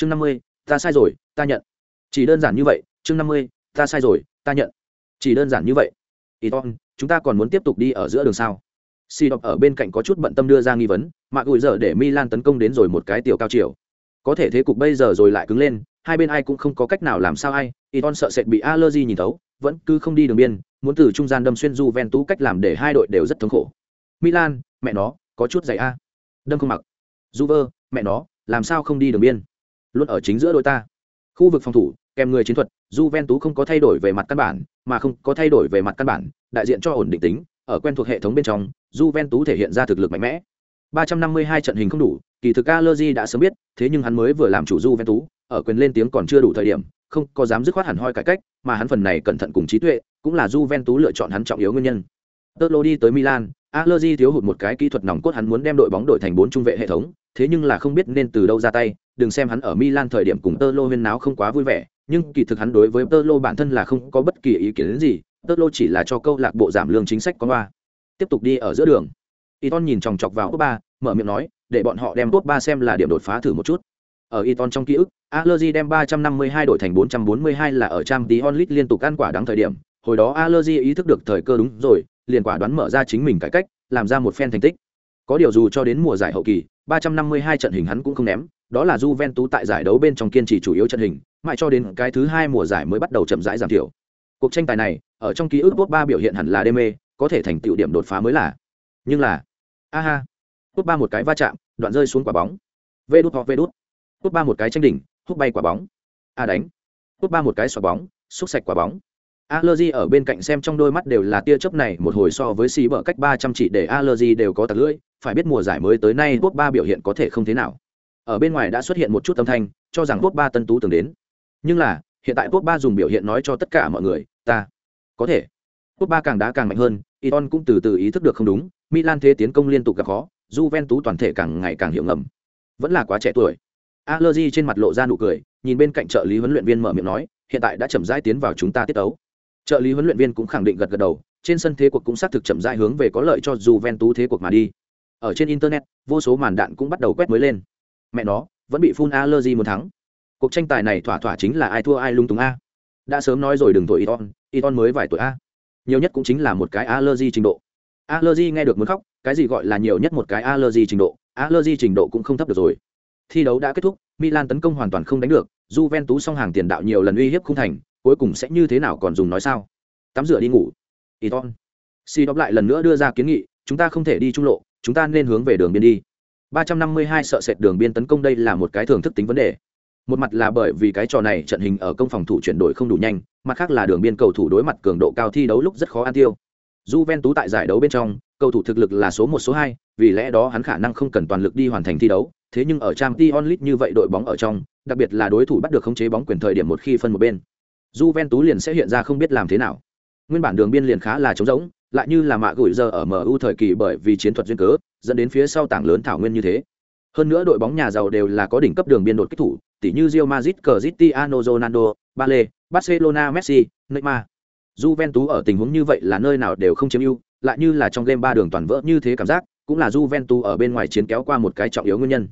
chương năm mươi, ta sai rồi, ta nhận. Chỉ đơn giản như vậy, chương năm mươi, ta sai rồi, ta nhận. Chỉ đơn giản như vậy. Ý ton chúng ta còn muốn tiếp tục đi ở giữa đường sao? Si đọc ở bên cạnh có chút bận tâm đưa ra nghi vấn, mà gùi giờ để milan tấn công đến rồi một cái tiểu cao chiều. Có thể thế cục bây giờ rồi lại cứng lên, hai bên ai cũng không có cách nào làm sao ai. Y ton sợ sệt bị allergy nhìn thấu, vẫn cứ không đi đường biên, muốn từ trung gian đâm xuyên j ven tú cách làm để hai đội đều rất thống khổ. Milan, mẹ nó, có chút dạy a. Đâm không mặc. J mẹ nó, làm sao không đi đường biên? Luôn ở chính giữa đội ta khu vực phòng thủ kèm người chiến thuật Juventus không có thay đổi về mặt căn bản, mà không có thay đổi về mặt căn bản, đại diện cho ổn định tính, ở quen thuộc hệ thống bên trong, Juventus thể hiện ra thực lực mạnh mẽ. 352 trận hình không đủ, kỳ thực Allegri đã sớm biết, thế nhưng hắn mới vừa làm chủ Juventus, ở quyền lên tiếng còn chưa đủ thời điểm, không có dám dứt khoát hẳn hoi cải cách, mà hắn phần này cẩn thận cùng trí tuệ, cũng là Juventus lựa chọn hắn trọng yếu nguyên nhân. Tottenham đi tới Milan, Allegri thiếu hụt một cái kỹ thuật nòng cốt hắn muốn đem đội bóng đổi thành bốn trung vệ hệ thống, thế nhưng là không biết nên từ đâu ra tay, đừng xem hắn ở Milan thời điểm cùng Tolo huyên náo không quá vui vẻ, nhưng kỳ thực hắn đối với Tolo bản thân là không có bất kỳ ý kiến gì Tolo chỉ là cho câu lạc bộ giảm lương chính sách con ba tiếp tục đi ở giữa đường. Iton nhìn chòng chọc vào Pogba, ba mở miệng nói để bọn họ đem Pogba ba xem là điểm đột phá thử một chút. Ở Iton trong ký ức Allegri đem 352 đổi thành 442 là ở Champions League liên tục ăn quả đắng thời điểm. Hồi đó Allegri ý thức được thời cơ đúng rồi liền quả đoán mở ra chính mình cải cách làm ra một phen thành tích. Có điều dù cho đến mùa giải hậu kỳ 352 trận hình hắn cũng không ném đó là Juventus tại giải đấu bên trong kiên trì chủ yếu trận hình, mãi cho đến cái thứ hai mùa giải mới bắt đầu chậm rãi giảm thiểu. Cuộc tranh tài này, ở trong ký ức Quốc 3 biểu hiện hẳn là đê mê, có thể thành tựu điểm đột phá mới là. Nhưng là, aha, Quốc 3 một cái va chạm, đoạn rơi xuống quả bóng. Vê đút hoặc vê đút. Quốc 3 một cái tranh đỉnh, hút bay quả bóng. A đánh. Quốc 3 một cái xoạc bóng, xúc sạch quả bóng. Allergy ở bên cạnh xem trong đôi mắt đều là tia chớp này, một hồi so với xì bở cách 300 chỉ để Allergy đều có tật lưỡi, phải biết mùa giải mới tới nay Quốc 3 biểu hiện có thể không thế nào ở bên ngoài đã xuất hiện một chút âm thanh, cho rằng quốc ba tân tú tưởng đến. Nhưng là, hiện tại quốc ba dùng biểu hiện nói cho tất cả mọi người, ta, có thể. Quốc ba càng đá càng mạnh hơn, iton cũng từ từ ý thức được không đúng, milan thế tiến công liên tục gặp khó, Juventus toàn thể càng ngày càng hiểu ngầm. Vẫn là quá trẻ tuổi. Allergy trên mặt lộ ra nụ cười, nhìn bên cạnh trợ lý huấn luyện viên mở miệng nói, hiện tại đã chậm rãi tiến vào chúng ta tiết tấu. Trợ lý huấn luyện viên cũng khẳng định gật gật đầu, trên sân thế cuộc cũng xác thực chậm rãi hướng về có lợi cho Juventus thế cuộc mà đi. Ở trên internet, vô số màn đạn cũng bắt đầu quét mới lên mẹ nó, vẫn bị phun allergy muốn thắng. Cuộc tranh tài này thỏa thỏa chính là ai thua ai lung túng a. Đã sớm nói rồi đừng tuổi iton iton mới vài tuổi a. Nhiều nhất cũng chính là một cái allergy trình độ. Allergy nghe được muốn khóc, cái gì gọi là nhiều nhất một cái allergy trình độ? Allergy trình độ cũng không thấp được rồi. Thi đấu đã kết thúc, milan tấn công hoàn toàn không đánh được, Juventus song hàng tiền đạo nhiều lần uy hiếp khung thành, cuối cùng sẽ như thế nào còn dùng nói sao? Tắm rửa đi ngủ iton si đọc lại lần nữa đưa ra kiến nghị, chúng ta không thể đi trung lộ, chúng ta nên hướng về đường biên đi. 352 sợ sệt đường biên tấn công đây là một cái thường thức tính vấn đề. Một mặt là bởi vì cái trò này trận hình ở công phòng thủ chuyển đổi không đủ nhanh, mặt khác là đường biên cầu thủ đối mặt cường độ cao thi đấu lúc rất khó ăn tiêu. Juventus tại giải đấu bên trong, cầu thủ thực lực là số 1 số 2, vì lẽ đó hắn khả năng không cần toàn lực đi hoàn thành thi đấu, thế nhưng ở Champions League như vậy đội bóng ở trong, đặc biệt là đối thủ bắt được khống chế bóng quyền thời điểm một khi phân một bên. Juventus liền sẽ hiện ra không biết làm thế nào. Nguyên bản đường biên liền khá là trống rỗng, lại như là mạ gửi giờ ở MU thời kỳ bởi vì chiến thuật duyên cớ, dẫn đến phía sau tảng lớn thảo nguyên như thế. Hơn nữa đội bóng nhà giàu đều là có đỉnh cấp đường biên đột kích thủ, tỷ như Real Madrid, Cristiano Ronaldo, Bale, Barcelona, Messi, Neymar. Juventus ở tình huống như vậy là nơi nào đều không chiếm ưu, lại như là trong game ba đường toàn vỡ như thế cảm giác, cũng là Juventus ở bên ngoài chiến kéo qua một cái trọng yếu nguyên nhân.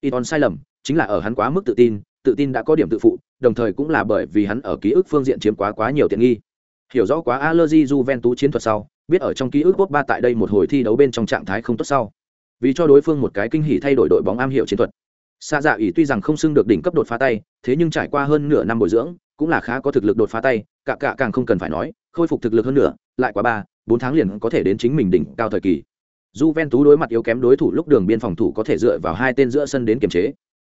Iton sai lầm, chính là ở hắn quá mức tự tin, tự tin đã có điểm tự phụ, đồng thời cũng là bởi vì hắn ở ký ức phương diện chiếm quá quá nhiều tiện nghi. Hiểu rõ quá Allergy Juventus chiến thuật sau, biết ở trong ký ức Pogba tại đây một hồi thi đấu bên trong trạng thái không tốt sau. Vì cho đối phương một cái kinh hỉ thay đổi đội bóng am hiểu chiến thuật. Sa dạ ỷ tuy rằng không xưng được đỉnh cấp đột phá tay, thế nhưng trải qua hơn nửa năm bồi dưỡng, cũng là khá có thực lực đột phá tay, cả cả càng không cần phải nói, khôi phục thực lực hơn nữa, lại quá ba, bốn tháng liền có thể đến chính mình đỉnh cao thời kỳ. Juventus đối mặt yếu kém đối thủ lúc đường biên phòng thủ có thể dựa vào hai tên giữa sân đến kiềm chế.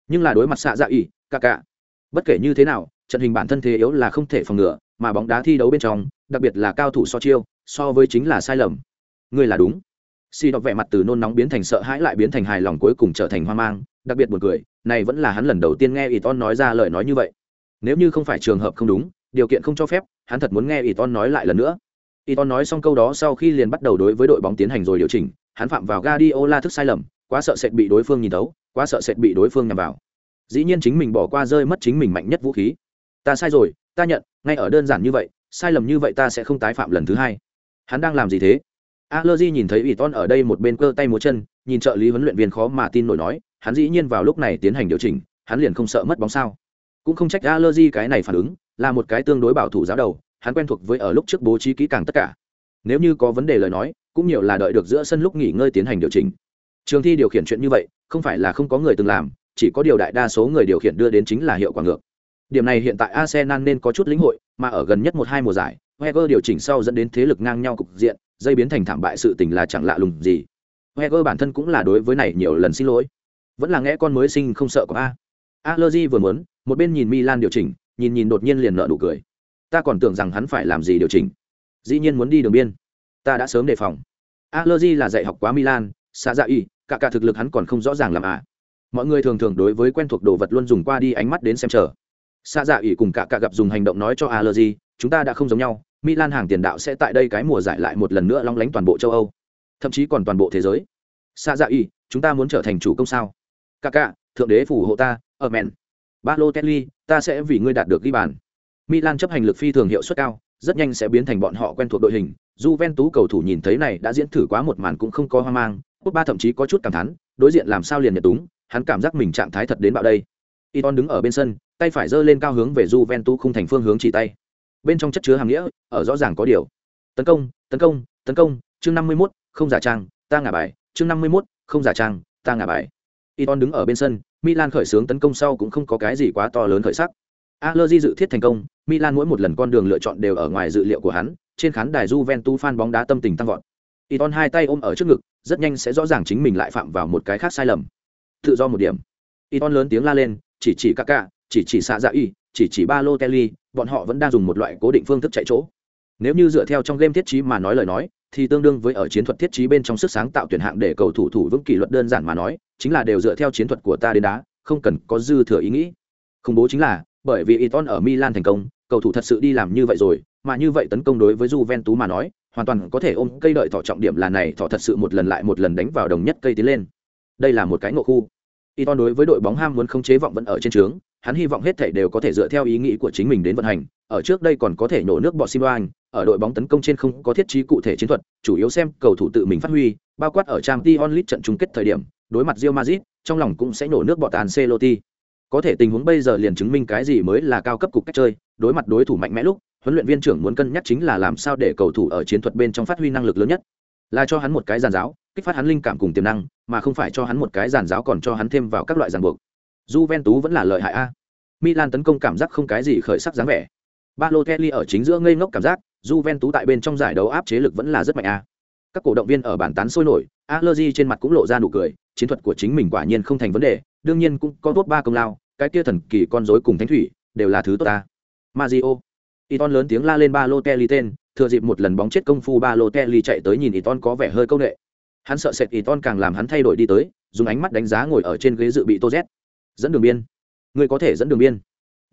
Nhưng là đối mặt xạ dạ ỷ, cả cả. Bất kể như thế nào, trận hình bản thân thế yếu là không thể phòng ngừa, mà bóng đá thi đấu bên trong, đặc biệt là cao thủ so chiêu, so với chính là sai lầm ngươi là đúng si đọc vẻ mặt từ nôn nóng biến thành sợ hãi lại biến thành hài lòng cuối cùng trở thành hoang mang, đặc biệt buồn cười, này vẫn là hắn lần đầu tiên nghe ỷ nói ra lời nói như vậy. Nếu như không phải trường hợp không đúng, điều kiện không cho phép, hắn thật muốn nghe ỷ nói lại lần nữa. Ỷ nói xong câu đó sau khi liền bắt đầu đối với đội bóng tiến hành rồi điều chỉnh, hắn phạm vào Guardiola thức sai lầm, quá sợ sệt bị đối phương nhìn thấu, quá sợ sệt bị đối phương nhằm vào. Dĩ nhiên chính mình bỏ qua rơi mất chính mình mạnh nhất vũ khí. Ta sai rồi, ta nhận, ngay ở đơn giản như vậy, sai lầm như vậy ta sẽ không tái phạm lần thứ hai. Hắn đang làm gì thế? Alergy nhìn thấy ủy ở đây một bên cơ tay múa chân, nhìn trợ lý huấn luyện viên khó mà tin nổi nói, hắn dĩ nhiên vào lúc này tiến hành điều chỉnh, hắn liền không sợ mất bóng sao? Cũng không trách Alergy cái này phản ứng, là một cái tương đối bảo thủ giáo đầu, hắn quen thuộc với ở lúc trước bố trí kỹ càng tất cả. Nếu như có vấn đề lời nói, cũng nhiều là đợi được giữa sân lúc nghỉ ngơi tiến hành điều chỉnh. Trường thi điều khiển chuyện như vậy, không phải là không có người từng làm, chỉ có điều đại đa số người điều khiển đưa đến chính là hiệu quả ngược. Điểm này hiện tại arsenal nên có chút lĩnh hội, mà ở gần nhất một hai mùa giải heger điều chỉnh sau dẫn đến thế lực ngang nhau cục diện, dây biến thành thảm bại sự tình là chẳng lạ lùng gì. Heger bản thân cũng là đối với này nhiều lần xin lỗi. Vẫn là nghe con mới sinh không sợ có a. Allergy vừa muốn, một bên nhìn milan điều chỉnh, nhìn nhìn đột nhiên liền nở nụ cười. Ta còn tưởng rằng hắn phải làm gì điều chỉnh. Dĩ nhiên muốn đi đường biên. Ta đã sớm đề phòng. Allergy là dạy học quá milan, xa dạ y cả cả thực lực hắn còn không rõ ràng làm à. Mọi người thường thường đối với quen thuộc đồ vật luôn dùng qua đi ánh mắt đến xem chờ. Xa dạ y cùng cả cả gặp dùng hành động nói cho allergy chúng ta đã không giống nhau milan hàng tiền đạo sẽ tại đây cái mùa giải lại một lần nữa long lánh toàn bộ châu âu thậm chí còn toàn bộ thế giới xa dạ y chúng ta muốn trở thành chủ công sao cả cả thượng đế phù hộ ta ở mẹn Balotelli, ta sẽ vì ngươi đạt được ghi bàn. Milan chấp hành lực phi thường hiệu suất cao, rất nhanh sẽ biến thành bọn họ quen thuộc đội hình. Juventus cầu thủ nhìn thấy này đã diễn thử quá một màn cũng không có hoang mang, Quốc ba thậm chí có chút cảm thán, đối diện làm sao liền nhận đúng, hắn cảm giác mình trạng thái thật đến bạo đây. Iton đứng ở bên sân, tay phải giơ lên cao hướng về Juventus khung thành phương hướng chỉ tay. Bên trong chất chứa hàm nghĩa, ở rõ ràng có điều. Tấn công, tấn công, tấn công, chương 51, không giả trang, ta ngả bài, chương 51, không giả trang, ta ngả bài. Iton đứng ở bên sân, Milan khởi xướng tấn công sau cũng không có cái gì quá to lớn khởi sắc. Allegri dự thiết thành công, Milan mỗi một lần con đường lựa chọn đều ở ngoài dự liệu của hắn, trên khán đài Juventus fan bóng đá tâm tình tăng vọt. Iton hai tay ôm ở trước ngực, rất nhanh sẽ rõ ràng chính mình lại phạm vào một cái khác sai lầm. Tự do một điểm. Iton lớn tiếng la lên, chỉ chỉ Kaká, chỉ chỉ xạ dạ y, chỉ chỉ Balotelli, bọn họ vẫn đang dùng một loại cố định phương thức chạy chỗ. Nếu như dựa theo trong game thiết trí mà nói lời nói, thì tương đương với ở chiến thuật thiết trí bên trong sức sáng tạo tuyển hạng để cầu thủ thủ vững kỷ luật đơn giản mà nói, chính là đều dựa theo chiến thuật của ta đến đá, không cần có dư thừa ý nghĩ. khủng bố chính là, bởi vì Iton ở Milan thành công, cầu thủ thật sự đi làm như vậy rồi, mà như vậy tấn công đối với Juventus mà nói, hoàn toàn có thể ôm cây đợi thỏ trọng điểm là này thỏ thật sự một lần lại một lần đánh vào đồng nhất cây tiến lên. Đây là một cái ngộ khu. Iton đối với đội bóng ham muốn không chế vọng vẫn ở trên trướng, hắn hy vọng hết thảy đều có thể dựa theo ý nghĩ của chính mình đến vận hành, ở trước đây còn có thể nổ nước bọt Simoan. ở đội bóng tấn công trên không có thiết trí cụ thể chiến thuật, chủ yếu xem cầu thủ tự mình phát huy, bao quát ở Champions League trận chung kết thời điểm, đối mặt Real Madrid, trong lòng cũng sẽ nổ nước bọt Ancelotti. Có thể tình huống bây giờ liền chứng minh cái gì mới là cao cấp cục cách chơi, đối mặt đối thủ mạnh mẽ lúc, huấn luyện viên trưởng muốn cân nhắc chính là làm sao để cầu thủ ở chiến thuật bên trong phát huy năng lực lớn nhất, là cho hắn một cái giàn giáo, kích phát hắn linh cảm cùng tiềm năng, mà không phải cho hắn một cái giàn giáo còn cho hắn thêm vào các loại ràng buộc. Juventus vẫn là lợi hại a. Milan tấn công cảm giác không cái gì khởi sắc dáng vẻ. Balotelli ở chính giữa ngây ngốc cảm giác, Juventus tại bên trong giải đấu áp chế lực vẫn là rất mạnh a. Các cổ động viên ở bàn tán sôi nổi, Allegri trên mặt cũng lộ ra nụ cười, chiến thuật của chính mình quả nhiên không thành vấn đề, đương nhiên cũng có tốt ba công lao, cái kia thần kỳ con rối cùng thánh thủy, đều là thứ tốt ta. Mario. Iton lớn tiếng la lên Balotelli tên, thừa dịp một lần bóng chết công phu Balotelli chạy tới nhìn Iton có vẻ hơi câu nệ. Hắn sợ sệt Iton càng làm hắn thay đổi đi tới, dùng ánh mắt đánh giá ngồi ở trên ghế dự bị Tô Z. Dẫn đường biên. Người có thể dẫn đường biên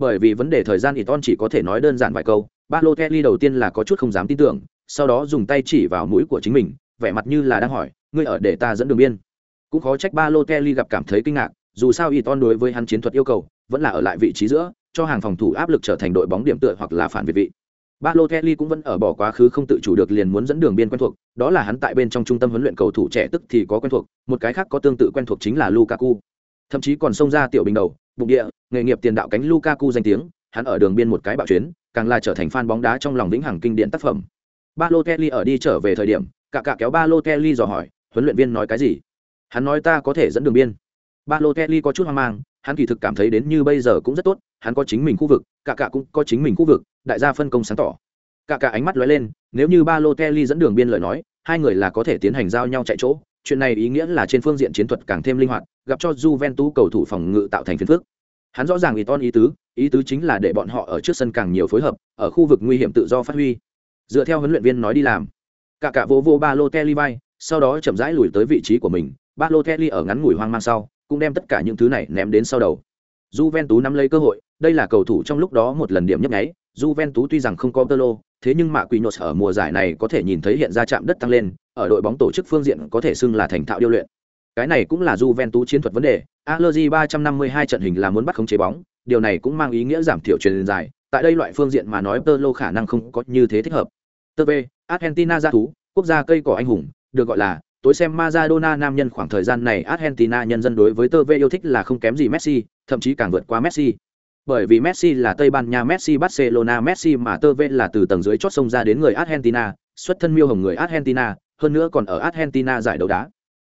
bởi vì vấn đề thời gian Iton chỉ có thể nói đơn giản vài câu, Balotelli đầu tiên là có chút không dám tin tưởng, sau đó dùng tay chỉ vào mũi của chính mình, vẻ mặt như là đang hỏi, ngươi ở để ta dẫn đường biên. Cũng khó trách Balotelli gặp cảm thấy kinh ngạc, dù sao Iton đối với hắn chiến thuật yêu cầu, vẫn là ở lại vị trí giữa, cho hàng phòng thủ áp lực trở thành đội bóng điểm tựa hoặc là phản việt vị. Balotelli cũng vẫn ở bỏ quá khứ không tự chủ được liền muốn dẫn đường biên quen thuộc, đó là hắn tại bên trong trung tâm huấn luyện cầu thủ trẻ tức thì có quen thuộc, một cái khác có tương tự quen thuộc chính là Lukaku. Thậm chí còn xông ra tiểu bình đầu, bụng địa, nghề nghiệp tiền đạo cánh Lukaku danh tiếng, hắn ở đường biên một cái bạo chuyến, càng là trở thành fan bóng đá trong lòng vĩnh hằng kinh điển tác phẩm. Balotelli ở đi trở về thời điểm, cả cả kéo Balotelli dò hỏi, huấn luyện viên nói cái gì? Hắn nói ta có thể dẫn đường biên. Balotelli có chút hoang mang, hắn kỳ thực cảm thấy đến như bây giờ cũng rất tốt, hắn có chính mình khu vực, cả cả cũng có chính mình khu vực, đại gia phân công sáng tỏ. Cả cả ánh mắt lóe lên, nếu như Balotelli dẫn đường biên lời nói, hai người là có thể tiến hành giao nhau chạy chỗ, chuyện này ý nghĩa là trên phương diện chiến thuật càng thêm linh hoạt, gặp cho Juventus cầu thủ phòng ngự tạo thành phiền phức. Hắn rõ ràng Iton ý tứ, ý tứ chính là để bọn họ ở trước sân càng nhiều phối hợp, ở khu vực nguy hiểm tự do phát huy. Dựa theo huấn luyện viên nói đi làm. Cả cả vô vô Balotelli bay, sau đó chậm rãi lùi tới vị trí của mình, Balotelli ở ngắn ngủi hoang mang sau, cũng đem tất cả những thứ này ném đến sau đầu. Juventus nắm lấy cơ hội, đây là cầu thủ trong lúc đó một lần điểm nhấp nháy, Juventus tuy rằng không có Tolo, thế nhưng mạ quỷ nhột ở mùa giải này có thể nhìn thấy hiện ra chạm đất tăng lên, ở đội bóng tổ chức phương diện có thể xưng là thành thạo điêu luyện. Cái này cũng là Juventus chiến thuật vấn đề, Allegri 352 trận hình là muốn bắt khống chế bóng, điều này cũng mang ý nghĩa giảm thiểu truyền dài, tại đây loại phương diện mà nói Tolo khả năng không có như thế thích hợp. TV, Argentina gia thú, quốc gia cây cỏ anh hùng, được gọi là tối xem Maradona nam nhân khoảng thời gian này Argentina nhân dân đối với tơ yêu thích là không kém gì Messi, thậm chí càng vượt qua Messi. Bởi vì Messi là Tây Ban Nha Messi Barcelona Messi mà tơ vê là từ tầng dưới chót sông ra đến người Argentina, xuất thân miêu hồng người Argentina, hơn nữa còn ở Argentina giải đấu đá.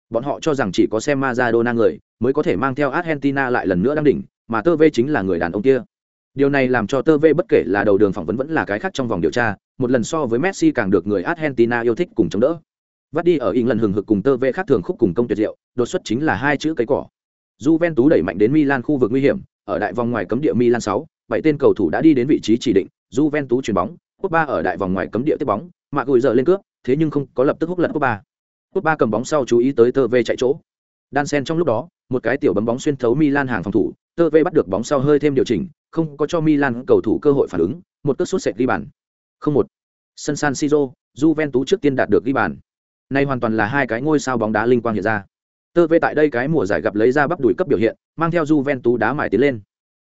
Bọn họ cho rằng chỉ có xem Maradona người mới có thể mang theo Argentina lại lần nữa đăng đỉnh, mà tơ vê chính là người đàn ông kia. Điều này làm cho tơ vê bất kể là đầu đường phỏng vấn vẫn là cái khác trong vòng điều tra, một lần so với Messi càng được người Argentina yêu thích cùng chống đỡ. Vắt đi ở lần hừng hực cùng tơ vê khác thường khúc cùng công tuyệt diệu, đột xuất chính là hai chữ cây cỏ. Juventus đẩy mạnh đến Milan khu vực nguy hiểm, ở đại vòng ngoài cấm địa Milan 6, bảy tên cầu thủ đã đi đến vị trí chỉ định, Juventus chuyền bóng, Quốc ba ở đại vòng ngoài cấm địa tiếp bóng, mà gùi giờ lên cướp, thế nhưng không có lập tức hút lật Quốc ba. Quốc ba cầm bóng sau chú ý tới tơ vê chạy chỗ. Đan sen trong lúc đó, một cái tiểu bấm bóng xuyên thấu Milan hàng phòng thủ, tơ vê bắt được bóng sau hơi thêm điều chỉnh, không có cho Milan cầu thủ cơ hội phản ứng, một cú sút sệt ghi bàn. Không một. Sân San Siro, Juventus trước tiên đạt được ghi bàn. Nay hoàn toàn là hai cái ngôi sao bóng đá linh quang hiện ra. Tơ vê tại đây cái mùa giải gặp lấy ra bắp đùi cấp biểu hiện, mang theo Juventus đá mải tiến lên.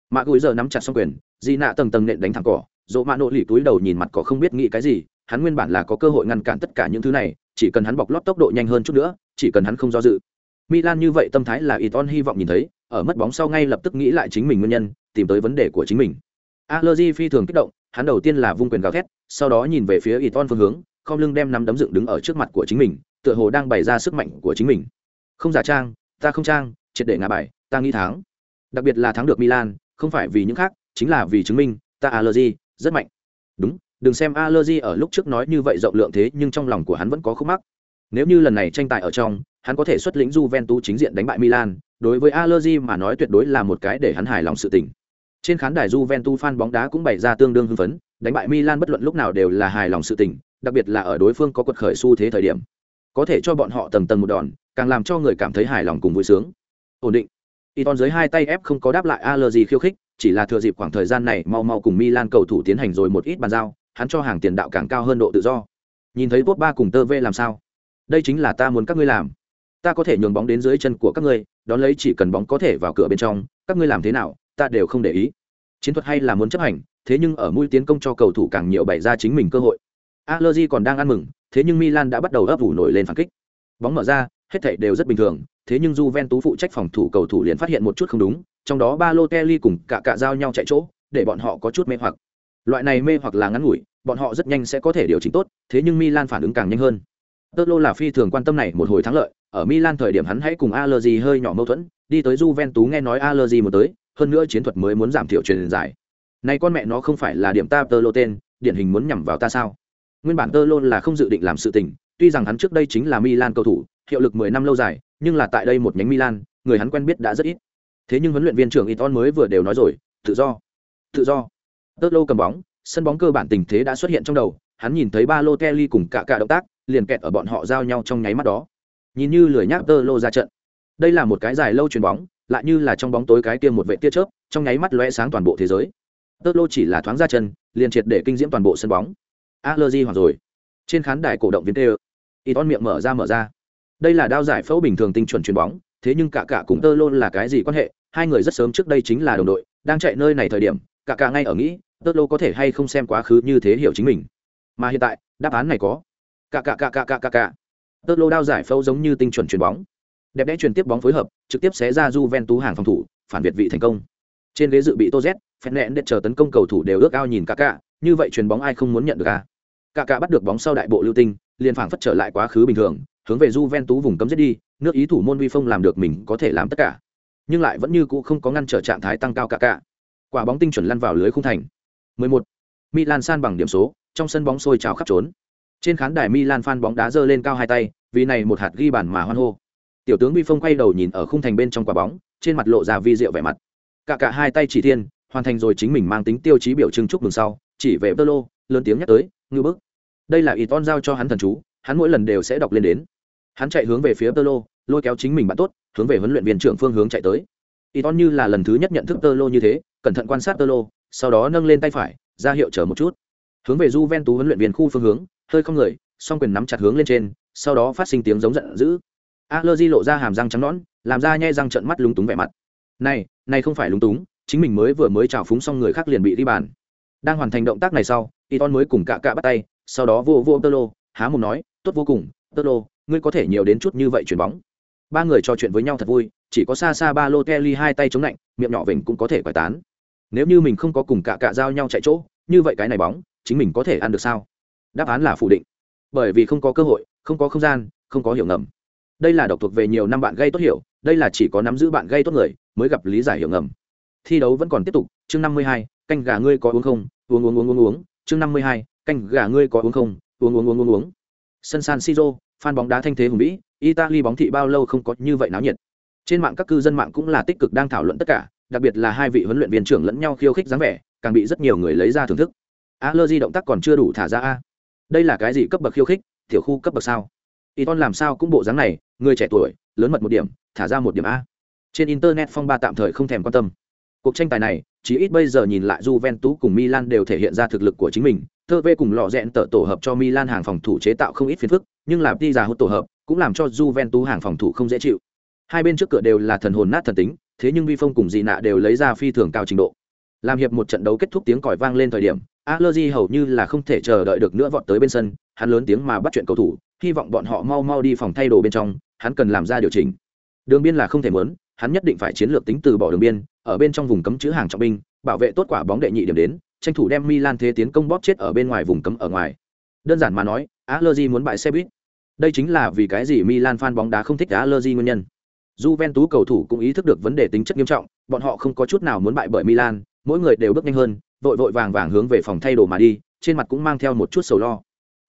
Mã Gùi giờ nắm chặt song quyền, Di nạ tầng tầng nện đánh thẳng cỏ, Dỗ Mã Nộ lì túi đầu nhìn mặt cỏ không biết nghĩ cái gì, hắn nguyên bản là có cơ hội ngăn cản tất cả những thứ này, chỉ cần hắn bọc lót tốc độ nhanh hơn chút nữa, chỉ cần hắn không do dự. Milan như vậy tâm thái là Iton hy vọng nhìn thấy, ở mất bóng sau ngay lập tức nghĩ lại chính mình nguyên nhân, tìm tới vấn đề của chính mình. Allegri phi thường kích động, hắn đầu tiên là vung quyền gào thét, sau đó nhìn về phía Iton phương hướng, không lưng đem nắm đấm dựng đứng ở trước mặt của chính mình, tựa hồ đang bày ra sức mạnh của chính mình. Không giả trang, ta không trang, triệt để ngã bài, ta nghĩ thắng. Đặc biệt là thắng được Milan, không phải vì những khác, chính là vì chứng minh, ta Allergy rất mạnh. Đúng, đừng xem Allergy ở lúc trước nói như vậy rộng lượng thế, nhưng trong lòng của hắn vẫn có khúc mắc. Nếu như lần này tranh tài ở trong, hắn có thể xuất lĩnh Juventus chính diện đánh bại Milan, đối với Allergy mà nói tuyệt đối là một cái để hắn hài lòng sự tình. Trên khán đài Juventus fan bóng đá cũng bày ra tương đương hưng phấn, đánh bại Milan bất luận lúc nào đều là hài lòng sự tình, đặc biệt là ở đối phương có quật khởi xu thế thời điểm. Có thể cho bọn họ tầng tầng một đòn, càng làm cho người cảm thấy hài lòng cùng vui sướng. Ổn định. Iton dưới hai tay ép không có đáp lại Allergy khiêu khích, chỉ là thừa dịp khoảng thời gian này mau mau cùng Milan cầu thủ tiến hành rồi một ít bàn giao, hắn cho hàng tiền đạo càng cao hơn độ tự do. Nhìn thấy Pogba cùng Tơ Vê làm sao? Đây chính là ta muốn các ngươi làm ta có thể nhường bóng đến dưới chân của các ngươi đón lấy chỉ cần bóng có thể vào cửa bên trong các ngươi làm thế nào ta đều không để ý chiến thuật hay là muốn chấp hành thế nhưng ở mũi tiến công cho cầu thủ càng nhiều bày ra chính mình cơ hội Allergy còn đang ăn mừng thế nhưng Milan đã bắt đầu ấp ủ nổi lên phản kích bóng mở ra hết thảy đều rất bình thường thế nhưng Juventus phụ trách phòng thủ cầu thủ liền phát hiện một chút không đúng trong đó Balotelli cùng cả cả giao nhau chạy chỗ để bọn họ có chút mê hoặc loại này mê hoặc là ngắn ngủi bọn họ rất nhanh sẽ có thể điều chỉnh tốt thế nhưng Milan phản ứng càng nhanh hơn Tơ là phi thường quan tâm này một hồi thắng lợi, ở Milan thời điểm hắn hãy cùng Allegri hơi nhỏ mâu thuẫn, đi tới Juventus nghe nói Allegri một tới, hơn nữa chiến thuật mới muốn giảm thiểu truyền dài. Này con mẹ nó không phải là điểm ta Tơ tên, điển hình muốn nhằm vào ta sao? Nguyên bản Tơ lô là không dự định làm sự tình, tuy rằng hắn trước đây chính là Milan cầu thủ, hiệu lực 10 năm lâu dài, nhưng là tại đây một nhánh Milan, người hắn quen biết đã rất ít. Thế nhưng huấn luyện viên trưởng Iton mới vừa đều nói rồi, tự do, tự do. Tơ lô cầm bóng, sân bóng cơ bản tình thế đã xuất hiện trong đầu, hắn nhìn thấy ba Lô Kelly cùng cả cả động tác, liền kẹt ở bọn họ giao nhau trong nháy mắt đó nhìn như lười nhác tơ lô ra trận đây là một cái dài lâu chuyền bóng lại như là trong bóng tối cái kia một vệ tia chớp trong nháy mắt lóe sáng toàn bộ thế giới tơ lô chỉ là thoáng ra chân liền triệt để kinh diễm toàn bộ sân bóng allergy hoặc rồi. Trên khán đài cổ động viên tê y ton miệng mở ra mở ra. Đây là đao giải phẫu bình thường tinh chuẩn chuyền bóng, thế nhưng cả cả cùng tơ lô là cái gì quan hệ? Hai người rất sớm trước đây chính là đồng đội, đang chạy nơi này thời điểm, cả cả ngay ở nghĩ, tơ lô có thể hay không xem quá khứ như thế hiểu chính mình. Mà hiện tại, đáp án này có. Cả Cả Cả Cả Cả Cả Cả. tơ lô đao giải phẫu giống như tinh chuẩn chuyền bóng. Đẹp đẽ truyền tiếp bóng phối hợp, trực tiếp xé ra Juventus hàng phòng thủ, phản việt vị thành công. Trên ghế dự bị tô z phen nẹn để chờ tấn công cầu thủ đều ước ao nhìn cả cả như vậy chuyền bóng ai không muốn nhận được à cả cả bắt được bóng sau đại bộ lưu tinh liền phảng phất trở lại quá khứ bình thường hướng về Juventus vùng cấm giết đi nước ý thủ môn vi phong làm được mình có thể làm tất cả nhưng lại vẫn như cũ không có ngăn trở trạng thái tăng cao cả cả quả bóng tinh chuẩn lăn vào lưới khung thành 11. Milan san bằng điểm số trong sân bóng sôi trào khắp trốn trên khán đài Milan fan bóng đá giơ lên cao hai tay, vì này một hạt ghi bàn mà hoan hô. Tiểu tướng Vi Phong quay đầu nhìn ở khung thành bên trong quả bóng, trên mặt lộ ra vi diệu vẻ mặt. Cả cả hai tay chỉ thiên, hoàn thành rồi chính mình mang tính tiêu chí biểu trưng chúc mừng sau, chỉ về Tơ Lô, lớn tiếng nhắc tới, ngư bức. Đây là Iton giao cho hắn thần chú, hắn mỗi lần đều sẽ đọc lên đến. Hắn chạy hướng về phía Tơ Lô, lôi kéo chính mình bạn tốt, hướng về huấn luyện viên trưởng phương hướng chạy tới. Iton như là lần thứ nhất nhận thức Tơ Lô như thế, cẩn thận quan sát Tơ Lô, sau đó nâng lên tay phải, ra hiệu chờ một chút. Hướng về Juventus huấn luyện viên khu phương hướng, hơi không người song quyền nắm chặt hướng lên trên sau đó phát sinh tiếng giống giận dữ Allergy lộ ra hàm răng trắng nõn làm ra nhai răng trợn mắt lúng túng vẻ mặt này này không phải lúng túng chính mình mới vừa mới chào phúng xong người khác liền bị đi bàn đang hoàn thành động tác này sau Iton mới cùng cạ cạ bắt tay, sau đó vô vô tơ lô, há mồm nói, tốt vô cùng, tơ lô, ngươi có thể nhiều đến chút như vậy chuyển bóng. Ba người trò chuyện với nhau thật vui, chỉ có xa xa ba lô kelly hai tay chống lạnh, miệng nhỏ vểnh cũng có thể quải tán. Nếu như mình không có cùng cạ cạ giao nhau chạy chỗ, như vậy cái này bóng, chính mình có thể ăn được sao? Đáp án là phủ định. Bởi vì không có cơ hội, không có không gian, không có hiểu ngầm. Đây là độc thuộc về nhiều năm bạn gây tốt hiểu, đây là chỉ có nắm giữ bạn gây tốt người mới gặp lý giải hiểu ngầm. Thi đấu vẫn còn tiếp tục, chương năm mươi hai canh gà ngươi có uống không? Uống uống uống uống uống. Chương năm mươi hai, canh gà ngươi có uống không? Uống uống uống uống uống. Sân san siro, fan bóng đá thanh thế hùng vĩ, italy bóng thị bao lâu không có như vậy náo nhiệt. Trên mạng các cư dân mạng cũng là tích cực đang thảo luận tất cả, đặc biệt là hai vị huấn luyện viên trưởng lẫn nhau khiêu khích dáng vẻ, càng bị rất nhiều người lấy ra thưởng thức. A lơ di động tác còn chưa đủ thả ra a. Đây là cái gì cấp bậc khiêu khích? Tiểu khu cấp bậc sao? Y ton làm sao cũng bộ dáng này, người trẻ tuổi, lớn mật một điểm, thả ra một điểm a. Trên internet phong ba tạm thời không thèm quan tâm cuộc tranh tài này chỉ ít bây giờ nhìn lại Juventus cùng Milan đều thể hiện ra thực lực của chính mình. Thơ vê cùng lò rẽn tở tổ hợp cho Milan hàng phòng thủ chế tạo không ít phiền phức, nhưng làm đi giả hút tổ hợp cũng làm cho Juventus hàng phòng thủ không dễ chịu. Hai bên trước cửa đều là thần hồn nát thần tính, thế nhưng vi phong cùng dị nạ đều lấy ra phi thường cao trình độ. Làm hiệp một trận đấu kết thúc tiếng còi vang lên thời điểm allergy hầu như là không thể chờ đợi được nữa vọt tới bên sân, hắn lớn tiếng mà bắt chuyện cầu thủ, hy vọng bọn họ mau mau đi phòng thay đồ bên trong, hắn cần làm ra điều chỉnh. Đường biên là không thể mớn hắn nhất định phải chiến lược tính từ bỏ đường biên ở bên trong vùng cấm chữ hàng trọng binh bảo vệ tốt quả bóng đệ nhị điểm đến tranh thủ đem milan thế tiến công bóp chết ở bên ngoài vùng cấm ở ngoài đơn giản mà nói Allegri muốn bại xe buýt đây chính là vì cái gì milan fan bóng đá không thích Allegri nguyên nhân Juventus cầu thủ cũng ý thức được vấn đề tính chất nghiêm trọng, bọn họ không có chút nào muốn bại bởi Milan, mỗi người đều bước nhanh hơn, vội vội vàng vàng hướng về phòng thay đồ mà đi, trên mặt cũng mang theo một chút sầu lo.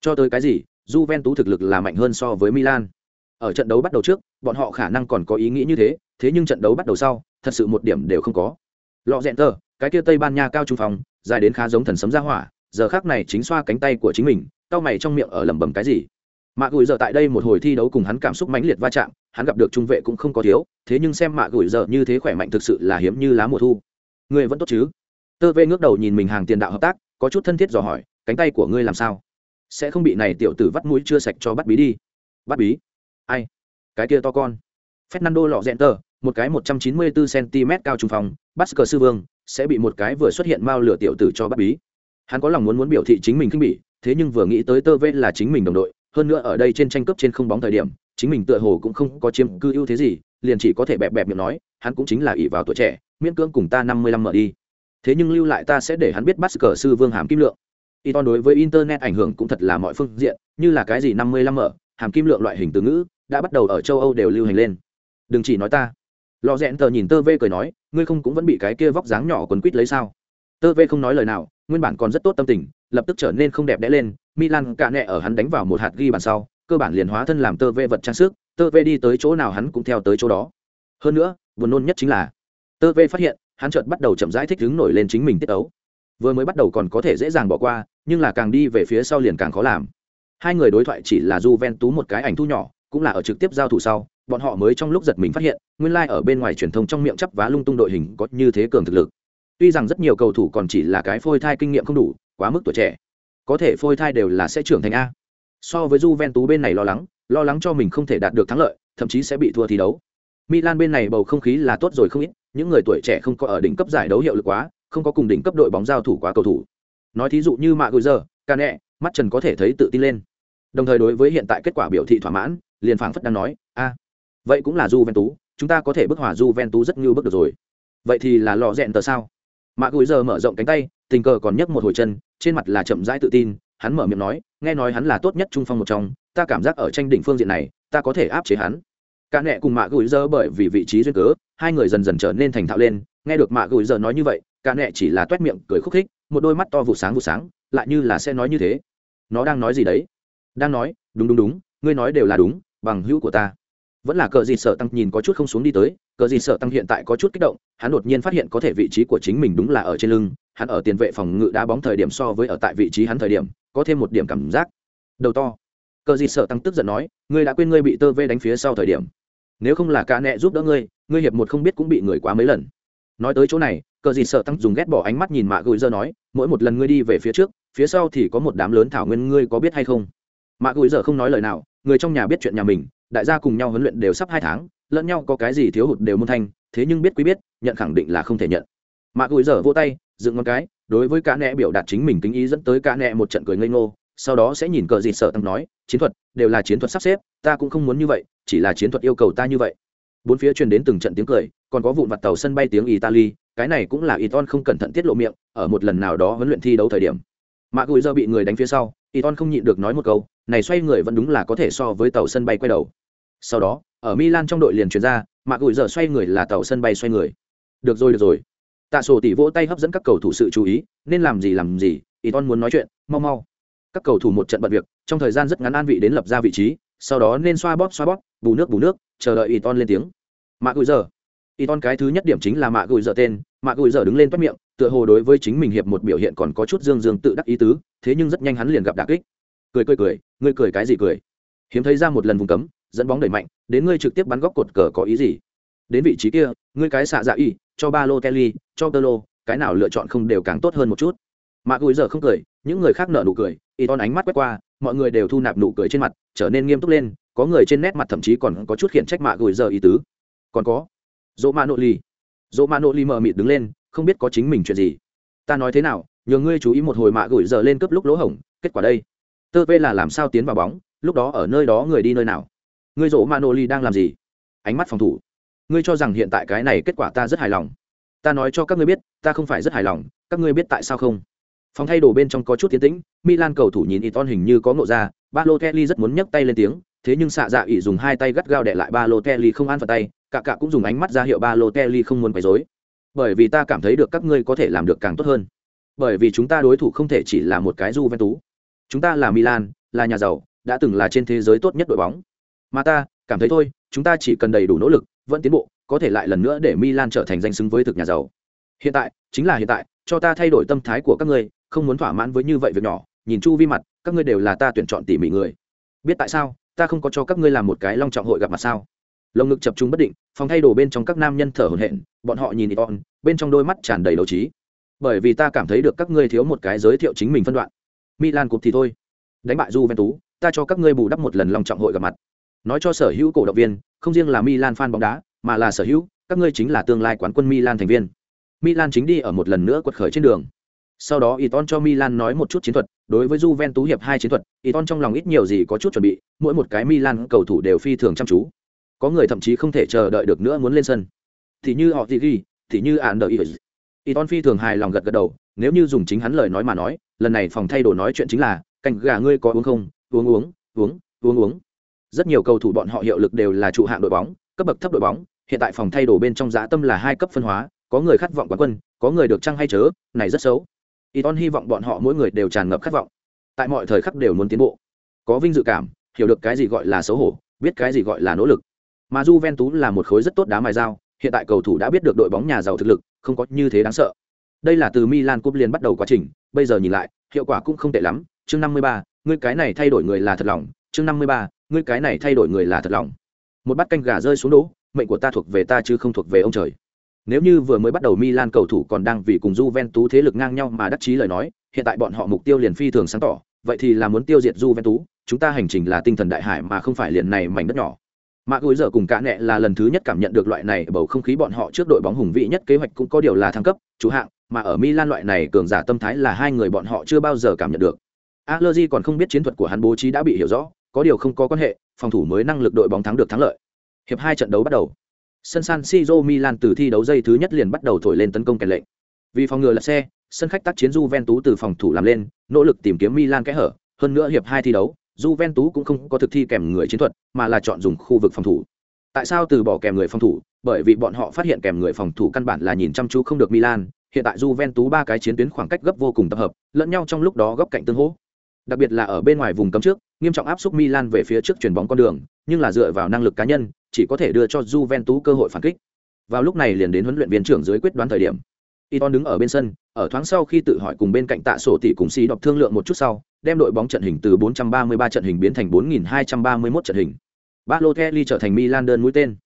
Cho tới cái gì, Juventus thực lực là mạnh hơn so với Milan. Ở trận đấu bắt đầu trước, bọn họ khả năng còn có ý nghĩ như thế, thế nhưng trận đấu bắt đầu sau, thật sự một điểm đều không có. Lọ rẽn tờ, cái kia Tây Ban Nha cao trung phòng, dài đến khá giống thần sấm ra hỏa, giờ khắc này chính xoa cánh tay của chính mình, cau mày trong miệng ở lẩm bẩm cái gì. Mạ gửi giờ tại đây một hồi thi đấu cùng hắn cảm xúc mãnh liệt va chạm, hắn gặp được trung vệ cũng không có thiếu, thế nhưng xem Mạ gửi giờ như thế khỏe mạnh thực sự là hiếm như lá mùa thu. Người vẫn tốt chứ? Tơ Vê ngước đầu nhìn mình hàng tiền đạo hợp tác, có chút thân thiết dò hỏi, cánh tay của ngươi làm sao? Sẽ không bị này tiểu tử vắt mũi chưa sạch cho bắt bí đi. Bắt bí? Ai? Cái kia to con. Fernando lọ rẽn tờ, một cái 194 cm cao trung phòng, bắt cờ sư vương, sẽ bị một cái vừa xuất hiện mao lửa tiểu tử cho bắt bí. Hắn có lòng muốn muốn biểu thị chính mình kinh bỉ, thế nhưng vừa nghĩ tới Tơ Vê là chính mình đồng đội, hơn nữa ở đây trên tranh cướp trên không bóng thời điểm chính mình tựa hồ cũng không có chiếm cư ưu thế gì liền chỉ có thể bẹp bẹp miệng nói hắn cũng chính là ỷ vào tuổi trẻ miễn cưỡng cùng ta năm mươi lăm mở đi. Thế nhưng lưu lại ta sẽ để hắn biết bắt cờ sư vương hàm kim lượng. Y to đối với internet ảnh hưởng cũng thật là mọi phương diện như là cái gì năm mươi lăm mở hàm kim lượng loại hình từ ngữ đã bắt đầu ở châu âu đều lưu hành lên. Đừng chỉ nói ta lò rẽn tờ nhìn tơ vê cười nói, ngươi không cũng vẫn bị cái kia vóc dáng nhỏ quần quýt lấy sao? Tơ vê không nói lời nào, nguyên bản còn rất tốt tâm tình, lập tức trở nên không đẹp đẽ lên. Milan cạ nẹ ở hắn đánh vào một hạt ghi bàn sau, cơ bản liền hóa thân làm tơ vê vật trang sức, tơ vê đi tới chỗ nào hắn cũng theo tới chỗ đó. Hơn nữa, buồn nôn nhất chính là, tơ vê phát hiện, hắn chợt bắt đầu chậm rãi thích đứng nổi lên chính mình tiết ấu. Vừa mới bắt đầu còn có thể dễ dàng bỏ qua, nhưng là càng đi về phía sau liền càng khó làm. Hai người đối thoại chỉ là du ven tú một cái ảnh thu nhỏ, cũng là ở trực tiếp giao thủ sau bọn họ mới trong lúc giật mình phát hiện, nguyên lai ở bên ngoài truyền thông trong miệng chắp vá lung tung đội hình có như thế cường thực lực. Tuy rằng rất nhiều cầu thủ còn chỉ là cái phôi thai kinh nghiệm không đủ, quá mức tuổi trẻ, có thể phôi thai đều là sẽ trưởng thành a. So với Juventus bên này lo lắng lo lắng cho mình không thể đạt được thắng lợi, thậm chí sẽ bị thua thi đấu. Milan bên này bầu không khí là tốt rồi không ít, những người tuổi trẻ không có ở đỉnh cấp giải đấu hiệu lực quá, không có cùng đỉnh cấp đội bóng giao thủ quá cầu thủ. Nói thí dụ như mạ gửi giờ cane mắt trần có thể thấy tự tin lên. Đồng thời đối với hiện tại kết quả biểu thị thỏa mãn, liền phảng phất đang nói, a vậy cũng là Juventus, chúng ta có thể bức hòa s rất như bức được rồi. Vậy thì là lò rẽn tờ sao? Mạ gùi giờ mở rộng cánh tay, tình cờ còn nhấc một hồi chân, trên mặt là chậm rãi tự tin, hắn mở miệng nói, nghe nói hắn là tốt nhất trung phong một trong, ta cảm giác ở tranh đỉnh phương diện này, ta có thể áp chế hắn. Cả nẹ cùng mạ gùi giờ bởi vì vị trí duyên cớ, hai người dần dần trở nên thành thạo lên, nghe được mạ gùi giờ nói như vậy, cả nẹ chỉ là toét miệng cười khúc khích, một đôi mắt to vụ sáng vụ sáng, lại như là sẽ nói như thế. Nó đang nói gì đấy? Đang nói, đúng đúng đúng, ngươi nói đều là đúng, bằng hữu của ta vẫn là cờ gì sợ tăng nhìn có chút không xuống đi tới, cờ gì sợ tăng hiện tại có chút kích động, hắn đột nhiên phát hiện có thể vị trí của chính mình đúng là ở trên lưng, hắn ở tiền vệ phòng ngự đá bóng thời điểm so với ở tại vị trí hắn thời điểm, có thêm một điểm cảm giác. Đầu to. Cờ gì sợ tăng tức giận nói, ngươi đã quên ngươi bị tơ vê đánh phía sau thời điểm. Nếu không là ca nẹ giúp đỡ ngươi ngươi hiệp một không biết cũng bị người quá mấy lần. Nói tới chỗ này, cờ gì sợ tăng dùng ghét bỏ ánh mắt nhìn mạ gửi giờ nói, mỗi một lần ngươi đi về phía trước, phía sau thì có một đám lớn thảo nguyên, ngươi có biết hay không? Mạ gửi giờ không nói lời nào, người trong nhà biết chuyện nhà mình đại gia cùng nhau huấn luyện đều sắp hai tháng, lẫn nhau có cái gì thiếu hụt đều môn thanh, thế nhưng biết quý biết, nhận khẳng định là không thể nhận. Mạ gùi dở vô tay, dựng ngón cái, đối với cá nẹ biểu đạt chính mình tính ý dẫn tới cá nẹ một trận cười ngây ngô, sau đó sẽ nhìn cờ gì sợ tăng nói, chiến thuật, đều là chiến thuật sắp xếp, ta cũng không muốn như vậy, chỉ là chiến thuật yêu cầu ta như vậy. Bốn phía truyền đến từng trận tiếng cười, còn có vụn vặt tàu sân bay tiếng italy, cái này cũng là iton không cẩn thận tiết lộ miệng, ở một lần nào đó huấn luyện thi đấu thời điểm. Mạ gùi giờ bị người đánh phía sau, iton không nhịn được nói một câu, này xoay người vẫn đúng là có thể so với tàu sân bay quay đầu sau đó, ở milan trong đội liền chuyển ra mạ gùi giờ xoay người là tàu sân bay xoay người. Được rồi được rồi. Tạ sổ tỷ vỗ tay hấp dẫn các cầu thủ sự chú ý, nên làm gì làm gì, iton muốn nói chuyện, mau mau. Các cầu thủ một trận bận việc, trong thời gian rất ngắn an vị đến lập ra vị trí, sau đó nên xoa bóp xoa bóp, bù nước bù nước, chờ đợi iton lên tiếng. Mạ gùi giờ. Iton cái thứ nhất điểm chính là mạ gùi giờ tên, mạ gùi giờ đứng lên toát miệng, tựa hồ đối với chính mình hiệp một biểu hiện còn có chút dương dương tự đắc ý tứ, thế nhưng rất nhanh hắn liền gặp đà kích. Cười cười cười, ngươi cười cái gì cười? Hiếm thấy ra một lần vùng cấm dẫn bóng đẩy mạnh, đến ngươi trực tiếp bắn góc cột cờ có ý gì? Đến vị trí kia, ngươi cái xạ dạ y, cho ba lô kelly, cho tơ lô, cái nào lựa chọn không đều càng tốt hơn một chút. Mà gùi giờ không cười, những người khác nở nụ cười, y ton ánh mắt quét qua, mọi người đều thu nạp nụ cười trên mặt, trở nên nghiêm túc lên, có người trên nét mặt thậm chí còn có chút khiển trách mạ gùi giờ ý tứ. Còn có dỗ mạ nội ly dỗ mạ nội ly mờ mịt đứng lên, không biết có chính mình chuyện gì. Ta nói thế nào nhờ ngươi chú ý một hồi mạ gùi giờ lên cướp lúc lỗ hổng, kết quả đây. Tơ vê là làm sao tiến vào bóng, lúc đó ở nơi đó người đi nơi nào? Ngươi dỗ manoli đang làm gì? Ánh mắt phòng thủ. Ngươi cho rằng hiện tại cái này kết quả ta rất hài lòng. Ta nói cho các ngươi biết, ta không phải rất hài lòng. Các ngươi biết tại sao không? Phòng thay đồ bên trong có chút tiến tĩnh, milan cầu thủ nhìn iton hình như có ngộ ra ba lô kelly rất muốn nhấc tay lên tiếng, thế nhưng xạ dạ ỉ dùng hai tay gắt gao để lại ba lô kelly không an vào tay, cả cả cũng dùng ánh mắt ra hiệu ba lô kelly không muốn quấy rối. Bởi vì ta cảm thấy được các ngươi có thể làm được càng tốt hơn. Bởi vì chúng ta đối thủ không thể chỉ là một cái j tú chúng ta là milan, là nhà giàu, đã từng là trên thế giới tốt nhất đội bóng mà ta, cảm thấy thôi, chúng ta chỉ cần đầy đủ nỗ lực, vẫn tiến bộ, có thể lại lần nữa để milan trở thành danh xứng với thực nhà giàu. Hiện tại, chính là hiện tại, cho ta thay đổi tâm thái của các ngươi, không muốn thỏa mãn với như vậy việc nhỏ. Nhìn chu vi mặt, các ngươi đều là ta tuyển chọn tỉ mỉ người. Biết tại sao, ta không có cho các ngươi làm một cái long trọng hội gặp mặt sao? Lồng ngực chập trung bất định, phòng thay đồ bên trong các nam nhân thở hổn hển, bọn họ nhìn on bên trong đôi mắt tràn đầy đấu trí. Bởi vì ta cảm thấy được các ngươi thiếu một cái giới thiệu chính mình phân đoạn. Milan cục thì thôi. Đánh bại juventus, ta cho các ngươi bù đắp một lần long trọng hội gặp mặt nói cho sở hữu cổ động viên không riêng là milan fan bóng đá mà là sở hữu các ngươi chính là tương lai quán quân milan thành viên milan chính đi ở một lần nữa quật khởi trên đường sau đó Iton cho Milan nói một chút chiến thuật, đối với Juventus hiệp hai chiến thuật, Iton trong lòng ít nhiều gì có chút chuẩn bị, mỗi một cái Milan cầu thủ đều phi thường chăm chú. Có người thậm chí không thể chờ đợi được nữa muốn lên sân. Thì như họ Gigi, thì như Anderlecht. Iton phi thường hài lòng gật gật đầu, nếu như dùng chính hắn lời nói mà nói, lần này phòng thay đồ nói chuyện chính là, canh gà ngươi có uống không? Uống uống, uống, uống uống. Rất nhiều cầu thủ bọn họ hiệu lực đều là trụ hạng đội bóng, cấp bậc thấp đội bóng, hiện tại phòng thay đồ bên trong giá tâm là hai cấp phân hóa, có người khát vọng quán quân, có người được trăng hay chớ, này rất xấu Iton hy vọng bọn họ mỗi người đều tràn ngập khát vọng, tại mọi thời khắc đều muốn tiến bộ, có vinh dự cảm, hiểu được cái gì gọi là xấu hổ, biết cái gì gọi là nỗ lực. Mà Juventus là một khối rất tốt đá mài dao, hiện tại cầu thủ đã biết được đội bóng nhà giàu thực lực, không có như thế đáng sợ. Đây là từ Milan Cup liền bắt đầu quá trình, bây giờ nhìn lại, hiệu quả cũng không tệ lắm. Chương 53, ngươi cái này thay đổi người là thật lòng. Chương 53, ngươi cái này thay đổi người là thật lòng. Một bát canh gà rơi xuống đỗ, mệnh của ta thuộc về ta chứ không thuộc về ông trời. Nếu như vừa mới bắt đầu Milan cầu thủ còn đang vì cùng Juventus thế lực ngang nhau mà đắc chí lời nói, hiện tại bọn họ mục tiêu liền phi thường sáng tỏ, vậy thì là muốn tiêu diệt Juventus, chúng ta hành trình là tinh thần đại hải mà không phải liền này mảnh đất nhỏ. Mạ Gối giờ cùng cả nẹ là lần thứ nhất cảm nhận được loại này bầu không khí bọn họ trước đội bóng hùng vĩ nhất kế hoạch cũng có điều là thăng cấp, chủ hạng, mà ở Milan loại này cường giả tâm thái là hai người bọn họ chưa bao giờ cảm nhận được. Allegri còn không biết chiến thuật của hắn bố trí đã bị hiểu rõ, có điều không có quan hệ, phòng thủ mới năng lực đội bóng thắng được thắng lợi. Hiệp hai trận đấu bắt đầu. Sân San Siro Milan từ thi đấu dây thứ nhất liền bắt đầu thổi lên tấn công kèn lệnh. Vì phòng ngừa là xe, sân khách tác chiến Juventus từ phòng thủ làm lên, nỗ lực tìm kiếm Milan kẽ hở, hơn nữa hiệp hai thi đấu, Juventus cũng không có thực thi kèm người chiến thuật, mà là chọn dùng khu vực phòng thủ. Tại sao từ bỏ kèm người phòng thủ? Bởi vì bọn họ phát hiện kèm người phòng thủ căn bản là nhìn chăm chú không được Milan, hiện tại Juventus ba cái chiến tuyến khoảng cách gấp vô cùng tập hợp, lẫn nhau trong lúc đó góc cạnh tương hỗ. Đặc biệt là ở bên ngoài vùng cấm trước, nghiêm trọng áp xúc Milan về phía trước chuyển bóng con đường, nhưng là dựa vào năng lực cá nhân, chỉ có thể đưa cho Juventus cơ hội phản kích. Vào lúc này liền đến huấn luyện viên trưởng dưới quyết đoán thời điểm. Iton đứng ở bên sân, ở thoáng sau khi tự hỏi cùng bên cạnh Tạ Sổ tỷ cùng sĩ đọc thương lượng một chút sau, đem đội bóng trận hình từ 433 trận hình biến thành 4231 trận hình. Balotelli trở thành Milan đơn mũi tên.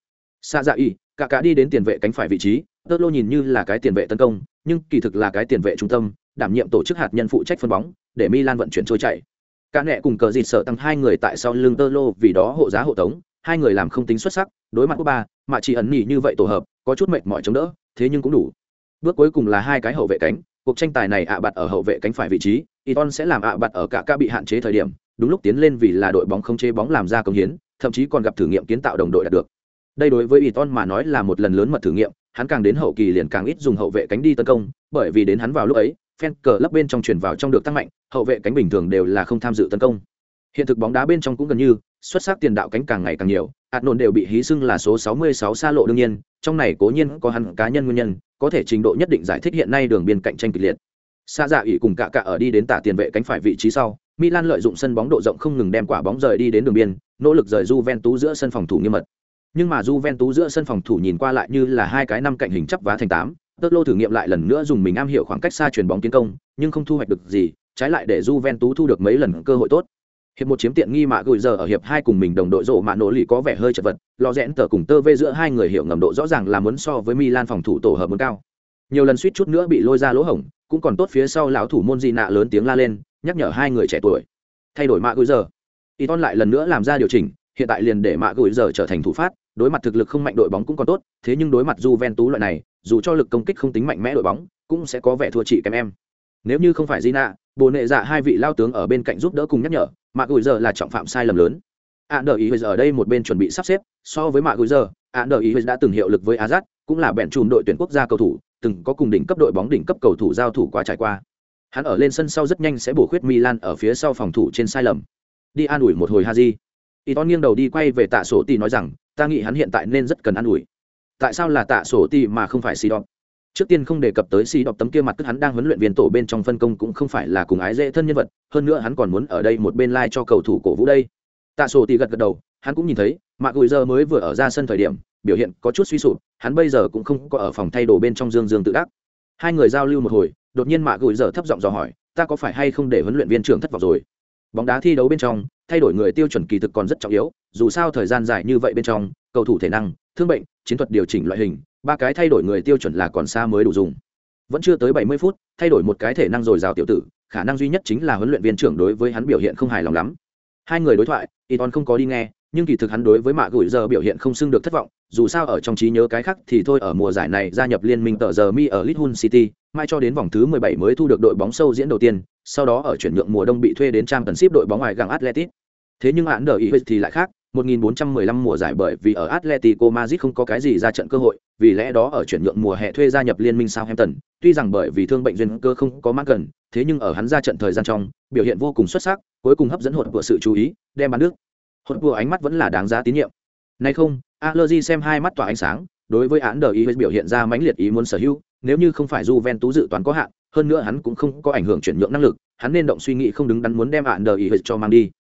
Sa dạ y, cả cả đi đến tiền vệ cánh phải vị trí, Tơ Lô nhìn như là cái tiền vệ tấn công, nhưng kỳ thực là cái tiền vệ trung tâm, đảm nhiệm tổ chức hạt nhân phụ trách phân bóng, để Milan vận chuyển trôi chảy. Cả nẹ cùng cờ dịt sợ tăng hai người tại sau lưng Tơ Lô vì đó hộ giá hộ tống, hai người làm không tính xuất sắc đối mặt của ba mà chỉ ẩn nhỉ như vậy tổ hợp có chút mệt mỏi chống đỡ thế nhưng cũng đủ. Bước cuối cùng là hai cái hậu vệ cánh cuộc tranh tài này ạ bạt ở hậu vệ cánh phải vị trí Iton sẽ làm ạ bạt ở cả ca bị hạn chế thời điểm đúng lúc tiến lên vì là đội bóng không chế bóng làm ra công hiến thậm chí còn gặp thử nghiệm kiến tạo đồng đội đạt được. Đây đối với Iton mà nói là một lần lớn mật thử nghiệm, hắn càng đến hậu kỳ liền càng ít dùng hậu vệ cánh đi tấn công, bởi vì đến hắn vào lúc ấy, fan cờ lấp bên trong chuyển vào trong được tăng mạnh, hậu vệ cánh bình thường đều là không tham dự tấn công. Hiện thực bóng đá bên trong cũng gần như, xuất sắc tiền đạo cánh càng ngày càng nhiều, Arnold đều bị hí xưng là số 66 xa lộ đương nhiên, trong này cố nhiên có hắn cá nhân nguyên nhân, có thể trình độ nhất định giải thích hiện nay đường biên cạnh tranh kịch liệt. Sa dạ ủy cùng cả cả ở đi đến tả tiền vệ cánh phải vị trí sau, Milan lợi dụng sân bóng độ rộng không ngừng đem quả bóng rời đi đến đường biên, nỗ lực rời Juventus giữa sân phòng thủ nghiêm mật. Nhưng mà Juventus giữa sân phòng thủ nhìn qua lại như là hai cái năm cạnh hình chấp vá thành tám, tớt Lô thử nghiệm lại lần nữa dùng mình am hiểu khoảng cách xa chuyền bóng tiến công, nhưng không thu hoạch được gì, trái lại để Juventus thu được mấy lần cơ hội tốt. Hiệp một chiếm tiện nghi mạ gửi giờ ở hiệp hai cùng mình đồng đội rộ mạ nỗ lì có vẻ hơi chật vật, lo rẽn tờ cùng tơ vê giữa hai người hiểu ngầm độ rõ ràng là muốn so với Milan phòng thủ tổ hợp muốn cao. Nhiều lần suýt chút nữa bị lôi ra lỗ hổng, cũng còn tốt phía sau lão thủ môn gì nạ lớn tiếng la lên, nhắc nhở hai người trẻ tuổi. Thay đổi mạ gửi giờ. Iton lại lần nữa làm ra điều chỉnh, hiện tại liền để mạ gửi giờ trở thành thủ phát, đối mặt thực lực không mạnh đội bóng cũng còn tốt, thế nhưng đối mặt Juventus loại này, dù cho lực công kích không tính mạnh mẽ đội bóng, cũng sẽ có vẻ thua chị kém em. Nếu như không phải Gina, bồ nệ dạ hai vị lao tướng ở bên cạnh giúp đỡ cùng nhắc nhở, mạ gửi giờ là trọng phạm sai lầm lớn. ạ đờ ý giờ ở đây một bên chuẩn bị sắp xếp, so với mạ gửi giờ, ạ đờ ý đã từng hiệu lực với Azat, cũng là bèn chùm đội tuyển quốc gia cầu thủ, từng có cùng đỉnh cấp đội bóng đỉnh cấp cầu thủ giao thủ quá trải qua. Hắn ở lên sân sau rất nhanh sẽ bổ khuyết Milan ở phía sau phòng thủ trên sai lầm. Đi an ủi một hồi Haji. to nghiêng đầu đi quay về tạ sổ tỷ nói rằng, ta nghĩ hắn hiện tại nên rất cần an ủi tại sao là tạ sổ ti mà không phải xì đọc trước tiên không đề cập tới xì đọc tấm kia mặt tức hắn đang huấn luyện viên tổ bên trong phân công cũng không phải là cùng ái dễ thân nhân vật, hơn nữa hắn còn muốn ở đây một bên lai、like、cho cầu thủ cổ vũ đây. Tạ sổ ti gật gật đầu, hắn cũng nhìn thấy mạ gùi giờ mới vừa ở ra sân thời điểm, biểu hiện có chút suy sụp, hắn bây giờ cũng không có ở phòng thay đồ bên trong dương dương tự đắc. Hai người giao lưu một hồi, đột nhiên mạ gùi giờ thấp giọng dò hỏi, ta có phải hay không để huấn luyện viên trưởng thất vọng rồi? Bóng đá thi đấu bên trong, thay đổi người tiêu chuẩn kỳ thực còn rất trọng yếu, dù sao thời gian dài như vậy bên trong, cầu thủ thể năng, thương bệnh chiến thuật điều chỉnh loại hình, ba cái thay đổi người tiêu chuẩn là còn xa mới đủ dùng. Vẫn chưa tới bảy mươi phút, thay đổi một cái thể năng dồi dào tiểu tử, khả năng duy nhất chính là huấn luyện viên trưởng đối với hắn biểu hiện không hài lòng lắm. Hai người đối thoại Iton không có đi nghe, nhưng kỳ thực hắn đối với mạ gửi giờ biểu hiện không xưng được thất vọng, dù sao ở trong trí nhớ cái khác thì thôi, ở mùa giải này gia nhập liên minh tờ giờ mi ở lithuania City, mai cho đến vòng thứ 17 mới thu được đội bóng sâu diễn đầu tiên, sau đó ở chuyển nhượng mùa đông bị thuê đến trang tần ship đội bóng ngoài gang Atletic thế nhưng án đờ ý thì lại khác 1415 mùa giải bởi vì ở Atletico Madrid không có cái gì ra trận cơ hội, vì lẽ đó ở chuyển nhượng mùa hè thuê gia nhập liên minh Southampton, tuy rằng bởi vì thương bệnh duyên cơ không có mắc gần, thế nhưng ở hắn ra trận thời gian trong, biểu hiện vô cùng xuất sắc, cuối cùng hấp dẫn hột của sự chú ý, đem bán nước. Hột của ánh mắt vẫn là đáng giá tín nhiệm. Nay không, Allergy xem hai mắt tỏa ánh sáng, đối với án đời ý biểu hiện ra mãnh liệt ý muốn sở hữu, nếu như không phải Juventus dự toán có hạn, hơn nữa hắn cũng không có ảnh hưởng chuyển nhượng năng lực, hắn nên động suy nghĩ không đứng đắn muốn đem án đời ý cho mang đi.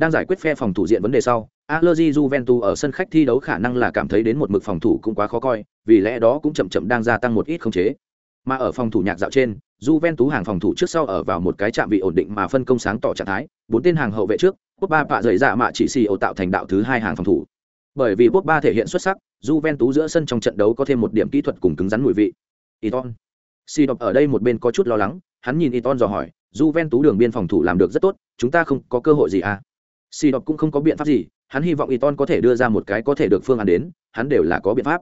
Đang giải quyết phe phòng thủ diện vấn đề sau, Allergy Juventus ở sân khách thi đấu khả năng là cảm thấy đến một mực phòng thủ cũng quá khó coi, vì lẽ đó cũng chậm chậm đang gia tăng một ít không chế. Mà ở phòng thủ nhạc dạo trên, Juventus hàng phòng thủ trước sau ở vào một cái trạm vị ổn định mà phân công sáng tỏ trạng thái, bốn tên hàng hậu vệ trước, quốc ba bạ rời dạ mạ chỉ xì ổ tạo thành đạo thứ hai hàng phòng thủ. Bởi vì quốc ba thể hiện xuất sắc, Juventus giữa sân trong trận đấu có thêm một điểm kỹ thuật cùng cứng rắn mùi vị. Iton. Si đọc ở đây một bên có chút lo lắng, hắn nhìn Iton dò hỏi, Juventus đường biên phòng thủ làm được rất tốt, chúng ta không có cơ hội gì à? Si đọc cũng không có biện pháp gì, hắn hy vọng Iton có thể đưa ra một cái có thể được phương án đến, hắn đều là có biện pháp.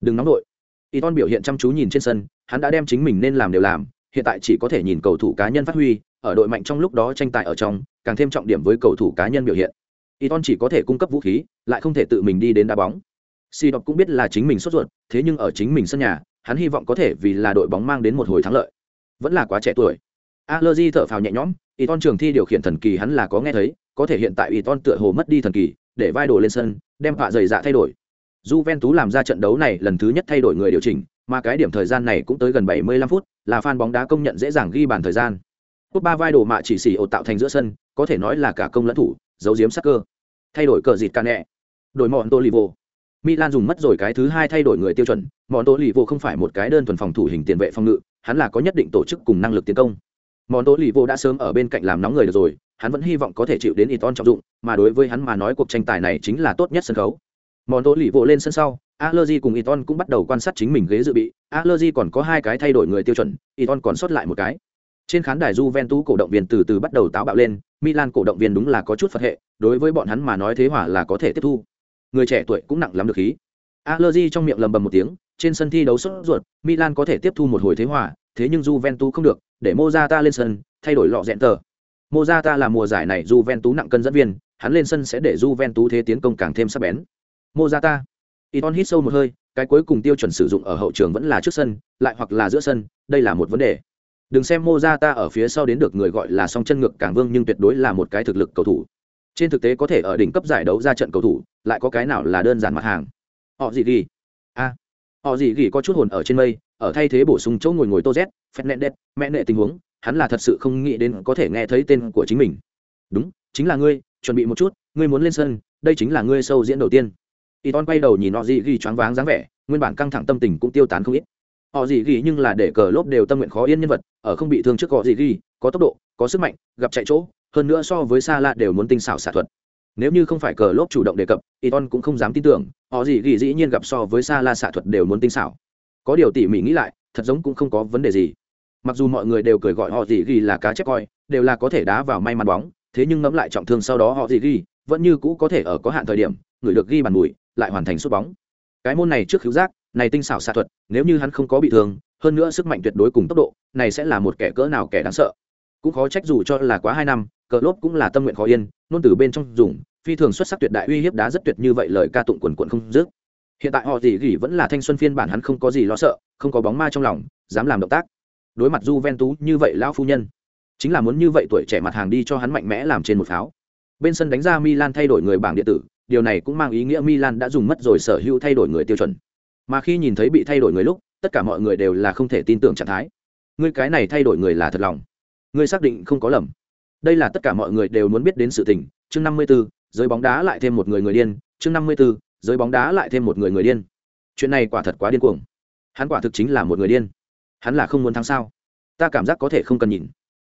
Đừng nóng đội. Iton biểu hiện chăm chú nhìn trên sân, hắn đã đem chính mình nên làm đều làm, hiện tại chỉ có thể nhìn cầu thủ cá nhân phát huy, ở đội mạnh trong lúc đó tranh tài ở trong, càng thêm trọng điểm với cầu thủ cá nhân biểu hiện. Iton chỉ có thể cung cấp vũ khí, lại không thể tự mình đi đến đá bóng. Si đọc cũng biết là chính mình sốt ruột, thế nhưng ở chính mình sân nhà, hắn hy vọng có thể vì là đội bóng mang đến một hồi thắng lợi. Vẫn là quá trẻ tuổi. Allergy thở phào nhẹ nhõm, Iton trường thi điều khiển thần kỳ hắn là có nghe thấy, có thể hiện tại Iton tựa hồ mất đi thần kỳ, để vai đồ lên sân, đem họa dày dạ thay đổi. Juventus làm ra trận đấu này lần thứ nhất thay đổi người điều chỉnh, mà cái điểm thời gian này cũng tới gần 75 phút, là fan bóng đá công nhận dễ dàng ghi bàn thời gian. Cúp ba vai đổ mạ chỉ xỉ ổ tạo thành giữa sân, có thể nói là cả công lẫn thủ, giấu giếm sắc cơ. Thay đổi cờ dịt Cane. Đổi mọn Tô vô Milan dùng mất rồi cái thứ hai thay đổi người tiêu chuẩn, mọn Tô vô không phải một cái đơn thuần phòng thủ hình tiền vệ phòng ngự, hắn là có nhất định tổ chức cùng năng lực tiến công món tố lì vô đã sớm ở bên cạnh làm nóng người được rồi, hắn vẫn hy vọng có thể chịu đến Iton trọng dụng, mà đối với hắn mà nói cuộc tranh tài này chính là tốt nhất sân khấu. món Tố lì vô lên sân sau, Alergy cùng Iton cũng bắt đầu quan sát chính mình ghế dự bị, Alergy còn có hai cái thay đổi người tiêu chuẩn, Iton còn sót lại một cái. Trên khán đài Juventus cổ động viên từ từ bắt đầu táo bạo lên, Milan cổ động viên đúng là có chút phật hệ, đối với bọn hắn mà nói thế hỏa là có thể tiếp thu. Người trẻ tuổi cũng nặng lắm được khí. Alergy trong miệng lầm bầm một tiếng, trên sân thi đấu sốt ruột, Milan có thể tiếp thu một hồi thế hỏa, thế nhưng Juventus không được, để Mozata lên sân, thay đổi lọ rèn tờ. Mozata là mùa giải này Juventus nặng cân dẫn viên, hắn lên sân sẽ để Juventus thế tiến công càng thêm sắc bén. Mozata, Iton hít sâu một hơi, cái cuối cùng tiêu chuẩn sử dụng ở hậu trường vẫn là trước sân, lại hoặc là giữa sân, đây là một vấn đề. Đừng xem Mozata ở phía sau đến được người gọi là song chân ngược càng vương nhưng tuyệt đối là một cái thực lực cầu thủ. Trên thực tế có thể ở đỉnh cấp giải đấu ra trận cầu thủ, lại có cái nào là đơn giản mặt hàng. Họ gì gì? A. họ gì gì có chút hồn ở trên mây, ở thay thế bổ sung chỗ ngồi ngồi Tô Z, phép nện đẹp, mẹ nệ tình huống, hắn là thật sự không nghĩ đến có thể nghe thấy tên của chính mình. Đúng, chính là ngươi, chuẩn bị một chút, ngươi muốn lên sân, đây chính là ngươi sâu diễn đầu tiên. Y ton quay đầu nhìn họ gì ghi choáng váng dáng vẻ nguyên bản căng thẳng tâm tình cũng tiêu tán không ít. Họ gì ghi nhưng là để cờ lốp đều tâm nguyện khó yên nhân vật ở không bị thương trước họ gì ghi có tốc độ có sức mạnh gặp chạy chỗ hơn nữa so với xa lạ đều muốn tinh xảo xả thuật. Nếu như không phải cờ lốp chủ động đề cập y ton cũng không dám tin tưởng họ gì ghi dĩ nhiên gặp so với xa la xả thuật đều muốn tinh xảo. Có điều tỉ mỉ nghĩ lại thật giống cũng không có vấn đề gì mặc dù mọi người đều cười gọi họ gì ghi là cá chép coi, đều là có thể đá vào may mắn bóng, thế nhưng ngẫm lại trọng thương sau đó họ gì ghi, vẫn như cũ có thể ở có hạn thời điểm, người được ghi bàn mùi, lại hoàn thành sút bóng. Cái môn này trước khiếu giác, này tinh xảo xạ thuật, nếu như hắn không có bị thương, hơn nữa sức mạnh tuyệt đối cùng tốc độ, này sẽ là một kẻ cỡ nào kẻ đáng sợ. Cũng khó trách dù cho là quá hai năm, cờ lốp cũng là tâm nguyện khó yên nôn từ bên trong dùng, phi thường xuất sắc tuyệt đại uy hiếp đá rất tuyệt như vậy lời ca tụng quần quận không dứt. Hiện tại họ gì gỉ vẫn là thanh xuân phiên bản hắn không có gì lo sợ, không có bóng ma trong lòng, dám làm động tác đối mặt Juventus như vậy lão phu nhân chính là muốn như vậy tuổi trẻ mặt hàng đi cho hắn mạnh mẽ làm trên một pháo bên sân đánh ra Milan thay đổi người bảng điện tử điều này cũng mang ý nghĩa Milan đã dùng mất rồi sở hữu thay đổi người tiêu chuẩn. Mà khi nhìn thấy bị thay đổi người lúc, tất cả mọi người đều là không thể tin tưởng trạng thái. Ngươi cái này thay đổi người là thật lòng. Ngươi xác định không có lầm. Đây là tất cả mọi người đều muốn biết đến sự tình. Chương 54, giới bóng đá lại thêm một người người điên, chương 54, giới bóng đá lại thêm một người người điên. Chuyện này quả thật quá điên cuồng. Hắn quả thực chính là một người điên. Hắn là không muốn thắng sao? Ta cảm giác có thể không cần nhìn.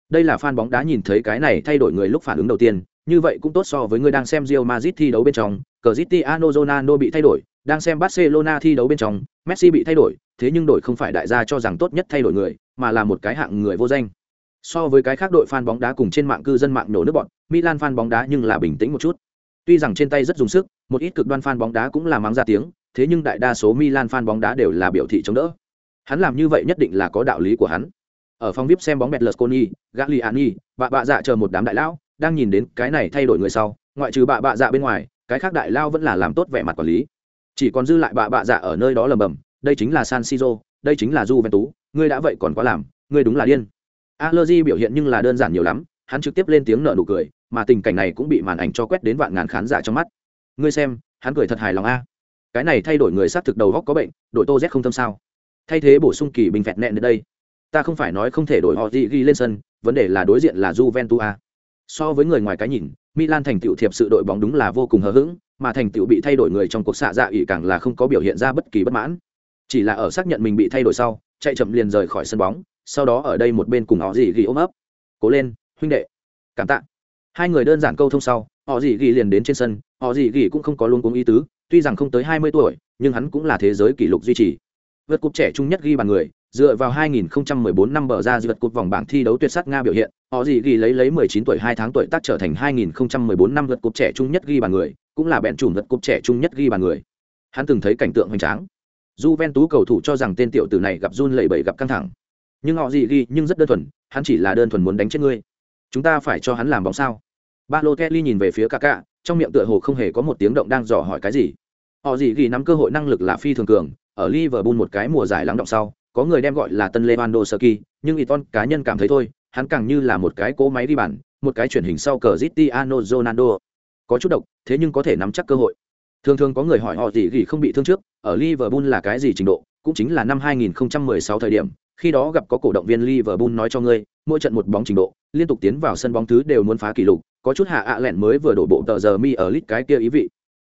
Đây là fan bóng đá nhìn thấy cái này thay đổi người lúc phản ứng đầu tiên, như vậy cũng tốt so với người đang xem Real Madrid thi đấu bên trong, Cristiano Ronaldo bị thay đổi, đang xem Barcelona thi đấu bên trong, Messi bị thay đổi, thế nhưng đội không phải đại gia cho rằng tốt nhất thay đổi người, mà là một cái hạng người vô danh. So với cái khác đội fan bóng đá cùng trên mạng cư dân mạng nổ nước bọn, Milan fan bóng đá nhưng là bình tĩnh một chút. Tuy rằng trên tay rất dùng sức, một ít cực đoan fan bóng đá cũng là mắng ra tiếng, thế nhưng đại đa số Milan fan bóng đá đều là biểu thị chống đỡ. Hắn làm như vậy nhất định là có đạo lý của hắn. Ở phòng VIP xem bóng Betlesconi, Gagliani, bạ bạ dạ chờ một đám đại lão, đang nhìn đến cái này thay đổi người sau ngoại trừ bạ bạ dạ bên ngoài cái khác đại lao vẫn là làm tốt vẻ mặt quản lý. Chỉ còn dư lại bạ bạ dạ ở nơi đó lầm bầm đây chính là san siro đây chính là du ven tú ngươi đã vậy còn quá làm ngươi đúng là điên. Allergy biểu hiện nhưng là đơn giản nhiều lắm hắn trực tiếp lên tiếng nợ nụ cười mà tình cảnh này cũng bị màn ảnh cho quét đến vạn ngàn khán giả trong mắt. Ngươi xem hắn cười thật hài lòng a. Cái này thay đổi người sát thực đầu góc có bệnh đội tô z không tâm sao? Thay thế bổ sung kỳ bình phẹt nẹn đến đây ta không phải nói không thể đổi họ gì ghi lên sân vấn đề là đối diện là Juventus a So với người ngoài cái nhìn, Milan thành tựu thiệp sự đội bóng đúng là vô cùng hờ hững, mà thành tựu bị thay đổi người trong cuộc xạ dạ ủy càng là không có biểu hiện ra bất kỳ bất mãn. Chỉ là ở xác nhận mình bị thay đổi sau, chạy chậm liền rời khỏi sân bóng, sau đó ở đây một bên cùng họ gì ghi ôm ấp. Cố lên, huynh đệ. Cảm tạ. Hai người đơn giản câu thông sau, họ gì ghi liền đến trên sân, họ gì ghi cũng không có luôn cuống ý tứ, tuy rằng không tới hai mươi tuổi, nhưng hắn cũng là thế giới kỷ lục duy trì. Vượt cúp trẻ trung nhất ghi bàn người, dựa vào 2014 năm bờ ra vượt cột vòng bảng thi đấu tuyệt sắc Nga biểu hiện, họ gì ghi lấy lấy 19 tuổi 2 tháng tuổi tác trở thành 2014 năm vượt cột trẻ trung nhất ghi bàn người, cũng là bẹn chủng vượt cột trẻ trung nhất ghi bàn người. Hắn từng thấy cảnh tượng hoành tráng. Juventus cầu thủ cho rằng tên tiểu tử này gặp run lẩy bẩy gặp căng thẳng. Nhưng họ gì ghi nhưng rất đơn thuần, hắn chỉ là đơn thuần muốn đánh chết ngươi. Chúng ta phải cho hắn làm bóng sao? Balotelli nhìn về phía Kaká, trong miệng tựa hồ không hề có một tiếng động đang dò hỏi cái gì. Họ gì ghi nắm cơ hội năng lực là phi thường cường, ở Liverpool một cái mùa giải lắng động sau, có người đem gọi là tân Lewandowski, nhưng Iton cá nhân cảm thấy thôi, hắn càng như là một cái cố máy đi bàn, một cái chuyển hình sau cờ Cristiano Ronaldo. Có chút độc, thế nhưng có thể nắm chắc cơ hội. Thường thường có người hỏi họ gì gì không bị thương trước, ở Liverpool là cái gì trình độ, cũng chính là năm 2016 thời điểm, khi đó gặp có cổ động viên Liverpool nói cho ngươi, mỗi trận một bóng trình độ, liên tục tiến vào sân bóng thứ đều muốn phá kỷ lục, có chút hạ ạ lẹn mới vừa đổ bộ tờ giờ mi ở lit cái kia ý vị.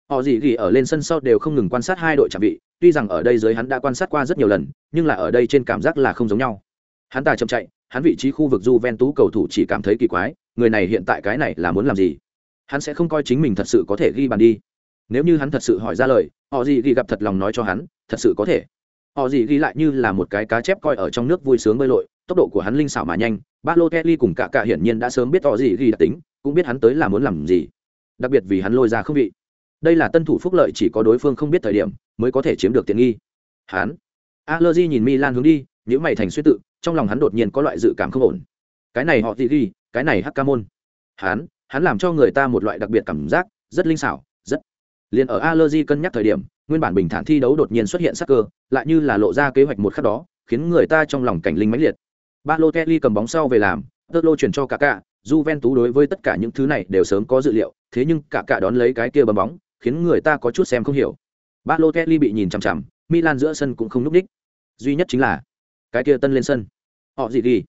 Họ gì gì ở lên sân sau đều không ngừng quan sát hai đội chạm vị, tuy rằng ở đây dưới hắn đã quan sát qua rất nhiều lần, nhưng là ở đây trên cảm giác là không giống nhau. Hắn ta chậm chạy, hắn vị trí khu vực Juventus cầu thủ chỉ cảm thấy kỳ quái, người này hiện tại cái này là muốn làm gì? Hắn sẽ không coi chính mình thật sự có thể ghi bàn đi. Nếu như hắn thật sự hỏi ra lời, họ gì ghi gặp thật lòng nói cho hắn, thật sự có thể. Họ gì ghi lại như là một cái cá chép coi ở trong nước vui sướng bơi lội, tốc độ của hắn linh xảo mà nhanh, Balotelli cùng cả cả hiển nhiên đã sớm biết họ gì ghi đặc tính, cũng biết hắn tới là muốn làm gì. Đặc biệt vì hắn lôi ra không vị. Đây là tân thủ phúc lợi chỉ có đối phương không biết thời điểm, mới có thể chiếm được tiện nghi. Hắn, di nhìn Milan hướng đi, những mày thành suy tự, trong lòng hắn đột nhiên có loại dự cảm không ổn. Cái này họ ghi, cái này Hakamon. Hắn, hắn làm cho người ta một loại đặc biệt cảm giác, rất linh xảo, rất. Liên ở Allergy cân nhắc thời điểm, nguyên bản bình thản thi đấu đột nhiên xuất hiện sắc cơ lại như là lộ ra kế hoạch một khắc đó khiến người ta trong lòng cảnh linh mãnh liệt Balotelli cầm bóng sau về làm tơ lô chuyển cho cả cả tú đối với tất cả những thứ này đều sớm có dự liệu thế nhưng cả cả đón lấy cái kia bấm bóng khiến người ta có chút xem không hiểu Balotelli bị nhìn chằm chằm Milan giữa sân cũng không lúc đích duy nhất chính là cái kia tân lên sân họ gì gì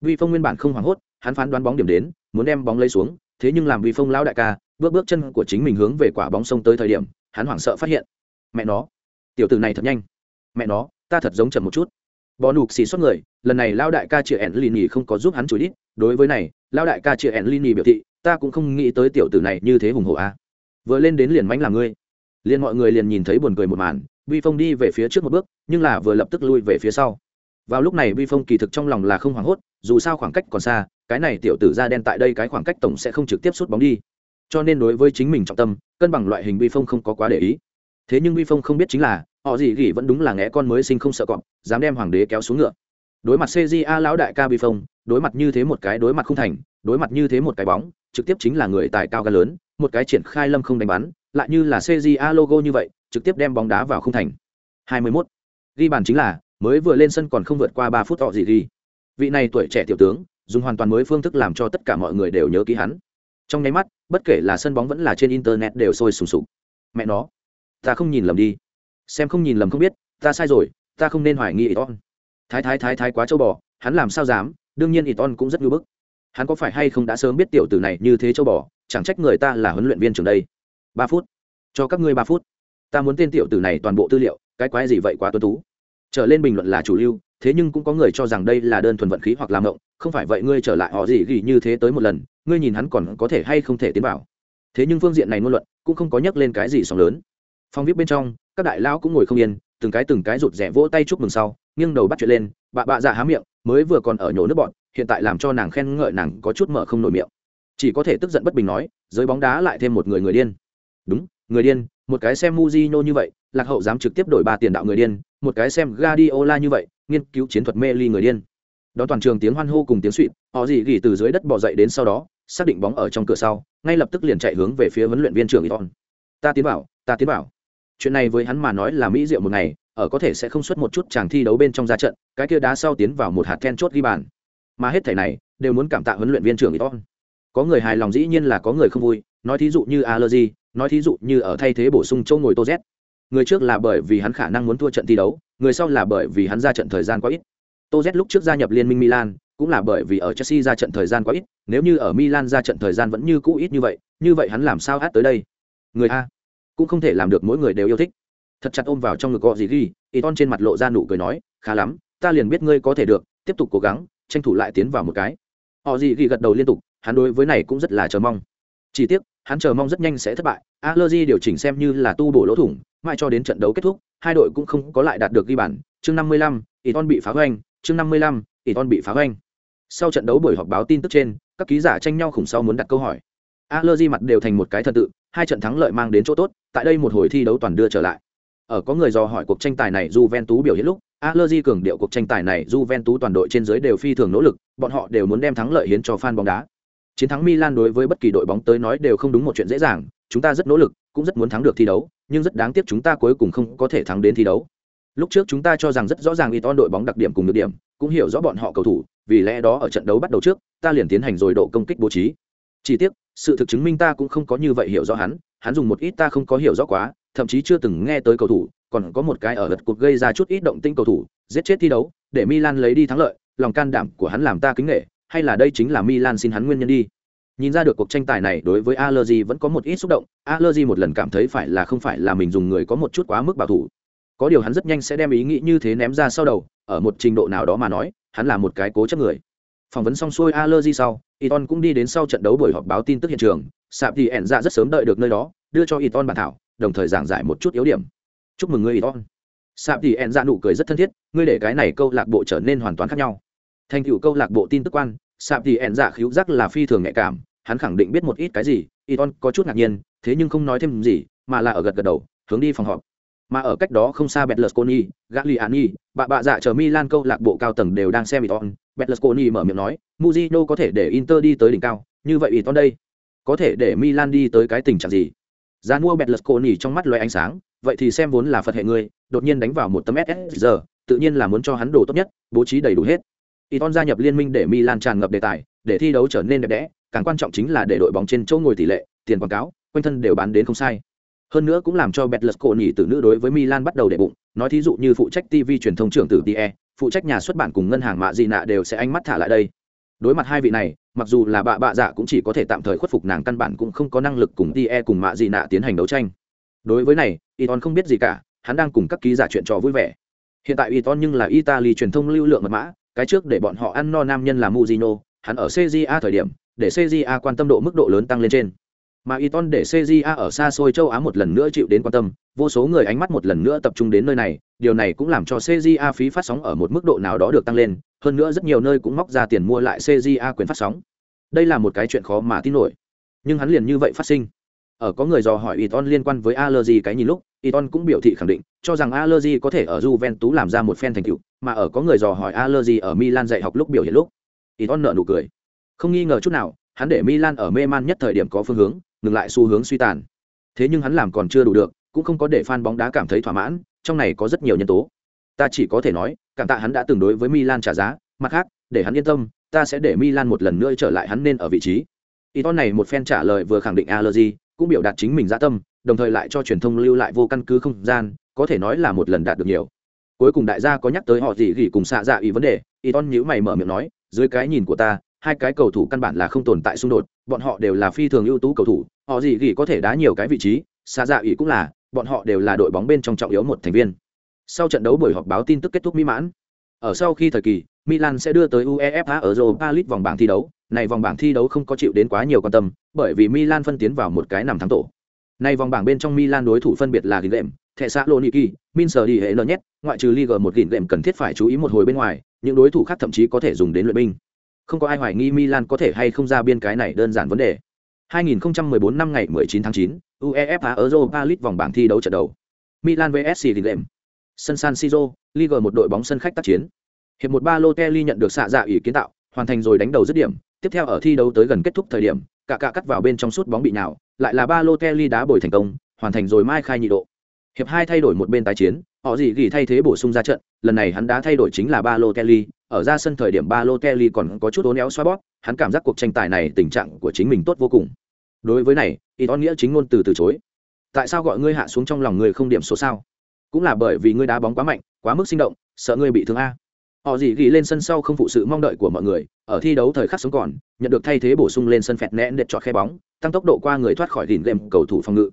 Vi Phong nguyên bản không hoảng hốt, hắn phán đoán bóng điểm đến, muốn đem bóng lấy xuống, thế nhưng làm Vi Phong lão đại ca, bước bước chân của chính mình hướng về quả bóng sông tới thời điểm, hắn hoảng sợ phát hiện, mẹ nó, tiểu tử này thật nhanh, mẹ nó, ta thật giống chậm một chút. Bó nục xì xuất người, lần này lão đại ca Triệu Enlini không có giúp hắn chối đít, đối với này, lão đại ca Triệu Enlini biểu thị, ta cũng không nghĩ tới tiểu tử này như thế hùng hổ a. Vừa lên đến liền mãnh là ngươi. Liền mọi người liền nhìn thấy buồn cười một màn, Vi Phong đi về phía trước một bước, nhưng là vừa lập tức lui về phía sau. Vào lúc này vi phong kỳ thực trong lòng là không hoảng hốt dù sao khoảng cách còn xa cái này tiểu tử da đen tại đây cái khoảng cách tổng sẽ không trực tiếp sút bóng đi. Cho nên đối với chính mình trọng tâm cân bằng loại hình vi phong không có quá để ý. Thế nhưng vi phong không biết chính là họ gì gỉ vẫn đúng là ngẽ con mới sinh không sợ cọp dám đem hoàng đế kéo xuống ngựa. Đối mặt A lão đại ca vi phong đối mặt như thế một cái đối mặt không thành đối mặt như thế một cái bóng trực tiếp chính là người tài cao ga lớn một cái triển khai lâm không đánh bắn, lại như là cja logo như vậy, trực tiếp đem bóng đá vào không thành. 21. ghi bàn chính là, mới vừa lên sân còn không vượt qua ba phút họ gì gì. vị này tuổi trẻ tiểu tướng, dùng hoàn toàn mới phương thức làm cho tất cả mọi người đều nhớ kỹ hắn. Trong nháy mắt, bất kể là sân bóng vẫn là trên internet đều sôi sùng sục. Mẹ nó, ta không nhìn lầm đi. Xem không nhìn lầm không biết, ta sai rồi, ta không nên hoài nghi iton thái thái thái thái quá châu bò, hắn làm sao dám, đương nhiên iton cũng rất nhu bức hắn có phải hay không đã sớm biết tiểu tử này như thế châu bò, chẳng trách người ta là huấn luyện viên trường đây. Ba phút. Cho các ngươi ba phút. Ta muốn tên tiểu tử này toàn bộ tư liệu, cái quái gì vậy quá tuân tú. Trở lên bình luận là chủ lưu, thế nhưng cũng có người cho rằng đây là đơn thuần vận khí hoặc làm động không phải vậy ngươi trở lại họ gì gỉ như thế tới một lần, ngươi nhìn hắn còn có thể hay không thể tiến vào. Thế nhưng phương diện này ngôn luận cũng không có nhắc lên cái gì sóng lớn. Phong viết bên trong, các đại lão cũng ngồi không yên, từng cái từng cái rụt rẻ vỗ tay chúc mừng sau, nghiêng đầu bắt chuyện lên, bạ bạ dạ há miệng, mới vừa còn ở nhổ nước bọn hiện tại làm cho nàng khen ngợi nàng có chút mở không nổi miệng chỉ có thể tức giận bất bình nói giới bóng đá lại thêm một người người điên đúng người điên một cái xem Mujino như vậy lạc hậu dám trực tiếp đổi ba tiền đạo người điên một cái xem Guardiola như vậy, nghiên cứu chiến thuật mê ly người điên. Đó toàn trường tiếng hoan hô cùng tiếng suỵt họ gì gỉ từ dưới đất bò dậy đến sau đó, xác định bóng ở trong cửa sau, ngay lập tức liền chạy hướng về phía huấn luyện viên trưởng Iton. Ta tiến bảo, ta tiến bảo. Chuyện này với hắn mà nói là mỹ diệu một ngày, ở có thể sẽ không xuất một chút chàng thi đấu bên trong ra trận, cái kia đá sau tiến vào một hạt then chốt ghi bàn. Mà hết thảy này đều muốn cảm tạ huấn luyện viên trưởng Iton. Có người hài lòng dĩ nhiên là có người không vui, nói thí dụ như Allergy, nói thí dụ như ở thay thế bổ sung châu ngồi Tô Z. Người trước là bởi vì hắn khả năng muốn thua trận thi đấu người sau là bởi vì hắn ra trận thời gian quá ít. Tô z lúc trước gia nhập liên minh milan cũng là bởi vì ở chelsea ra trận thời gian quá ít nếu như ở milan ra trận thời gian vẫn như cũ ít như vậy như vậy hắn làm sao hát tới đây? Người a cũng không thể làm được mỗi người đều yêu thích. Thật chặt ôm vào trong ngực gọ gì ghi y ton trên mặt lộ ra nụ cười nói khá lắm ta liền biết ngươi có thể được tiếp tục cố gắng tranh thủ lại tiến vào một cái. Họ gì ghi gật đầu liên tục hắn đối với này cũng rất là chờ mong. Chỉ tiếc hắn chờ mong rất nhanh sẽ thất bại. Allergy điều chỉnh xem như là tu bổ lỗ thủng mãi cho đến trận đấu kết thúc hai đội cũng không có lại đạt được ghi bàn. Chương 55, Iton bị phá hoành. Chương 55, Iton bị phá hoành. Sau trận đấu buổi họp báo tin tức trên các ký giả tranh nhau khủng sau muốn đặt câu hỏi. Allergy mặt đều thành một cái thần tự hai trận thắng lợi mang đến chỗ tốt tại đây một hồi thi đấu toàn đưa trở lại. Ở có người dò hỏi cuộc tranh tài này Juventus biểu hiện lúc Allergy cường điệu cuộc tranh tài này Juventus toàn đội trên dưới đều phi thường nỗ lực, bọn họ đều muốn đem thắng lợi hiến cho fan bóng đá. Chiến thắng Milan đối với bất kỳ đội bóng tới nói đều không đúng một chuyện dễ dàng, chúng ta rất nỗ lực, cũng rất muốn thắng được thi đấu, nhưng rất đáng tiếc chúng ta cuối cùng không có thể thắng đến thi đấu. Lúc trước chúng ta cho rằng rất rõ ràng Iton đội bóng đặc điểm cùng nhược điểm, cũng hiểu rõ bọn họ cầu thủ, vì lẽ đó ở trận đấu bắt đầu trước, ta liền tiến hành rồi độ công kích bố trí. Chỉ tiếc, sự thực chứng minh ta cũng không có như vậy hiểu rõ hắn hắn dùng một ít ta không có hiểu rõ quá, thậm chí chưa từng nghe tới cầu thủ còn có một cái ở lật cuộc gây ra chút ít động tinh cầu thủ giết chết thi đấu để milan lấy đi thắng lợi lòng can đảm của hắn làm ta kính nghệ hay là đây chính là milan xin hắn nguyên nhân đi Nhìn ra được cuộc tranh tài này đối với Allergy vẫn có một ít xúc động, Allergy một lần cảm thấy phải là không phải là mình dùng người có một chút quá mức bảo thủ. Có điều hắn rất nhanh sẽ đem ý nghĩ như thế ném ra sau đầu, ở một trình độ nào đó mà nói, hắn là một cái cố chấp người. Phỏng vấn xong xuôi Allergy sau, Iton cũng đi đến sau trận đấu buổi họp báo tin tức hiện trường, Sạp thì ẻn ra rất sớm đợi được nơi đó, đưa cho Iton bản thảo, đồng thời giảng giải một chút yếu điểm. Chúc mừng ngươi Iton. Sạp thì ẹn ra nụ cười rất thân thiết, ngươi để cái này câu lạc bộ trở nên hoàn toàn khác nhau. Thành tựu câu lạc bộ tin tức quan, sạp thì ẹn dạ khíu giác là phi thường nhạy cảm hắn khẳng định biết một ít cái gì Iton có chút ngạc nhiên thế nhưng không nói thêm gì mà là ở gật gật đầu hướng đi phòng họp mà ở cách đó không xa Betlesconi, Gagliani, bà bạ dạ chờ Milan câu lạc bộ cao tầng đều đang xem Iton, Betlesconi mở miệng nói, Mujino có thể để Inter đi tới đỉnh cao, như vậy Iton đây, có thể để Milan đi tới cái tình trạng gì? Giá mua bẹt lật cổ nỉ trong mắt loay ánh sáng vậy thì xem vốn là phật hệ ngươi đột nhiên đánh vào một tấm ss giờ tự nhiên là muốn cho hắn đồ tốt nhất bố trí đầy đủ hết Iton gia nhập liên minh để Milan tràn ngập đề tài, để thi đấu trở nên đẹp đẽ, càng quan trọng chính là để đội bóng trên chỗ ngồi tỷ lệ, tiền quảng cáo, quanh thân đều bán đến không sai. Hơn nữa cũng làm cho Betlesco nhỉ từ nữ đối với Milan bắt đầu để bụng, nói thí dụ như phụ trách TV truyền thông trưởng tử TE, phụ trách nhà xuất bản cùng ngân hàng mạ gì nạ đều sẽ ánh mắt thả lại đây. Đối mặt hai vị này, mặc dù là bạ bạ dạ cũng chỉ có thể tạm thời khuất phục nàng căn bản cũng không có năng lực cùng TE cùng mạ gì nạ tiến hành đấu tranh. Đối với này, Iton không biết gì cả, hắn đang cùng các ký giả chuyện trò vui vẻ. Hiện tại Iton nhưng là Italy truyền thông lưu lượng mật mã, cái trước để bọn họ ăn no nam nhân là muzino hắn ở CJA thời điểm, để CJA quan tâm độ mức độ lớn tăng lên trên. Mà Iton để CJA ở xa xôi châu Á một lần nữa chịu đến quan tâm, vô số người ánh mắt một lần nữa tập trung đến nơi này, điều này cũng làm cho CJA phí phát sóng ở một mức độ nào đó được tăng lên, hơn nữa rất nhiều nơi cũng móc ra tiền mua lại CJA quyền phát sóng. Đây là một cái chuyện khó mà tin nổi. Nhưng hắn liền như vậy phát sinh. Ở có người dò hỏi Iton liên quan với allergy cái nhìn lúc, Iton cũng biểu thị khẳng định, cho rằng allergy có thể ở Juventus làm ra một phen thành tựu, mà ở có người dò hỏi allergy ở Milan dạy học lúc biểu hiện lúc. Iton nở nụ cười. Không nghi ngờ chút nào, hắn để Milan ở mê man nhất thời điểm có phương hướng, ngừng lại xu hướng suy tàn. Thế nhưng hắn làm còn chưa đủ được, cũng không có để fan bóng đá cảm thấy thỏa mãn, trong này có rất nhiều nhân tố. Ta chỉ có thể nói, cảm tạ hắn đã từng đối với Milan trả giá, mặt khác, để hắn yên tâm, ta sẽ để Milan một lần nữa trở lại hắn nên ở vị trí. Iton này một phen trả lời vừa khẳng định allergy, cũng biểu đạt chính mình dạ tâm, đồng thời lại cho truyền thông lưu lại vô căn cứ không gian, có thể nói là một lần đạt được nhiều. Cuối cùng đại gia có nhắc tới họ gì gì cùng xạ dạ ý vấn đề, Iton nhíu mày mở miệng nói, dưới cái nhìn của ta, hai cái cầu thủ căn bản là không tồn tại xung đột, bọn họ đều là phi thường ưu tú cầu thủ, họ gì gì có thể đá nhiều cái vị trí, xa dạ ỉ cũng là, bọn họ đều là đội bóng bên trong trọng yếu một thành viên. Sau trận đấu buổi họp báo tin tức kết thúc mỹ mãn. Ở sau khi thời kỳ, Milan sẽ đưa tới UEFA ở Europa League vòng bảng thi đấu, này vòng bảng thi đấu không có chịu đến quá nhiều quan tâm, bởi vì Milan phân tiến vào một cái nằm thắng tổ. Này vòng bảng bên trong Milan đối thủ phân biệt là Ginlem, Thẻ xã Loniki, Minster đi hệ lớn nhất, ngoại trừ Liga một Lệm cần thiết phải chú ý một hồi bên ngoài, những đối thủ khác thậm chí có thể dùng đến luyện binh. Không có ai hoài nghi Milan có thể hay không ra biên cái này đơn giản vấn đề. 2014 năm ngày 19 tháng 9, UEFA Europa League vòng bảng thi đấu trận đầu. Milan vs Ginlem. Sân San Siro, Liga một đội bóng sân khách tác chiến. Hiệp một Balotelli nhận được xạ dạ ủy kiến tạo, hoàn thành rồi đánh đầu dứt điểm, tiếp theo ở thi đấu tới gần kết thúc thời điểm, cả cả cắt vào bên trong suốt bóng bị nào, lại là Balotelli đá bồi thành công, hoàn thành rồi mai khai nhị độ. Hiệp hai thay đổi một bên tái chiến, họ gì gỉ thay thế bổ sung ra trận, lần này hắn đã thay đổi chính là ba Lotelli, ở ra sân thời điểm ba Lotelli còn có chút ố néo xoa bóp, hắn cảm giác cuộc tranh tài này tình trạng của chính mình tốt vô cùng. Đối với này, Iton nghĩa chính ngôn từ từ chối. Tại sao gọi ngươi hạ xuống trong lòng người không điểm số sao? Cũng là bởi vì ngươi đá bóng quá mạnh, quá mức sinh động, sợ ngươi bị thương a họ gì ghi lên sân sau không phụ sự mong đợi của mọi người ở thi đấu thời khắc sống còn nhận được thay thế bổ sung lên sân phẹt nẽn để chọn khe bóng tăng tốc độ qua người thoát khỏi đỉnh game cầu thủ phòng ngự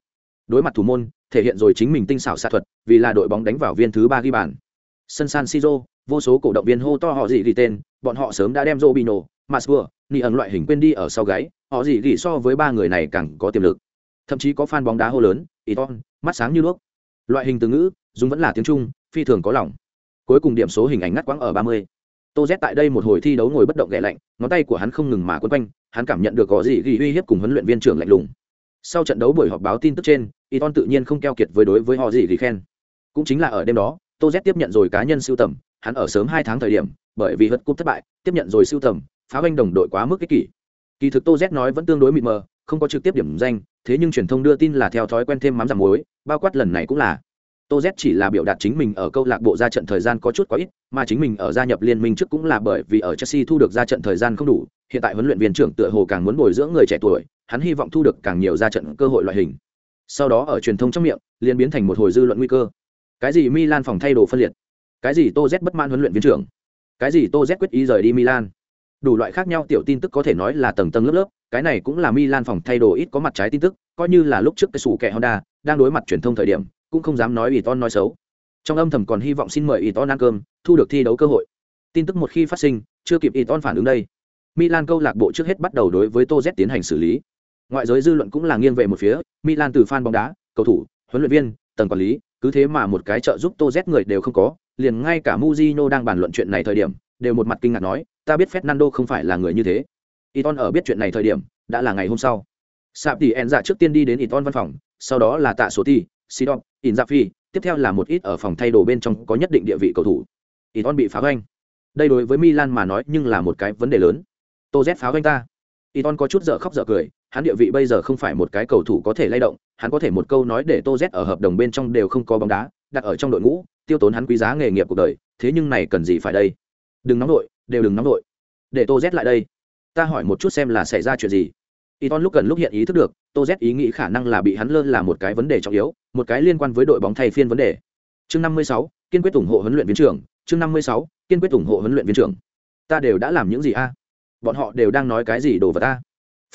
đối mặt thủ môn thể hiện rồi chính mình tinh xảo xạ thuật vì là đội bóng đánh vào viên thứ ba ghi bàn. Sân san siro vô số cổ động viên hô to họ gì ghi tên bọn họ sớm đã đem Robino, Masur, ni ẩn loại hình quên đi ở sau gáy họ gì ghi so với ba người này càng có tiềm lực. Thậm chí có fan bóng đá hô lớn Iton, mắt sáng như đuốc loại hình từ ngữ dùng vẫn là tiếng trung phi thường có lòng. Cuối cùng điểm số hình ảnh ngắt quãng ở ba mươi. Tô z tại đây một hồi thi đấu ngồi bất động ghẻ lạnh ngón tay của hắn không ngừng mà quấn quanh hắn cảm nhận được có gì ghi uy hiếp cùng huấn luyện viên trưởng lạnh lùng sau trận đấu buổi họp báo tin tức trên y tự nhiên không keo kiệt với đối với họ gì thì khen. Cũng chính là ở đêm đó tô z tiếp nhận rồi cá nhân siêu tầm hắn ở sớm hai tháng thời điểm bởi vì hất cúp thất bại tiếp nhận rồi siêu tầm phá anh đồng đội quá mức ích kỷ. Kỳ thực tô z nói vẫn tương đối mịt mờ không có trực tiếp điểm danh thế nhưng truyền thông đưa tin là theo thói quen thêm mắm giảm muối bao quát lần này cũng là. Tô Z chỉ là biểu đạt chính mình ở câu lạc bộ ra trận thời gian có chút quá ít, mà chính mình ở gia nhập liên minh trước cũng là bởi vì ở Chelsea thu được ra trận thời gian không đủ, hiện tại huấn luyện viên trưởng tựa hồ càng muốn bồi dưỡng người trẻ tuổi, hắn hy vọng thu được càng nhiều ra trận cơ hội loại hình. Sau đó ở truyền thông trong miệng, liền biến thành một hồi dư luận nguy cơ. Cái gì Milan phòng thay đồ phân liệt? Cái gì Tô Z bất mãn huấn luyện viên trưởng? Cái gì Tô Z quyết ý rời đi Milan? Đủ loại khác nhau tiểu tin tức có thể nói là tầng tầng lớp lớp, cái này cũng là Milan phòng thay đồ ít có mặt trái tin tức, coi như là lúc trước cái sủ kẻ Honda đang đối mặt truyền thông thời điểm, cũng không dám nói ủy ton nói xấu trong âm thầm còn hy vọng xin mời ủy ton ăn cơm thu được thi đấu cơ hội tin tức một khi phát sinh chưa kịp ủy ton phản ứng đây milan câu lạc bộ trước hết bắt đầu đối với tô z tiến hành xử lý. Ngoại giới dư luận cũng là nghiêng về một phía, milan từ fan bóng đá, cầu thủ, huấn luyện viên, tầng quản lý, cứ thế mà một cái trợ giúp tô z người đều không có, liền ngay cả Mujino đang bàn luận chuyện này thời điểm, đều một mặt kinh ngạc nói, ta biết fernando không phải là người như thế. Iton ở biết chuyện này thời điểm, đã là ngày hôm sau. Sạp tỷ en dạ trước tiên đi đến Iton văn phòng, sau đó là tạ số ti sidon in phi tiếp theo là một ít ở phòng thay đồ bên trong có nhất định địa vị cầu thủ. Iton bị phá hoành. đây đối với Milan mà nói nhưng là một cái vấn đề lớn. Tô Z phá anh ta. Iton có chút dở khóc dở cười, hắn địa vị bây giờ không phải một cái cầu thủ có thể lay động, hắn có thể một câu nói để tô z ở hợp đồng bên trong đều không có bóng đá, đặt ở trong đội ngũ, tiêu tốn hắn quý giá nghề nghiệp cuộc đời, thế nhưng này cần gì phải đây? Đừng nóng đội đều đừng nóng đội để tô z lại đây. Ta hỏi một chút xem là xảy ra chuyện gì. Y ton lúc gần lúc hiện ý thức được, tô z ý nghĩ khả năng là bị hắn lơ là một cái vấn đề trọng yếu, một cái liên quan với đội bóng thay phiên vấn đề. Chương năm mươi sáu, kiên quyết ủng hộ huấn luyện viên trưởng. Chương năm mươi sáu, kiên quyết ủng hộ huấn luyện viên trưởng. Ta đều đã làm những gì a? Bọn họ đều đang nói cái gì đồ vật ta?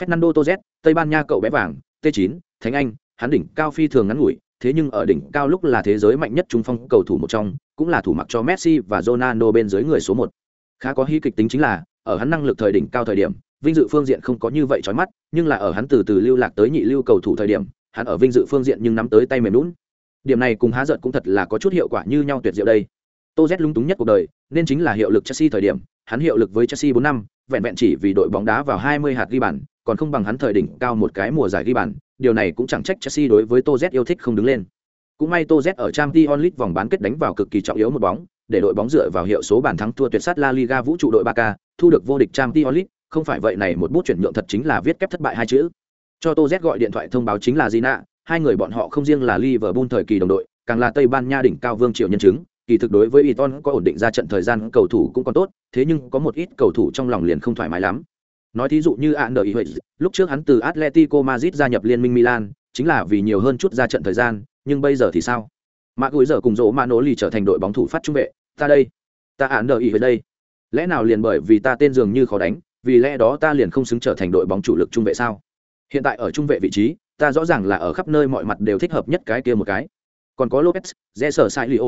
Fernando tozet tây ban nha cậu bé vàng, t 9 thánh anh, hắn đỉnh cao phi thường ngắn ngủi, thế nhưng ở đỉnh cao lúc là thế giới mạnh nhất trung phong cầu thủ một trong, cũng là thủ mặc cho messi và ronaldo bên dưới người số một. Khá có hy kịch tính chính là, ở hắn năng lực thời đỉnh cao thời điểm, vinh dự phương diện không có như vậy trói mắt, nhưng là ở hắn từ từ lưu lạc tới nhị lưu cầu thủ thời điểm, hắn ở vinh dự phương diện nhưng nắm tới tay mềm lún điểm này cùng há giận cũng thật là có chút hiệu quả như nhau tuyệt diệu đây. Tô z lung túng nhất cuộc đời, nên chính là hiệu lực chelsea thời điểm, hắn hiệu lực với chelsea bốn năm vẹn vẹn chỉ vì đội bóng đá vào hai mươi hạt ghi bàn còn không bằng hắn thời đỉnh cao một cái mùa giải ghi bàn điều này cũng chẳng trách chelsea đối với tô z yêu thích không đứng lên. Cũng may tô z ở Champions League vòng bán kết đánh vào cực kỳ trọng yếu một bóng để đội bóng dựa vào hiệu số bàn thắng thua tuyệt sát la liga vũ trụ đội Barca thu được vô địch Champions League, không phải vậy này một bút chuyển nhượng thật chính là viết kép thất bại hai chữ. Cho tô z gọi điện thoại thông báo chính là gì hai người bọn họ không riêng là Liverpool thời kỳ đồng đội, càng là Tây Ban Nha đỉnh cao vương triều nhân chứng, kỳ thực đối với Iton có ổn định ra trận thời gian cầu thủ cũng còn tốt, thế nhưng có một ít cầu thủ trong lòng liền không thoải mái lắm. Nói thí dụ như Ander lúc trước hắn từ Atletico Madrid gia nhập liên minh Milan, chính là vì nhiều hơn chút ra trận thời gian, nhưng bây giờ thì sao? mã gối giờ cùng Dỗ Manoli trở thành đội bóng thủ phát trung vệ, ta đây, ta Ander về đây. Lẽ nào liền bởi vì ta tên dường như khó đánh, vì lẽ đó ta liền không xứng trở thành đội bóng chủ lực trung vệ sao? Hiện tại ở trung vệ vị trí, ta rõ ràng là ở khắp nơi mọi mặt đều thích hợp nhất cái kia một cái còn có lopez dễ sở sai lio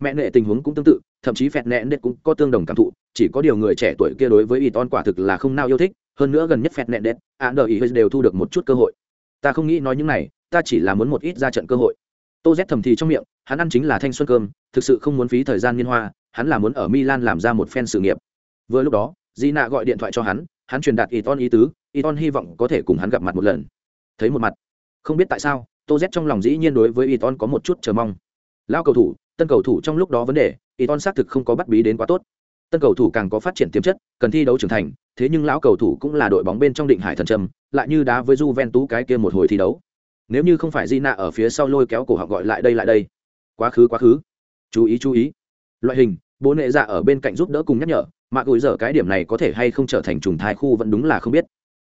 mẹ nệ tình huống cũng tương tự, thậm chí phẹt nẹn đệt cũng có tương đồng cảm thụ, chỉ có điều người trẻ tuổi kia đối với iton quả thực là không nào yêu thích, hơn nữa gần nhất phẹt nẹn đệt án đờ ý đều thu được một chút cơ hội. Ta không nghĩ nói những này, ta chỉ là muốn một ít ra trận cơ hội. Tô z thầm thì trong miệng, hắn ăn chính là thanh xuân cơm, thực sự không muốn phí thời gian liên hoa, hắn là muốn ở milan làm ra một phen sự nghiệp. Vừa lúc đó di nạ gọi điện thoại cho hắn hắn truyền đạt iton ý tứ iton hy vọng có thể cùng hắn gặp mặt một lần. Thấy một mặt. Không biết tại sao tô z trong lòng dĩ nhiên đối với y ton có một chút chờ mong. Lao cầu thủ, tân cầu thủ trong lúc đó vấn đề y ton xác thực không có bắt bí đến quá tốt. Tân cầu thủ càng có phát triển tiềm chất, cần thi đấu trưởng thành, thế nhưng lão cầu thủ cũng là đội bóng bên trong định hải thần trầm lại như đá với Juventus cái kia một hồi thi đấu. Nếu như không phải di nạ ở phía sau lôi kéo cổ họ gọi lại đây lại đây. Quá khứ quá khứ. Chú ý chú ý. Loại hình, bố nệ dạ ở bên cạnh giúp đỡ cùng nhắc nhở, mà gửi giờ cái điểm này có thể hay không trở thành trùng thai khu vẫn đúng là không biết.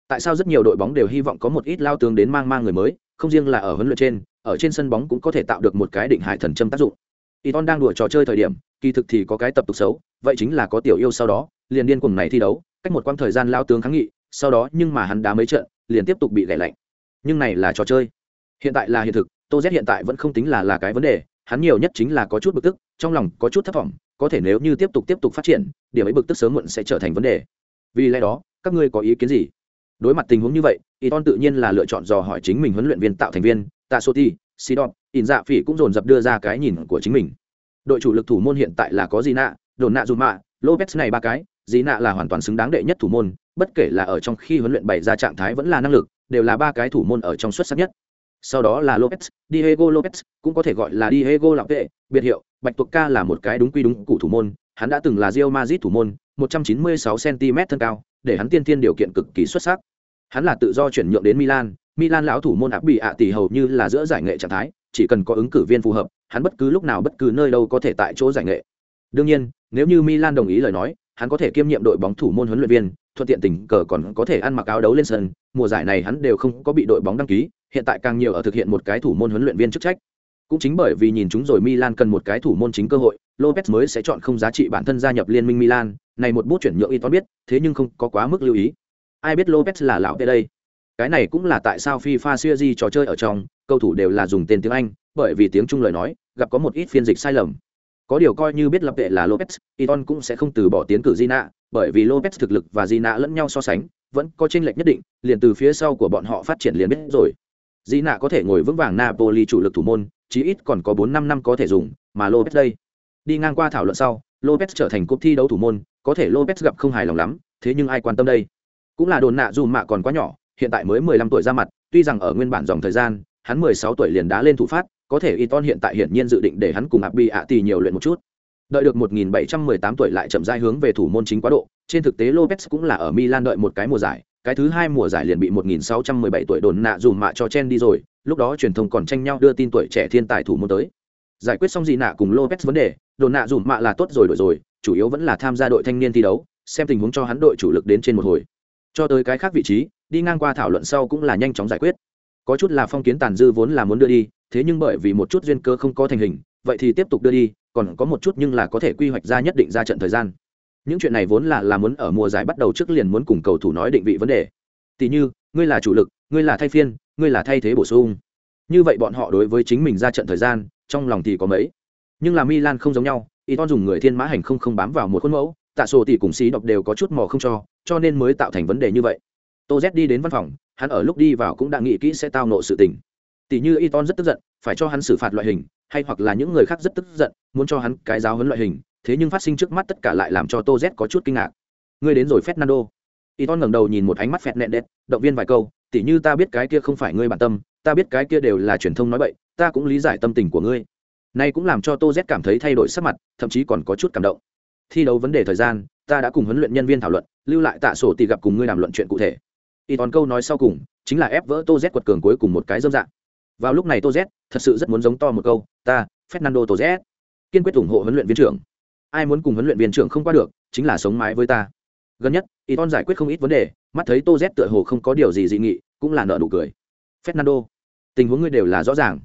Tại sao rất nhiều đội bóng đều hy vọng có một ít lao tướng đến mang mang người mới không riêng là ở huấn luyện trên, ở trên sân bóng cũng có thể tạo được một cái định hải thần châm tác dụng. Iton đang đùa trò chơi thời điểm, kỳ thực thì có cái tập tục xấu, vậy chính là có tiểu yêu sau đó, liền điên cuồng này thi đấu, cách một quãng thời gian lao tướng kháng nghị, sau đó nhưng mà hắn đá mấy trận, liền tiếp tục bị lẻ lạnh. Nhưng này là trò chơi. Hiện tại là hiện thực, tô z hiện tại vẫn không tính là là cái vấn đề, hắn nhiều nhất chính là có chút bực tức, trong lòng có chút thất vọng, có thể nếu như tiếp tục tiếp tục phát triển, điểm ấy bực tức sớm muộn sẽ trở thành vấn đề. Vì lẽ đó, các ngươi có ý kiến gì? Đối mặt tình huống như vậy Iton tự nhiên là lựa chọn dò hỏi chính mình huấn luyện viên tạo thành viên tạ soti sidon in dạ phỉ cũng dồn dập đưa ra cái nhìn của chính mình. Đội chủ lực thủ môn hiện tại là có gì nạ đồn nạ dù mạ lopez này ba cái gì nạ là hoàn toàn xứng đáng đệ nhất thủ môn, bất kể là ở trong khi huấn luyện bày ra trạng thái vẫn là năng lực, đều là ba cái thủ môn ở trong xuất sắc nhất. Sau đó là lopez, diego lopez, cũng có thể gọi là diego lạc vệ biệt hiệu, bạch tuộc ca là một cái đúng quy đúng cụ thủ môn, hắn đã từng là rio mazit thủ môn 196 cm thân cao, để hắn tiên tiên điều kiện cực kỳ xuất sắc. Hắn là tự do chuyển nhượng đến milan milan lão thủ môn áp bị ạ tỷ hầu như là giữa giải nghệ trạng thái, chỉ cần có ứng cử viên phù hợp, hắn bất cứ lúc nào bất cứ nơi đâu có thể tại chỗ giải nghệ. Đương nhiên, nếu như milan đồng ý lời nói, hắn có thể kiêm nhiệm đội bóng thủ môn huấn luyện viên, thuận tiện tình cờ còn có thể ăn mặc áo đấu lên sân. Mùa giải này hắn đều không có bị đội bóng đăng ký, hiện tại càng nhiều ở thực hiện một cái thủ môn huấn luyện viên chức trách. Cũng chính bởi vì nhìn chúng rồi milan cần một cái thủ môn chính cơ hội lopez mới sẽ chọn không giá trị bản thân gia nhập liên minh milan. Này một bút chuyển nhượng y toán biết, thế nhưng không có quá mức lưu ý. Ai biết lopez là lão về đây? Cái này cũng là tại sao fifa Series trò chơi ở trong, cầu thủ đều là dùng tên tiếng anh, bởi vì tiếng trung lời nói, gặp có một ít phiên dịch sai lầm. Có điều coi như biết lập tệ là lopez iton cũng sẽ không từ bỏ tiến cử gina bởi vì lopez thực lực và gina lẫn nhau so sánh, vẫn có chênh lệch nhất định, liền từ phía sau của bọn họ phát triển liền biết rồi. Gina có thể ngồi vững vàng napoli chủ lực thủ môn, chí ít còn có bốn năm năm có thể dùng, mà lopez đây đi ngang qua thảo luận sau lopez trở thành cúp thi đấu thủ môn có thể lopez gặp không hài lòng lắm thế nhưng ai quan tâm đây cũng là đồn nạ dù mạ còn quá nhỏ hiện tại mới mười lăm tuổi ra mặt tuy rằng ở nguyên bản dòng thời gian hắn mười sáu tuổi liền đá lên thủ phát có thể Iton hiện tại hiển nhiên dự định để hắn cùng Abi ạ tỷ nhiều luyện một chút. Đợi được 1718 tuổi lại chậm rãi hướng về thủ môn chính quá độ, trên thực tế Lopez cũng là ở Milan đợi một cái mùa giải, cái thứ hai mùa giải liền bị 1617 tuổi đồn nạ dù mạ cho chen đi rồi, lúc đó truyền thông còn tranh nhau đưa tin tuổi trẻ thiên tài thủ môn tới giải quyết xong gì nạ cùng lopez vấn đề đồn nạ dùm mạ là tốt rồi, đổi rồi, chủ yếu vẫn là tham gia đội thanh niên thi đấu, xem tình huống cho hắn đội chủ lực đến trên một hồi. Cho tới cái khác vị trí, đi ngang qua thảo luận sau cũng là nhanh chóng giải quyết. Có chút là phong kiến tàn dư vốn là muốn đưa đi, thế nhưng bởi vì một chút duyên cơ không có thành hình, vậy thì tiếp tục đưa đi, còn có một chút nhưng là có thể quy hoạch ra nhất định ra trận thời gian. Những chuyện này vốn là là muốn ở mùa giải bắt đầu trước liền muốn cùng cầu thủ nói định vị vấn đề. Tỷ như, ngươi là chủ lực, ngươi là thay phiên, ngươi là thay thế bổ sung. Như vậy bọn họ đối với chính mình ra trận thời gian, trong lòng thì có mấy? Nhưng là milan không giống nhau, Iton dùng người thiên mã hành không không bám vào một khuôn mẫu, tạ sổ tỷ cùng xí đọc đều có chút mò không cho cho nên mới tạo thành vấn đề như vậy. Tô z đi đến văn phòng, hắn ở lúc đi vào cũng đã nghĩ kỹ sẽ tao nộ sự tình. Tỷ như Iton rất tức giận, phải cho hắn xử phạt loại hình, hay hoặc là những người khác rất tức giận, muốn cho hắn cái giáo huấn loại hình, thế nhưng phát sinh trước mắt tất cả lại làm cho tô z có chút kinh ngạc. Ngươi đến rồi, fernando. Iton ngẩng đầu nhìn một ánh mắt phẹt nẹn đét động viên vài câu tỉ như ta biết cái kia không phải ngươi bản tâm, ta biết cái kia đều là truyền thông nói bậy, ta cũng lý giải tâm tình của ngươi nay cũng làm cho tô z cảm thấy thay đổi sắc mặt, thậm chí còn có chút cảm động. Thi đấu vấn đề thời gian, ta đã cùng huấn luyện nhân viên thảo luận, lưu lại tạ sổ tỷ gặp cùng ngươi đàm luận chuyện cụ thể. Y toàn câu nói sau cùng, chính là ép vỡ tô z quật cường cuối cùng một cái dâm dạng. Vào lúc này tô z, thật sự rất muốn giống to một câu, ta, fernando tô z, kiên quyết ủng hộ huấn luyện viên trưởng. Ai muốn cùng huấn luyện viên trưởng không qua được, chính là sống mái với ta. Gần nhất y giải quyết không ít vấn đề, mắt thấy tô z tựa hồ không có điều gì dị nghị, cũng là nợ nụ cười. Fernando, tình huống ngươi đều là rõ ràng.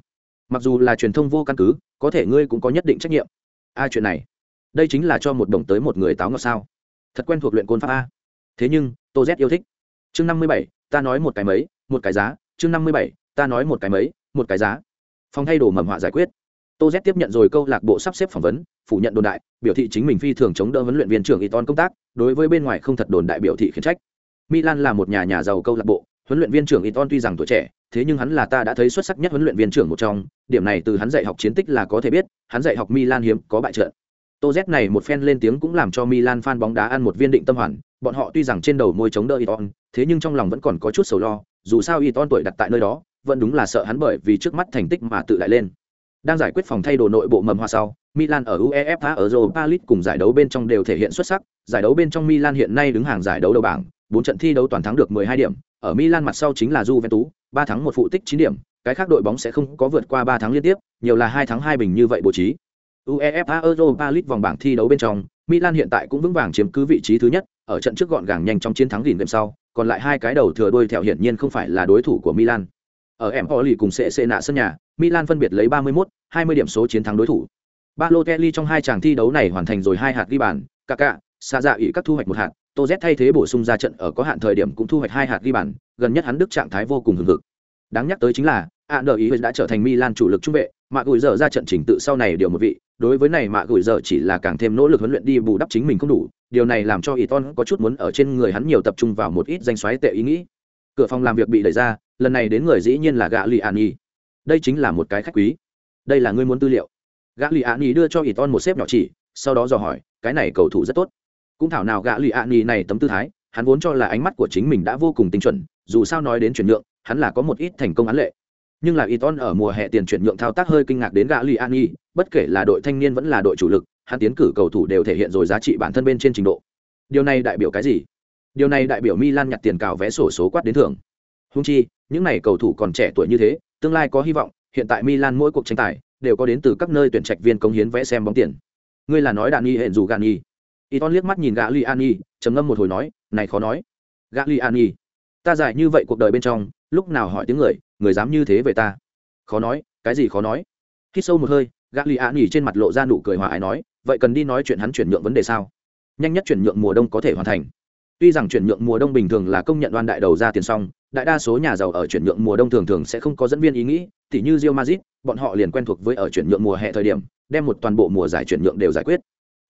Mặc dù là truyền thông vô căn cứ có thể ngươi cũng có nhất định trách nhiệm. A, chuyện này, đây chính là cho một đồng tới một người táo ngọt sao? Thật quen thuộc luyện côn pháp a. Thế nhưng, tô z yêu thích. Chương năm mươi bảy, ta nói một cái mấy, một cái giá. Chương năm mươi bảy, ta nói một cái mấy, một cái giá. Phòng thay đồ mầm họa giải quyết. Tô z tiếp nhận rồi câu lạc bộ sắp xếp phỏng vấn, phủ nhận đồn đại, biểu thị chính mình phi thường chống đỡ huấn luyện viên trưởng y ton công tác, đối với bên ngoài không thật đồn đại biểu thị khiển trách. Milan là một nhà nhà giàu câu lạc bộ, huấn luyện viên trưởng y ton tuy rằng tuổi trẻ thế nhưng hắn là ta đã thấy xuất sắc nhất huấn luyện viên trưởng một trong, điểm này từ hắn dạy học chiến tích là có thể biết, hắn dạy học milan hiếm có bại trận. Tô z này một phen lên tiếng cũng làm cho milan fan bóng đá ăn một viên định tâm hoàn, bọn họ tuy rằng trên đầu môi chống đỡ iton thế nhưng trong lòng vẫn còn có chút sầu lo, dù sao iton tuổi đặt tại nơi đó, vẫn đúng là sợ hắn bởi vì trước mắt thành tích mà tự lại lên. Đang giải quyết phòng thay đồ nội bộ mầm hoa sau, milan ở uefa, ở europa league cùng giải đấu bên trong đều thể hiện xuất sắc, giải đấu bên trong milan hiện nay đứng hàng giải đấu đầu bảng, bốn trận thi đấu toàn thắng được 12 điểm, ở milan mặt sau chính là juventus ba thắng một phụ tích 9 điểm cái khác đội bóng sẽ không có vượt qua ba tháng liên tiếp nhiều là hai tháng hai bình như vậy bố trí UEFA Europa League vòng bảng thi đấu bên trong, Milan hiện tại cũng vững vàng chiếm cứ vị trí thứ nhất, ở trận trước gọn gàng nhanh trong chiến thắng gìn đêm sau, còn lại hai cái đầu thừa đôi theo hiển nhiên không phải là đối thủ của Milan. Ở Empoli cùng sẽ xê nạ sân nhà, Milan phân biệt lấy 31, 20 điểm số chiến thắng đối thủ. Balotelli trong hai chàng thi đấu này hoàn thành rồi hai hạt ghi bàn, Kaká, xa dạ ý các thu hoạch một hạt, Tô Z thay thế bổ sung ra trận ở có hạn thời điểm cũng thu hoạch hai hạt ghi bàn, gần nhất hắn đức trạng thái vô cùng hưng hực. Đáng nhắc tới chính là, Andrei đã trở thành Milan chủ lực trung vệ, mạ gửi giờ ra trận trình tự sau này điều một vị đối với này mạ gửi giờ chỉ là càng thêm nỗ lực huấn luyện đi bù đắp chính mình không đủ điều này làm cho Iton có chút muốn ở trên người hắn nhiều tập trung vào một ít danh xoáy tệ ý nghĩ. Cửa phòng làm việc bị đẩy ra lần này đến người dĩ nhiên là gã lì an nhi đây chính là một cái khách quý. Đây là ngươi muốn tư liệu. Gã lì an nhi đưa cho Iton một xếp nhỏ chỉ sau đó dò hỏi cái này cầu thủ rất tốt cũng thảo nào gã lì an nhi này tấm tư thái hắn vốn cho là ánh mắt của chính mình đã vô cùng tinh chuẩn dù sao nói đến chuyển nhượng hắn là có một ít thành công án lệ nhưng là Iton ở mùa hè tiền chuyển nhượng thao tác hơi kinh ngạc đến gã Liani, bất kể là đội thanh niên vẫn là đội chủ lực, hắn tiến cử cầu thủ đều thể hiện rồi giá trị bản thân bên trên trình độ. Điều này đại biểu cái gì? Điều này đại biểu Milan nhặt tiền cào vé sổ số quát đến thưởng. Hung chi, những này cầu thủ còn trẻ tuổi như thế, tương lai có hy vọng, hiện tại Milan mỗi cuộc tranh tài đều có đến từ các nơi tuyển trạch viên công hiến vẽ xem bóng tiền. Ngươi là nói đạn nghi hẹn dù Gani. Iton liếc mắt nhìn gã Liani, trầm ngâm một hồi nói, này khó nói. Gã Liani, ta giải như vậy cuộc đời bên trong, lúc nào hỏi tiếng người, người dám như thế về ta khó nói cái gì khó nói khi sâu một hơi gã li an nhi trên mặt lộ ra nụ cười hòa ái nói vậy cần đi nói chuyện hắn chuyển nhượng vấn đề sao nhanh nhất chuyển nhượng mùa đông có thể hoàn thành tuy rằng chuyển nhượng mùa đông bình thường là công nhận đoan đại đầu ra tiền xong đại đa số nhà giàu ở chuyển nhượng mùa đông thường thường sẽ không có dẫn viên ý nghĩ tỉ như rio mazit bọn họ liền quen thuộc với ở chuyển nhượng mùa hè thời điểm đem một toàn bộ mùa giải chuyển nhượng đều giải quyết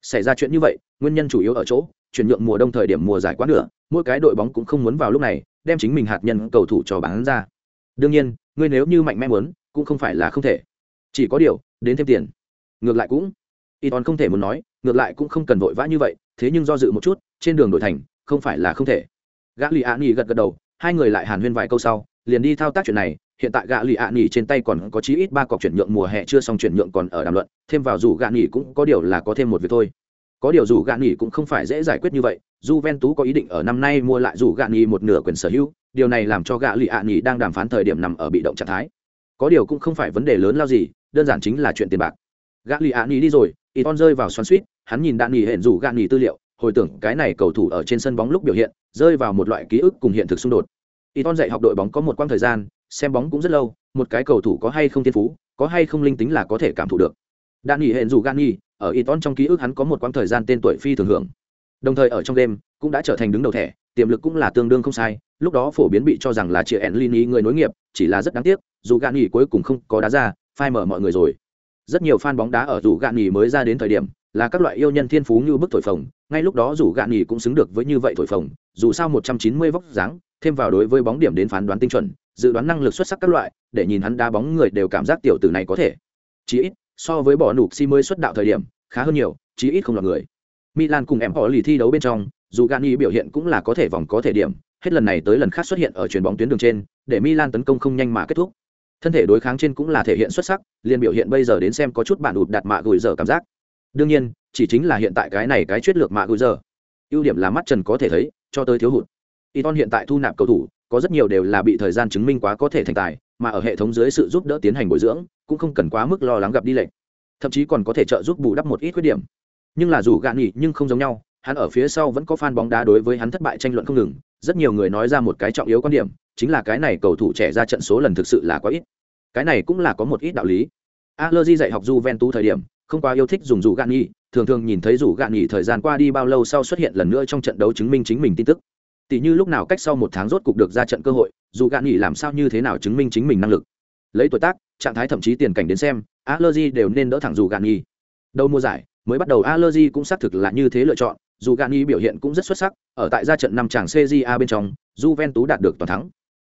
xảy ra chuyện như vậy, nguyên nhân chủ yếu ở chỗ, chuyển nhượng mùa đông thời điểm mùa giải quá nửa, mỗi cái đội bóng cũng không muốn vào lúc này, đem chính mình hạt nhân cầu thủ cho bán ra. Đương nhiên, ngươi nếu như mạnh mẽ muốn, cũng không phải là không thể. Chỉ có điều, đến thêm tiền. Ngược lại cũng y toàn không thể muốn nói, ngược lại cũng không cần vội vã như vậy, thế nhưng do dự một chút, trên đường đổi thành, không phải là không thể. Gã lì ạ nghỉ gật gật đầu, hai người lại hàn huyên vài câu sau liền đi thao tác chuyện này, hiện tại gạ lì ạ nghỉ trên tay còn có chí ít ba cọc chuyển nhượng mùa hè chưa xong chuyển nhượng còn ở đàm luận, thêm vào dù gạ nghỉ cũng có điều là có thêm một việc thôi. Có điều dù gạ nghỉ cũng không phải dễ giải quyết như vậy du ven tú có ý định ở năm nay mua lại dù gạ nghỉ một nửa quyền sở hữu, điều này làm cho gạ lì ạ nghỉ đang đàm phán thời điểm nằm ở bị động trạng thái. Có điều cũng không phải vấn đề lớn lao gì, đơn giản chính là chuyện tiền bạc. Gạ lì ạ nghỉ đi rồi y ton rơi vào xoắn suýt, hắn nhìn đạn nghỉ hẹn dù gạn nghỉ tư liệu, hồi tưởng cái này cầu thủ ở trên sân bóng lúc biểu hiện, rơi vào một loại ký ức cùng hiện thực xung đột y ton dạy học đội bóng có một quãng thời gian, xem bóng cũng rất lâu, một cái cầu thủ có hay không thiên phú, có hay không linh tính là có thể cảm thụ được. Đạn nghỉ hẹn rủ gạn nghỉ ở y ton trong ký ức hắn có một quãng thời gian tên tuổi phi thường hưởng. Đồng thời ở trong đêm, cũng đã trở thành đứng đầu thẻ, tiềm lực cũng là tương đương không sai, lúc đó phổ biến bị cho rằng là chị ẻn lini người nối nghiệp, chỉ là rất đáng tiếc, dù gạn nghỉ cuối cùng không có đá ra, phai mở mọi người rồi. Rất nhiều fan bóng đá ở dù gạn nghỉ mới ra đến thời điểm, là các loại yêu nhân thiên phú như bức thổi phồng ngay lúc đó dù gạn nghỉ cũng xứng được với như vậy thổi phồng, dù sao một trăm chín mươi vóc dáng, thêm vào đối với bóng điểm đến phán đoán tinh chuẩn, dự đoán năng lực xuất sắc các loại, để nhìn hắn đá bóng người đều cảm giác tiểu tử này có thể. Chí ít, so với bỏ nụp si mới xuất đạo thời điểm, khá hơn nhiều, chí ít không là người. Milan cùng em họ lì thi đấu bên trong, dù gani biểu hiện cũng là có thể vòng có thể điểm, hết lần này tới lần khác xuất hiện ở chuyền bóng tuyến đường trên, để milan tấn công không nhanh mà kết thúc. Thân thể đối kháng trên cũng là thể hiện xuất sắc, liền biểu hiện bây giờ đến xem có chút bản ụt đặt mạ gửi giờ cảm giác đương nhiên, chỉ chính là hiện tại cái này cái chuyết lược mạ gửi giờ. Ưu điểm là mắt trần có thể thấy, cho tới thiếu hụt. Iton hiện tại thu nạp cầu thủ, có rất nhiều đều là bị thời gian chứng minh quá có thể thành tài, mà ở hệ thống dưới sự giúp đỡ tiến hành bồi dưỡng, cũng không cần quá mức lo lắng gặp đi lệnh thậm chí còn có thể trợ giúp bù đắp một ít khuyết điểm. Nhưng là dù gạn nghỉ nhưng không giống nhau, hắn ở phía sau vẫn có fan bóng đá đối với hắn thất bại tranh luận không ngừng. Rất nhiều người nói ra một cái trọng yếu quan điểm, chính là cái này cầu thủ trẻ ra trận số lần thực sự là quá ít. Cái này cũng là có một ít đạo lý. Allergy dạy học Juventus thời điểm không quá yêu thích dùng rủ gạn nghỉ thường thường nhìn thấy rủ gạn nghỉ thời gian qua đi bao lâu sau xuất hiện lần nữa trong trận đấu chứng minh chính mình tin tức. Tỷ như lúc nào cách sau một tháng rốt cục được ra trận cơ hội dù gạn nghỉ làm sao như thế nào chứng minh chính mình năng lực. Lấy tuổi tác trạng thái thậm chí tiền cảnh đến xem Allergy đều nên đỡ thẳng dù gạn nghỉ đầu mùa giải mới bắt đầu Allergy cũng xác thực là như thế lựa chọn dù gạn nghỉ biểu hiện cũng rất xuất sắc, ở tại gia trận năm chàng CJA bên trong, Juventus đạt được toàn thắng.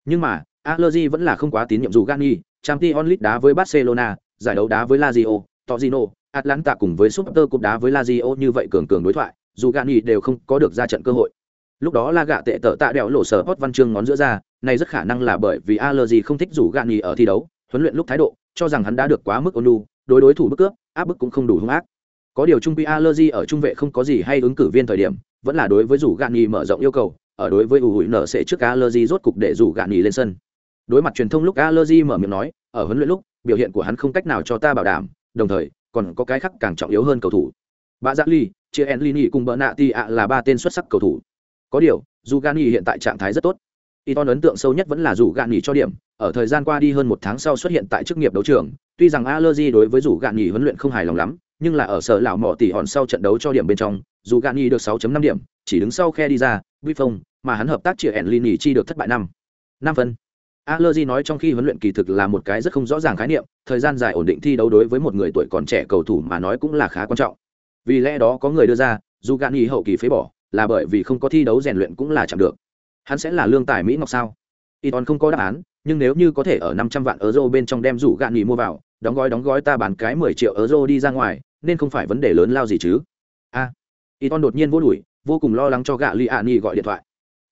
Nhưng mà, Allegri vẫn là không quá tín nhiệm dù gạn nghỉ, Champions League đá với Barcelona, giải đấu đá với Lazio, Torino, Atlanta cùng với Super Cup đá với Lazio như vậy cường cường đối thoại, dù Gani đều không có được ra trận cơ hội. Lúc đó La gạ tệ tở tạ đèo lộ sở hot văn chương ngón giữa ra, này rất khả năng là bởi vì Allergy không thích rủ Gani ở thi đấu, huấn luyện lúc thái độ, cho rằng hắn đã được quá mức ôn nhu, đối đối thủ bức cướp, áp bức cũng không đủ hung ác có điều trung quy allergy ở trung vệ không có gì hay ứng cử viên thời điểm vẫn là đối với rủ Gani mở rộng yêu cầu ở đối với ủ nở sẽ trước allergy rốt cục để rủ Gani lên sân đối mặt truyền thông lúc allergy mở miệng nói ở huấn luyện lúc biểu hiện của hắn không cách nào cho ta bảo đảm đồng thời còn có cái khác càng trọng yếu hơn cầu thủ. Bà giác ly chia enlini cùng bờ nạ ti ạ là ba tên xuất sắc cầu thủ. Có điều dù hiện tại trạng thái rất tốt Iton ấn tượng sâu nhất vẫn là rủ cho điểm, ở thời gian qua đi hơn một tháng sau xuất hiện tại chức nghiệp đấu trường, tuy rằng Allergy đối với rủ huấn luyện không hài lòng lắm, nhưng là ở sở lão mỏ tỉ hòn sau trận đấu cho điểm bên trong dù gani được 6.5 điểm chỉ đứng sau khe đi ra phong mà hắn hợp tác chia ẻn lini chi được thất bại năm. Năm phân. Allergy nói trong khi huấn luyện kỳ thực là một cái rất không rõ ràng khái niệm, thời gian dài ổn định thi đấu đối với một người tuổi còn trẻ cầu thủ mà nói cũng là khá quan trọng. Vì lẽ đó có người đưa ra, dù Gani hậu kỳ phế bỏ, là bởi vì không có thi đấu rèn luyện cũng là chẳng được. Hắn sẽ là lương tài Mỹ Ngọc sao? Iton không có đáp án, nhưng nếu như có thể ở 500 vạn euro bên trong đem rủ Gani mua vào, đóng gói đóng gói ta bán cái 10 triệu euro đi ra ngoài, nên không phải vấn đề lớn lao gì chứ a à, đột nhiên vô đuổi, vô cùng lo lắng cho gạ li gọi điện thoại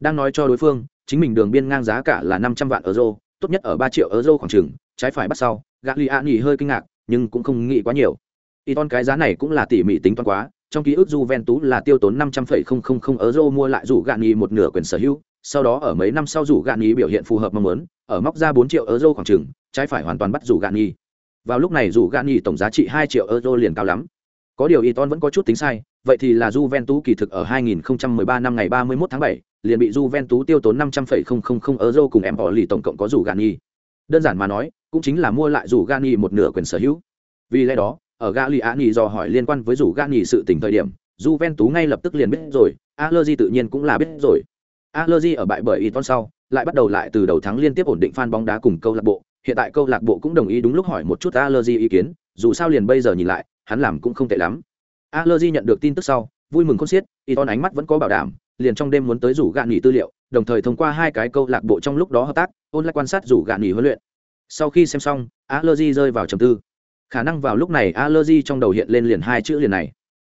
đang nói cho đối phương chính mình đường biên ngang giá cả là năm trăm vạn euro tốt nhất ở ba triệu euro khoảng chừng trái phải bắt sau Gagliani hơi kinh ngạc nhưng cũng không nghĩ quá nhiều. Y cái giá này cũng là tỉ mỉ tính toán quá trong ký ức Juventus là tiêu tốn 500,000 euro mua lại rủ Gani một nửa quyền sở hữu, sau đó ở mấy năm sau rủ Gani biểu hiện phù hợp mong muốn, ở móc ra 4 triệu euro khoảng chừng, trái phải hoàn toàn bắt rủ Gani vào lúc này rủ gạn nghỉ tổng giá trị hai triệu euro liền cao lắm có điều Iton vẫn có chút tính sai vậy thì là Juventus kỳ thực ở 2013 năm ngày 31 tháng 7 liền bị Juventus tiêu tốn 500,000 euro cùng em bỏ lì tổng cộng có rủ Gani đơn giản mà nói cũng chính là mua lại rủ Gani một nửa quyền sở hữu. Vì lẽ đó ở Gagliani dò hỏi liên quan với rủ Gani sự tình thời điểm Juventus ngay lập tức liền biết rồi Allergy tự nhiên cũng là biết rồi. Allergy ở bại bởi Iton sau lại bắt đầu lại từ đầu tháng liên tiếp ổn định fan bóng đá cùng câu lạc bộ. Hiện tại câu lạc bộ cũng đồng ý đúng lúc hỏi một chút allergy ý kiến dù sao liền bây giờ nhìn lại hắn làm cũng không tệ lắm. Allergy nhận được tin tức sau, vui mừng không xiết y ton ánh mắt vẫn có bảo đảm, liền trong đêm muốn tới rủ gạn nghỉ tư liệu, đồng thời thông qua hai cái câu lạc bộ trong lúc đó hợp tác, ôn lại quan sát rủ gạn nghỉ huấn luyện. Sau khi xem xong, allergy rơi vào trầm tư. Khả năng vào lúc này allergy trong đầu hiện lên liền hai chữ liền này.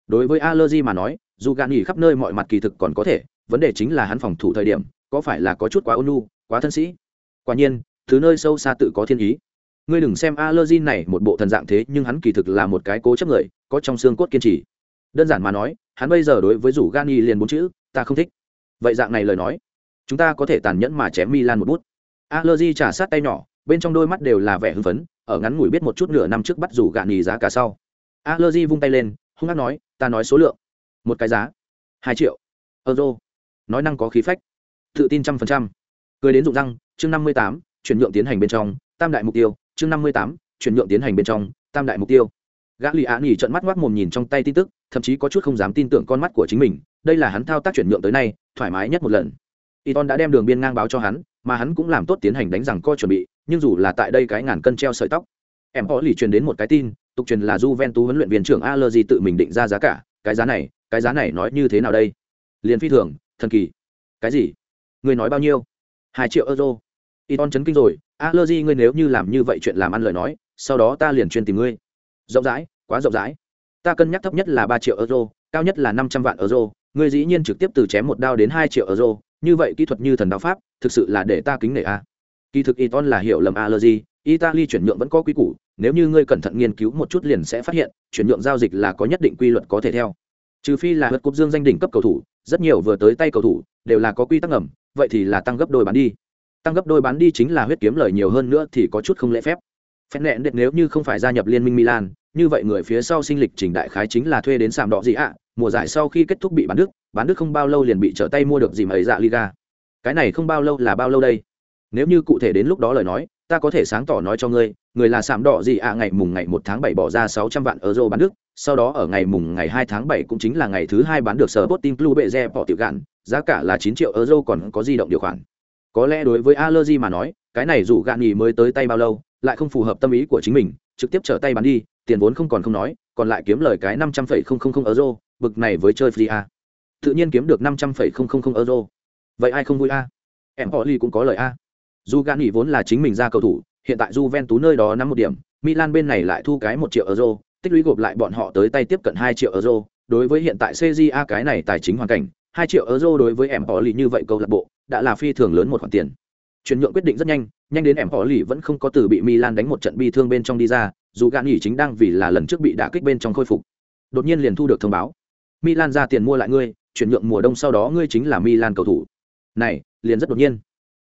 Đối với allergy mà nói, dù gạn nghỉ khắp nơi mọi mặt kỳ thực còn có thể, vấn đề chính là hắn phòng thủ thời điểm, có phải là có chút quá ôn nhu, quá thân sĩ? Quả nhiên, thứ nơi sâu xa tự có thiên ý ngươi đừng xem allergy này một bộ thần dạng thế, nhưng hắn kỳ thực là một cái cố chấp người, có trong xương cốt kiên trì. Đơn giản mà nói, hắn bây giờ đối với rủ gani liền bốn chữ, ta không thích. Vậy dạng này lời nói, chúng ta có thể tàn nhẫn mà chém milan một bút. Allergy trả sát tay nhỏ, bên trong đôi mắt đều là vẻ hưng phấn, ở ngắn ngủi biết một chút nửa năm trước bắt rủ gạn giá cả sau. Allergy vung tay lên, hung hăng nói, ta nói số lượng. Một cái giá, hai triệu euro. Nói năng có khí phách, tự tin trăm phần trăm. Cười đến rụng răng, chương năm mươi tám, chuyển nhượng tiến hành bên trong, tam đại mục tiêu chương năm mươi tám chuyển nhượng tiến hành bên trong tam đại mục tiêu gã lì á nghỉ trận mắt ngoác mồm nhìn trong tay tin tức thậm chí có chút không dám tin tưởng con mắt của chính mình đây là hắn thao tác chuyển nhượng tới nay thoải mái nhất một lần y ton đã đem đường biên ngang báo cho hắn mà hắn cũng làm tốt tiến hành đánh rằng co chuẩn bị nhưng dù là tại đây cái ngàn cân treo sợi tóc em có lì truyền đến một cái tin tục truyền là Juventus huấn luyện viên trưởng Allergy tự mình định ra giá cả, cái giá này, cái giá này nói như thế nào đây? Liên phi thường, thần kỳ. Cái gì? Người nói bao nhiêu? Hai triệu euro. Iton chấn kinh rồi, Allergy ngươi nếu như làm như vậy chuyện làm ăn lời nói, sau đó ta liền chuyên tìm ngươi. Rộng rãi, quá rộng rãi. Ta cân nhắc thấp nhất là ba triệu euro, cao nhất là năm trăm vạn euro, ngươi dĩ nhiên trực tiếp từ chém một đao đến hai triệu euro, như vậy kỹ thuật như thần đao pháp, thực sự là để ta kính nể a. Kỳ thực Iton là hiểu lầm Allergy, Italy chuyển nhượng vẫn có quy củ, nếu như ngươi cẩn thận nghiên cứu một chút liền sẽ phát hiện, chuyển nhượng giao dịch là có nhất định quy luật có thể theo. Trừ phi là vượt cúp dương danh đỉnh cấp cầu thủ, rất nhiều vừa tới tay cầu thủ đều là có quy tắc ngầm, vậy thì là tăng gấp đôi bán đi. Tăng gấp đôi bán đi chính là huyết kiếm lời nhiều hơn nữa thì có chút không lễ phép. Phép nẹn đệt nếu như không phải gia nhập liên minh Milan, như vậy người phía sau sinh lịch trình đại khái chính là thuê đến sàm đỏ gì ạ, mùa giải sau khi kết thúc bị bán đức, bán đức không bao lâu liền bị trở tay mua được gì mà ấy dạ Liga. Cái này không bao lâu là bao lâu đây? Nếu như cụ thể đến lúc đó lời nói, ta có thể sáng tỏ nói cho ngươi người là sạm đỏ gì ạ ngày mùng ngày một tháng bảy bỏ ra sáu trăm vạn euro bán đức sau đó ở ngày mùng ngày hai tháng bảy cũng chính là ngày thứ hai bán được sở bot team club bệ re bỏ tiểu gạn giá cả là chín triệu euro còn có di động điều khoản có lẽ đối với allergy mà nói, cái này dù gạn nghỉ mới tới tay bao lâu, lại không phù hợp tâm ý của chính mình, trực tiếp trở tay bán đi, tiền vốn không còn không nói, còn lại kiếm lời cái năm trăm phẩy không không không euro, bực này với chơi free a tự nhiên kiếm được năm trăm phẩy không không không euro. Vậy ai không vui a em họ ly cũng có lời a dù gạn nghỉ vốn là chính mình ra cầu thủ, hiện tại Juventus nơi đó nắm một điểm, Milan bên này lại thu cái một triệu euro, tích lũy gộp lại bọn họ tới tay tiếp cận hai triệu euro. Đối với hiện tại CJA cái này tài chính hoàn cảnh, hai triệu euro đối với em họ lì như vậy câu lạc bộ đã là phi thường lớn một khoản tiền. Chuyển nhượng quyết định rất nhanh nhanh đến em họ lì vẫn không có từ bị Milan đánh một trận bi thương bên trong đi ra dù gan nghỉ chính đang vì là lần trước bị đả kích bên trong khôi phục. Đột nhiên liền thu được thông báo. Milan ra tiền mua lại ngươi chuyển nhượng mùa đông sau đó ngươi chính là Milan cầu thủ. Này liền rất đột nhiên.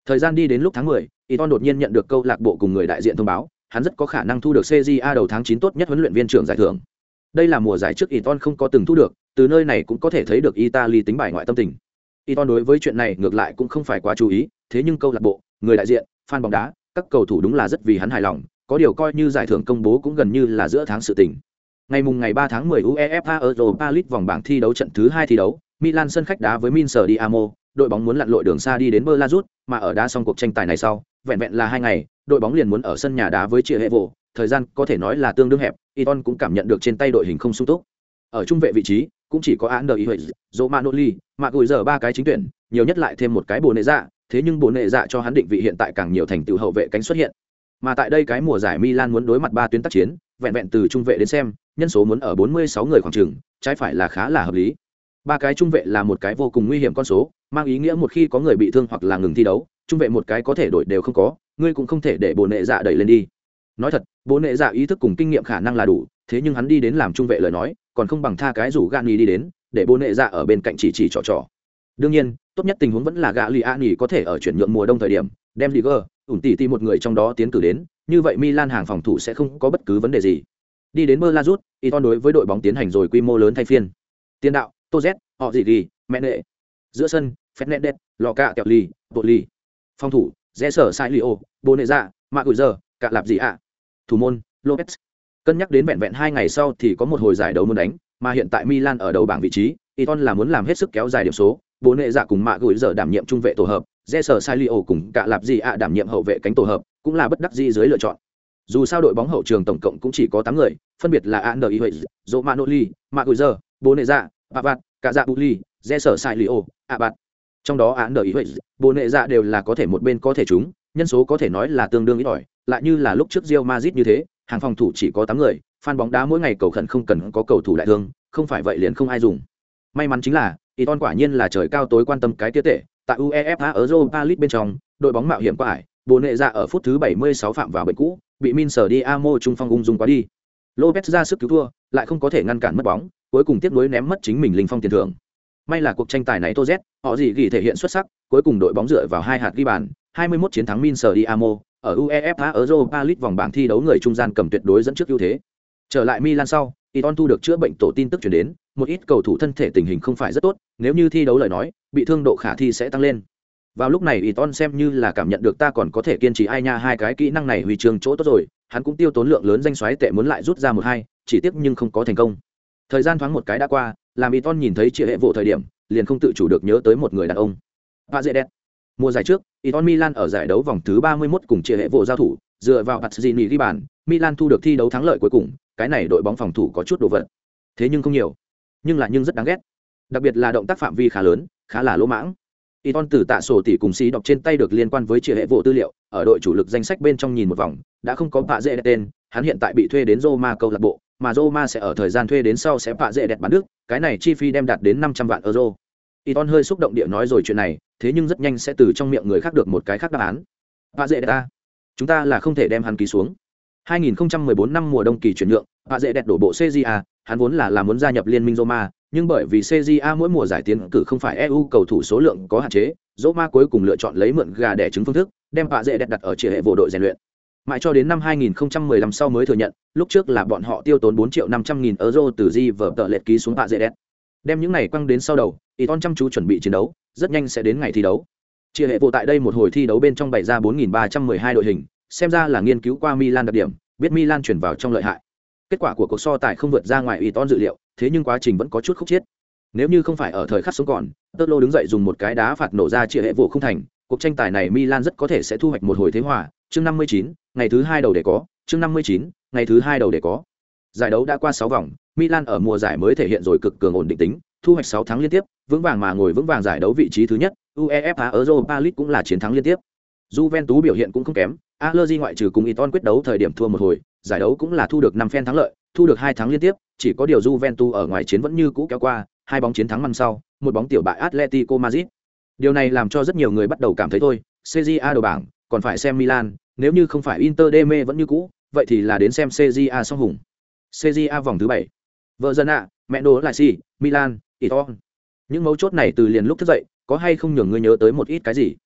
Thời gian đi đến lúc tháng 10, Iton đột nhiên nhận được câu lạc bộ cùng người đại diện thông báo, hắn rất có khả năng thu được CJA đầu tháng 9 tốt nhất huấn luyện viên trưởng giải thưởng. Đây là mùa giải trước Iton không có từng thu được, từ nơi này cũng có thể thấy được Italy tính bài ngoại tâm tình. Iton đối với chuyện này ngược lại cũng không phải quá chú ý, thế nhưng câu lạc bộ, người đại diện, fan bóng đá, các cầu thủ đúng là rất vì hắn hài lòng, có điều coi như giải thưởng công bố cũng gần như là giữa tháng sự tình. Ngày mùng ngày 3 tháng 10 UEFA Europa League vòng bảng thi đấu trận thứ 2 thi đấu, Milan sân khách đá với Minster Diamo, đội bóng muốn lặn lội đường xa đi đến Belarus, mà ở đá xong cuộc tranh tài này sau, vẹn vẹn là hai ngày, đội bóng liền muốn ở sân nhà đá với Chia Hệ Vụ, thời gian có thể nói là tương đương hẹp, Iton cũng cảm nhận được trên tay đội hình không sung túc. Ở trung vệ vị trí, cũng chỉ có Ander Iwe, Romanoli, mà gửi giờ ba cái chính tuyển, nhiều nhất lại thêm một cái bồ nệ dạ, thế nhưng bồ nệ dạ cho hắn định vị hiện tại càng nhiều thành tựu hậu vệ cánh xuất hiện. Mà tại đây cái mùa giải Milan muốn đối mặt ba tuyến tác chiến, vẹn vẹn từ trung vệ đến xem, nhân số muốn ở 46 người khoảng trường, trái phải là khá là hợp lý ba cái trung vệ là một cái vô cùng nguy hiểm con số mang ý nghĩa một khi có người bị thương hoặc là ngừng thi đấu trung vệ một cái có thể đổi đều không có ngươi cũng không thể để bồ nệ dạ đẩy lên đi nói thật bồ nệ dạ ý thức cùng kinh nghiệm khả năng là đủ thế nhưng hắn đi đến làm trung vệ lời nói còn không bằng tha cái rủ gan đi đến để bố nệ dạ ở bên cạnh chỉ chỉ trò trò. Đương nhiên tốt nhất tình huống vẫn là gạ lì a nghỉ có thể ở chuyển nhượng mùa đông thời điểm đem lì gờ ủn tỉ tỉ một người trong đó tiến cử đến như vậy milan hàng phòng thủ sẽ không có bất cứ vấn đề gì. Đi đến bơ la rút y đối với đội bóng tiến hành rồi quy mô lớn thay phiên. Tiền đạo tô z họ gì ghi mẹ nệ giữa sân phép nét đẹp lò cạ kẹo lì, bộ lì. phòng thủ rẽ sở sai lì ô bồ nệ dạ mạ gửi giờ cạ lạp gì ạ thủ môn lopez cân nhắc đến vẹn vẹn hai ngày sau thì có một hồi giải đấu muốn đánh mà hiện tại milan ở đầu bảng vị trí iton là muốn làm hết sức kéo dài điểm số bố nệ dạ cùng mạ gửi giờ đảm nhiệm trung vệ tổ hợp rẽ sở sai li ô cùng cả lạp gì ạ đảm nhiệm hậu vệ cánh tổ hợp cũng là bất đắc dĩ dưới lựa chọn. Dù sao đội bóng hậu trường tổng cộng cũng chỉ có tám người phân biệt là Ander mạ Romanoli, giờ Bố Nệ Dạ, Pavat, cả dạ bù ly re sở sai li ô ạ bạt trong đó án đợi huệ bố nệ dạ đều là có thể một bên có thể chúng nhân số có thể nói là tương đương ít ỏi lại như là lúc trước Real Madrid như thế hàng phòng thủ chỉ có tám người fan bóng đá mỗi ngày cầu khẩn không cần có cầu thủ đại thương không phải vậy liền không ai dùng. May mắn chính là Iton quả nhiên là trời cao tối quan tâm cái tiết tệ tại UEFA ở Europa League bên trong đội bóng mạo hiểm quá ải bồ nệ ra ở phút thứ 76 phạm vào bệnh cũ bị Min Diamo Amo trung phong ung dung quá đi. Lopez ra sức cứu thua lại không có thể ngăn cản mất bóng cuối cùng tiếp nối ném mất chính mình linh phong tiền thưởng. May là cuộc tranh tài này Toz, họ gì gì thể hiện xuất sắc cuối cùng đội bóng dựa vào hai hạt ghi bàn 21 chiến thắng min Diamo, amo ở UEFA Europa League vòng bảng thi đấu người trung gian cầm tuyệt đối dẫn trước ưu thế. Trở lại Milan sau, Iton thu được chữa bệnh tổ tin tức truyền đến, một ít cầu thủ thân thể tình hình không phải rất tốt, nếu như thi đấu lời nói, bị thương độ khả thi sẽ tăng lên. Vào lúc này Iton xem như là cảm nhận được ta còn có thể kiên trì ai nha hai cái kỹ năng này huy trường chỗ tốt rồi, hắn cũng tiêu tốn lượng lớn danh xoáy tệ muốn lại rút ra một hai, chỉ tiếc nhưng không có thành công. Thời gian thoáng một cái đã qua, làm Iton nhìn thấy chia hệ vụ thời điểm, liền không tự chủ được nhớ tới một người đàn ông. Pazedet. Mùa giải trước, Inter Milan ở giải đấu vòng thứ 31 cùng chia hệ vụ giao thủ, dựa vào Pazzini ghi bàn, Milan thu được thi đấu thắng lợi cuối cùng, cái này đội bóng phòng thủ có chút đồ vật. Thế nhưng không nhiều, nhưng là nhưng rất đáng ghét. Đặc biệt là động tác phạm vi khá lớn, khá là lỗ mãng. Iton từ tạ sổ tỷ cùng xí đọc trên tay được liên quan với chia hệ vụ tư liệu, ở đội chủ lực danh sách bên trong nhìn một vòng, đã không có bạ dễ tên, hắn hiện tại bị thuê đến Roma câu lạc bộ, mà Roma sẽ ở thời gian thuê đến sau sẽ bạ dễ đẹp bán đức, cái này chi phí đem đạt đến 500 vạn euro. Iton hơi xúc động địa nói rồi chuyện này, thế nhưng rất nhanh sẽ từ trong miệng người khác được một cái khác đáp án. Bạ dễ đẹp ta, chúng ta là không thể đem hắn ký xuống. 2014 năm mùa đông kỳ chuyển nhượng, bạ dễ đẹp đổ bộ CJA, hắn vốn là là muốn gia nhập liên minh Roma, nhưng bởi vì CJA mỗi mùa giải tiến cử không phải EU cầu thủ số lượng có hạn chế, Roma cuối cùng lựa chọn lấy mượn gà đẻ trứng phương thức, đem bạ dễ đẹp đặt ở chỉ hệ bộ đội rèn luyện. Mãi cho đến năm 2015 sau mới thừa nhận, lúc trước là bọn họ tiêu tốn 4 triệu 500 nghìn euro từ Di vở tợ lệ ký xuống bạ dễ đẹp. Đem những này quăng đến sau đầu, Iton chăm chú chuẩn bị chiến đấu, rất nhanh sẽ đến ngày thi đấu. Chia hệ vụ tại đây một hồi thi đấu bên trong bày ra 4.312 đội hình, xem ra là nghiên cứu qua Milan đặc điểm, biết Milan chuyển vào trong lợi hại. Kết quả của cuộc so tài không vượt ra ngoài Iton dự liệu, thế nhưng quá trình vẫn có chút khúc chiết. Nếu như không phải ở thời khắc sống còn, Tơ Lô đứng dậy dùng một cái đá phạt nổ ra chia hệ vụ không thành, cuộc tranh tài này Milan rất có thể sẽ thu hoạch một hồi thế hòa, chương 59, ngày thứ hai đầu để có, chương 59, ngày thứ hai đầu để có. Giải đấu đã qua sáu vòng, Milan ở mùa giải mới thể hiện rồi cực cường ổn định tính, thu hoạch 6 thắng liên tiếp, vững vàng mà ngồi vững vàng giải đấu vị trí thứ nhất, UEFA Europa League cũng là chiến thắng liên tiếp. Juventus biểu hiện cũng không kém, Allegri ngoại trừ cùng Iton quyết đấu thời điểm thua một hồi, giải đấu cũng là thu được 5 phen thắng lợi, thu được 2 thắng liên tiếp, chỉ có điều Juventus ở ngoài chiến vẫn như cũ kéo qua, hai bóng chiến thắng năm sau, một bóng tiểu bại Atletico Madrid. Điều này làm cho rất nhiều người bắt đầu cảm thấy thôi, CJA đầu bảng, còn phải xem Milan, nếu như không phải Inter Deme vẫn như cũ, vậy thì là đến xem CJA song hùng. CJA vòng thứ 7. Vợ dân ạ, mẹ đồ lại xì Milan, Iton. Những mấu chốt này từ liền lúc thức dậy, có hay không nhường ngươi nhớ tới một ít cái gì?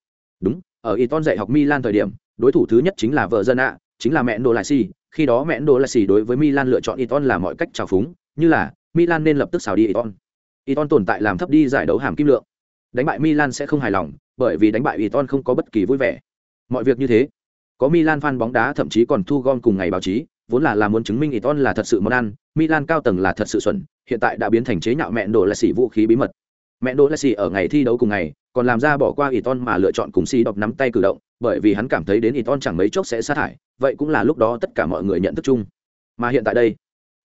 Đúng, ở Iton dạy học Milan thời điểm, đối thủ thứ nhất chính là vợ dân ạ, chính là mẹ đồ lại xì khi đó mẹ đồ lại xì đối với Milan lựa chọn Iton là mọi cách trào phúng, như là Milan nên lập tức xào đi Iton. Iton tồn tại làm thấp đi giải đấu hàm kim lượng. Đánh bại Milan sẽ không hài lòng, bởi vì đánh bại Iton không có bất kỳ vui vẻ. Mọi việc như thế, có Milan fan bóng đá thậm chí còn thu gom cùng ngày báo chí, vốn là là muốn chứng minh Iton là thật sự món ăn, Milan cao tầng là thật sự xuẩn, hiện tại đã biến thành chế nhạo mẹ đồ là xỉ vũ khí bí mật. Mẹ đồ là xỉ ở ngày thi đấu cùng ngày, còn làm ra bỏ qua Iton mà lựa chọn cùng si đọc nắm tay cử động, bởi vì hắn cảm thấy đến Iton chẳng mấy chốc sẽ sát thải. vậy cũng là lúc đó tất cả mọi người nhận thức chung. Mà hiện tại đây,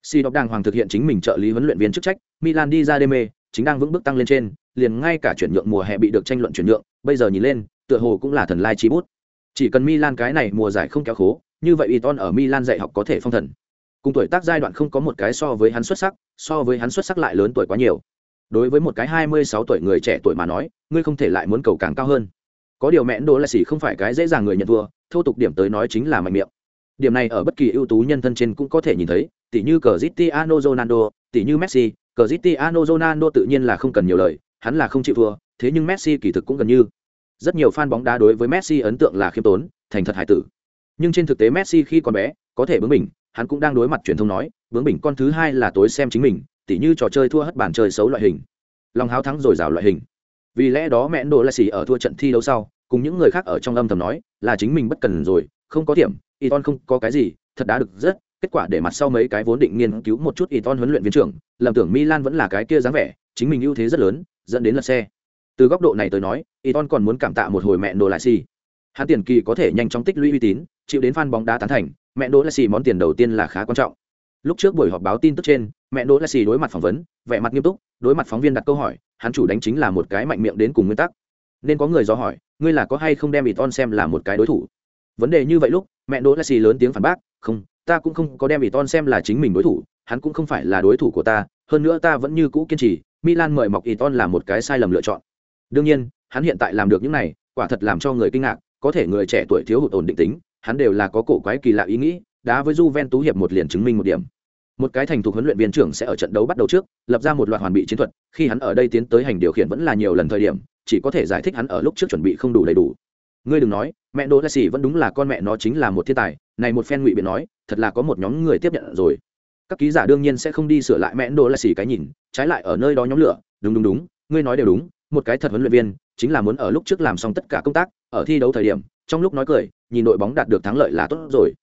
si đọc đang hoàng thực hiện chính mình trợ lý huấn luyện viên chức trách, Milan đi ra đê mê, chính đang vững bước tăng lên trên, liền ngay cả chuyển nhượng mùa hè bị được tranh luận chuyển nhượng, bây giờ nhìn lên, tựa hồ cũng là thần lai chi bút. Chỉ cần Milan cái này mùa giải không kéo khố, như vậy Iton ở Milan dạy học có thể phong thần. Cùng tuổi tác giai đoạn không có một cái so với hắn xuất sắc, so với hắn xuất sắc lại lớn tuổi quá nhiều. Đối với một cái 26 tuổi người trẻ tuổi mà nói, ngươi không thể lại muốn cầu càng cao hơn. Có điều mẹ đồ là xỉ không phải cái dễ dàng người nhận thua, thô tục điểm tới nói chính là mạnh miệng. Điểm này ở bất kỳ ưu tú nhân thân trên cũng có thể nhìn thấy, tỉ như Cristiano Ronaldo, tỉ như Messi, Cristiano Ronaldo tự nhiên là không cần nhiều lời, hắn là không chịu thua, thế nhưng Messi kỳ thực cũng gần như. Rất nhiều fan bóng đá đối với Messi ấn tượng là khiêm tốn, thành thật hải tử. Nhưng trên thực tế Messi khi còn bé, có thể bướng mình hắn cũng đang đối mặt truyền thông nói, bướng mình con thứ hai là tối xem chính mình, tỉ như trò chơi thua hất bàn chơi xấu loại hình. Lòng háo thắng rồi rào loại hình. Vì lẽ đó mẹ đồ là xì ở thua trận thi đấu sau, cùng những người khác ở trong âm thầm nói, là chính mình bất cần rồi, không có điểm, Iton không có cái gì, thật đã được rất, kết quả để mặt sau mấy cái vốn định nghiên cứu một chút Iton huấn luyện viên trưởng, lầm tưởng Milan vẫn là cái kia dáng vẻ, chính mình ưu thế rất lớn, dẫn đến lật xe. Từ góc độ này tới nói, Iton còn muốn cảm tạ một hồi mẹ đồ lại xì. Hắn tiền kỳ có thể nhanh chóng tích lũy uy tín, chịu đến fan bóng đá tán thành, mẹ đỗ lại xì món tiền đầu tiên là khá quan trọng. Lúc trước buổi họp báo tin tức trên, mẹ đỗ lại xì đối mặt phỏng vấn, vẻ mặt nghiêm túc, đối mặt phóng viên đặt câu hỏi, hắn chủ đánh chính là một cái mạnh miệng đến cùng nguyên tắc. Nên có người do hỏi, ngươi là có hay không đem Iton xem là một cái đối thủ? Vấn đề như vậy lúc, mẹ Đỗ Lassie lớn tiếng phản bác, "Không, ta cũng không có đem Iton xem là chính mình đối thủ, hắn cũng không phải là đối thủ của ta, hơn nữa ta vẫn như cũ kiên trì, Milan mời mọc Iton là một cái sai lầm lựa chọn." Đương nhiên, hắn hiện tại làm được những này, quả thật làm cho người kinh ngạc, có thể người trẻ tuổi thiếu hụt ổn định tính, hắn đều là có cổ quái kỳ lạ ý nghĩ, đá với Juventus hiệp một liền chứng minh một điểm. Một cái thành thục huấn luyện viên trưởng sẽ ở trận đấu bắt đầu trước, lập ra một loạt hoàn bị chiến thuật, khi hắn ở đây tiến tới hành điều khiển vẫn là nhiều lần thời điểm, chỉ có thể giải thích hắn ở lúc trước chuẩn bị không đủ đầy đủ. Ngươi đừng nói, mẹ đỗ La Sĩ vẫn đúng là con mẹ nó chính là một thiên tài này một phen ngụy biện nói thật là có một nhóm người tiếp nhận rồi các ký giả đương nhiên sẽ không đi sửa lại mẹ đỗ La Sĩ cái nhìn trái lại ở nơi đó nhóm lửa đúng đúng đúng ngươi nói đều đúng một cái thật huấn luyện viên chính là muốn ở lúc trước làm xong tất cả công tác ở thi đấu thời điểm trong lúc nói cười nhìn đội bóng đạt được thắng lợi là tốt rồi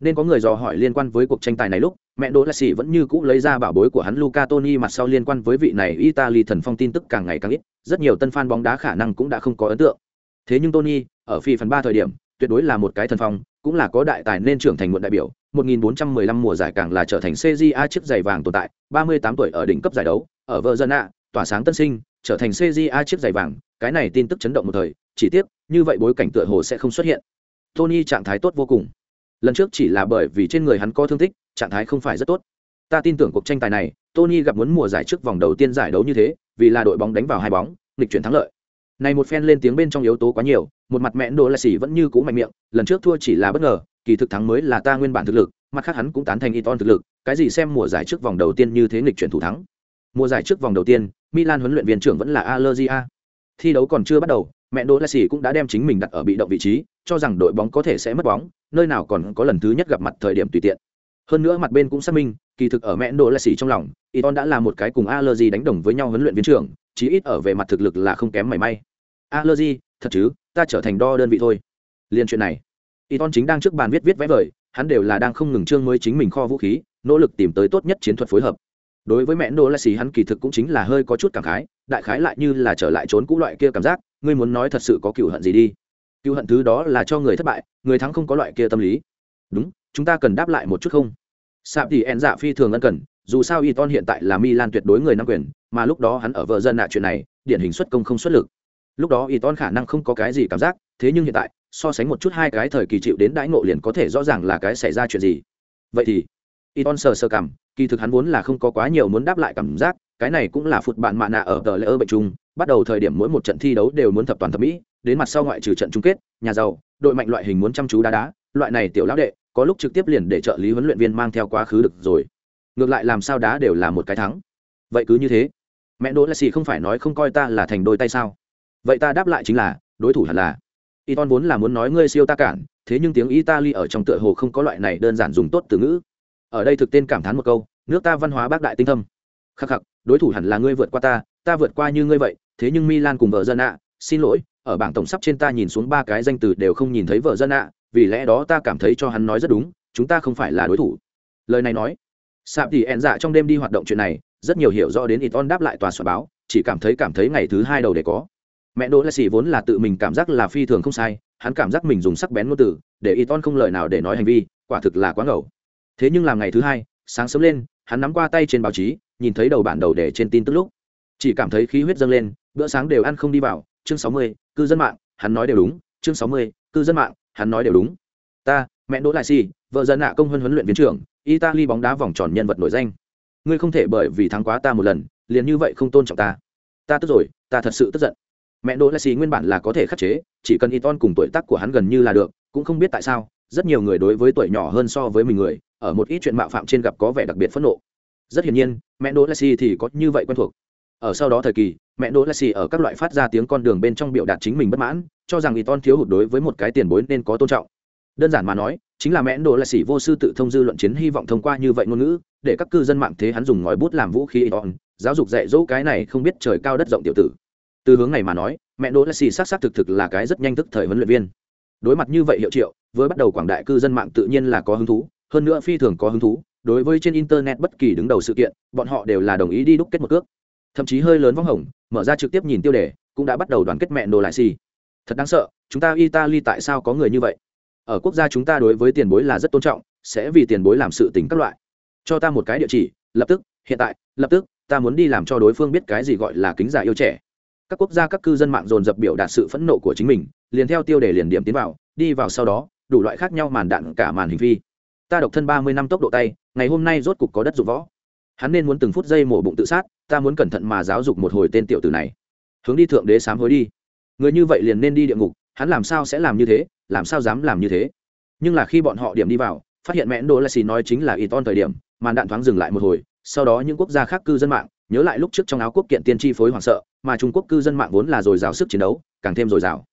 nên có người dò hỏi liên quan với cuộc tranh tài này lúc mẹ đỗ Lassi vẫn như cũ lấy ra bảo bối của hắn Luca Toni mặt sau liên quan với vị này Italy thần phong tin tức càng ngày càng ít, rất nhiều tân fan bóng đá khả năng cũng đã không có ấn tượng. Thế nhưng Toni, ở phi phần ba thời điểm, tuyệt đối là một cái thần phong, cũng là có đại tài nên trưởng thành muộn đại biểu, 1415 mùa giải càng là trở thành CJA chiếc giày vàng tồn tại, 38 tuổi ở đỉnh cấp giải đấu, ở Verona, tỏa sáng tân sinh, trở thành CJA chiếc giày vàng, cái này tin tức chấn động một thời, chỉ tiếc, như vậy bối cảnh tựa hồ sẽ không xuất hiện. Tony trạng thái tốt vô cùng. Lần trước chỉ là bởi vì trên người hắn có thương tích, trạng thái không phải rất tốt. Ta tin tưởng cuộc tranh tài này, tony gặp muốn mùa giải trước vòng đầu tiên giải đấu như thế, vì là đội bóng đánh vào hai bóng, nghịch chuyển thắng lợi. Này một phen lên tiếng bên trong yếu tố quá nhiều, một mặt mẹn đồ là xỉ vẫn như cũ mạnh miệng, lần trước thua chỉ là bất ngờ, kỳ thực thắng mới là ta nguyên bản thực lực, mặt khác hắn cũng tán thành Iton thực lực, cái gì xem mùa giải trước vòng đầu tiên như thế nghịch chuyển thủ thắng. Mùa giải trước vòng đầu tiên, milan huấn luyện viên trưởng vẫn là Allegri. thi đấu còn chưa bắt đầu mẹ đỗ Lassie cũng đã đem chính mình đặt ở bị động vị trí, cho rằng đội bóng có thể sẽ mất bóng, nơi nào còn có lần thứ nhất gặp mặt thời điểm tùy tiện. Hơn nữa mặt bên cũng xác minh, kỳ thực ở mẹ đỗ Lassie trong lòng, Iton đã là một cái cùng Allergy đánh đồng với nhau huấn luyện viên trưởng, chí ít ở về mặt thực lực là không kém mảy may. Allergy, thật chứ, ta trở thành đo đơn vị thôi. Liên chuyện này, Iton chính đang trước bàn viết viết vẽ vời, hắn đều là đang không ngừng trương mới chính mình kho vũ khí, nỗ lực tìm tới tốt nhất chiến thuật phối hợp. Đối với mẹ đỗ Lassie hắn kỳ thực cũng chính là hơi có chút cảm khái, đại khái lại như là trở lại trốn cũ loại kia cảm giác, ngươi muốn nói thật sự có cựu hận gì đi. Cựu hận thứ đó là cho người thất bại người thắng không có loại kia tâm lý. Đúng chúng ta cần đáp lại một chút không? Sạp thì ẹn dạ phi thường ân cần dù sao y ton hiện tại là milan tuyệt đối người nắm quyền mà lúc đó hắn ở vợ dân nạ chuyện này điển hình xuất công không xuất lực. Lúc đó y ton khả năng không có cái gì cảm giác thế nhưng hiện tại so sánh một chút hai cái thời kỳ chịu đến đãi ngộ liền có thể rõ ràng là cái xảy ra chuyện gì. Vậy thì y ton sờ sờ cảm kỳ thực hắn vốn là không có quá nhiều muốn đáp lại cảm giác cái này cũng là phụt bạn mạ nạ ở tờ lễ ơ bệnh chung, bắt đầu thời điểm mỗi một trận thi đấu đều muốn thập toàn thập mỹ, đến mặt sau ngoại trừ trận chung kết, nhà giàu, đội mạnh loại hình muốn chăm chú đá đá, loại này tiểu lão đệ, có lúc trực tiếp liền để trợ lý huấn luyện viên mang theo quá khứ được rồi. Ngược lại làm sao đá đều là một cái thắng. Vậy cứ như thế. Mẹ đỗ Lassie không phải nói không coi ta là thành đôi tay sao? Vậy ta đáp lại chính là, đối thủ hẳn là. Iton vốn là muốn nói ngươi siêu ta cản, thế nhưng tiếng Italy ở trong tựa hồ không có loại này đơn giản dùng tốt từ ngữ. Ở đây thực tên cảm thán một câu, nước ta văn hóa bác đại tinh thâm. Khắc khắc đối thủ hẳn là ngươi vượt qua ta ta vượt qua như ngươi vậy, thế nhưng milan cùng vợ dân ạ, xin lỗi, ở bảng tổng sắp trên ta nhìn xuống ba cái danh từ đều không nhìn thấy vợ dân ạ, vì lẽ đó ta cảm thấy cho hắn nói rất đúng, chúng ta không phải là đối thủ. Lời này nói, sạp thì ẹn dạ trong đêm đi hoạt động chuyện này, rất nhiều hiểu rõ đến Iton đáp lại tòa soạn báo, chỉ cảm thấy cảm thấy ngày thứ hai đầu để có. Mẹ đỗ lệ Sĩ vốn là tự mình cảm giác là phi thường không sai, hắn cảm giác mình dùng sắc bén ngôn từ, để Iton không lời nào để nói hành vi, quả thực là quá ngầu. Thế nhưng làm ngày thứ hai, sáng sớm lên, hắn nắm qua tay trên báo chí nhìn thấy đầu bản đầu để trên tin tức lúc, chỉ cảm thấy khí huyết dâng lên, bữa sáng đều ăn không đi vào, chương sáu mươi, cư dân mạng, hắn nói đều đúng, chương sáu mươi, cư dân mạng, hắn nói đều đúng. Ta, mẹ đỗ lại si vợ dân nạ công huân huấn luyện viên trưởng, italy bóng đá vòng tròn nhân vật nổi danh. Ngươi không thể bởi vì thắng quá ta một lần, liền như vậy không tôn trọng ta. Ta tức rồi, ta thật sự tức giận. Mẹ đỗ lại si nguyên bản là có thể khắc chế, chỉ cần Iton cùng tuổi tác của hắn gần như là được, cũng không biết tại sao, rất nhiều người đối với tuổi nhỏ hơn so với mình người, ở một ít chuyện mạo phạm trên gặp có vẻ đặc biệt phẫn nộ rất hiển nhiên, mẹ đỗ lassi thì có như vậy quen thuộc. Ở sau đó thời kỳ, mẹ đỗ lassi ở các loại phát ra tiếng con đường bên trong biểu đạt chính mình bất mãn, cho rằng y ton thiếu hụt đối với một cái tiền bối nên có tôn trọng. Đơn giản mà nói, chính là mẹ đỗ lassi vô sư tự thông dư luận chiến hy vọng thông qua như vậy ngôn ngữ, để các cư dân mạng thế hắn dùng ngòi bút làm vũ khí y ton giáo dục dạy dỗ cái này không biết trời cao đất rộng tiểu tử. Từ hướng này mà nói, mẹ đỗ lassi xác xác thực thực là cái rất nhanh thức thời huấn luyện viên. Đối mặt như vậy hiệu triệu, với bắt đầu quảng đại cư dân mạng tự nhiên là có hứng thú, hơn nữa phi thường có hứng thú đối với trên internet bất kỳ đứng đầu sự kiện, bọn họ đều là đồng ý đi đúc kết một cước. Thậm chí hơi lớn vong hồng, mở ra trực tiếp nhìn tiêu đề, cũng đã bắt đầu đoàn kết mẹ nổ lại xì. Thật đáng sợ, chúng ta italy tại sao có người như vậy? Ở quốc gia chúng ta đối với tiền bối là rất tôn trọng, sẽ vì tiền bối làm sự tình các loại. Cho ta một cái địa chỉ, lập tức, hiện tại, lập tức, ta muốn đi làm cho đối phương biết cái gì gọi là kính giả yêu trẻ. Các quốc gia, các cư dân mạng dồn dập biểu đạt sự phẫn nộ của chính mình, liền theo tiêu đề liền điểm tiến vào, đi vào sau đó, đủ loại khác nhau màn đạn cả màn hình phi ta độc thân ba mươi năm tốc độ tay ngày hôm nay rốt cục có đất dụng võ. Hắn nên muốn từng phút giây mổ bụng tự sát ta muốn cẩn thận mà giáo dục một hồi tên tiểu tử này. Hướng đi thượng đế sám hối đi. Người như vậy liền nên đi địa ngục hắn làm sao sẽ làm như thế làm sao dám làm như thế? Nhưng là khi bọn họ điểm đi vào phát hiện mẹ đỗ la xì nói chính là y ton thời điểm màn đạn thoáng dừng lại một hồi sau đó những quốc gia khác cư dân mạng nhớ lại lúc trước trong áo quốc kiện tiên tri phối hoảng sợ mà trung quốc cư dân mạng vốn là dồi dào sức chiến đấu càng thêm dồi dào.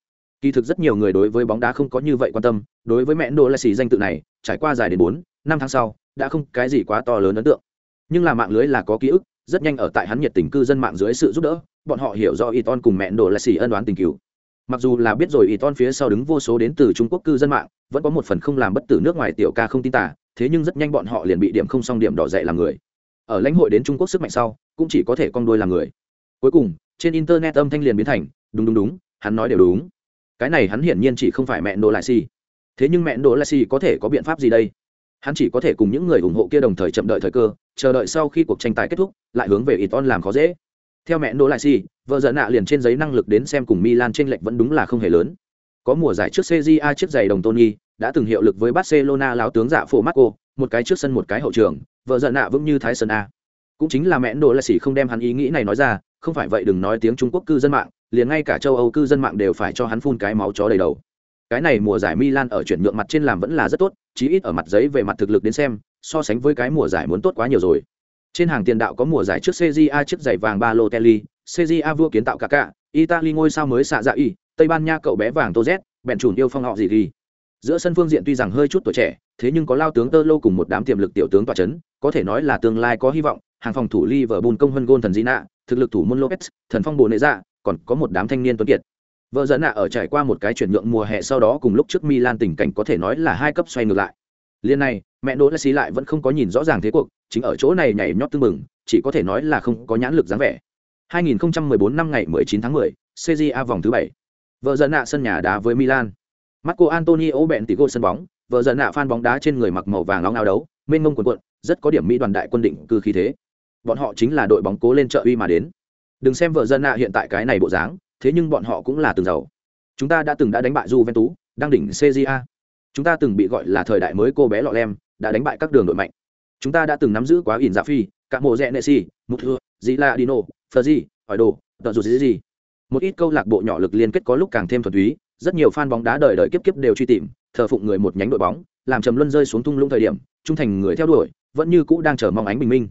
Kỳ thực rất nhiều người đối với bóng đá không có như vậy quan tâm, đối với mẹ Đỗ là xì danh tự này, trải qua dài đến bốn năm tháng sau, đã không cái gì quá to lớn ấn tượng. Nhưng là mạng lưới là có ký ức, rất nhanh ở tại hắn nhiệt tình cư dân mạng dưới sự giúp đỡ, bọn họ hiểu rõ Iton cùng mẹ Đỗ là xì ân đoán tình cứu. Mặc dù là biết rồi Iton phía sau đứng vô số đến từ Trung Quốc cư dân mạng, vẫn có một phần không làm bất tử nước ngoài tiểu ca không tin tả, thế nhưng rất nhanh bọn họ liền bị điểm không xong điểm đỏ dậy làm người. Ở lãnh hội đến Trung Quốc sức mạnh sau, cũng chỉ có thể con đuôi làm người. Cuối cùng, trên internet âm thanh liền biến thành, đúng đúng đúng, hắn nói đều đúng cái này hắn hiển nhiên chỉ không phải mẹ đồ lại xì thế nhưng mẹ đỗ la xì có thể có biện pháp gì đây? Hắn chỉ có thể cùng những người ủng hộ kia đồng thời chậm đợi thời cơ, chờ đợi sau khi cuộc tranh tài kết thúc, lại hướng về ít on làm khó dễ. Theo mẹ đỗ la xì, vợ dợ nạ liền trên giấy năng lực đến xem cùng milan trên lệnh vẫn đúng là không hề lớn. Có mùa giải trước cja chiếc giày đồng tony, đã từng hiệu lực với barcelona láo tướng giả phổ marco, một cái trước sân một cái hậu trường, vợ dợ nạ vững như thái sơn a. Cũng chính là mẹ đỗ la xì không đem hắn ý nghĩ này nói ra, không phải vậy đừng nói tiếng trung quốc cư dân mạng, liền ngay cả châu âu cư dân mạng đều phải cho hắn phun cái máu chó đầy đầu cái này mùa giải milan ở chuyển nhượng mặt trên làm vẫn là rất tốt chí ít ở mặt giấy về mặt thực lực đến xem so sánh với cái mùa giải muốn tốt quá nhiều rồi trên hàng tiền đạo có mùa giải trước cja chiếc giày vàng balotelli cja vua kiến tạo cả italy ngôi sao mới xạ dạ y tây ban nha cậu bé vàng Toz, bèn chùn yêu phong họ gì gì. giữa sân phương diện tuy rằng hơi chút tuổi trẻ thế nhưng có lao tướng tơ lô cùng một đám tiềm lực tiểu tướng tọa chấn có thể nói là tương lai có hy vọng hàng phòng thủ Liverpool công hơn gôn thần Zina, thực lực thủ môn Lopez, thần phong bồ nệ dạ, còn có một đám thanh niên tuấn kiệt. Vợ dẫn nạ ở trải qua một cái chuyển nhượng mùa hè sau đó cùng lúc trước Milan tình cảnh có thể nói là hai cấp xoay ngược lại. Liên này, mẹ Đỗ xí lại vẫn không có nhìn rõ ràng thế cuộc, chính ở chỗ này nhảy nhót tương mừng, chỉ có thể nói là không có nhãn lực dáng vẻ. 2014 năm ngày 19 tháng 10, Serie A vòng thứ 7. Vợ dẫn nạ sân nhà đá với Milan. Marco Antonio bẹn tỷ gol sân bóng, vợ dẫn nạ fan bóng đá trên người mặc màu vàng nóng áo đấu, mênh mông cuộn cuộn, rất có điểm mỹ đoàn đại quân định cư khí thế bọn họ chính là đội bóng cố lên trợ uy mà đến đừng xem vợ dân nạ hiện tại cái này bộ dáng thế nhưng bọn họ cũng là từng giàu chúng ta đã từng đã đánh bại Juventus, đang đỉnh CJA. Chúng ta từng bị gọi là thời đại mới cô bé lọ lem, đã đánh bại các đường đội mạnh. Chúng ta đã từng nắm giữ quá ỉn dạ phi, cả mộ rẽ nệ mục thừa, dĩ là dino, phờ gì, hỏi đồ, tận dù gì gì. Một ít câu lạc bộ nhỏ lực liên kết có lúc càng thêm thuần túy, rất nhiều fan bóng đá đời đời kiếp kiếp đều truy tìm, thờ phụng người một nhánh đội bóng, làm trầm luân rơi xuống tung lũng thời điểm, trung thành người theo đuổi, vẫn như cũ đang chờ mong ánh bình minh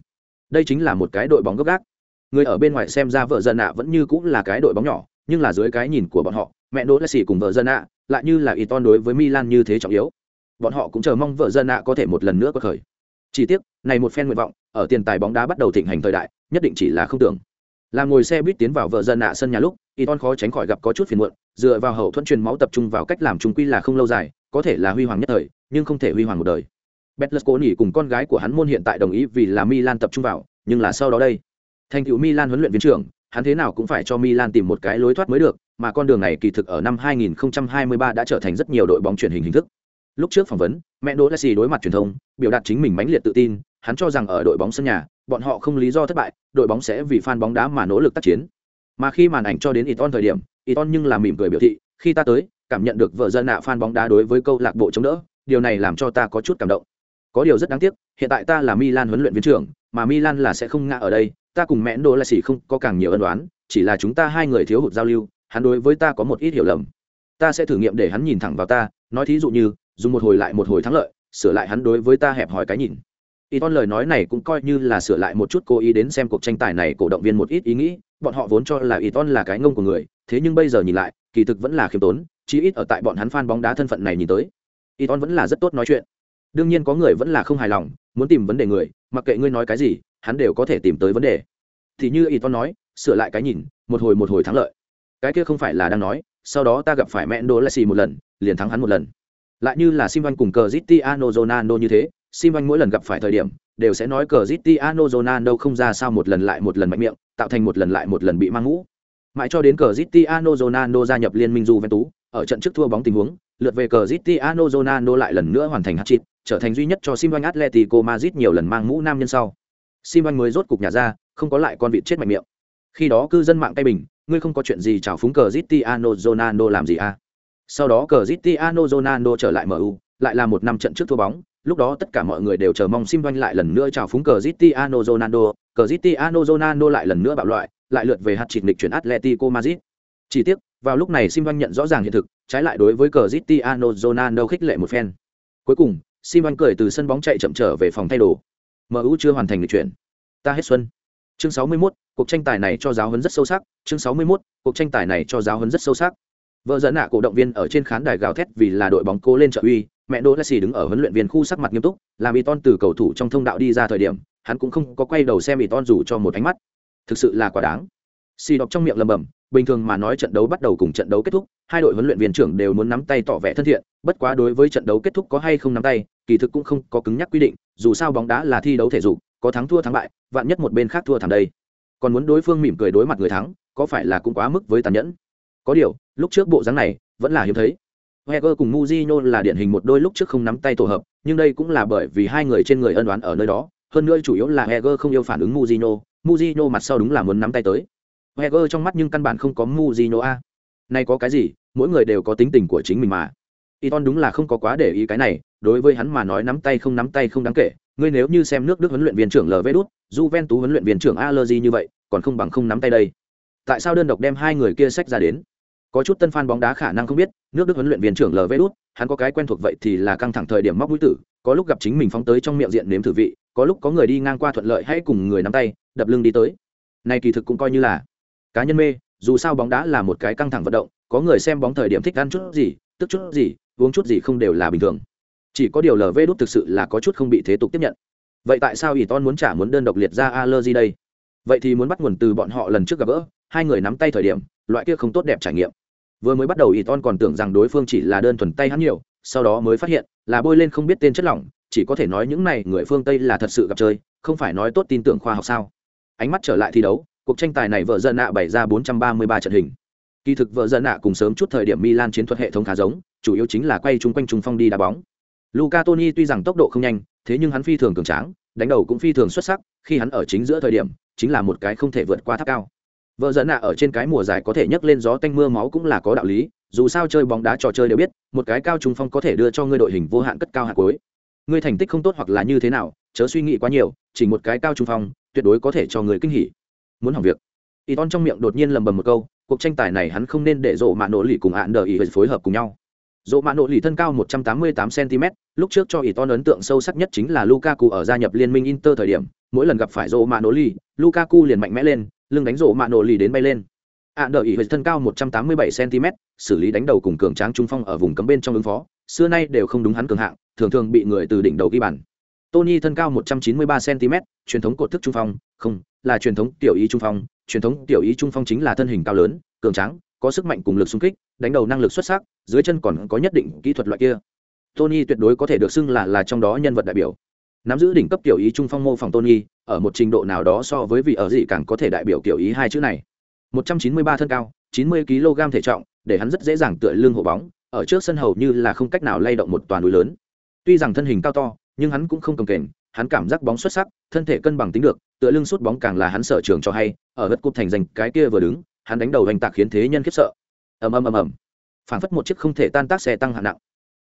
đây chính là một cái đội bóng gấp gác người ở bên ngoài xem ra vợ giận ạ vẫn như cũng là cái đội bóng nhỏ nhưng là dưới cái nhìn của bọn họ mẹ đỗ lại xỉ cùng vợ dân ạ lại như là Iton đối với milan như thế trọng yếu. Bọn họ cũng chờ mong vợ dân ạ có thể một lần nữa có khởi chỉ tiếc này một phen nguyện vọng ở tiền tài bóng đá bắt đầu thịnh hành thời đại nhất định chỉ là không tưởng. Là ngồi xe buýt tiến vào vợ dân ạ sân nhà lúc Iton khó tránh khỏi gặp có chút phiền muộn dựa vào hậu thuẫn truyền máu tập trung vào cách làm trung quy là không lâu dài có thể là huy hoàng nhất thời nhưng không thể huy hoàng một đời. Betlesconi cùng con gái của hắn môn hiện tại đồng ý vì là Milan tập trung vào, nhưng là sau đó đây. Thành tựu Milan huấn luyện viên trưởng, hắn thế nào cũng phải cho Milan tìm một cái lối thoát mới được, mà con đường này kỳ thực ở năm 2023 đã trở thành rất nhiều đội bóng truyền hình hình thức. Lúc trước phỏng vấn, mẹ Đỗ Lessi đối mặt truyền thông, biểu đạt chính mình mãnh liệt tự tin, hắn cho rằng ở đội bóng sân nhà, bọn họ không lý do thất bại, đội bóng sẽ vì fan bóng đá mà nỗ lực tác chiến. Mà khi màn ảnh cho đến Iton thời điểm, Iton nhưng là mỉm cười biểu thị, khi ta tới, cảm nhận được vợ dân nạ fan bóng đá đối với câu lạc bộ chống đỡ, điều này làm cho ta có chút cảm động. Có điều rất đáng tiếc, hiện tại ta là Milan huấn luyện viên trưởng, mà Milan là sẽ không ngã ở đây, ta cùng mẹn đồ là xỉ không có càng nhiều ân đoán, chỉ là chúng ta hai người thiếu hụt giao lưu, hắn đối với ta có một ít hiểu lầm. Ta sẽ thử nghiệm để hắn nhìn thẳng vào ta, nói thí dụ như, dùng một hồi lại một hồi thắng lợi, sửa lại hắn đối với ta hẹp hòi cái nhìn. Iton lời nói này cũng coi như là sửa lại một chút cố ý đến xem cuộc tranh tài này cổ động viên một ít ý nghĩ, bọn họ vốn cho là Iton là cái ngông của người, thế nhưng bây giờ nhìn lại, kỳ thực vẫn là khiêm tốn, chí ít ở tại bọn hắn fan bóng đá thân phận này nhìn tới. Iton vẫn là rất tốt nói chuyện đương nhiên có người vẫn là không hài lòng muốn tìm vấn đề người mặc kệ ngươi nói cái gì hắn đều có thể tìm tới vấn đề. Thì như y ton nói sửa lại cái nhìn một hồi một hồi thắng lợi. Cái kia không phải là đang nói sau đó ta gặp phải mẹ đô la xì một lần liền thắng hắn một lần. Lại như là sim văn cùng cờ zitiano zonano như thế sim văn mỗi lần gặp phải thời điểm đều sẽ nói cờ zitiano zonano không ra sao một lần lại một lần mạnh miệng tạo thành một lần lại một lần bị mang ngũ. Mãi cho đến cờ zitiano zonano gia nhập liên minh Juventus, ở trận trước thua bóng tình huống lượt về cờ zitiano zonano lại lần nữa hoàn thành hát chịt trở thành duy nhất cho Sim Atletico Madrid nhiều lần mang mũ nam nhân sau. Sim mới rốt cục nhà ra, không có lại con vịt chết mạnh miệng. Khi đó cư dân mạng tay bình, ngươi không có chuyện gì chào phúng cờ zitiano zonano làm gì à? Sau đó cờ zitiano zonano trở lại MU, lại là một năm trận trước thua bóng, lúc đó tất cả mọi người đều chờ mong Sim lại lần nữa chào phúng cờ zitiano zonano cờ zitiano zonano lại lần nữa bạo loại, lại lượt về hạt chịt lịch chuyển Atletico Madrid. Chỉ tiếc, vào lúc này Sim nhận rõ ràng hiện thực, trái lại đối với cờ zitiano zonano khích lệ một phen. Cuối cùng, sim anh cười từ sân bóng chạy chậm trở về phòng thay đồ mu chưa hoàn thành lịch chuyển. Ta hết xuân. Chương 61, cuộc tranh tài này cho giáo huấn rất sâu sắc. Chương 61, cuộc tranh tài này cho giáo huấn rất sâu sắc. Vợ dẫn nạ cổ động viên ở trên khán đài gào thét vì là đội bóng cố lên trợ uy. Mẹ đỗ lessie đứng ở huấn luyện viên khu sắc mặt nghiêm túc làm y ton từ cầu thủ trong thông đạo đi ra thời điểm hắn cũng không có quay đầu xem Iton ton dù cho một ánh mắt. Thực sự là quá đáng xì đọc trong miệng lầm bầm bình thường mà nói trận đấu bắt đầu cùng trận đấu kết thúc hai đội huấn luyện viên trưởng đều muốn nắm tay tỏ vẻ thân thiện bất quá đối với trận đấu kết thúc có hay không nắm tay kỳ thực cũng không có cứng nhắc quy định dù sao bóng đá là thi đấu thể dục có thắng thua thắng bại vạn nhất một bên khác thua thảm đây. Còn muốn đối phương mỉm cười đối mặt người thắng có phải là cũng quá mức với tàn nhẫn? Có điều lúc trước bộ dáng này vẫn là hiếm thấy. Heger cùng Mujinho là điển hình một đôi lúc trước không nắm tay tổ hợp, nhưng đây cũng là bởi vì hai người trên người ân oán ở nơi đó, hơn nữa chủ yếu là Heger không yêu phản ứng Mujinho, Mujinho mặt sau đúng là muốn nắm tay tới. Heger trong mắt nhưng căn bản không có Mujinho a. Này có cái gì, mỗi người đều có tính tình của chính mình mà. Iton đúng là không có quá để ý cái này, đối với hắn mà nói nắm tay không nắm tay không đáng kể, ngươi nếu như xem nước Đức huấn luyện viên trưởng LV Đút, Juventus huấn luyện viên trưởng Allegri như vậy, còn không bằng không nắm tay đây. Tại sao đơn độc đem hai người kia sách ra đến? Có chút tân fan bóng đá khả năng không biết, nước Đức huấn luyện viên trưởng LV Đút, hắn có cái quen thuộc vậy thì là căng thẳng thời điểm móc mũi tử, có lúc gặp chính mình phóng tới trong miệng diện nếm thử vị, có lúc có người đi ngang qua thuận lợi hay cùng người nắm tay, đập lưng đi tới. Này kỳ thực cũng coi như là cá nhân mê, dù sao bóng đá là một cái căng thẳng vận động, có người xem bóng thời điểm thích ăn chút gì, tức chút gì, uống chút gì không đều là bình thường. Chỉ có điều lv đút thực sự là có chút không bị thế tục tiếp nhận. Vậy tại sao ỷ ton muốn trả muốn đơn độc liệt ra allergy đây? Vậy thì muốn bắt nguồn từ bọn họ lần trước gặp gỡ hai người nắm tay thời điểm loại kia không tốt đẹp trải nghiệm. Vừa mới bắt đầu ỷ ton còn tưởng rằng đối phương chỉ là đơn thuần tay hắn nhiều sau đó mới phát hiện là bôi lên không biết tên chất lỏng chỉ có thể nói những này người phương tây là thật sự gặp chơi không phải nói tốt tin tưởng khoa học sao. Ánh mắt trở lại thi đấu cuộc tranh tài này vợ dân nạ bày ra 433 trận hình kỳ thực vợ dân nạ cùng sớm chút thời điểm milan chiến thuật hệ thống khá giống chủ yếu chính là quay chung quanh trung phong đi đá bóng Luca Toni tuy rằng tốc độ không nhanh, thế nhưng hắn phi thường cường tráng, đánh đầu cũng phi thường xuất sắc, khi hắn ở chính giữa thời điểm, chính là một cái không thể vượt qua tháp cao. Vợ dẫn nạ ở trên cái mùa giải có thể nhấc lên gió tanh mưa máu cũng là có đạo lý, dù sao chơi bóng đá trò chơi đều biết, một cái cao trung phong có thể đưa cho ngươi đội hình vô hạn cất cao hạt cuối. Ngươi thành tích không tốt hoặc là như thế nào, chớ suy nghĩ quá nhiều, chỉ một cái cao trung phong, tuyệt đối có thể cho người kinh hỉ. Muốn hỏng việc. Iton trong miệng đột nhiên lầm bầm một câu, cuộc tranh tài này hắn không nên để rộ mạ nỗ lì cùng hạn đờ ý phối hợp cùng nhau Dỗ mạ nỗ lì thân cao 188 cm, lúc trước cho Iton ấn tượng sâu sắc nhất chính là Lukaku ở gia nhập liên minh Inter thời điểm, mỗi lần gặp phải Dỗ mạ nỗ lì, Lukaku liền mạnh mẽ lên, lưng đánh Dỗ mạ nỗ lì đến bay lên. Ản đợi ý thân cao 187 cm, xử lý đánh đầu cùng cường tráng trung phong ở vùng cấm bên trong ứng phó, xưa nay đều không đúng hắn cường hạng, thường thường bị người từ đỉnh đầu ghi bàn. Tony thân cao 193 cm, truyền thống cột thức trung phong, không, là truyền thống tiểu ý trung phong, truyền thống tiểu ý trung phong chính là thân hình cao lớn, cường tráng, có sức mạnh cùng lực xung kích, đánh đầu năng lực xuất sắc, dưới chân còn có nhất định kỹ thuật loại kia. Tony tuyệt đối có thể được xưng là là trong đó nhân vật đại biểu. Nắm giữ đỉnh cấp tiểu ý trung phong mô phỏng Tony, ở một trình độ nào đó so với vị ở gì càng có thể đại biểu tiểu ý hai chữ này. 193 thân cao, 90 kg thể trọng, để hắn rất dễ dàng tựa lưng hộ bóng, ở trước sân hầu như là không cách nào lay động một toàn núi lớn. Tuy rằng thân hình cao to, nhưng hắn cũng không cầm kềnh, hắn cảm giác bóng xuất sắc, thân thể cân bằng tính được, tựa lưng sút bóng càng là hắn sở trường cho hay, ở gật cúp thành danh cái kia vừa đứng, hắn đánh đầu hành tạc khiến thế nhân khiếp sợ. Ầm ầm ầm ầm. Phảng phất một chiếc không thể tan tác xe tăng hạng nặng.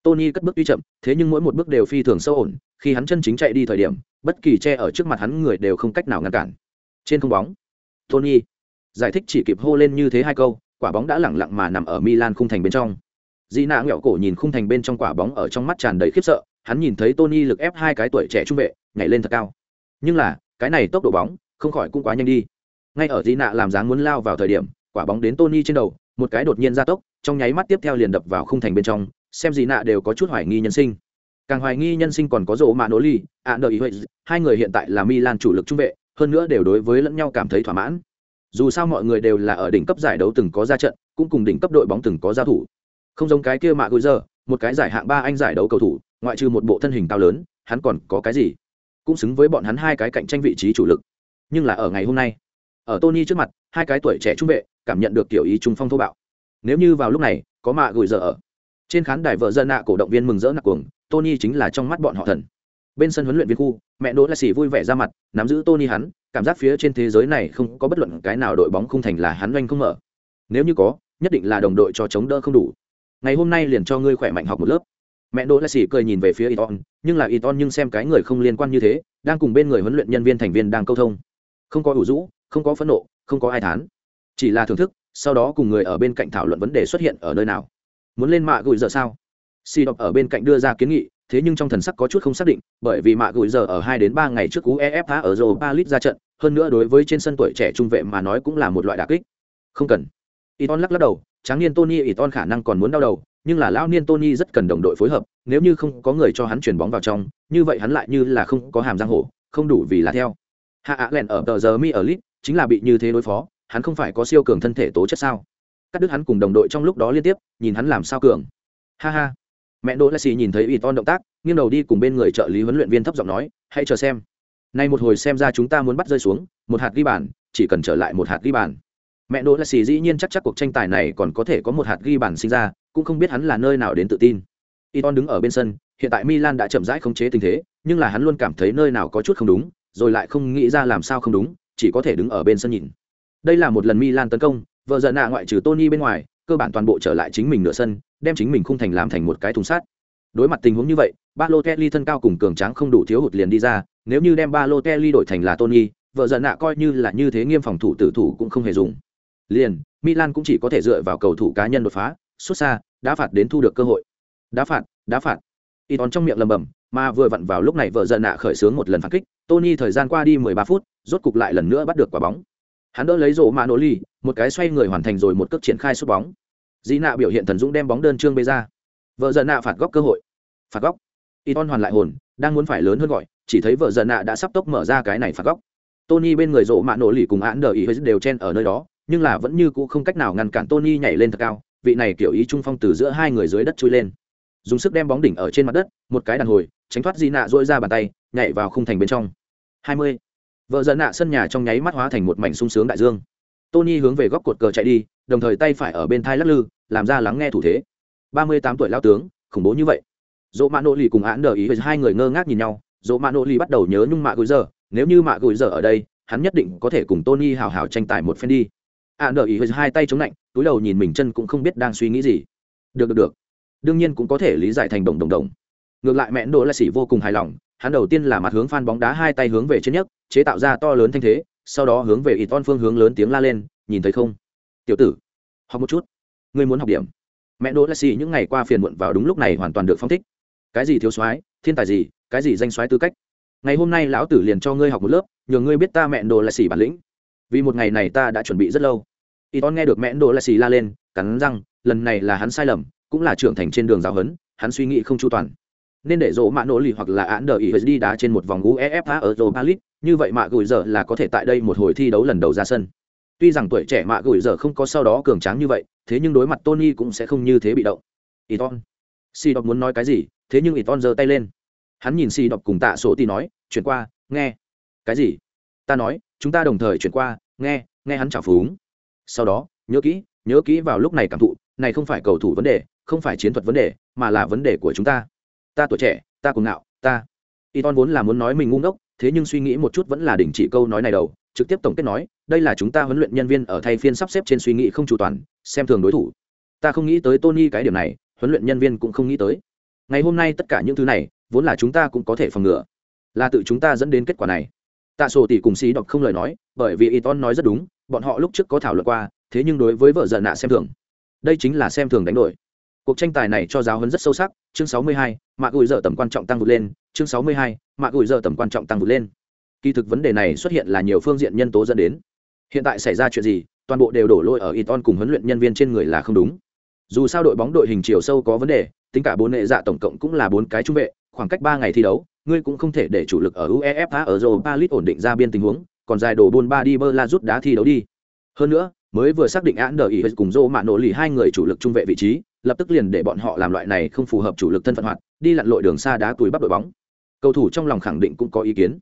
Tony cất bước tuy chậm thế nhưng mỗi một bước đều phi thường sâu ổn khi hắn chân chính chạy đi thời điểm bất kỳ che ở trước mặt hắn người đều không cách nào ngăn cản. Trên không bóng tony giải thích chỉ kịp hô lên như thế hai câu quả bóng đã lẳng lặng mà nằm ở milan khung thành bên trong. Di nạ nghẹo cổ nhìn khung thành bên trong quả bóng ở trong mắt tràn đầy khiếp sợ hắn nhìn thấy tony lực ép hai cái tuổi trẻ trung vệ, nhảy lên thật cao. Nhưng là, cái này tốc độ bóng, không khỏi cũng quá nhanh đi. Ngay ở Gina làm dáng muốn lao vào thời điểm, quả bóng đến tony trên đầu, một cái đột nhiên gia tốc, trong nháy mắt tiếp theo liền đập vào khung thành bên trong, xem Gina đều có chút hoài nghi nhân sinh. Càng hoài nghi nhân sinh còn có rỗ mạ nỗ ly ạ nợ ý huệ hai người hiện tại là milan chủ lực trung vệ, hơn nữa đều đối với lẫn nhau cảm thấy thỏa mãn. Dù sao mọi người đều là ở đỉnh cấp giải đấu từng có ra trận, cũng cùng đỉnh cấp đội bóng từng có giao thủ. Không giống cái kia mạ gửi giờ, một cái giải hạng ba anh giải đấu cầu thủ ngoại trừ một bộ thân hình cao lớn, hắn còn có cái gì? Cũng xứng với bọn hắn hai cái cạnh tranh vị trí chủ lực. Nhưng là ở ngày hôm nay, ở tony trước mặt, hai cái tuổi trẻ trung vệ cảm nhận được tiểu ý trung phong thô bạo. Nếu như vào lúc này, có mạ gửi giờ ở. Trên khán đài vợ dân nạ cổ động viên mừng rỡ nạc cuồng, tony chính là trong mắt bọn họ thần. Bên sân huấn luyện viên khu, mẹ đỗ la xỉ vui vẻ ra mặt, nắm giữ tony hắn, cảm giác phía trên thế giới này không có bất luận cái nào đội bóng không thành là hắn doanh không mở. Nếu như có, nhất định là đồng đội cho chống đỡ không đủ. Ngày hôm nay liền cho ngươi khỏe mạnh học một lớp mẹ đỗ lại xỉ cười nhìn về phía iton nhưng là iton nhưng xem cái người không liên quan như thế đang cùng bên người huấn luyện nhân viên thành viên đang câu thông. Không có ủ rũ không có phẫn nộ không có ai thán. Chỉ là thưởng thức sau đó cùng người ở bên cạnh thảo luận vấn đề xuất hiện ở nơi nào. Muốn lên mạ gửi giờ sao? Si đọc ở bên cạnh đưa ra kiến nghị thế nhưng trong thần sắc có chút không xác định bởi vì mạ gửi giờ ở hai đến ba ngày trước cú efa ở europa league ra trận hơn nữa đối với trên sân tuổi trẻ trung vệ mà nói cũng là một loại đà kích. Không cần. Y ton lắc lắc đầu tráng niên Tony Iton khả năng còn muốn đau đầu, nhưng là lão niên Tony rất cần đồng đội phối hợp, nếu như không có người cho hắn chuyển bóng vào trong, như vậy hắn lại như là không có hàm răng hổ, không đủ vì là theo. Hạ Á lẹn ở tờ giờ mi ở lit, chính là bị như thế đối phó, hắn không phải có siêu cường thân thể tố chất sao? Cắt đứt hắn cùng đồng đội trong lúc đó liên tiếp, nhìn hắn làm sao cường. Ha ha. Mẹ Đỗ Lassie nhìn thấy Iton động tác, nghiêng đầu đi cùng bên người trợ lý huấn luyện viên thấp giọng nói, hãy chờ xem. Nay một hồi xem ra chúng ta muốn bắt rơi xuống, một hạt ghi bàn, chỉ cần trở lại một hạt ghi bàn mẹ đỗ là xì dĩ nhiên chắc chắc cuộc tranh tài này còn có thể có một hạt ghi bàn sinh ra cũng không biết hắn là nơi nào đến tự tin. Iton đứng ở bên sân, hiện tại Milan đã chậm rãi khống chế tình thế, nhưng là hắn luôn cảm thấy nơi nào có chút không đúng, rồi lại không nghĩ ra làm sao không đúng, chỉ có thể đứng ở bên sân nhìn. Đây là một lần Milan tấn công, vợ giận nạ ngoại trừ Tony bên ngoài, cơ bản toàn bộ trở lại chính mình nửa sân, đem chính mình khung thành làm thành một cái thùng sát đối mặt tình huống như vậy, Balotelli thân cao cùng cường tráng không đủ thiếu hụt liền đi ra, nếu như đem Balotelli đổi thành là Tony, vợ giận nạ coi như là như thế nghiêm phòng thủ tử thủ cũng không hề dùng. Liền, milan cũng chỉ có thể dựa vào cầu thủ cá nhân đột phá xuất xa đã phạt đến thu được cơ hội. Đá phạt đá phạt. Y tòn trong miệng lầm bầm mà vừa vặn vào lúc này vợ giận nạ khởi xướng một lần phản kích tony thời gian qua đi 13 phút rốt cục lại lần nữa bắt được quả bóng. Hắn đỡ lấy rổ mạ nổ ly một cái xoay người hoàn thành rồi một cước triển khai sút bóng. Dĩ nạ biểu hiện thần dũng đem bóng đơn trương bê ra. Vợ giận nạ phạt góc cơ hội. Phạt góc. Y hoàn lại hồn đang muốn phải lớn hơn gọi chỉ thấy vợ giận nạ đã sắp tốc mở ra cái này phạt góc. Tony bên người rổ mạ nổ lì cùng hãn đờ ý đều chen ở nơi đó, nhưng là vẫn như cũ không cách nào ngăn cản Tony nhảy lên thật cao, vị này kiểu ý trung phong từ giữa hai người dưới đất chui lên. Dùng sức đem bóng đỉnh ở trên mặt đất, một cái đàn hồi, tránh thoát Di nạ dỗi ra bàn tay, nhảy vào khung thành bên trong. 20. Vợ giận nạ sân nhà trong nháy mắt hóa thành một mảnh sung sướng đại dương. Tony hướng về góc cột cờ chạy đi, đồng thời tay phải ở bên thai lắc lư, làm ra lắng nghe thủ thế. 38 tuổi lao tướng, khủng bố như vậy. Dỗ mạ Nỗ Lì cùng hãn đờ ý với hai người ngơ ngác nhìn nhau, Dỗ mạ Nỗ Lì bắt đầu nhớ nhung mạ gối giờ, nếu như mạ gối giờ ở đây, hắn nhất định có thể cùng Tony hào hào tranh tài một phen đi ạ đờ ý với hai tay chống lạnh túi đầu nhìn mình chân cũng không biết đang suy nghĩ gì. Được được được. Đương nhiên cũng có thể lý giải thành đồng đồng đồng. Ngược lại mẹn đỗ la xỉ vô cùng hài lòng, hắn đầu tiên là mặt hướng phan bóng đá hai tay hướng về trên nhất chế tạo ra to lớn thanh thế, sau đó hướng về ít on phương hướng lớn tiếng la lên, nhìn thấy không? Tiểu tử, học một chút. Ngươi muốn học điểm. Mẹ đỗ la xỉ những ngày qua phiền muộn vào đúng lúc này hoàn toàn được phong thích. Cái gì thiếu soái? Thiên tài gì? Cái gì danh soái tư cách? Ngày hôm nay lão tử liền cho ngươi học một lớp, nhờ ngươi biết ta mẹ đồ la xỉ bản lĩnh. Vì một ngày này ta đã chuẩn bị rất lâu y ton nghe được mẹn đồ là xì la lên cắn răng lần này là hắn sai lầm cũng là trưởng thành trên đường giáo huấn hắn suy nghĩ không chu toàn nên để dỗ mạ nỗ lì hoặc là án đờ ý đi đá trên một vòng uefa ở europa palit như vậy mạ gửi giờ là có thể tại đây một hồi thi đấu lần đầu ra sân tuy rằng tuổi trẻ mạ gửi giờ không có sau đó cường tráng như vậy thế nhưng đối mặt tony cũng sẽ không như thế bị động Iton. Si đọc muốn nói cái gì, thế nhưng Iton giơ tay lên. Hắn nhìn Si đọc cùng tạ số thì nói, chuyển qua, nghe. Cái gì? Ta nói, chúng ta đồng thời chuyển qua, nghe nghe hắn chào phúng sau đó, nhớ kỹ nhớ kỹ vào lúc này cảm thụ, này không phải cầu thủ vấn đề, không phải chiến thuật vấn đề, mà là vấn đề của chúng ta. Ta tuổi trẻ, ta cuồng ngạo, ta. Y ton vốn là muốn nói mình ngu ngốc, thế nhưng suy nghĩ một chút vẫn là đình chỉ câu nói này đầu, trực tiếp tổng kết nói, đây là chúng ta huấn luyện nhân viên ở thay phiên sắp xếp trên suy nghĩ không chủ toàn, xem thường đối thủ. Ta không nghĩ tới tony cái điểm này, huấn luyện nhân viên cũng không nghĩ tới. Ngày hôm nay tất cả những thứ này, vốn là chúng ta cũng có thể phòng ngừa. Là tự chúng ta dẫn đến kết quả này tạ sổ tỷ cùng xí đọc không lời nói bởi vì y ton nói rất đúng bọn họ lúc trước có thảo luận qua thế nhưng đối với vợ giận nạ xem thường. Đây chính là xem thường đánh đổi. Cuộc tranh tài này cho giáo huấn rất sâu sắc chương 62, mạ gùi giờ tầm quan trọng tăng vượt lên chương 62, mạ gùi giờ tầm quan trọng tăng vượt lên. Kỳ thực vấn đề này xuất hiện là nhiều phương diện nhân tố dẫn đến. Hiện tại xảy ra chuyện gì toàn bộ đều đổ lỗi ở Iton cùng huấn luyện nhân viên trên người là không đúng. Dù sao đội bóng đội hình chiều sâu có vấn đề tính cả bốn nệ dạ tổng cộng cũng là bốn cái trung vệ khoảng cách ba ngày thi đấu ngươi cũng không thể để chủ lực ở UEFA ở Europa League ổn định ra biên tình huống, còn dài đổ buôn ba đi bơ la rút đá thi đấu đi. Hơn nữa, mới vừa xác định án đờ ý cùng Zô Mạn nổ lì hai người chủ lực trung vệ vị trí, lập tức liền để bọn họ làm loại này không phù hợp chủ lực thân phận hoạt, đi lặn lội đường xa đá túi bắt đội bóng. Cầu thủ trong lòng khẳng định cũng có ý kiến.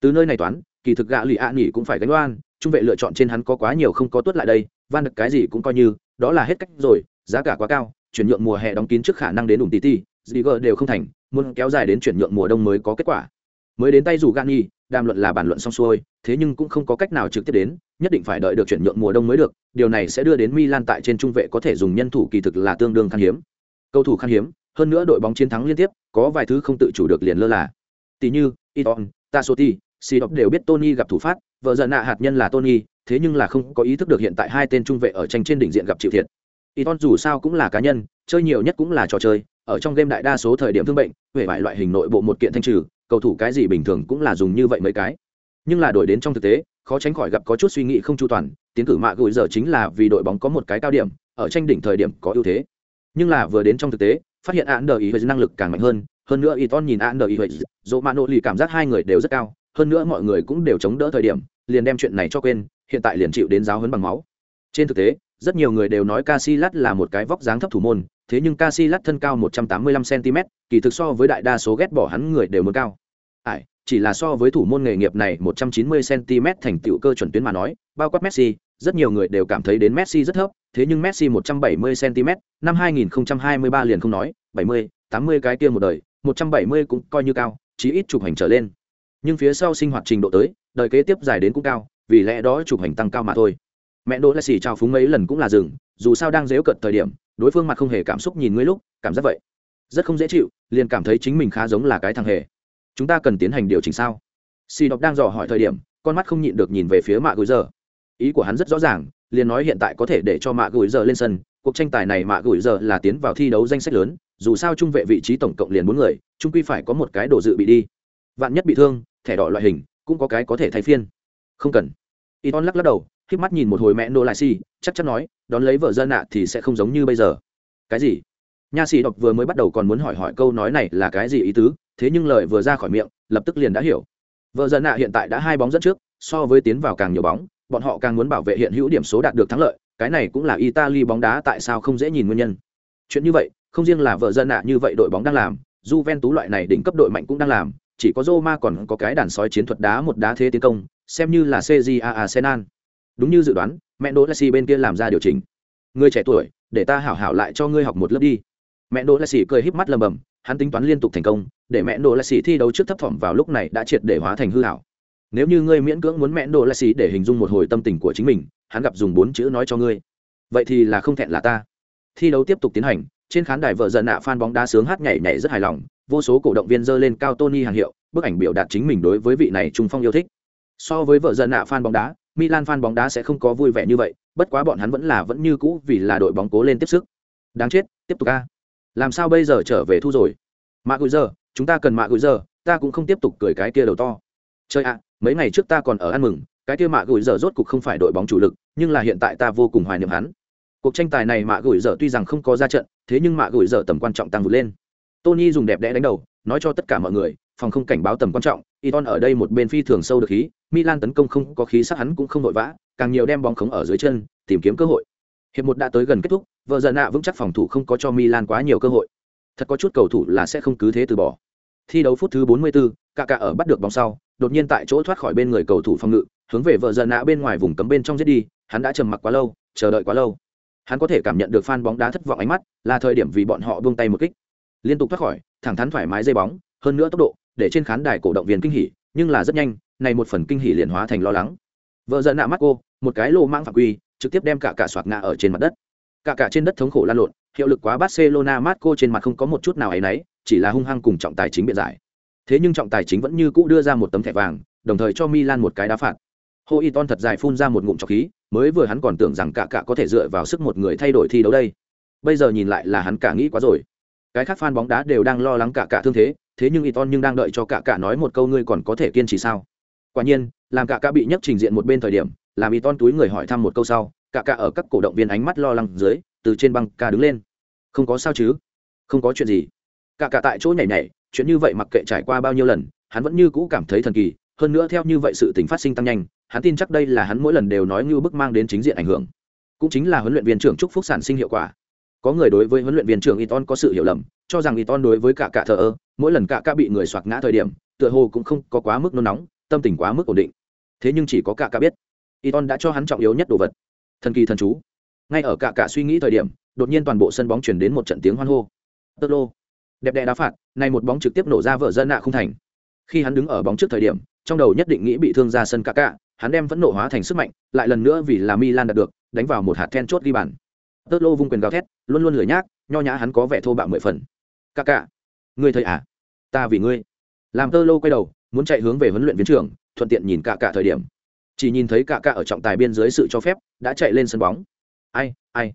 Từ nơi này toán, kỳ thực gã lì ạ nghỉ cũng phải gánh oan, trung vệ lựa chọn trên hắn có quá nhiều không có tuất lại đây, van được cái gì cũng coi như, đó là hết cách rồi, giá cả quá cao, chuyển nhượng mùa hè đóng kín trước khả năng đến đủ tỷ tỷ, Ziger đều không thành, muốn kéo dài đến chuyển nhượng mùa đông mới có kết quả. Mới đến tay dù gan nhi đàm luận là bàn luận xong xuôi, thế nhưng cũng không có cách nào trực tiếp đến, nhất định phải đợi được chuyển nhượng mùa đông mới được, điều này sẽ đưa đến milan tại trên trung vệ có thể dùng nhân thủ kỳ thực là tương đương khan hiếm. Cầu thủ khan hiếm, hơn nữa đội bóng chiến thắng liên tiếp, có vài thứ không tự chủ được liền lơ là. Tỷ như, iton tasoti si đều biết tony gặp thủ phát, vợ giận nạ hạt nhân là tony, thế nhưng là không có ý thức được hiện tại hai tên trung vệ ở tranh trên đỉnh diện gặp chịu thiệt. Iton dù sao cũng là cá nhân, chơi nhiều nhất cũng là trò chơi ở trong game đại đa số thời điểm thương bệnh, huệ bại loại hình nội bộ một kiện thanh trừ, cầu thủ cái gì bình thường cũng là dùng như vậy mấy cái. Nhưng là đổi đến trong thực tế, khó tránh khỏi gặp có chút suy nghĩ không chu toàn, tiến cử mạ gửi giờ chính là vì đội bóng có một cái cao điểm, ở tranh đỉnh thời điểm có ưu thế. Nhưng là vừa đến trong thực tế, phát hiện án đời ý huệ năng lực càng mạnh hơn hơn nữa Iton nhìn án đời ý huệ dỗ mạ nỗ lì cảm giác hai người đều rất cao, hơn nữa mọi người cũng đều chống đỡ thời điểm, liền đem chuyện này cho quên, hiện tại liền chịu đến giáo hấn bằng máu. Trên thực tế rất nhiều người đều nói Casillas là một cái vóc dáng thấp thủ môn, thế nhưng Casillas thân cao 185 cm kỳ thực so với đại đa số ghét bỏ hắn người đều muốn cao. Ải chỉ là so với thủ môn nghề nghiệp này 190 cm thành tựu cơ chuẩn tuyến mà nói, bao quát Messi, rất nhiều người đều cảm thấy đến Messi rất thấp, thế nhưng Messi 170 cm năm 2023 liền không nói 70 80 cái kia một đời 170 cũng coi như cao, chí ít chụp hành trở lên. Nhưng phía sau sinh hoạt trình độ tới, đời kế tiếp dài đến cũng cao, vì lẽ đó chụp hành tăng cao mà thôi mẹ đỗ lại xỉ trao phúng mấy lần cũng là dừng, dù sao đang dếu cận thời điểm, đối phương mặt không hề cảm xúc nhìn ngươi lúc, cảm giác vậy, rất không dễ chịu, liền cảm thấy chính mình khá giống là cái thằng hề. Chúng ta cần tiến hành điều chỉnh sao? Xì đọc đang dò hỏi thời điểm, con mắt không nhịn được nhìn về phía mạ gối giờ. Ý của hắn rất rõ ràng, liền nói hiện tại có thể để cho mạ gối giờ lên sân, cuộc tranh tài này mạ gối giờ là tiến vào thi đấu danh sách lớn, dù sao trung vệ vị trí tổng cộng liền bốn người trung quy phải có một cái đồ dự bị đi. Vạn nhất bị thương, thẻ đỏ loại hình, cũng có cái có thể thay phiên. Không cần. Y ton lắc lắc đầu híp mắt nhìn một hồi mẹ nô lại xì, chắc chắn nói, đón lấy vợ dân ạ thì sẽ không giống như bây giờ. Cái gì? Nha sĩ đọc vừa mới bắt đầu còn muốn hỏi hỏi câu nói này là cái gì ý tứ, thế nhưng lời vừa ra khỏi miệng, lập tức liền đã hiểu. Vợ dân ạ hiện tại đã hai bóng dẫn trước, so với tiến vào càng nhiều bóng, bọn họ càng muốn bảo vệ hiện hữu điểm số đạt được thắng lợi, cái này cũng là italy bóng đá tại sao không dễ nhìn nguyên nhân. Chuyện như vậy, không riêng là vợ dân ạ như vậy đội bóng đang làm, Juventus loại này đỉnh cấp đội mạnh cũng đang làm, chỉ có Roma còn có cái đàn sói chiến thuật đá một đá thế tiến công, xem như là CJA Arsenal đúng như dự đoán, mẹ đỗ lassi bên kia làm ra điều chỉnh. Người trẻ tuổi, để ta hảo hảo lại cho ngươi học một lớp đi. Mẹ đỗ lassi cười híp mắt lầm bầm, hắn tính toán liên tục thành công, để mẹ đỗ lassi thi đấu trước thấp thỏm vào lúc này đã triệt để hóa thành hư hảo. Nếu như ngươi miễn cưỡng muốn mẹ đỗ lassi để hình dung một hồi tâm tình của chính mình, hắn gặp dùng bốn chữ nói cho ngươi. Vậy thì là không thẹn là ta. Thi đấu tiếp tục tiến hành, trên khán đài vợ dần nạ fan bóng đá sướng hát nhảy nhảy rất hài lòng, vô số cổ động viên dơ lên cao Tony hàng hiệu, bức ảnh biểu đạt chính mình đối với vị này trung phong yêu thích. So với vợ dần nạ fan bóng đá Milan fan bóng đá sẽ không có vui vẻ như vậy, bất quá bọn hắn vẫn là vẫn như cũ vì là đội bóng cố lên tiếp sức. Đáng chết, tiếp tục a. Làm sao bây giờ trở về thu rồi? Mạ Gùi giờ, chúng ta cần Mạ Gùi giờ, ta cũng không tiếp tục cười cái kia đầu to. Chơi ạ, mấy ngày trước ta còn ở ăn mừng, cái kia Mạ Gùi giờ rốt cục không phải đội bóng chủ lực, nhưng là hiện tại ta vô cùng hoài niệm hắn. Cuộc tranh tài này Mạ Gùi giờ tuy rằng không có ra trận, thế nhưng Mạ Gùi giờ tầm quan trọng tăng vút lên. Tony dùng đẹp đẽ đánh đầu, nói cho tất cả mọi người, phòng không cảnh báo tầm quan trọng, Iton ở đây một bên phi thường sâu được khí, Milan tấn công không có khí sắc hắn cũng không vội vã, càng nhiều đem bóng khống ở dưới chân, tìm kiếm cơ hội. Hiệp một đã tới gần kết thúc, vợ giờ nạ vững chắc phòng thủ không có cho Milan quá nhiều cơ hội. Thật có chút cầu thủ là sẽ không cứ thế từ bỏ. Thi đấu phút thứ 44, cả cả ở bắt được bóng sau, đột nhiên tại chỗ thoát khỏi bên người cầu thủ phòng ngự, hướng về vợ giờ nạ bên ngoài vùng cấm bên trong giết đi, hắn đã trầm mặc quá lâu, chờ đợi quá lâu. Hắn có thể cảm nhận được fan bóng đá thất vọng ánh mắt, là thời điểm vì bọn họ buông tay một kích. Liên tục thoát khỏi, thẳng thắn thoải mái dây bóng, hơn nữa tốc độ, để trên khán đài cổ động viên kinh hỉ, nhưng là rất nhanh, này một phần kinh hỉ liền hóa thành lo lắng. Vợ giận nạ mắt cô, một cái lô mang phạm quy, trực tiếp đem cả cả xoạc ngã ở trên mặt đất. Cả cả trên đất thống khổ lan lộn, hiệu lực quá Barcelona Marco trên mặt không có một chút nào ấy nấy, chỉ là hung hăng cùng trọng tài chính biện giải. Thế nhưng trọng tài chính vẫn như cũ đưa ra một tấm thẻ vàng, đồng thời cho Milan một cái đá phạt. Hoiton thật dài phun ra một ngụm trọc khí, mới vừa hắn còn tưởng rằng cả cả có thể dựa vào sức một người thay đổi thi đấu đây. Bây giờ nhìn lại là hắn cả nghĩ quá rồi. Cái khác fan bóng đá đều đang lo lắng cả cả thương thế, thế nhưng Iton nhưng đang đợi cho cả cả nói một câu ngươi còn có thể kiên trì sao? Quả nhiên, làm cả cả bị nhấc trình diện một bên thời điểm, làm Iton túi người hỏi thăm một câu sau, cả cả ở các cổ động viên ánh mắt lo lắng dưới, từ trên băng ca đứng lên. Không có sao chứ? Không có chuyện gì. Cả cả tại chỗ nhảy nhảy, chuyện như vậy mặc kệ trải qua bao nhiêu lần, hắn vẫn như cũ cảm thấy thần kỳ, hơn nữa theo như vậy sự tình phát sinh tăng nhanh, hắn tin chắc đây là hắn mỗi lần đều nói như bức mang đến chính diện ảnh hưởng. Cũng chính là huấn luyện viên trưởng Trúc phúc sản sinh hiệu quả. Có người đối với huấn luyện viên trưởng Iton có sự hiểu lầm, cho rằng Iton đối với cả cả thờ ơ, mỗi lần cả cả bị người soạt ngã thời điểm, tựa hồ cũng không có quá mức nôn nóng, tâm tình quá mức ổn định. Thế nhưng chỉ có cả cả biết, Iton đã cho hắn trọng yếu nhất đồ vật. Thần kỳ thần chú. Ngay ở cả cả suy nghĩ thời điểm, đột nhiên toàn bộ sân bóng truyền đến một trận tiếng hoan hô. Tơ lô, đẹp đẽ đá phạt, này một bóng trực tiếp nổ ra vợ dân nạ không thành. Khi hắn đứng ở bóng trước thời điểm, trong đầu nhất định nghĩ bị thương ra sân cả cả, hắn đem vẫn nổ hóa thành sức mạnh, lại lần nữa vì là Milan đạt được, đánh vào một hạt then chốt ghi bàn. Tơ lô vung quyền gào thét, luôn luôn lười nhác, nho nhã hắn có vẻ thô bạo mười phần. Cả cả, ngươi thấy à? Ta vì ngươi. Làm Tơ lô quay đầu, muốn chạy hướng về huấn luyện viên trưởng, thuận tiện nhìn cả cả thời điểm. Chỉ nhìn thấy cả cả ở trọng tài biên dưới sự cho phép, đã chạy lên sân bóng. Ai, ai?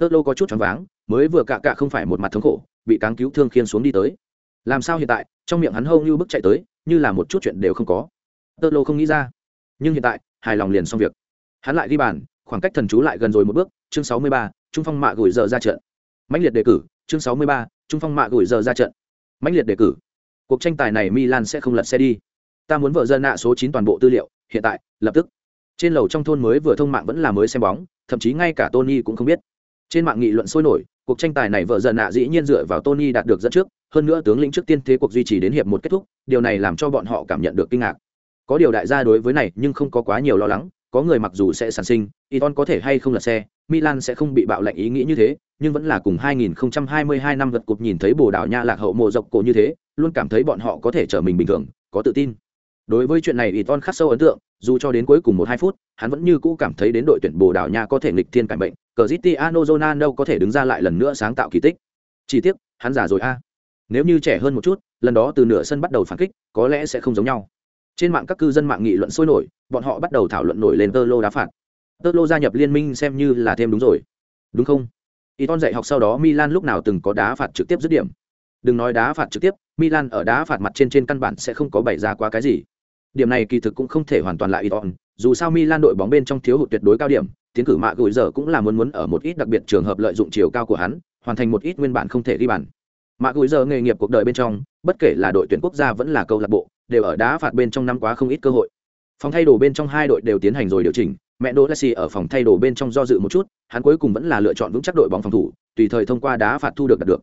Tơ lô có chút choáng váng, mới vừa cả cả không phải một mặt thống khổ, bị cáng cứu thương khiên xuống đi tới. Làm sao hiện tại, trong miệng hắn hâu như bức chạy tới, như là một chút chuyện đều không có. Tơ lô không nghĩ ra, nhưng hiện tại, hài lòng liền xong việc. Hắn lại ghi bàn, khoảng cách thần chú lại gần rồi một bước, chương sáu mươi ba, trung phong mạ gửi giờ ra trận mãnh liệt đề cử chương sáu mươi ba trung phong mạ gửi giờ ra trận mãnh liệt đề cử. Cuộc tranh tài này milan sẽ không lật xe đi. Ta muốn vợ dân nạ số chín toàn bộ tư liệu, hiện tại, lập tức. Trên lầu trong thôn mới vừa thông mạng vẫn là mới xem bóng, thậm chí ngay cả tony cũng không biết. Trên mạng nghị luận sôi nổi, cuộc tranh tài này vợ dần nạ dĩ nhiên dựa vào tony đạt được dẫn trước, hơn nữa tướng lĩnh trước tiên thế cuộc duy trì đến hiệp một kết thúc, điều này làm cho bọn họ cảm nhận được kinh ngạc. Có điều đại gia đối với này nhưng không có quá nhiều lo lắng có người mặc dù sẽ sản sinh Iton có thể hay không là xe, Milan sẽ không bị bạo lệnh ý nghĩ như thế, nhưng vẫn là cùng 2022 năm vật cục nhìn thấy Bồ Đào Nha lạc hậu mộ dọc cổ như thế, luôn cảm thấy bọn họ có thể trở mình bình thường, có tự tin. Đối với chuyện này Iton khắc sâu ấn tượng, dù cho đến cuối cùng một hai phút, hắn vẫn như cũ cảm thấy đến đội tuyển Bồ Đào Nha có thể nghịch thiên cải bệnh, Cristiano Ronaldo có thể đứng ra lại lần nữa sáng tạo kỳ tích. Chỉ tiếc, hắn già rồi a. Nếu như trẻ hơn một chút, lần đó từ nửa sân bắt đầu phản kích, có lẽ sẽ không giống nhau trên mạng các cư dân mạng nghị luận sôi nổi, bọn họ bắt đầu thảo luận nổi lên tơ lô đá phạt. Tơ lô gia nhập liên minh xem như là thêm đúng rồi. Đúng không? Y ton dạy học sau đó milan lúc nào từng có đá phạt trực tiếp dứt điểm? Đừng nói đá phạt trực tiếp, milan ở đá phạt mặt trên trên căn bản sẽ không có bày ra quá cái gì. Điểm này kỳ thực cũng không thể hoàn toàn là y ton dù sao milan đội bóng bên trong thiếu hụt tuyệt đối cao điểm, tiến cử mạ gửi giờ cũng là muốn muốn ở một ít đặc biệt trường hợp lợi dụng chiều cao của hắn, hoàn thành một ít nguyên bản không thể ghi bàn mạ gùi giờ nghề nghiệp cuộc đời bên trong, bất kể là đội tuyển quốc gia vẫn là câu lạc bộ, đều ở đá phạt bên trong năm quá không ít cơ hội. Phòng thay đồ bên trong hai đội đều tiến hành rồi điều chỉnh, mẹ đỗ lassi ở phòng thay đồ bên trong do dự một chút, hắn cuối cùng vẫn là lựa chọn vững chắc đội bóng phòng thủ, tùy thời thông qua đá phạt thu được đạt được.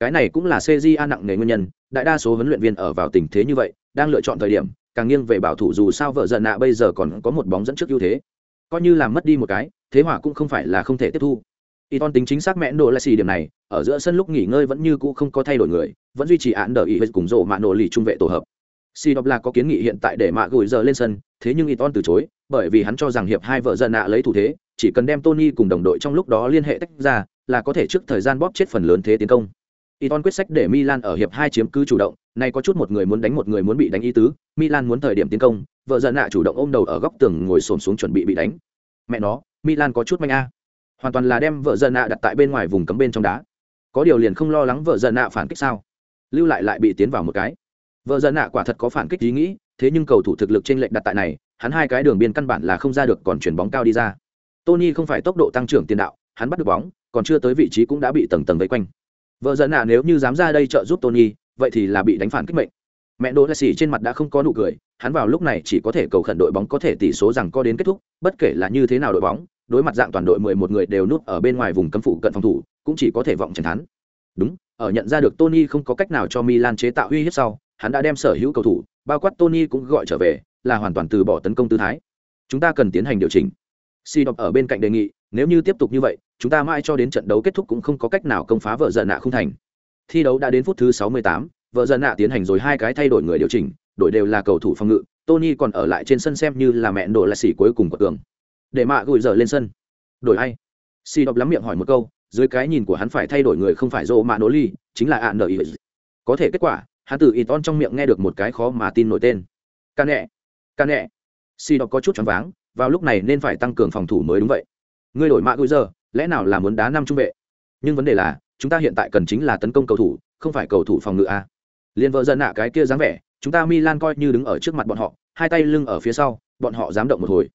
Cái này cũng là A nặng nề nguyên nhân, đại đa số huấn luyện viên ở vào tình thế như vậy, đang lựa chọn thời điểm, càng nghiêng về bảo thủ dù sao vợ giận nạ bây giờ còn có một bóng dẫn trước ưu thế. Coi như làm mất đi một cái, thế hỏa cũng không phải là không thể tiếp thu y ton tính chính xác mẹ nổ là xì điểm này, ở giữa sân lúc nghỉ ngơi vẫn như cũ không có thay đổi người, vẫn duy trì án đờ y cùng rộ mạ nổ lì trung vệ tổ hợp. Si đọc là có kiến nghị hiện tại để mạ gửi giờ lên sân, thế nhưng y từ chối, bởi vì hắn cho rằng hiệp hai vợ dân nạ lấy thủ thế, chỉ cần đem tony cùng đồng đội trong lúc đó liên hệ tách ra, là có thể trước thời gian bóp chết phần lớn thế tiến công. Y quyết sách để milan ở hiệp hai chiếm cứ chủ động, nay có chút một người muốn đánh một người muốn bị đánh ý tứ, milan muốn thời điểm tiến công, vợ dân nạ chủ động ôm đầu ở góc tường ngồi xổm xuống chuẩn bị bị đánh. Mẹ nó, milan có chút manh a hoàn toàn là đem vợ dân nạ đặt tại bên ngoài vùng cấm bên trong đá. Có điều liền không lo lắng vợ dân nạ phản kích sao? Lưu lại lại bị tiến vào một cái. Vợ dân nạ quả thật có phản kích ý nghĩ, thế nhưng cầu thủ thực lực trên lệnh đặt tại này, hắn hai cái đường biên căn bản là không ra được còn chuyển bóng cao đi ra. Tony không phải tốc độ tăng trưởng tiền đạo, hắn bắt được bóng, còn chưa tới vị trí cũng đã bị tầng tầng vây quanh. Vợ dân nạ nếu như dám ra đây trợ giúp tony, vậy thì là bị đánh phản kích mệnh. Mẹ đỗ xỉ trên mặt đã không có nụ cười, hắn vào lúc này chỉ có thể cầu khẩn đội bóng có thể tỷ số rằng có đến kết thúc, bất kể là như thế nào đội bóng đối mặt dạng toàn đội mười một người đều núp ở bên ngoài vùng cấm phụ cận phòng thủ cũng chỉ có thể vọng chiến thắng đúng ở nhận ra được Tony không có cách nào cho Milan chế tạo uy hiếp sau, hắn đã đem sở hữu cầu thủ, bao quát Tony cũng gọi trở về, là hoàn toàn từ bỏ tấn công tư thái. Chúng ta cần tiến hành điều chỉnh. Si đọc ở bên cạnh đề nghị, nếu như tiếp tục như vậy, chúng ta mãi cho đến trận đấu kết thúc cũng không có cách nào công phá vợ giận nạ không thành. Thi đấu đã đến phút thứ 68, vợ giận nạ tiến hành rồi hai cái thay đổi người điều chỉnh, đổi đều là cầu thủ phòng ngự, Tony còn ở lại trên sân xem như là mẹ đổ là xỉ cuối cùng của tường. Để mạ gùi dở lên sân. Đổi ai? Si đọc lắm miệng hỏi một câu, dưới cái nhìn của hắn phải thay đổi người không phải rô mạ nỗ ly chính là ạ nợ ý có thể kết quả hắn từ ít on trong miệng nghe được một cái khó mà tin nổi tên. Ca nẹ ca nẹ. Si đọc có chút choáng váng vào lúc này nên phải tăng cường phòng thủ mới đúng vậy. Ngươi đổi mạ gùi dở lẽ nào là muốn đá năm trung vệ? Nhưng vấn đề là chúng ta hiện tại cần chính là tấn công cầu thủ không phải cầu thủ phòng ngự a. Liền vợ dân nạ cái kia dáng vẻ chúng ta milan coi như đứng ở trước mặt bọn họ hai tay lưng ở phía sau bọn họ dám động một hồi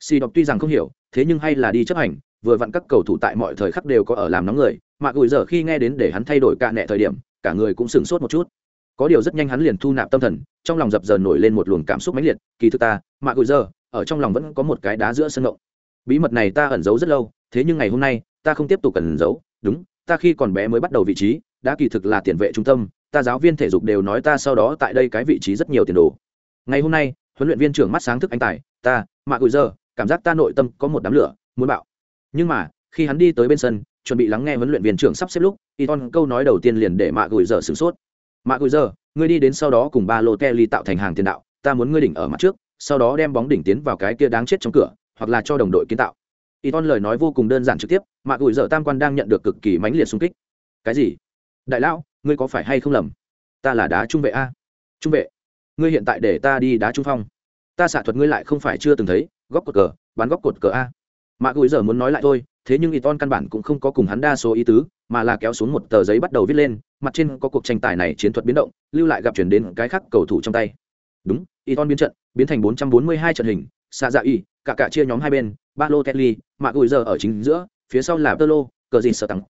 si đọc tuy rằng không hiểu, thế nhưng hay là đi chấp hành, vừa vặn các cầu thủ tại mọi thời khắc đều có ở làm nóng người, mà gửi giờ khi nghe đến để hắn thay đổi cả nẹ thời điểm, cả người cũng sửng sốt một chút. Có điều rất nhanh hắn liền thu nạp tâm thần, trong lòng dập dờn nổi lên một luồng cảm xúc mãnh liệt, kỳ thực ta, mà gửi giờ, ở trong lòng vẫn có một cái đá giữa sân động bí mật này ta ẩn giấu rất lâu, thế nhưng ngày hôm nay, ta không tiếp tục cần giấu, đúng, ta khi còn bé mới bắt đầu vị trí, đã kỳ thực là tiền vệ trung tâm, ta giáo viên thể dục đều nói ta sau đó tại đây cái vị trí rất nhiều tiền đồ. Ngày hôm nay, huấn luyện viên trưởng mắt sáng thức anh tài, ta mạ gửi giờ cảm giác ta nội tâm có một đám lửa, muốn bạo. Nhưng mà, khi hắn đi tới bên sân, chuẩn bị lắng nghe huấn luyện viên trưởng sắp xếp lúc, Iton câu nói đầu tiên liền để mạ gửi giờ sửng sốt. Mạ gửi giờ ngươi đi đến sau đó cùng ba lô kelly tạo thành hàng tiền đạo, ta muốn ngươi đỉnh ở mặt trước, sau đó đem bóng đỉnh tiến vào cái kia đáng chết trong cửa, hoặc là cho đồng đội kiến tạo. Iton lời nói vô cùng đơn giản trực tiếp, mạ gửi giờ tam quan đang nhận được cực kỳ mãnh liệt xung kích. Cái gì? Đại lão, ngươi có phải hay không lầm? Ta là đá trung vệ a. Trung vệ? Ngươi hiện tại để ta đi đá trung phong. Ta xạ thuật ngươi lại không phải chưa từng thấy góc cột cờ, bán góc cột cờ a. Mạ gùi giờ muốn nói lại thôi, thế nhưng y ton căn bản cũng không có cùng hắn đa số ý tứ, mà là kéo xuống một tờ giấy bắt đầu viết lên, mặt trên có cuộc tranh tài này chiến thuật biến động, lưu lại gặp chuyển đến cái khác cầu thủ trong tay. Đúng y ton biến trận, biến thành 442 trận hình xa dạ y cả cả chia nhóm hai bên ba lô kelly mạ gùi giờ ở chính giữa, phía sau là tơ lô cờ gì sợ tăng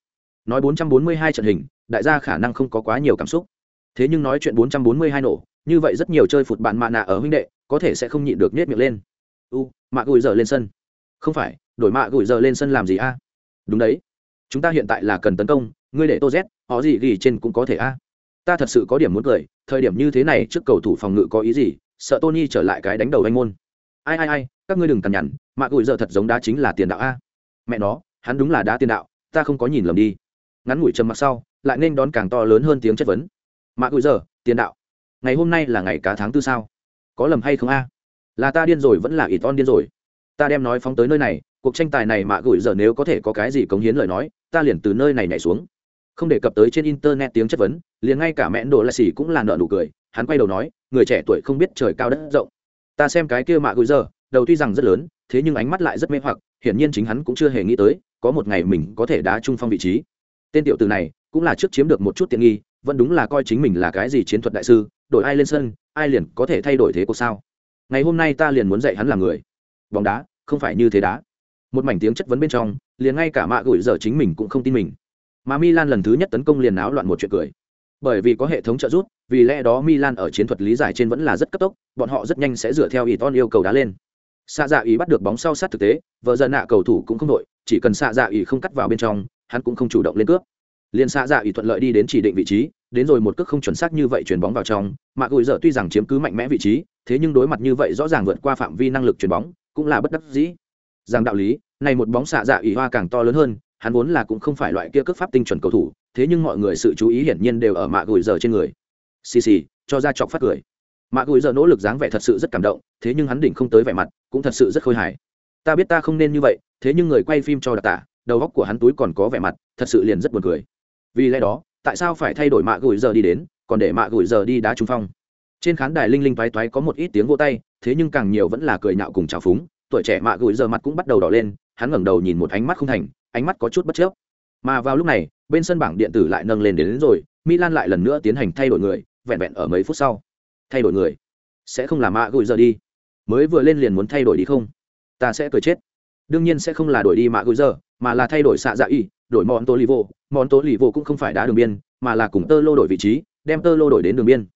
nói 442 trận hình, đại gia khả năng không có quá nhiều cảm xúc. Thế nhưng nói chuyện 442 nổ, như vậy rất nhiều chơi phụt bạn mạ nạ ở huynh đệ, có thể sẽ không nhịn được nhét miệng lên u, mạ gùi giờ lên sân. Không phải, đổi mạ gùi giờ lên sân làm gì a? Đúng đấy. Chúng ta hiện tại là cần tấn công, ngươi để tô z, họ gì ghi trên cũng có thể a. Ta thật sự có điểm muốn cười, thời điểm như thế này trước cầu thủ phòng ngự có ý gì, sợ tony trở lại cái đánh đầu anh môn. Ai ai ai, các ngươi đừng cằn nhằn, mạ gùi giờ thật giống đá chính là tiền đạo a. Mẹ nó, hắn đúng là đá tiền đạo, ta không có nhìn lầm đi. Ngắn ngủi trầm mặc sau, lại nên đón càng to lớn hơn tiếng chất vấn. Mạ gùi giờ, tiền đạo. Ngày hôm nay là ngày cá tháng tư sao? Có lầm hay không a? Là ta điên rồi vẫn là ít on điên rồi. Ta đem nói phóng tới nơi này, cuộc tranh tài này mạ gửi giờ nếu có thể có cái gì cống hiến lời nói, ta liền từ nơi này nhảy xuống. Không đề cập tới trên internet tiếng chất vấn, liền ngay cả mẹ đồ la xì cũng là nợ nụ cười, hắn quay đầu nói, người trẻ tuổi không biết trời cao đất rộng. Ta xem cái kia mạ gửi giờ, đầu tuy rằng rất lớn, thế nhưng ánh mắt lại rất mê hoặc, hiển nhiên chính hắn cũng chưa hề nghĩ tới, có một ngày mình có thể đá trung phong vị trí. Tên tiểu từ này, cũng là trước chiếm được một chút tiện nghi, vẫn đúng là coi chính mình là cái gì chiến thuật đại sư, đổi ai lên sân, ai liền có thể thay đổi thế cuộc sao? Ngày hôm nay ta liền muốn dạy hắn làm người. Bóng đá, không phải như thế đá. Một mảnh tiếng chất vấn bên trong, liền ngay cả mạ gửi giờ chính mình cũng không tin mình. Mà milan lần thứ nhất tấn công liền náo loạn một chuyện cười. Bởi vì có hệ thống trợ giúp, vì lẽ đó milan ở chiến thuật lý giải trên vẫn là rất cấp tốc, bọn họ rất nhanh sẽ dựa theo ý ton yêu cầu đá lên. Xạ dạ ý bắt được bóng sau sát thực tế, vợ dần nạ cầu thủ cũng không đội, chỉ cần xạ dạ ý không cắt vào bên trong, hắn cũng không chủ động lên cướp. Liền xạ dạ ý thuận lợi đi đến chỉ định vị trí đến rồi một cước không chuẩn xác như vậy chuyền bóng vào trong mạ gùi dở tuy rằng chiếm cứ mạnh mẽ vị trí, thế nhưng đối mặt như vậy rõ ràng vượt qua phạm vi năng lực chuyền bóng, cũng là bất đắc dĩ. Rằng đạo lý, này một bóng xạ dạ ủy hoa càng to lớn hơn, hắn vốn là cũng không phải loại kia cước pháp tinh chuẩn cầu thủ, thế nhưng mọi người sự chú ý hiển nhiên đều ở mạ gùi dở trên người. Xì xì, cho ra chọc phát cười. Mạ gùi dở nỗ lực dáng vẻ thật sự rất cảm động, thế nhưng hắn đỉnh không tới vẻ mặt, cũng thật sự rất khôi hài. Ta biết ta không nên như vậy, thế nhưng người quay phim cho đặc tả, đầu góc của hắn túi còn có vẻ mặt, thật sự liền rất buồn cười. Vì lẽ đó tại sao phải thay đổi mạ gửi giờ đi đến còn để mạ gửi giờ đi đá trung phong? Trên khán đài linh linh toái toái có một ít tiếng vô tay thế nhưng càng nhiều vẫn là cười nhạo cùng trào phúng tuổi trẻ mạ gửi giờ mặt cũng bắt đầu đỏ lên hắn ngẩng đầu nhìn một ánh mắt không thành ánh mắt có chút bất chấp mà vào lúc này bên sân bảng điện tử lại nâng lên đến, đến rồi milan lại lần nữa tiến hành thay đổi người vẹn vẹn ở mấy phút sau. Thay đổi người. Sẽ không là mạ gửi giờ đi. Mới vừa lên liền muốn thay đổi đi không? Ta sẽ cười chết. Đương nhiên sẽ không là đổi đi mạ gửi giờ mà là thay đổi xạ dạ y đổi món tô lì vô món tô lì vô cũng không phải đá đường biên, mà là cùng tơ lô đổi vị trí, đem tơ lô đổi đến đường biên.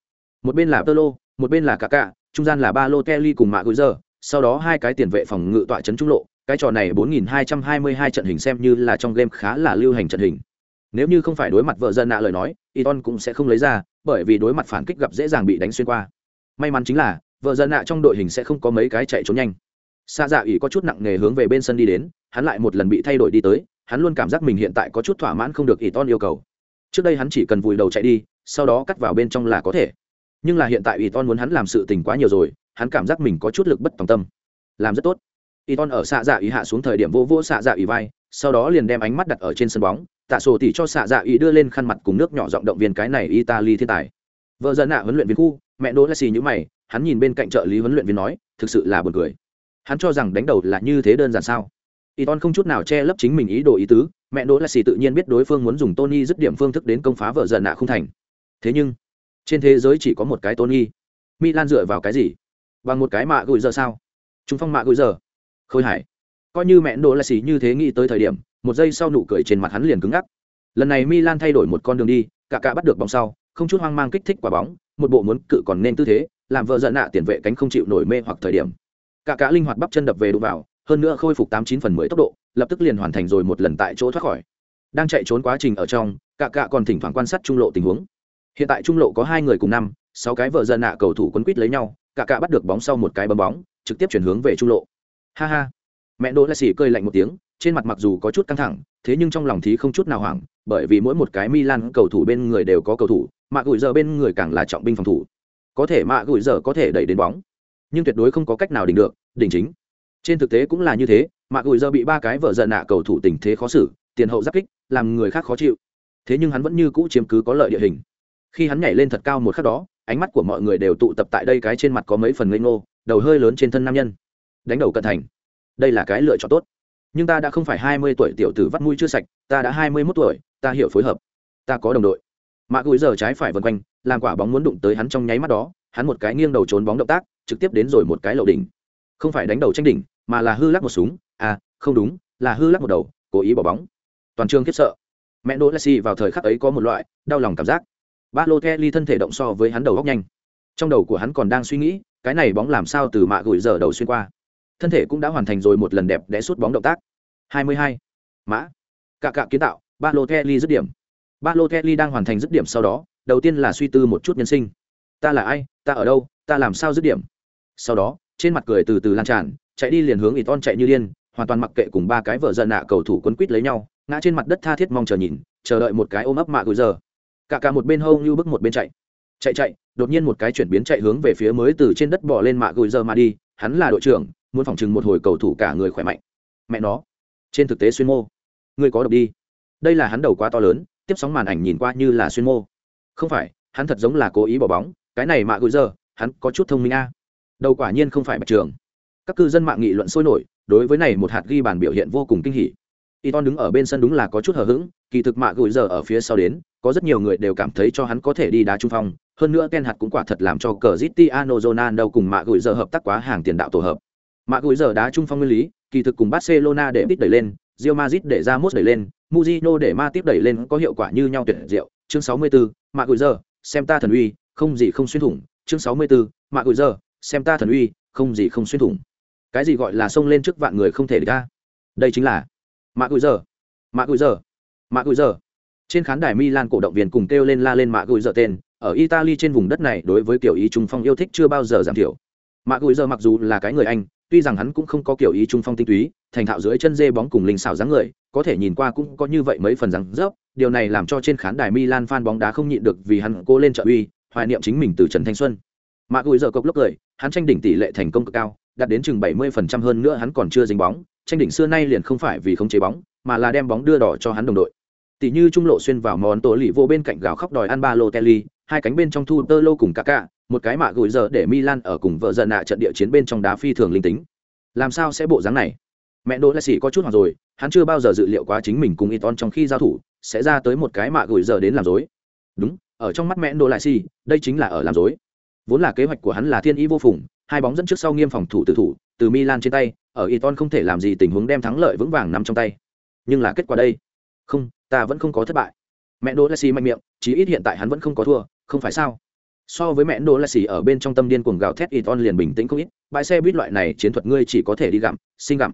Một bên là tơ lô, một bên là cả cả trung gian là ba lô, kelly cùng mạ gối giờ sau đó hai cái tiền vệ phòng ngự tọa trấn trung lộ. Cái trò này 4222 trận hình xem như là trong game khá là lưu hành trận hình. Nếu như không phải đối mặt vợ dân nạ lời nói, Iton cũng sẽ không lấy ra, bởi vì đối mặt phản kích gặp dễ dàng bị đánh xuyên qua. May mắn chính là, vợ dân nạ trong đội hình sẽ không có mấy cái chạy trốn nhanh. Xa dạ ủy có chút nặng nề hướng về bên sân đi đến, hắn lại một lần bị thay đổi đi tới hắn luôn cảm giác mình hiện tại có chút thỏa mãn không được Iton yêu cầu. Trước đây hắn chỉ cần vùi đầu chạy đi, sau đó cắt vào bên trong là có thể. Nhưng là hiện tại ỷ ton muốn hắn làm sự tình quá nhiều rồi, hắn cảm giác mình có chút lực bất tòng tâm. Làm rất tốt. Ỷ ton ở xạ dạ ý hạ xuống thời điểm vô vô xạ dạ ý vai, sau đó liền đem ánh mắt đặt ở trên sân bóng, tạ sổ tỉ cho xạ dạ ý đưa lên khăn mặt cùng nước nhỏ giọng động viên cái này italy thiên tài. Vợ dân nạ huấn luyện viên khu, mẹ đỗ là xì như mày, hắn nhìn bên cạnh trợ lý huấn luyện viên nói, thực sự là buồn cười. Hắn cho rằng đánh đầu là như thế đơn giản sao? Y ton không chút nào che lấp chính mình ý đồ ý tứ, mẹ đỗ là xì tự nhiên biết đối phương muốn dùng tony dứt điểm phương thức đến công phá vợ dần nạ không thành. Thế nhưng, trên thế giới chỉ có một cái tony. Milan dựa vào cái gì? Bằng một cái mạ gửi giờ sao? Chúng phong mạ gửi giờ. Khôi hải. Coi như mẹ đỗ là xì như thế nghĩ tới thời điểm, một giây sau nụ cười trên mặt hắn liền cứng ngắc. Lần này milan thay đổi một con đường đi, cả cả bắt được bóng sau, không chút hoang mang kích thích quả bóng, một bộ muốn cự còn nên tư thế, làm vợ giận nạ tiền vệ cánh không chịu nổi mê hoặc thời điểm. Cả cả linh hoạt bắp chân đập về đụng vào hơn nữa khôi phục tám chín phần mười tốc độ, lập tức liền hoàn thành rồi một lần tại chỗ thoát khỏi. Đang chạy trốn quá trình ở trong, cả cả còn thỉnh thoảng quan sát trung lộ tình huống. Hiện tại trung lộ có hai người cùng năm, sáu cái vợ dân nạ cầu thủ quấn quýt lấy nhau, cả cả bắt được bóng sau một cái bấm bóng, trực tiếp chuyển hướng về trung lộ. Ha ha. Mẹ đỗ la xỉ cơi lạnh một tiếng, trên mặt mặc dù có chút căng thẳng, thế nhưng trong lòng thì không chút nào hoảng, bởi vì mỗi một cái milan cầu thủ bên người đều có cầu thủ mạ gửi giờ bên người càng là trọng binh phòng thủ. Có thể mạ gửi giờ có thể đẩy đến bóng. Nhưng tuyệt đối không có cách nào đỉnh được, đỉnh chính trên thực tế cũng là như thế mạ gùi giờ bị ba cái vợ giận nạ cầu thủ tình thế khó xử, tiền hậu giáp kích, làm người khác khó chịu. Thế nhưng hắn vẫn như cũ chiếm cứ có lợi địa hình. Khi hắn nhảy lên thật cao một khắc đó, ánh mắt của mọi người đều tụ tập tại đây cái trên mặt có mấy phần ngây ngô, đầu hơi lớn trên thân nam nhân. Đánh đầu cận thành. Đây là cái lựa chọn tốt. Nhưng ta đã không phải hai mươi tuổi tiểu tử vắt mũi chưa sạch, ta đã hai mươi mốt tuổi, ta hiểu phối hợp. Ta có đồng đội. Mạ gùi giờ trái phải vân quanh, làm quả bóng muốn đụng tới hắn trong nháy mắt đó, hắn một cái nghiêng đầu trốn bóng động tác, trực tiếp đến rồi một cái lậu đỉnh. Không phải đánh đầu tranh đỉnh mà là hư lắc một súng. À không đúng, là hư lắc một đầu, cố ý bỏ bóng. Toàn trường khiếp sợ. Mẹ đỗ lassi vào thời khắc ấy có một loại đau lòng cảm giác. Balotelli thân thể động so với hắn đầu góc nhanh. Trong đầu của hắn còn đang suy nghĩ, cái này bóng làm sao từ mạ gửi giờ đầu xuyên qua. Thân thể cũng đã hoàn thành rồi một lần đẹp đẽ sút bóng động tác. 22. mã. Cạ cạ kiến tạo Balotelli dứt điểm. Balotelli đang hoàn thành dứt điểm sau đó, đầu tiên là suy tư một chút nhân sinh. Ta là ai, ta ở đâu, ta làm sao dứt điểm? Sau đó, trên mặt cười từ từ lan tràn chạy đi liền hướng Iton chạy như điên, hoàn toàn mặc kệ cùng ba cái vợ giận nạ cầu thủ quấn quýt lấy nhau, ngã trên mặt đất tha thiết mong chờ nhìn, chờ đợi một cái ôm ấp mạ gửi giờ. Cả cả một bên hâu như bước một bên chạy. Chạy chạy, đột nhiên một cái chuyển biến chạy hướng về phía mới từ trên đất bỏ lên mạ gửi giờ mà đi, hắn là đội trưởng, muốn phòng chừng một hồi cầu thủ cả người khỏe mạnh. Mẹ nó, trên thực tế xuyên mô người có độc đi. Đây là hắn đầu quá to lớn, tiếp sóng màn ảnh nhìn qua như là xuyên mô. Không phải, hắn thật giống là cố ý bỏ bóng, cái này mạ gửi giờ, hắn có chút thông minh a. Đầu quả nhiên không phải bạch trường các cư dân mạng nghị luận sôi nổi đối với này một hạt ghi bàn biểu hiện vô cùng kinh hỉ Iton đứng ở bên sân đúng là có chút hờ hững, kỳ thực mạ gửi giờ ở phía sau đến, có rất nhiều người đều cảm thấy cho hắn có thể đi đá trung phong, hơn nữa Ken hạt cũng quả thật làm cho cờ zitiano jonan đâu cùng mạ gửi giờ hợp tác quá hàng tiền đạo tổ hợp. Mạ gửi giờ đá trung phong nguyên lý, kỳ thực cùng Barcelona để đích đẩy lên, rio mazit để Ramos đẩy lên, muzino để Ma tiếp đẩy lên có hiệu quả như nhau tuyệt diệu. Chương 64, mạ gửi giờ, xem ta thần uy, không gì không xuyên thủng. Chương 64, mạ gửi giờ, xem ta thần uy, không gì không xuyên thủng. Cái gì gọi là xông lên trước vạn người không thể địch ta? Đây chính là mạ gùi giờ mạ gùi giờ mạ gùi giờ trên khán đài milan cổ động viên cùng kêu lên la lên mạ gùi giờ tên, ở italy trên vùng đất này đối với kiểu ý trung phong yêu thích chưa bao giờ giảm thiểu mạ gùi giờ mặc dù là cái người anh, tuy rằng hắn cũng không có kiểu ý trung phong tinh túy, thành thạo dưới chân dê bóng cùng linh xào dáng người, có thể nhìn qua cũng có như vậy mấy phần dáng dấp. điều này làm cho trên khán đài milan fan bóng đá không nhịn được vì hắn cố lên trợ uy, hoài niệm chính mình từ trần thanh xuân mạ gùi giờ cộc lốc cười, hắn tranh đỉnh tỷ lệ thành công cực cao đạt đến chừng 70% hơn nữa hắn còn chưa dính bóng, tranh đỉnh xưa nay liền không phải vì không chế bóng, mà là đem bóng đưa đỏ cho hắn đồng đội. Tỷ như trung lộ xuyên vào món tổ lì vô bên cạnh gào khóc đòi ăn ba lô telly hai cánh bên trong thu tơ lô cùng cả một cái mạ gửi giờ để milan ở cùng vợ giận nạ trận địa chiến bên trong đá phi thường linh tính. Làm sao sẽ bộ dáng này? Mẹ đỗ lại xỉ có chút hoảng rồi, hắn chưa bao giờ dự liệu quá chính mình cùng iton trong khi giao thủ, sẽ ra tới một cái mạ gửi giờ đến làm dối. Đúng, ở trong mắt mẹ đỗ lại xỉ đây chính là ở làm dối. Vốn là kế hoạch của hắn là thiên ý vô phùng hai bóng dẫn trước sau nghiêm phòng thủ tự thủ từ milan trên tay ở Iton không thể làm gì tình huống đem thắng lợi vững vàng nằm trong tay. Nhưng là kết quả đây, không, ta vẫn không có thất bại. Mẹ Đỗ Lassi mạnh miệng, chí ít hiện tại hắn vẫn không có thua, không phải sao? So với mẹ Đỗ Lassi ở bên trong tâm điên cuồng gào thét Iton liền bình tĩnh không ít, bãi xe buýt loại này chiến thuật ngươi chỉ có thể đi gặm, sinh gặm.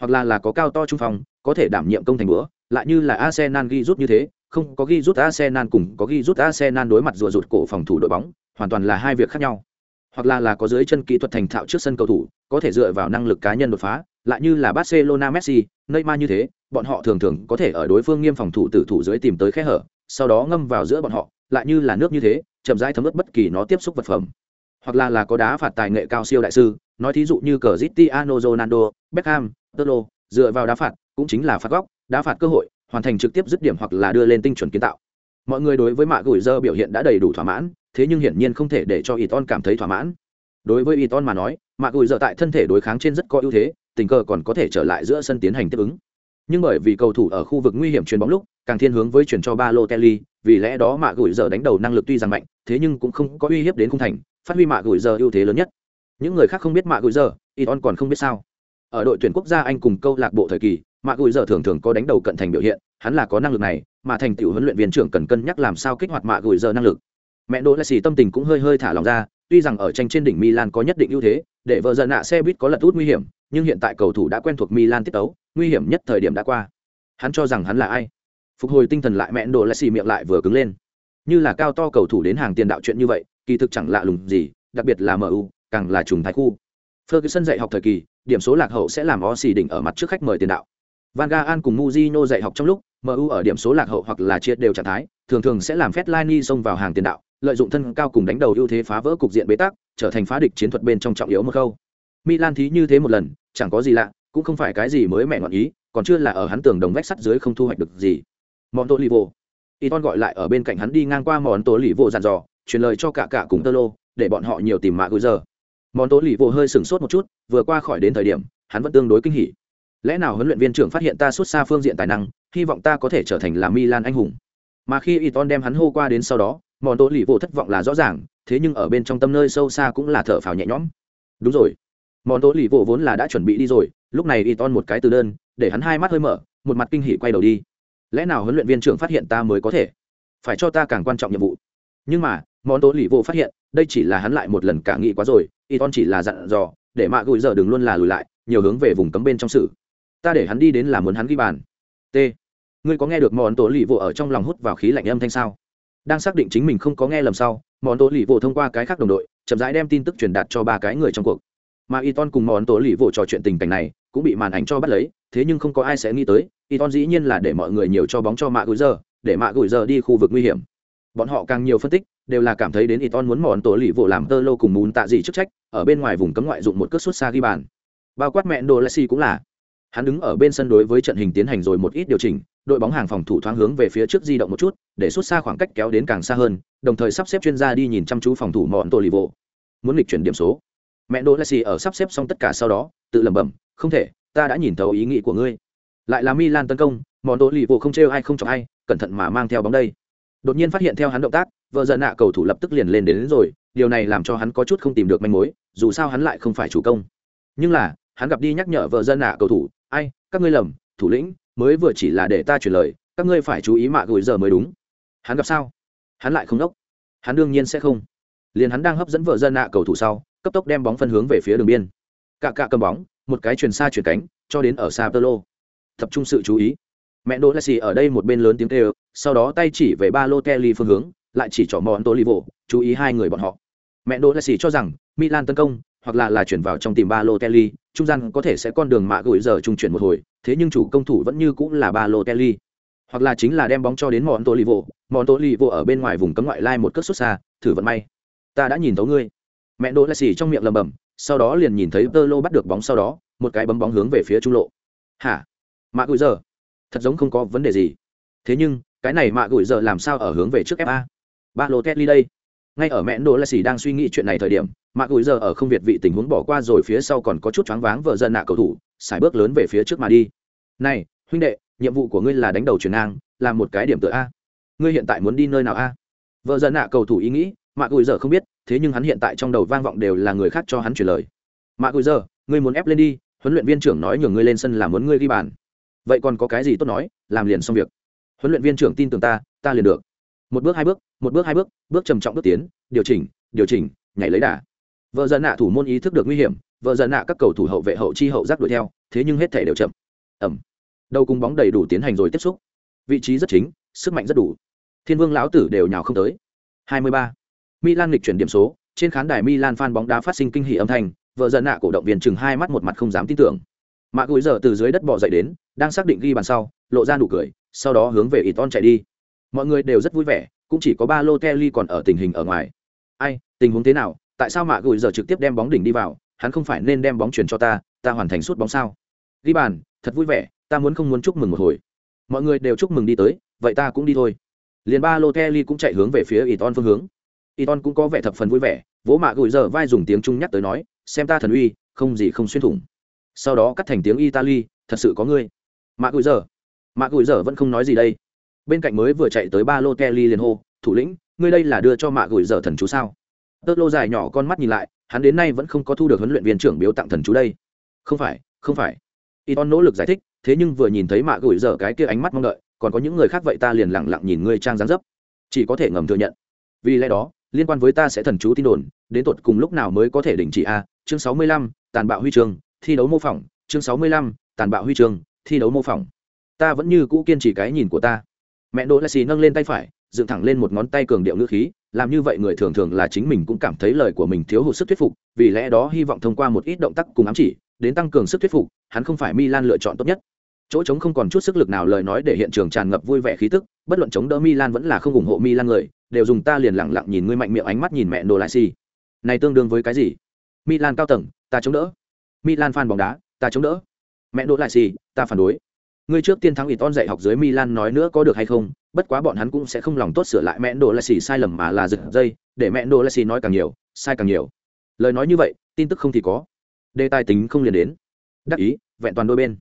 Hoặc là là có cao to trung phòng, có thể đảm nhiệm công thành bữa, lại như là Arsenal ghi rút như thế, không có ghi rút Arsenal cùng có ghi rút Arsenal đối mặt rùa rụt cổ phòng thủ đội bóng, hoàn toàn là hai việc khác nhau hoặc là là có dưới chân kỹ thuật thành thạo trước sân cầu thủ, có thể dựa vào năng lực cá nhân đột phá, lại như là Barcelona Messi, Neymar như thế, bọn họ thường thường có thể ở đối phương nghiêm phòng thủ tử thủ dưới tìm tới khe hở, sau đó ngâm vào giữa bọn họ, lại như là nước như thế, chậm rãi thấm ướt bất kỳ nó tiếp xúc vật phẩm. Hoặc là là có đá phạt tài nghệ cao siêu đại sư, nói thí dụ như Cristiano Ronaldo, Beckham, Tolo, dựa vào đá phạt, cũng chính là phạt góc, đá phạt cơ hội, hoàn thành trực tiếp dứt điểm hoặc là đưa lên tinh chuẩn kiến tạo. Mọi người đối với mạ gửi giờ biểu hiện đã đầy đủ thỏa mãn, thế nhưng hiển nhiên không thể để cho Iton cảm thấy thỏa mãn. Đối với Iton mà nói, Mạc Gùi giờ tại thân thể đối kháng trên rất có ưu thế, tình cờ còn có thể trở lại giữa sân tiến hành tiếp ứng. Nhưng bởi vì cầu thủ ở khu vực nguy hiểm chuyền bóng lúc, càng thiên hướng với chuyển cho Balotelli, vì lẽ đó mạ Gùi giờ đánh đầu năng lực tuy rằng mạnh, thế nhưng cũng không có uy hiếp đến khung thành, phát huy mạ Gùi giờ ưu thế lớn nhất. Những người khác không biết mạ Gùi giờ, Iton còn không biết sao. Ở đội tuyển quốc gia Anh cùng câu lạc bộ thời kỳ, mạ Gùi giờ thường thường có đánh đầu cận thành biểu hiện, hắn là có năng lực này, mà thành tựu huấn luyện viên trưởng cần cân nhắc làm sao kích hoạt mạ Gùi giờ năng lực mẹ đỗ lại xì tâm tình cũng hơi hơi thả lòng ra, tuy rằng ở tranh trên đỉnh milan có nhất định ưu thế, để vợ dần nạ xe buýt có lật út nguy hiểm, nhưng hiện tại cầu thủ đã quen thuộc milan tiết tấu, nguy hiểm nhất thời điểm đã qua. Hắn cho rằng hắn là ai? Phục hồi tinh thần lại mẹ đỗ lại xì miệng lại vừa cứng lên. Như là cao to cầu thủ đến hàng tiền đạo chuyện như vậy, kỳ thực chẳng lạ lùng gì, đặc biệt là mu càng là trùng thái khu. Ferguson dạy học thời kỳ, điểm số lạc hậu sẽ làm o xì đỉnh ở mặt trước khách mời tiền đạo. Van Gaan cùng muzino dạy học trong lúc mu ở điểm số lạc hậu hoặc là chia đều trạng thái, thường thường sẽ làm phép Lini xông vào hàng tiền đạo lợi dụng thân cao cùng đánh đầu ưu thế phá vỡ cục diện bế tắc, trở thành phá địch chiến thuật bên trong trọng yếu một khâu. Milan thí như thế một lần, chẳng có gì lạ, cũng không phải cái gì mới mẹ ngọn ý, còn chưa là ở hắn tường đồng vách sắt dưới không thu hoạch được gì. Montolivo. Iton gọi lại ở bên cạnh hắn đi ngang qua Montolivo tố dặn dò, truyền lời cho cả cả cùng Tolo để bọn họ nhiều tìm mạ gửi giờ. Montolivo hơi sừng sốt một chút, vừa qua khỏi đến thời điểm, hắn vẫn tương đối kinh hỉ. Lẽ nào huấn luyện viên trưởng phát hiện ta xuất xa phương diện tài năng, hy vọng ta có thể trở thành là Milan anh hùng. Mà khi Iton đem hắn hô qua đến sau đó, mòn tổ lì vô thất vọng là rõ ràng, thế nhưng ở bên trong tâm nơi sâu xa cũng là thở phào nhẹ nhõm. Đúng rồi. Mòn tổ lì vô vốn là đã chuẩn bị đi rồi, lúc này y ton một cái từ đơn, để hắn hai mắt hơi mở, một mặt kinh hỉ quay đầu đi. Lẽ nào huấn luyện viên trưởng phát hiện ta mới có thể? Phải cho ta càng quan trọng nhiệm vụ. Nhưng mà món tố lì vô phát hiện, đây chỉ là hắn lại một lần cả nghĩ quá rồi y ton chỉ là dặn dò, để mạ gùi giờ đừng luôn là lùi lại, nhiều hướng về vùng cấm bên trong sự. Ta để hắn đi đến là muốn hắn ghi bàn. T. Ngươi có nghe được món tố lì vô ở trong lòng hút vào khí lạnh âm thanh sao? Đang xác định chính mình không có nghe lầm sau món tố lì vô thông qua cái khác đồng đội, chậm rãi đem tin tức truyền đạt cho ba cái người trong cuộc. Mà y ton cùng món tố lì vô trò chuyện tình cảnh này, cũng bị màn ảnh cho bắt lấy, thế nhưng không có ai sẽ nghĩ tới y ton dĩ nhiên là để mọi người nhiều cho bóng cho mạ gửi giờ, để mạ gửi giờ đi khu vực nguy hiểm. Bọn họ càng nhiều phân tích, đều là cảm thấy đến y ton muốn món tố lì vô làm tơ lô cùng muốn tạ gì chức trách, ở bên ngoài vùng cấm ngoại dụng một cất xuất xa ghi bàn. Bao quát mẹ đồ lexi cũng là. Hắn đứng ở bên sân đối với trận hình tiến hành rồi một ít điều chỉnh đội bóng hàng phòng thủ thoáng hướng về phía trước di động một chút để xuất xa khoảng cách kéo đến càng xa hơn đồng thời sắp xếp chuyên gia đi nhìn chăm chú phòng thủ mọn tổ lì vô muốn lịch chuyển điểm số. Mẹ đỗ lessi ở sắp xếp xong tất cả sau đó tự lẩm bẩm không thể ta đã nhìn thấu ý nghĩ của ngươi. Lại là milan tấn công mọn tổ lì vô không trêu ai không chọc ai cẩn thận mà mang theo bóng đây. Đột nhiên phát hiện theo hắn động tác vợ dần nạ cầu thủ lập tức liền lên đến, đến rồi điều này làm cho hắn có chút không tìm được manh mối dù sao hắn lại không phải chủ công. Nhưng là hắn gặp đi nhắc nhở vợ dân nạ cầu thủ ai các ngươi lầm thủ lĩnh mới vừa chỉ là để ta chuyển lời, các ngươi phải chú ý mạ gửi giờ mới đúng. Hắn gặp sao? Hắn lại không đốc. Hắn đương nhiên sẽ không. Liền hắn đang hấp dẫn vợ dân nạ cầu thủ sau, cấp tốc đem bóng phân hướng về phía đường biên. Cạ cạ cầm bóng, một cái truyền xa chuyển cánh, cho đến ở xa tơ lô. Tập trung sự chú ý. Mẹ đỗ lassi ở đây một bên lớn tiếng kêu, sau đó tay chỉ về ba lô kelly phương hướng, lại chỉ trỏ mòn tô livo chú ý hai người bọn họ. Mẹ đỗ lassi cho rằng, milan tấn công hoặc là là chuyển vào trong tìm ba lô kelly trung gian có thể sẽ con đường mạ gửi giờ trung chuyển một hồi, thế nhưng chủ công thủ vẫn như cũng là ba lô kelly hoặc là chính là đem bóng cho đến mòn tô livo mòn tô livo ở bên ngoài vùng cấm ngoại lai một cất xuất xa, thử vận may. Ta đã nhìn thấu ngươi. Mẹ đỗ lassi trong miệng lầm bầm sau đó liền nhìn thấy tơ lô bắt được bóng sau đó, một cái bấm bóng hướng về phía trung lộ. Hả? Mạ gửi giờ? Thật giống không có vấn đề gì. Thế nhưng, cái này mạ gửi giờ làm sao ở hướng về trước fa ba lô kelly đây ngay ở mẹ đỗ xì đang suy nghĩ chuyện này thời điểm, mạ gùi giờ ở không việt vị tình huống bỏ qua rồi phía sau còn có chút choáng váng vợ dân nạ cầu thủ, xài bước lớn về phía trước mà đi. Này, huynh đệ, nhiệm vụ của ngươi là đánh đầu chuyển ngang làm một cái điểm tựa a. Ngươi hiện tại muốn đi nơi nào a? Vợ dân nạ cầu thủ ý nghĩ, mạ gùi giờ không biết, thế nhưng hắn hiện tại trong đầu vang vọng đều là người khác cho hắn truyền lời. Mạ gùi giờ, ngươi muốn ép lên đi, huấn luyện viên trưởng nói nhường ngươi lên sân là muốn ngươi ghi bàn. Vậy còn có cái gì tốt nói, làm liền xong việc. Huấn luyện viên trưởng tin tưởng ta ta liền được. Một bước hai bước một bước hai bước bước trầm trọng bước tiến, điều chỉnh điều chỉnh, nhảy lấy đà. Vợ dần nạ thủ môn ý thức được nguy hiểm, vợ dần nạ các cầu thủ hậu vệ hậu chi hậu giác đuổi theo, thế nhưng hết thể đều chậm. Ẩm đầu cung bóng đầy đủ tiến hành rồi tiếp xúc. Vị trí rất chính, sức mạnh rất đủ. Thiên vương lão tử đều nhào không tới. 23. Milan lịch chuyển điểm số, trên khán đài Milan fan bóng đá phát sinh kinh hỉ âm thanh, vợ dần nạ cổ động viên chừng hai mắt một mặt không dám tin tưởng. Mạ gối giờ từ dưới đất bò dậy đến, đang xác định ghi bàn sau, lộ ra nụ cười, sau đó hướng về Iton chạy đi. Mọi người đều rất vui vẻ cũng chỉ có ba lô kelly còn ở tình hình ở ngoài. Ai, tình huống thế nào? Tại sao mạ gửi giờ trực tiếp đem bóng đỉnh đi vào? Hắn không phải nên đem bóng chuyển cho ta ta hoàn thành suốt bóng sao? Ghi bàn, thật vui vẻ, ta muốn không muốn chúc mừng một hồi. Mọi người đều chúc mừng đi tới, vậy ta cũng đi thôi. Liền ba lô kelly cũng chạy hướng về phía Iton phương hướng. Iton cũng có vẻ thập phần vui vẻ, vỗ mạ gửi giờ vai dùng tiếng trung nhắc tới nói, xem ta thần uy, không gì không xuyên thủng. Sau đó cắt thành tiếng italy, thật sự có ngươi. Mạ gửi giờ. Mạ gửi giờ vẫn không nói gì đây bên cạnh mới vừa chạy tới ba lô kelly liền hô, thủ lĩnh, ngươi đây là đưa cho mạ gửi dở thần chú sao? Tơ lô dài nhỏ con mắt nhìn lại, hắn đến nay vẫn không có thu được huấn luyện viên trưởng biếu tặng thần chú đây. Không phải không phải. Y ton nỗ lực giải thích, thế nhưng vừa nhìn thấy mạ gửi dở cái kia ánh mắt mong đợi, còn có những người khác vậy ta liền lẳng lặng nhìn ngươi trang dáng dấp. Chỉ có thể ngầm thừa nhận. Vì lẽ đó, liên quan với ta sẽ thần chú tin đồn, đến tột cùng lúc nào mới có thể đình chỉ a, chương sáu mươi lăm, tàn bạo huy chương, thi đấu mô phỏng, chương sáu mươi lăm, tàn bạo huy chương, thi đấu mô phỏng. Ta vẫn như cũ kiên trì cái nhìn của ta mẹ đỗ lại xì nâng lên tay phải, dựng thẳng lên một ngón tay cường điệu ngữ khí, làm như vậy người thường thường là chính mình cũng cảm thấy lời của mình thiếu hụt sức thuyết phục, vì lẽ đó hy vọng thông qua một ít động tác cùng ám chỉ, đến tăng cường sức thuyết phục, hắn không phải milan lựa chọn tốt nhất. Chỗ trống không còn chút sức lực nào lời nói để hiện trường tràn ngập vui vẻ khí tức, bất luận chống đỡ milan vẫn là không ủng hộ milan người, đều dùng ta liền lẳng lặng nhìn ngươi mạnh miệng ánh mắt nhìn mẹ đồ lại xì. Này tương đương với cái gì? Milan cao tầng, ta chống đỡ. Milan fan bóng đá, ta chống đỡ. Mẹ đồ lại xì, ta phản đối ngươi trước tiên thắng Iton dạy học dưới Milan nói nữa có được hay không, bất quá bọn hắn cũng sẽ không lòng tốt sửa lại mẹ đồ lại xì sai lầm mà là giật dây, để mẹ đồ lại xì nói càng nhiều, sai càng nhiều. Lời nói như vậy, tin tức không thì có. Đề tài tính không liền đến. Đắc ý, vẹn toàn đôi bên.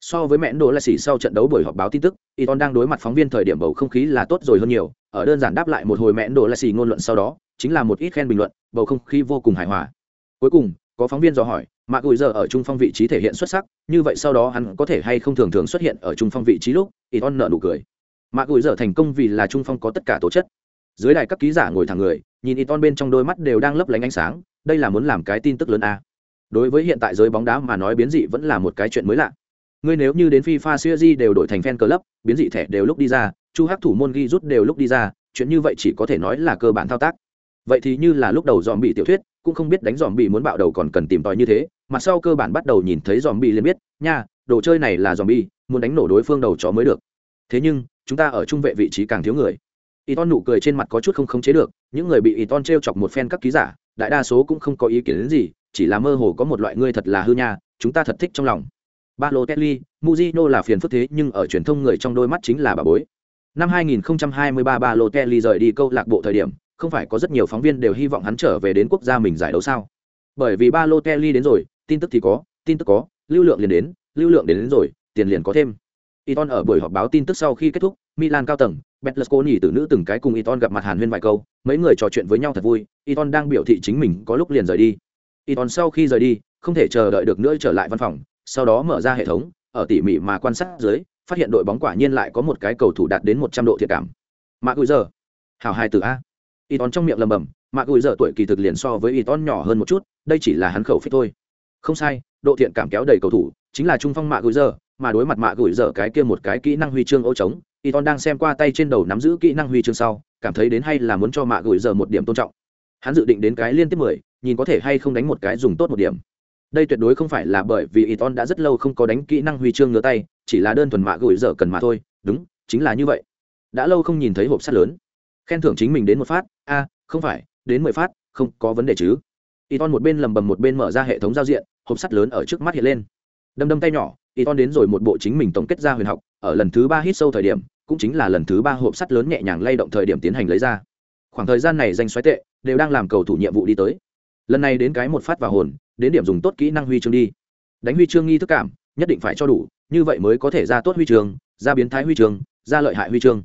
So với mẹ đồ lại xì sau trận đấu buổi họp báo tin tức, Iton đang đối mặt phóng viên thời điểm bầu không khí là tốt rồi hơn nhiều, ở đơn giản đáp lại một hồi mẹ đồ lại xì ngôn luận sau đó, chính là một ít khen bình luận, bầu không khí vô cùng hài hòa. Cuối cùng, có phóng viên dò hỏi, mạc gùi giờ ở trung phong vị trí thể hiện xuất sắc, như vậy sau đó hắn có thể hay không thường thường xuất hiện ở trung phong vị trí lúc ít on nợ nụ cười. Mạc gùi giờ thành công vì là trung phong có tất cả tố chất. Dưới đài các ký giả ngồi thẳng người, nhìn ít on bên trong đôi mắt đều đang lấp lánh ánh sáng, đây là muốn làm cái tin tức lớn a. Đối với hiện tại giới bóng đá mà nói biến dị vẫn là một cái chuyện mới lạ. Ngươi nếu như đến fifa series đều đổi thành fan club, biến dị thẻ đều lúc đi ra, chu hắc thủ môn ghi rút đều lúc đi ra, chuyện như vậy chỉ có thể nói là cơ bản thao tác. Vậy thì như là lúc đầu dòm bị tiểu thuyết, cũng không biết đánh dòm bị muốn bạo đầu còn cần tìm tòi như thế mà sau cơ bản bắt đầu nhìn thấy dòm bi liền biết nha đồ chơi này là dòm bi muốn đánh nổ đối phương đầu chó mới được thế nhưng chúng ta ở trung vệ vị trí càng thiếu người y ton nụ cười trên mặt có chút không khống chế được những người bị y ton t r e o chọc một phen các ký giả đại đa số cũng không có ý kiến đến gì chỉ là mơ hồ có một loại ngươi thật là hư nha chúng ta thật thích trong lòng Balotelli, muzino là phiền phức thế nhưng ở truyền thông người trong đôi mắt chính là bà bối. Năm 2023 Balotelli rời đi câu lạc bộ thời điểm, không phải có rất nhiều phóng viên đều hy vọng hắn trở về đến quốc gia mình giải đấu sao? Bởi vì Balotelli đến rồi, tin tức thì có, tin tức có, lưu lượng liền đến, lưu lượng đến, đến rồi, tiền liền có thêm. Iton ở buổi họp báo tin tức sau khi kết thúc, Milan cao tầng, Betlesconi từ nữ từng cái cùng Iton gặp mặt Hàn Huyên vài câu, mấy người trò chuyện với nhau thật vui, Iton đang biểu thị chính mình có lúc liền rời đi. Iton sau khi rời đi, không thể chờ đợi được nữa trở lại văn phòng, sau đó mở ra hệ thống, ở tỉ mỉ mà quan sát dưới, phát hiện đội bóng quả nhiên lại có một cái cầu thủ đạt đến một trăm độ thiệt cảm. Mạc Gùi giờ, hảo hai từ a. Iton trong miệng lầm bầm, Mạc Gùi giờ tuổi kỳ thực liền so với Iton nhỏ hơn một chút, đây chỉ là hắn khẩu phích thôi. Không sai, độ thiện cảm kéo đầy cầu thủ, chính là trung phong mạ gửi giờ, mà đối mặt mạ gửi giờ cái kia một cái kỹ năng huy chương ô trống, Y Tôn đang xem qua tay trên đầu nắm giữ kỹ năng huy chương sau, cảm thấy đến hay là muốn cho mạ gửi giờ một điểm tôn trọng. Hắn dự định đến cái liên tiếp mười, nhìn có thể hay không đánh một cái dùng tốt một điểm. Đây tuyệt đối không phải là bởi vì Y Tôn đã rất lâu không có đánh kỹ năng huy chương ngứa tay chỉ là đơn thuần mạ gửi dở cần mà thôi đúng chính là như vậy. Đã lâu không nhìn thấy hộp sắt lớn. Khen thưởng chính mình đến một phát a không phải đến mười phát không có vấn đề chứ. Iton một bên lầm bầm một bên mở ra hệ thống giao diện, hộp sắt lớn ở trước mắt hiện lên. Đâm đâm tay nhỏ Iton đến rồi một bộ chính mình tổng kết ra huyền học, ở lần thứ ba hít sâu thời điểm, cũng chính là lần thứ ba hộp sắt lớn nhẹ nhàng lay động thời điểm tiến hành lấy ra. Khoảng thời gian này danh xoáy tệ, đều đang làm cầu thủ nhiệm vụ đi tới. Lần này đến cái một phát vào hồn, đến điểm dùng tốt kỹ năng huy chương đi. Đánh huy chương nghi thức cảm, nhất định phải cho đủ, như vậy mới có thể ra tốt huy chương, ra biến thái huy chương, ra lợi hại huy chương.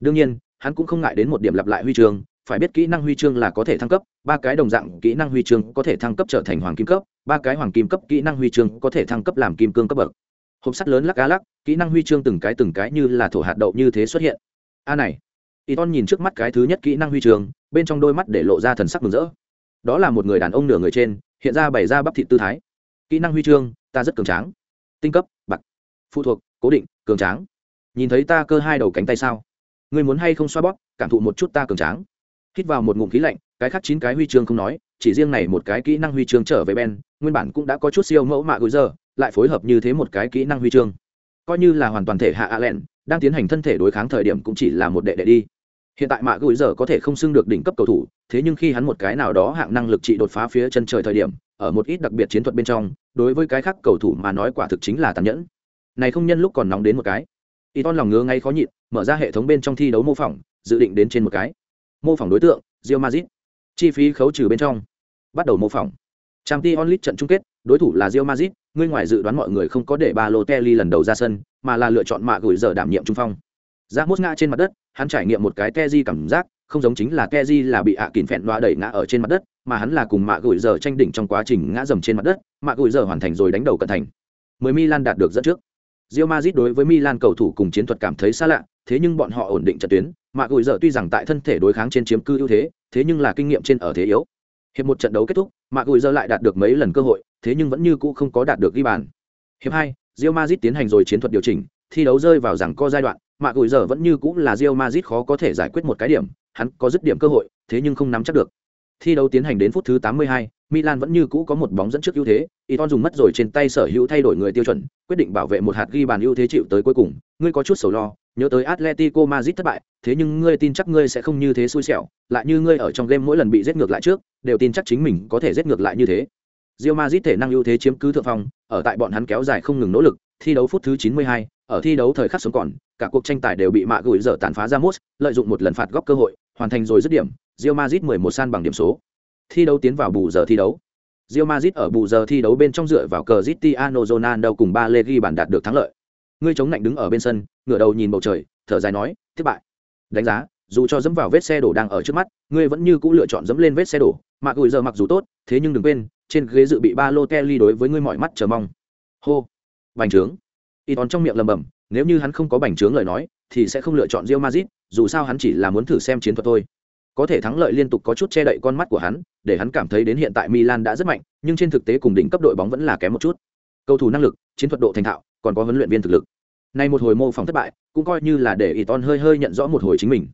Đương nhiên, hắn cũng không ngại đến một điểm lặp lại huy chương phải biết kỹ năng huy chương là có thể thăng cấp, ba cái đồng dạng kỹ năng huy chương có thể thăng cấp trở thành hoàng kim cấp, ba cái hoàng kim cấp kỹ năng huy chương có thể thăng cấp làm kim cương cấp bậc. Hộp sắt lớn lắc cá lắc, kỹ năng huy chương từng cái từng cái như là thổ hạt đậu như thế xuất hiện. A này y ton nhìn trước mắt cái thứ nhất kỹ năng huy chương, bên trong đôi mắt để lộ ra thần sắc mừng rỡ. Đó là một người đàn ông nửa người trên, hiện ra bày ra bắp thịt tư thái. Kỹ năng huy chương, ta rất cường tráng. Tinh cấp, bạc. Phụ thuộc, cố định, cường tráng. Nhìn thấy ta cơ hai đầu cánh tay sao? Người muốn hay không xoa bóp, cảm thụ một chút ta cường tráng hít vào một ngụm khí lạnh, cái khác chín cái huy chương không nói, chỉ riêng này một cái kỹ năng huy chương trở về ben, nguyên bản cũng đã có chút siêu mẫu mạ gối giờ, lại phối hợp như thế một cái kỹ năng huy chương. Coi như là hoàn toàn thể hạ a lẹn đang tiến hành thân thể đối kháng thời điểm cũng chỉ là một đệ đệ đi. Hiện tại mạ gửi giờ có thể không xưng được đỉnh cấp cầu thủ, thế nhưng khi hắn một cái nào đó hạng năng lực trị đột phá phía chân trời thời điểm, ở một ít đặc biệt chiến thuật bên trong, đối với cái khác cầu thủ mà nói quả thực chính là tàn nhẫn. Này không nhân lúc còn nóng đến một cái. Y ton lòng ngứa ngay khó nhịn, mở ra hệ thống bên trong thi đấu mô phỏng, dự định đến trên một cái mô phỏng đối tượng rio mazit chi phí khấu trừ bên trong. Bắt đầu mô phỏng. Trang t onlit trận chung kết đối thủ là rio mazit ngươi ngoài dự đoán mọi người không có để ba lô kelly lần đầu ra sân mà là lựa chọn mạ gửi giờ đảm nhiệm trung phong. Ra mốt ngã trên mặt đất hắn trải nghiệm một cái te di cảm giác không giống chính là te di là bị ạ à kín phẹn đoa đẩy ngã ở trên mặt đất mà hắn là cùng mạ gửi giờ tranh đỉnh trong quá trình ngã dầm trên mặt đất mạ gửi giờ hoàn thành rồi đánh đầu cận thành. Mới milan đạt được dẫn trước. Real Madrid đối với Milan cầu thủ cùng chiến thuật cảm thấy xa lạ, thế nhưng bọn họ ổn định trận tuyến, Mạ Gùi dở tuy rằng tại thân thể đối kháng trên chiếm cư ưu thế, thế nhưng là kinh nghiệm trên ở thế yếu. Hiệp một trận đấu kết thúc, Mạ Gùi dở lại đạt được mấy lần cơ hội, thế nhưng vẫn như cũ không có đạt được ghi bàn. Hiệp hai, Real Madrid tiến hành rồi chiến thuật điều chỉnh, thi đấu rơi vào rằng co giai đoạn, mạ gùi dở vẫn như cũ là Real Madrid khó có thể giải quyết một cái điểm, hắn có dứt điểm cơ hội, thế nhưng không nắm chắc được. Thi đấu tiến hành đến phút thứ 82, Milan vẫn như cũ có một bóng dẫn trước ưu thế, Iton dùng mất rồi trên tay sở hữu thay đổi người tiêu chuẩn, quyết định bảo vệ một hạt ghi bàn ưu thế chịu tới cuối cùng, ngươi có chút sầu lo, nhớ tới Atletico Madrid thất bại, thế nhưng ngươi tin chắc ngươi sẽ không như thế xui xẻo, lại như ngươi ở trong game mỗi lần bị giết ngược lại trước, đều tin chắc chính mình có thể giết ngược lại như thế. Real Madrid thể năng ưu thế chiếm cứ thượng phong, ở tại bọn hắn kéo dài không ngừng nỗ lực, thi đấu phút thứ 92, ở thi đấu thời khắc sống còn, cả cuộc tranh tài đều bị mạ gửi dở tàn phá ra mốt, lợi dụng một lần phạt góc cơ hội, hoàn thành rồi dứt điểm, Real Madrid 11 san bằng điểm số. Thi đấu tiến vào bù giờ thi đấu. Real Madrid ở bù giờ thi đấu bên trong dựa vào cờ Cristiano Ronaldo cùng ba Legi bàn đạt được thắng lợi. Ngươi chống lạnh đứng ở bên sân, ngửa đầu nhìn bầu trời, thở dài nói, thất bại. Đánh giá, dù cho dẫm vào vết xe đổ đang ở trước mắt, ngươi vẫn như cũ lựa chọn dẫm lên vết xe đổ, mạ gửi giờ mặc dù tốt, thế nhưng đừng quên, trên ghế dự bị ba lô kelly đối với ngươi mọi mắt chờ mong. Hô. Bành trướng. Y tòn trong miệng lầm bầm nếu như hắn không có bành trướng lời nói thì sẽ không lựa chọn rio mazit dù sao hắn chỉ là muốn thử xem chiến thuật thôi. Có thể thắng lợi liên tục có chút che đậy con mắt của hắn để hắn cảm thấy đến hiện tại milan đã rất mạnh nhưng trên thực tế cùng đỉnh cấp đội bóng vẫn là kém một chút. Cầu thủ năng lực chiến thuật độ thành thạo còn có huấn luyện viên thực lực. Nay một hồi mô phỏng thất bại, cũng coi như là để y ton hơi hơi nhận rõ một hồi chính mình.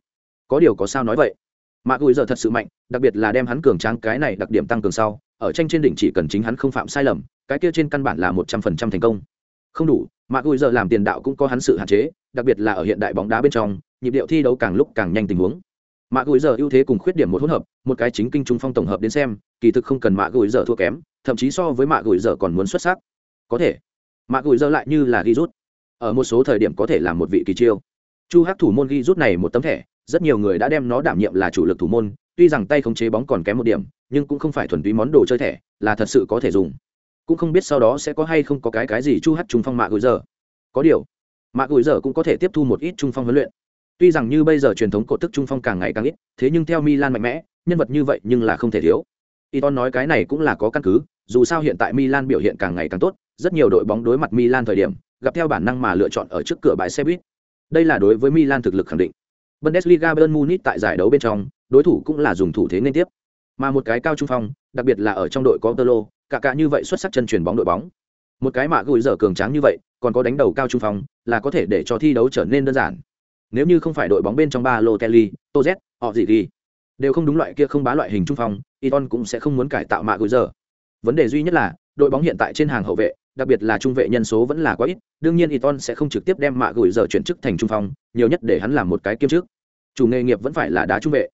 Có điều có sao nói vậy? Mạ gùi giờ thật sự mạnh, đặc biệt là đem hắn cường tráng cái này đặc điểm tăng cường sau, ở tranh trên đỉnh chỉ cần chính hắn không phạm sai lầm, cái kia trên căn bản là một trăm phần trăm thành công. Không đủ mạ gùi giờ làm tiền đạo cũng có hắn sự hạn chế, đặc biệt là ở hiện đại bóng đá bên trong, nhịp điệu thi đấu càng lúc càng nhanh tình huống. Mạ gùi giờ ưu thế cùng khuyết điểm một hỗn hợp, một cái chính kinh trung phong tổng hợp đến xem, kỳ thực không cần mạ gùi giờ thua kém, thậm chí so với mạ gùi giờ còn muốn xuất sắc. Có thể mạ gùi giờ lại như là ghi rút. Ở một số thời điểm có thể là một vị kỳ chiêu. Chu hắc thủ môn ghi rút này một tấm thẻ rất nhiều người đã đem nó đảm nhiệm là chủ lực thủ môn tuy rằng tay khống chế bóng còn kém một điểm nhưng cũng không phải thuần túy món đồ chơi thẻ là thật sự có thể dùng. Cũng không biết sau đó sẽ có hay không có cái cái gì chu hắc trung phong mạ gùi giờ có điều mạ gùi giờ cũng có thể tiếp thu một ít trung phong huấn luyện. Tuy rằng như bây giờ truyền thống cột tức trung phong càng ngày càng ít thế nhưng theo milan mạnh mẽ nhân vật như vậy nhưng là không thể thiếu. Iton nói cái này cũng là có căn cứ, dù sao hiện tại Milan biểu hiện càng ngày càng tốt, rất nhiều đội bóng đối mặt Milan thời điểm, gặp theo bản năng mà lựa chọn ở trước cửa bãi xe buýt. Đây là đối với Milan thực lực khẳng định. Bundesliga Bayern Munich tại giải đấu bên trong, đối thủ cũng là dùng thủ thế nên tiếp. Mà một cái cao trung phong, đặc biệt là ở trong đội có Tolo, cả cả như vậy xuất sắc chân truyền bóng đội bóng. Một cái mạ gùi dở cường tráng như vậy, còn có đánh đầu cao trung phong, là có thể để cho thi đấu trở nên đơn giản. Nếu như không phải đội bóng bên trong ba Lotelli, Toz, họ gì đi, đều không đúng loại kia không bá loại hình trung phong, Iton cũng sẽ không muốn cải tạo mạ gùi dở. Vấn đề duy nhất là, đội bóng hiện tại trên hàng hậu vệ, đặc biệt là trung vệ nhân số vẫn là quá ít, đương nhiên Iton sẽ không trực tiếp đem mạ gửi giờ chuyển chức thành trung phong, nhiều nhất để hắn làm một cái kiêm chức. Chủ nghề nghiệp vẫn phải là đá trung vệ.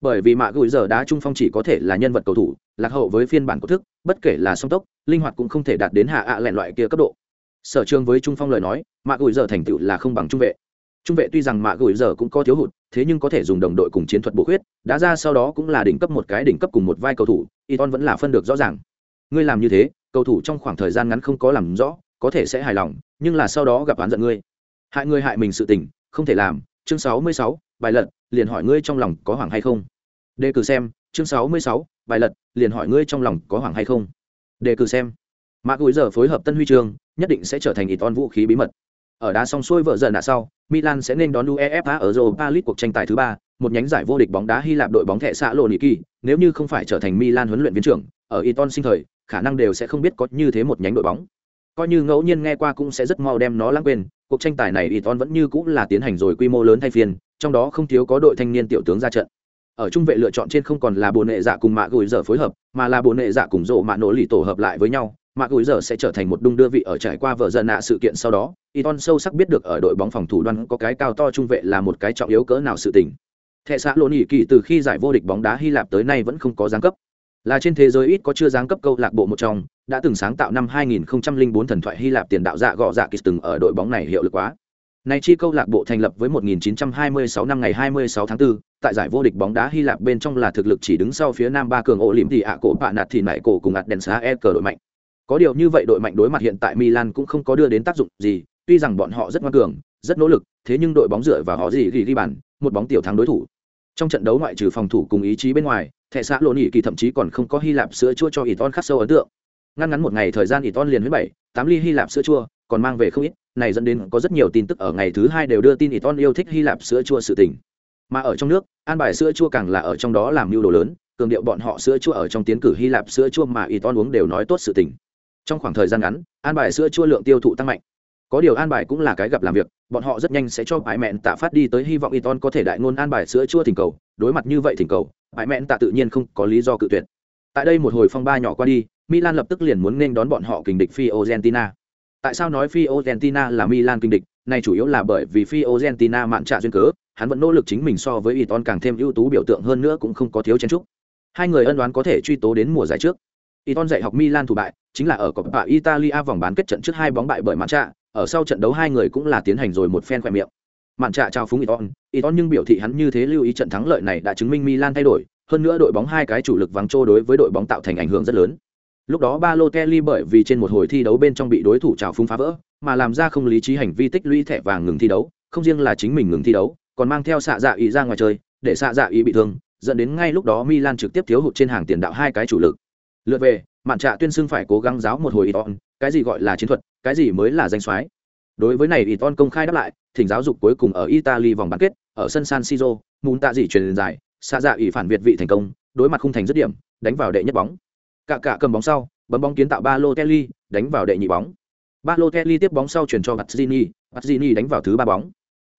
Bởi vì mạ gửi giờ đá trung phong chỉ có thể là nhân vật cầu thủ, lạc hậu với phiên bản của thức, bất kể là song tốc, linh hoạt cũng không thể đạt đến hạ ạ à lẹn loại kia cấp độ. Sở trường với trung phong lời nói, mạ gửi giờ thành tựu là không bằng trung vệ. Trung vệ tuy rằng mạ gửi giờ cũng có thiếu hụt, thế nhưng có thể dùng đồng đội cùng chiến thuật bổ khuyết, đá ra sau đó cũng là đỉnh cấp một cái đỉnh cấp cùng một vai cầu thủ, Iton vẫn là phân được rõ ràng. Ngươi làm như thế, cầu thủ trong khoảng thời gian ngắn không có làm rõ, có thể sẽ hài lòng, nhưng là sau đó gặp oán giận ngươi. Hại ngươi hại mình sự tình, không thể làm. Chương sáu mươi sáu, bài lật, liền hỏi ngươi trong lòng có hoảng hay không? Đề cử xem. Chương sáu mươi sáu, bài lật, liền hỏi ngươi trong lòng có hoảng hay không? Đề cử xem. Mạc gối giờ phối hợp tân huy chương nhất định sẽ trở thành ít on vũ khí bí mật. Ở đá xong xuôi vợ dần đã sau, milan sẽ nên đón uefa ở europa league cuộc tranh tài thứ ba, một nhánh giải vô địch bóng đá hy lạp đội bóng thẻ xã lộ kỳ. nếu như không phải trở thành milan huấn luyện viên trưởng, ở iton sinh thời khả năng đều sẽ không biết có như thế một nhánh đội bóng. Coi như ngẫu nhiên nghe qua cũng sẽ rất mau đem nó lãng quên, cuộc tranh tài này Iton vẫn như cũng là tiến hành rồi quy mô lớn thay phiên, trong đó không thiếu có đội thanh niên tiểu tướng ra trận. Ở trung vệ lựa chọn trên không còn là bộ nệ dạ cùng mạ gùi giờ phối hợp, mà là bộ nệ dạ cùng rộ mạ nổ lì tổ hợp lại với nhau, mạ gùi giờ sẽ trở thành một đung đưa vị ở trải qua vợ dân nạ sự kiện sau đó Iton sâu sắc biết được ở đội bóng phòng thủ đoan có cái cao to trung vệ là một cái trọng yếu cỡ nào sự tình. Thẻ xã lộn nhị kỳ từ khi giải vô địch bóng đá Hy Lạp tới nay vẫn không có giáng cấp là trên thế giới ít có chưa giáng cấp câu lạc bộ một trong đã từng sáng tạo năm 2004 thần thoại hy lạp tiền đạo dạ gọ dạ kỳ từng ở đội bóng này hiệu lực quá này chi câu lạc bộ thành lập với 1926 năm ngày 26 tháng 4, tại giải vô địch bóng đá Hy Lạp bên trong là thực lực chỉ đứng sau phía Nam ba cường ổ liễm thì ạ cổ bạ nạt thì nại cổ cùng ạt đèn xá e cờ đội mạnh. Có điều như vậy đội mạnh đối mặt hiện tại Milan cũng không có đưa đến tác dụng gì, tuy rằng bọn họ rất ngoan cường, rất nỗ lực, thế nhưng đội bóng dựa vào họ gì ghi ghi bàn, một bóng tiểu thắng đối thủ. Trong trận đấu ngoại trừ phòng thủ cùng ý chí bên ngoài, thẻ xã lộ nhị kỳ thậm chí còn không có hy lạp sữa chua cho ỷ ton khắc sâu ấn tượng. Ngăn ngắn một ngày thời gian ỷ ton liền với bảy, tám ly hy lạp sữa chua, còn mang về không ít. Này dẫn đến có rất nhiều tin tức ở ngày thứ hai đều đưa tin ỷ ton yêu thích hy lạp sữa chua sự tình. Mà ở trong nước, an bài sữa chua càng là ở trong đó làm mưu đồ lớn, cường điệu bọn họ sữa chua ở trong tiến cử hy lạp sữa chua mà ỷ ton uống đều nói tốt sự tình. Trong khoảng thời gian ngắn, an bài sữa chua lượng tiêu thụ tăng mạnh. Có điều an bài cũng là cái gặp làm việc, bọn họ rất nhanh sẽ cho bãi mẹn tạ phát đi tới hy vọng Iton có thể đại ngôn an bài sữa chua thỉnh cầu đối mặt như vậy thỉnh cầu bại mẹn tạ tự nhiên không có lý do cự tuyệt. Tại đây một hồi phong ba nhỏ qua đi, milan lập tức liền muốn nên đón bọn họ kình địch fiorentina. Tại sao nói fiorentina là milan kình địch? Này chủ yếu là bởi vì fiorentina mạn trạ duyên cớ, hắn vẫn nỗ lực chính mình so với Iton càng thêm ưu tú biểu tượng hơn nữa cũng không có thiếu chen trúc hai người ân đoán có thể truy tố đến mùa giải trước. Iton dạy học Milan thủ bại, chính là ở Coppa Italia vòng bán kết trận trước hai bóng bại bởi mạn trạ, ở sau trận đấu hai người cũng là tiến hành rồi một phen khoe miệng mạn trạ chào phúng Iton, Iton nhưng biểu thị hắn như thế lưu ý trận thắng lợi này đã chứng minh Milan thay đổi, hơn nữa đội bóng hai cái chủ lực vắng trô đối với đội bóng tạo thành ảnh hưởng rất lớn. Lúc đó Balotelli bởi vì trên một hồi thi đấu bên trong bị đối thủ chào phúng phá vỡ, mà làm ra không lý trí hành vi tích lũy thẻ vàng ngừng thi đấu, không riêng là chính mình ngừng thi đấu, còn mang theo xạ dạ ý ra ngoài chơi, để xạ dạ ý bị thương, dẫn đến ngay lúc đó Milan trực tiếp thiếu hụt trên hàng tiền đạo hai cái chủ lực. Lượt về, mạn trạ tuyên xưng phải cố gắng giáo một hồi Iton, cái gì gọi là chiến thuật, cái gì mới là danh soái. Đối với này Iton công khai đáp lại, thỉnh giáo dục cuối cùng ở Italy vòng bán kết, ở sân San Siro, muốn tạ gì truyền dài, xa dạ ủy phản việt vị thành công, đối mặt khung thành dứt điểm, đánh vào đệ nhất bóng. Cả cả cầm bóng sau, bấm bóng kiến tạo Balotelli, đánh vào đệ nhị bóng. Balotelli tiếp bóng sau chuyển cho Bazzini, Bazzini đánh vào thứ ba bóng.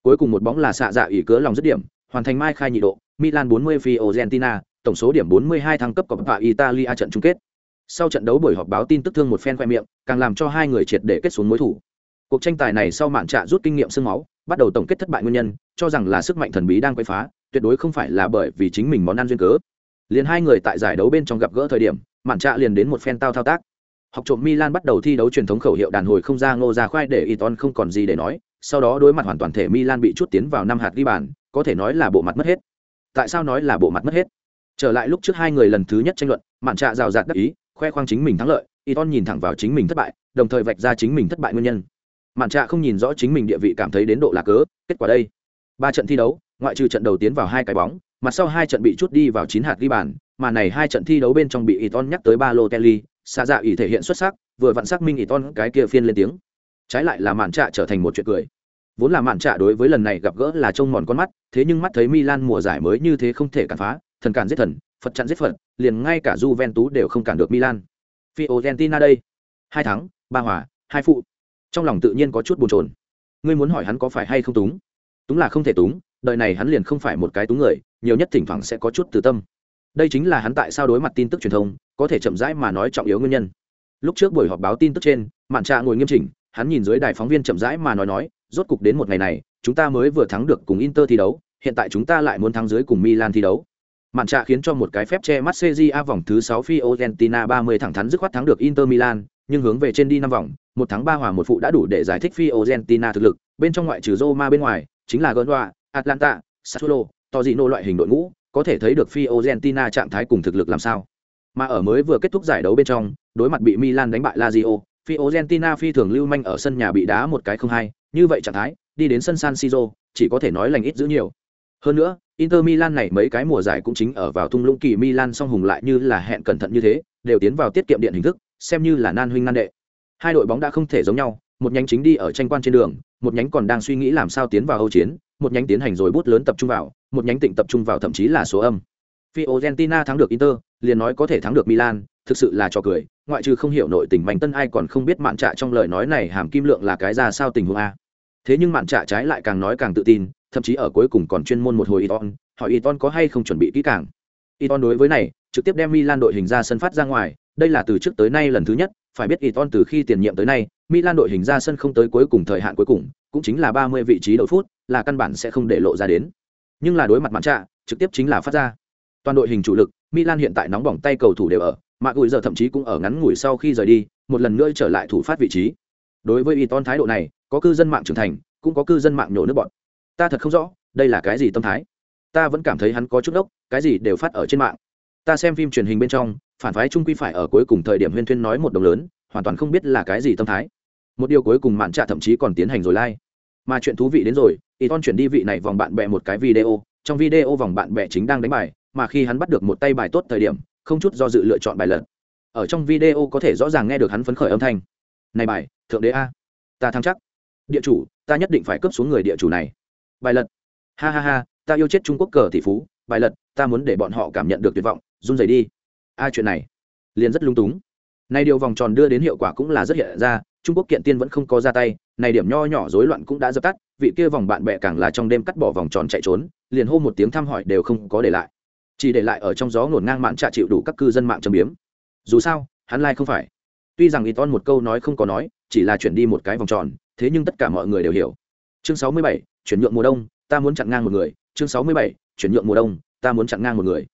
Cuối cùng một bóng là xạ dạ ủy cớ lòng dứt điểm, hoàn thành mai khai nhị độ, Milan 40 Fiorentina, tổng số điểm 42 thăng cấp Coppa Italia trận chung kết. Sau trận đấu buổi họp báo tin tức thương một phen khoe miệng, càng làm cho hai người triệt để kết xuống mối thủ. Cuộc tranh tài này sau mạn trạ rút kinh nghiệm sương máu, bắt đầu tổng kết thất bại nguyên nhân, cho rằng là sức mạnh thần bí đang quấy phá, tuyệt đối không phải là bởi vì chính mình món ăn duyên cớ. Liền hai người tại giải đấu bên trong gặp gỡ thời điểm, mạn trạ liền đến một phen tao thao tác. Học trộm Milan bắt đầu thi đấu truyền thống khẩu hiệu đàn hồi không ra ngô ra khoai để Iton không còn gì để nói, sau đó đối mặt hoàn toàn thể Milan bị chút tiến vào năm hạt ghi bàn, có thể nói là bộ mặt mất hết. Tại sao nói là bộ mặt mất hết? Trở lại lúc trước hai người lần thứ nhất tranh luận, mạn trạ rào rạt đắc ý, khoe khoang chính mình thắng lợi, Iton nhìn thẳng vào chính mình thất bại, đồng thời vạch ra chính mình thất bại nguyên nhân. Mạn trạ không nhìn rõ chính mình địa vị cảm thấy đến độ là cớ, kết quả đây. Ba trận thi đấu, ngoại trừ trận đầu tiến vào hai cái bóng, mặt sau hai trận bị chút đi vào chín hạt ghi bàn, mà này hai trận thi đấu bên trong bị Iton nhắc tới ba lô Kelly xa dạ ý thể hiện xuất sắc, vừa vặn xác minh Iton cái kia phiên lên tiếng. Trái lại là mạn trạ trở thành một chuyện cười. Vốn là mạn trạ đối với lần này gặp gỡ là trông mòn con mắt, thế nhưng mắt thấy Milan mùa giải mới như thế không thể cản phá, thần cản giết thần, Phật chặn giết Phật, liền ngay cả Juventus đều không cản được Milan. Fiorentina đây, hai thắng, ba hòa, hai phụ. Trong lòng tự nhiên có chút buồn chồn. Ngươi muốn hỏi hắn có phải hay không túng? Túng là không thể túng, đời này hắn liền không phải một cái túng người, nhiều nhất thỉnh thoảng sẽ có chút từ tâm. Đây chính là hắn tại sao đối mặt tin tức truyền thông, có thể chậm rãi mà nói trọng yếu nguyên nhân. Lúc trước buổi họp báo tin tức trên, Mạn Trạ ngồi nghiêm chỉnh, hắn nhìn dưới đài phóng viên chậm rãi mà nói nói, rốt cục đến một ngày này, chúng ta mới vừa thắng được cùng Inter thi đấu, hiện tại chúng ta lại muốn thắng dưới cùng Milan thi đấu. Mạn trạ khiến cho một cái phép che mắt A vòng thứ sáu Fiorentina 30 thẳng thắn dứt khoát thắng được Inter Milan, nhưng hướng về trên đi năm vòng, một thắng ba hòa một phụ đã đủ để giải thích Fiorentina thực lực, bên trong ngoại trừ Roma bên ngoài, chính là gondoa Atlanta, Sassuolo, Torino loại hình đội ngũ, có thể thấy được Fiorentina trạng thái cùng thực lực làm sao. Mà ở mới vừa kết thúc giải đấu bên trong, đối mặt bị Milan đánh bại Lazio, Fiorentina phi thường lưu manh ở sân nhà bị đá một cái không hay như vậy trạng thái, đi đến sân San Siro, chỉ có thể nói lành ít giữ nhiều. Hơn nữa, Inter Milan này mấy cái mùa giải cũng chính ở vào thung lũng kỳ Milan song hùng lại như là hẹn cẩn thận như thế, đều tiến vào tiết kiệm điện hình thức, xem như là nan huynh nan đệ. Hai đội bóng đã không thể giống nhau, một nhánh chính đi ở tranh quan trên đường, một nhánh còn đang suy nghĩ làm sao tiến vào Âu chiến, một nhánh tiến hành rồi bút lớn tập trung vào, một nhánh tịnh tập trung vào thậm chí là số âm. Fiorentina thắng được Inter, liền nói có thể thắng được Milan, thực sự là cho cười, ngoại trừ không hiểu nội tình mạnh tân ai còn không biết mạn trạ trong lời nói này hàm kim lượng là cái ra sao tình huống a. Thế nhưng mạn trạ trái lại càng nói càng tự tin, thậm chí ở cuối cùng còn chuyên môn một hồi Iton, hỏi Iton có hay không chuẩn bị kỹ càng. Iton đối với này, trực tiếp đem Milan đội hình ra sân phát ra ngoài, đây là từ trước tới nay lần thứ nhất, phải biết Iton từ khi tiền nhiệm tới nay, Milan đội hình ra sân không tới cuối cùng thời hạn cuối cùng, cũng chính là 30 vị trí đội phút, là căn bản sẽ không để lộ ra đến. Nhưng là đối mặt mạn trạ, trực tiếp chính là phát ra. Toàn đội hình chủ lực, Milan hiện tại nóng bỏng tay cầu thủ đều ở, mà gùi giờ thậm chí cũng ở ngắn ngủi sau khi rời đi, một lần nữa trở lại thủ phát vị trí. Đối với Iton thái độ này, có cư dân mạng trưởng thành, cũng có cư dân mạng nhổ nước bọn ta thật không rõ đây là cái gì tâm thái ta vẫn cảm thấy hắn có chút đốc, cái gì đều phát ở trên mạng ta xem phim truyền hình bên trong, phản phái trung quy phải ở cuối cùng thời điểm huyên thuyên nói một đồng lớn, hoàn toàn không biết là cái gì tâm thái. Một điều cuối cùng mạn trạ thậm chí còn tiến hành rồi lai、like. mà chuyện thú vị đến rồi y ton chuyển đi vị này vòng bạn bè một cái video, trong video vòng bạn bè chính đang đánh bài, mà khi hắn bắt được một tay bài tốt thời điểm, không chút do dự lựa chọn bài lật. Ở trong video có thể rõ ràng nghe được hắn phấn khởi âm thanh. Này bài, thượng đế a. Ta thăng chắc. Địa chủ, ta nhất định phải cướp xuống người địa chủ này. Bài lật. Ha ha ha, ta yêu chết trung quốc cờ tỷ phú. Bài lật, ta muốn để bọn họ cảm nhận được tuyệt vọng run rẩy đi. Ai chuyện này liền rất lung túng. Nay điều vòng tròn đưa đến hiệu quả cũng là rất hiện ra, trung quốc kiện tiên vẫn không có ra tay này điểm nho nhỏ rối loạn cũng đã dập tắt, vị kia vòng bạn bè càng là trong đêm cắt bỏ vòng tròn chạy trốn, liền hô một tiếng thăm hỏi đều không có để lại. Chỉ để lại ở trong gió ngổn ngang mạn trạ chịu đủ các cư dân mạng châm biếm. Dù sao, hắn lai không phải. Tuy rằng Iton một câu nói không có nói, chỉ là chuyển đi một cái vòng tròn, thế nhưng tất cả mọi người đều hiểu. Chương sáu mươi bảy, chuyển nhượng mùa đông, ta muốn chặn ngang một người. Chương sáu mươi bảy, chuyển nhượng mùa đông, ta muốn chặn ngang một người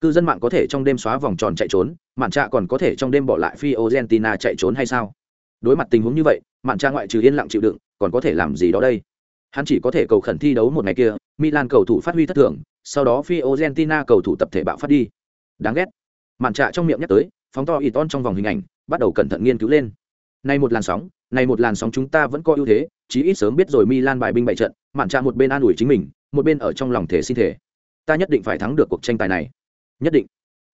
cư dân mạng có thể trong đêm xóa vòng tròn chạy trốn mạn trạ còn có thể trong đêm bỏ lại phi argentina chạy trốn hay sao? Đối mặt tình huống như vậy mạn trạ ngoại trừ yên lặng chịu đựng còn có thể làm gì đó đây? Hắn chỉ có thể cầu khẩn thi đấu một ngày kia milan cầu thủ phát huy thất thường sau đó phi argentina cầu thủ tập thể bạo phát đi. Đáng ghét. Mạn trạ trong miệng nhắc tới phóng to y ton trong vòng hình ảnh bắt đầu cẩn thận nghiên cứu lên. Nay một làn sóng này một làn sóng chúng ta vẫn có ưu thế, chí ít sớm biết rồi Milan bài binh bại trận, mạn trạ một bên an ủi chính mình, một bên ở trong lòng thể xin thể. Ta nhất định phải thắng được cuộc tranh tài này. Nhất định.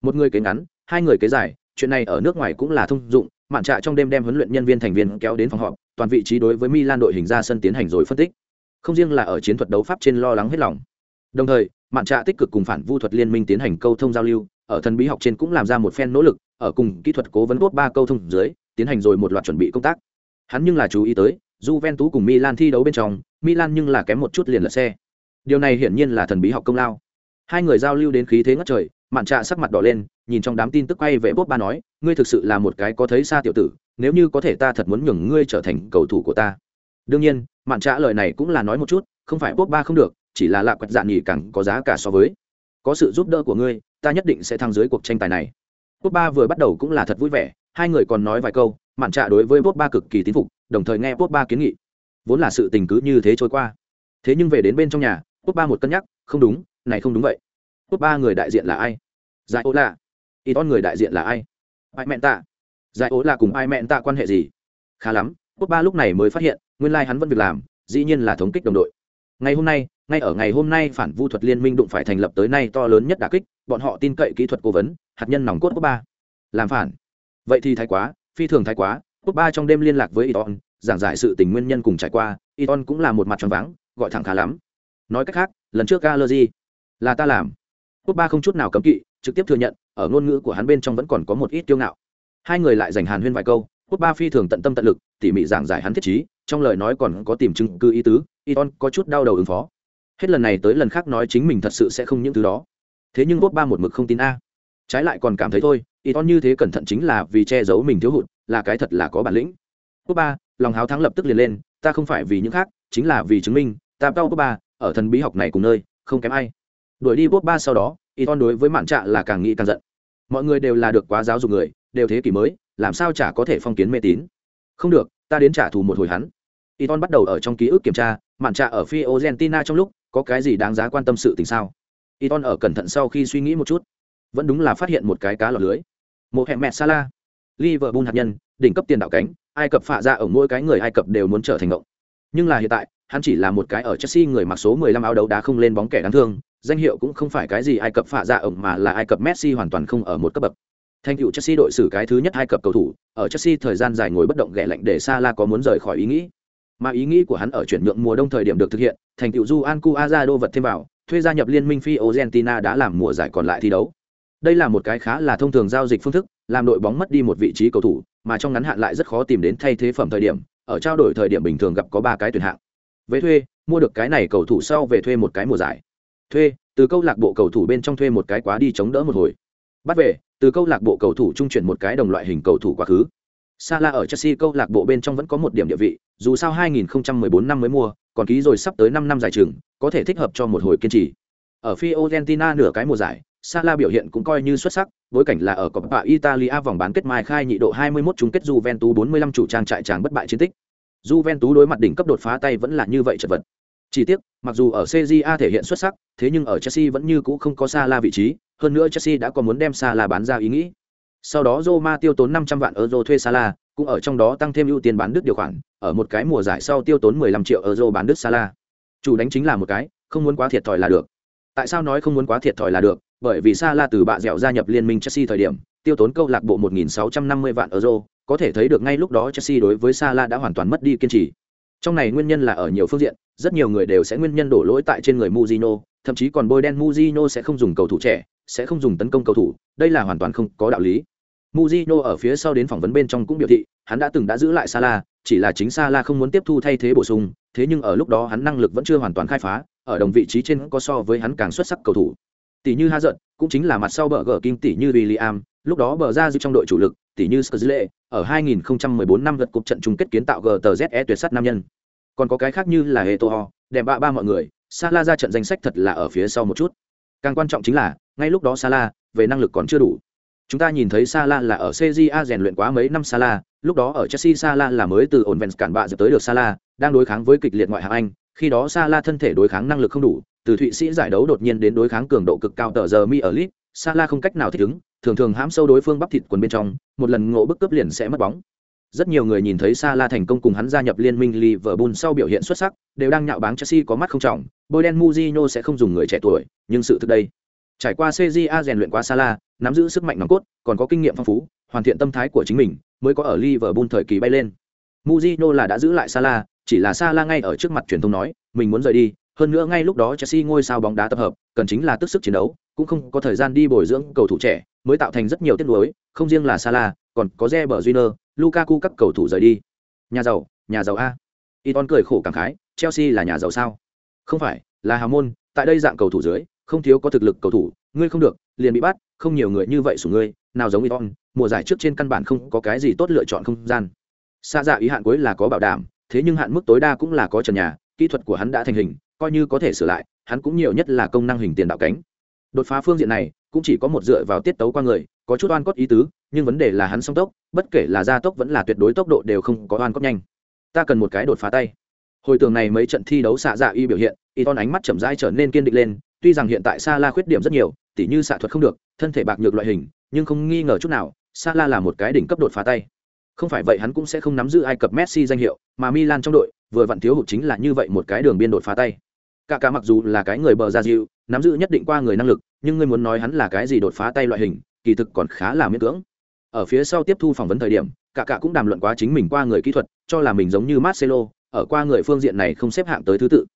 Một người kế ngắn, hai người kế dài, chuyện này ở nước ngoài cũng là thông dụng mạn trạ trong đêm đem huấn luyện nhân viên thành viên kéo đến phòng họp toàn vị trí đối với milan đội hình ra sân tiến hành rồi phân tích. Không riêng là ở chiến thuật đấu pháp trên lo lắng hết lòng. Đồng thời mạn trạ tích cực cùng phản vu thuật liên minh tiến hành câu thông giao lưu ở thần bí học trên cũng làm ra một phen nỗ lực ở cùng kỹ thuật cố vấn tốt ba câu thông dưới tiến hành rồi một loạt chuẩn bị công tác. Hắn nhưng là chú ý tới Juventus cùng Milan thi đấu bên trong Milan nhưng là kém một chút liền lật xe. Điều này hiển nhiên là thần bí học công lao. Hai người giao lưu đến khí thế ngất trời mạn trạ sắc mặt đỏ lên, nhìn trong đám tin tức quay về bốp ba nói, ngươi thực sự là một cái có thấy xa tiểu tử, nếu như có thể ta thật muốn nhường ngươi trở thành cầu thủ của ta. Đương nhiên, mạn trạ lời này cũng là nói một chút, không phải bốp ba không được, chỉ là lạ quẹt dạn nghỉ càng có giá cả so với. Có sự giúp đỡ của ngươi, ta nhất định sẽ thăng dưới cuộc tranh tài này. Bốp ba vừa bắt đầu cũng là thật vui vẻ, hai người còn nói vài câu, mạn trạ đối với bốp ba cực kỳ tín phục, đồng thời nghe bốp ba kiến nghị. Vốn là sự tình cứ như thế trôi qua. Thế nhưng về đến bên trong nhà, bốp ba một cân nhắc, không đúng, này không đúng vậy. Cốt ba người đại diện là ai? Giải ố là y ton người đại diện là ai? Ai mẹn tạ. Giải ố là cùng ai mẹn tạ quan hệ gì? Khá lắm Cốt ba lúc này mới phát hiện, nguyên lai、like、hắn vẫn việc làm, dĩ nhiên là thống kích đồng đội. Ngày hôm nay, ngay ở ngày hôm nay phản vu thuật liên minh đụng phải thành lập tới nay to lớn nhất đà kích, bọn họ tin cậy kỹ thuật cố vấn, hạt nhân nòng cốt bốp ba. Làm phản. Vậy thì thái quá, phi thường thái quá Cốt ba trong đêm liên lạc với iton giảng giải sự tình nguyên nhân cùng trải qua iton cũng là một mặt tròn vắng gọi thẳng khá lắm. Nói cách khác, lần trước allergy là ta làm quốc ba không chút nào cấm kỵ, trực tiếp thừa nhận, ở ngôn ngữ của hắn bên trong vẫn còn có một ít kiêu ngạo. Hai người lại dành hàn huyên vài câu, quốc ba phi thường tận tâm tận lực, tỉ mỉ giảng giải hắn thiết chí trong lời nói còn có tìm chứng cứ ý tứ Y iton có chút đau đầu ứng phó. Hết lần này tới lần khác nói chính mình thật sự sẽ không những thứ đó. Thế nhưng quốc ba một mực không tin a. Trái lại còn cảm thấy thôi Y iton như thế cẩn thận chính là vì che giấu mình thiếu hụt, là cái thật là có bản lĩnh. Quốc ba, lòng háo thắng lập tức liền lên, ta không phải vì những khác, chính là vì chứng minh, ta tao quốc ba, ở thần bí học này cùng nơi, không kém ai đuổi đi bốt ba sau đó y ton đối với mạn trạ là càng nghĩ càng giận. Mọi người đều là được quá giáo dục người, đều thế kỷ mới, làm sao chả có thể phong kiến mê tín? Không được, ta đến trả thù một hồi hắn. Y ton bắt đầu ở trong ký ức kiểm tra, mạn trạ ở phi argentina trong lúc, có cái gì đáng giá quan tâm sự tình sao? Y ton ở cẩn thận sau khi suy nghĩ một chút, vẫn đúng là phát hiện một cái cá lọt lưới. Một hẹn mẹ sala liverpool hạt nhân, đỉnh cấp tiền đạo cánh, ai cập phạ ra ở mỗi cái người ai cập đều muốn trở thành ngộng. Nhưng là hiện tại, hắn chỉ là một cái ở chelsea người mặc số 15 áo đấu đá không lên bóng kẻ đáng thương danh hiệu cũng không phải cái gì ai cập phạ dạ ổng mà là ai cập messi hoàn toàn không ở một cấp bậc. Thành cựu chelsea đội xử cái thứ nhất hai cập cầu thủ, ở chelsea thời gian dài ngồi bất động ghẻ lạnh để Salah có muốn rời khỏi ý nghĩ. Mà ý nghĩ của hắn ở chuyển nhượng mùa đông thời điểm được thực hiện, thành cựu du an đô vật thêm vào, thuê gia nhập liên minh phi argentina đã làm mùa giải còn lại thi đấu. Đây là một cái khá là thông thường giao dịch phương thức, làm đội bóng mất đi một vị trí cầu thủ, mà trong ngắn hạn lại rất khó tìm đến thay thế phẩm thời điểm, ở trao đổi thời điểm bình thường gặp có ba cái tuyển hạng. Về thuê, mua được cái này cầu thủ sau về thuê một cái mùa giải thuê từ câu lạc bộ cầu thủ bên trong thuê một cái quá đi chống đỡ một hồi bắt về từ câu lạc bộ cầu thủ trung chuyển một cái đồng loại hình cầu thủ quá khứ Sala ở Chelsea câu lạc bộ bên trong vẫn có một điểm địa vị, dù sao 2014 năm mới mua, còn ký rồi sắp tới 5 năm giải trường, có thể thích hợp cho một hồi kiên trì. Ở Fiorentina nửa cái mùa giải, Sala biểu hiện cũng coi như xuất sắc, bối cảnh là ở Coppa Italia vòng bán kết mai khai nhị độ 21 chung kết Juventus 45 chủ trang trại tràng bất bại chiến tích. Juventus đối mặt đỉnh cấp đột phá tay vẫn là như vậy chật vật. Chỉ tiếc, mặc dù ở CJA thể hiện xuất sắc, thế nhưng ở Chelsea vẫn như cũ không có Salah vị trí, hơn nữa Chelsea đã có muốn đem Salah bán ra ý nghĩ. Sau đó Roma tiêu tốn 500 vạn euro thuê Salah, cũng ở trong đó tăng thêm ưu tiên bán đứt điều khoản, ở một cái mùa giải sau tiêu tốn 15 triệu euro bán đứt Salah. Chủ đánh chính là một cái, không muốn quá thiệt thòi là được. Tại sao nói không muốn quá thiệt thòi là được? Bởi vì Salah từ bạ dẻo gia nhập liên minh Chelsea thời điểm, tiêu tốn câu lạc bộ 1650 vạn euro, có thể thấy được ngay lúc đó Chelsea đối với Salah đã hoàn toàn mất đi kiên trì. Trong này nguyên nhân là ở nhiều phương diện, rất nhiều người đều sẽ nguyên nhân đổ lỗi tại trên người muzino thậm chí còn bôi đen muzino sẽ không dùng cầu thủ trẻ, sẽ không dùng tấn công cầu thủ, đây là hoàn toàn không có đạo lý. muzino ở phía sau đến phỏng vấn bên trong cũng biểu thị, hắn đã từng đã giữ lại Salah, chỉ là chính Salah không muốn tiếp thu thay thế bổ sung, thế nhưng ở lúc đó hắn năng lực vẫn chưa hoàn toàn khai phá, ở đồng vị trí trên có so với hắn càng xuất sắc cầu thủ. Tỷ như Hazard, cũng chính là mặt sau bờ gờ kim tỷ như William, lúc đó bờ ra giữ trong đội chủ lực, tỷ như Skrzylle, ở 2014 năm vượt cục trận chung kết kiến tạo GTZE tuyệt sắt nam nhân. Còn có cái khác như là hệ tô ho đẹp bạ ba mọi người Sala ra trận danh sách thật là ở phía sau một chút. Càng quan trọng chính là ngay lúc đó Sala về năng lực còn chưa đủ. Chúng ta nhìn thấy Sala là ở CJA rèn luyện quá mấy năm Sala lúc đó ở Chelsea Sala là mới từ ổn vẹn cản bạ dập tới được Sala đang đối kháng với kịch liệt ngoại hạng Anh. Khi đó Sala thân thể đối kháng năng lực không đủ từ Thụy Sĩ giải đấu đột nhiên đến đối kháng cường độ cực cao tờ giờ mi ở lit Sala không cách nào thích ứng thường thường hãm sâu đối phương bắp thịt quần bên trong một lần ngộ bức cướp liền sẽ mất bóng. Rất nhiều người nhìn thấy Salah thành công cùng hắn gia nhập liên minh Liverpool sau biểu hiện xuất sắc, đều đang nhạo báng Chelsea có mắt không trọng, bôi đen Mourinho sẽ không dùng người trẻ tuổi, nhưng sự thực đây, trải qua CJA rèn luyện qua Salah, nắm giữ sức mạnh nòng cốt, còn có kinh nghiệm phong phú, hoàn thiện tâm thái của chính mình mới có ở Liverpool thời kỳ bay lên. Mourinho là đã giữ lại Salah chỉ là Salah ngay ở trước mặt truyền thông nói mình muốn rời đi hơn nữa ngay lúc đó Chelsea ngôi sao bóng đá tập hợp cần chính là tức sức chiến đấu cũng không có thời gian đi bồi dưỡng cầu thủ trẻ, mới tạo thành rất nhiều tiếc nuối, không riêng là Salah, còn có Reber Júnior Lukaku các cầu thủ rời đi. Nhà giàu nhà giàu a. Iton cười khổ cảm khái, Chelsea là nhà giàu sao? Không phải, là hào môn, tại đây dạng cầu thủ dưới, không thiếu có thực lực cầu thủ, ngươi không được, liền bị bắt, không nhiều người như vậy sủng ngươi, nào giống Iton, mùa giải trước trên căn bản không có cái gì tốt lựa chọn không gian. Xa dạ ý hạn cuối là có bảo đảm, thế nhưng hạn mức tối đa cũng là có trần nhà, kỹ thuật của hắn đã thành hình, coi như có thể sửa lại, hắn cũng nhiều nhất là công năng hình tiền đạo cánh đột phá phương diện này, cũng chỉ có một dựa vào tiết tấu qua người, có chút oan cốt ý tứ, nhưng vấn đề là hắn song tốc, bất kể là gia tốc vẫn là tuyệt đối tốc độ đều không có oan cốt nhanh. Ta cần một cái đột phá tay. Hồi tưởng này mấy trận thi đấu xạ dạ y biểu hiện y ton ánh mắt chậm rãi trở nên kiên định lên, tuy rằng hiện tại sa la khuyết điểm rất nhiều, tỉ như xạ thuật không được, thân thể bạc nhược loại hình, nhưng không nghi ngờ chút nào sa la là một cái đỉnh cấp đột phá tay. Không phải vậy hắn cũng sẽ không nắm giữ ai cập messi danh hiệu, mà milan trong đội, vừa vặn thiếu hụt chính là như vậy một cái đường biên đột phá tay cả cả mặc dù là cái người bờ ra diệu nắm giữ nhất định qua người năng lực, nhưng ngươi muốn nói hắn là cái gì đột phá tay loại hình, kỳ thực còn khá là miễn cưỡng. Ở phía sau tiếp thu phỏng vấn thời điểm, cả cả cũng đàm luận quá chính mình qua người kỹ thuật, cho là mình giống như marcelo, ở qua người phương diện này không xếp hạng tới thứ tự.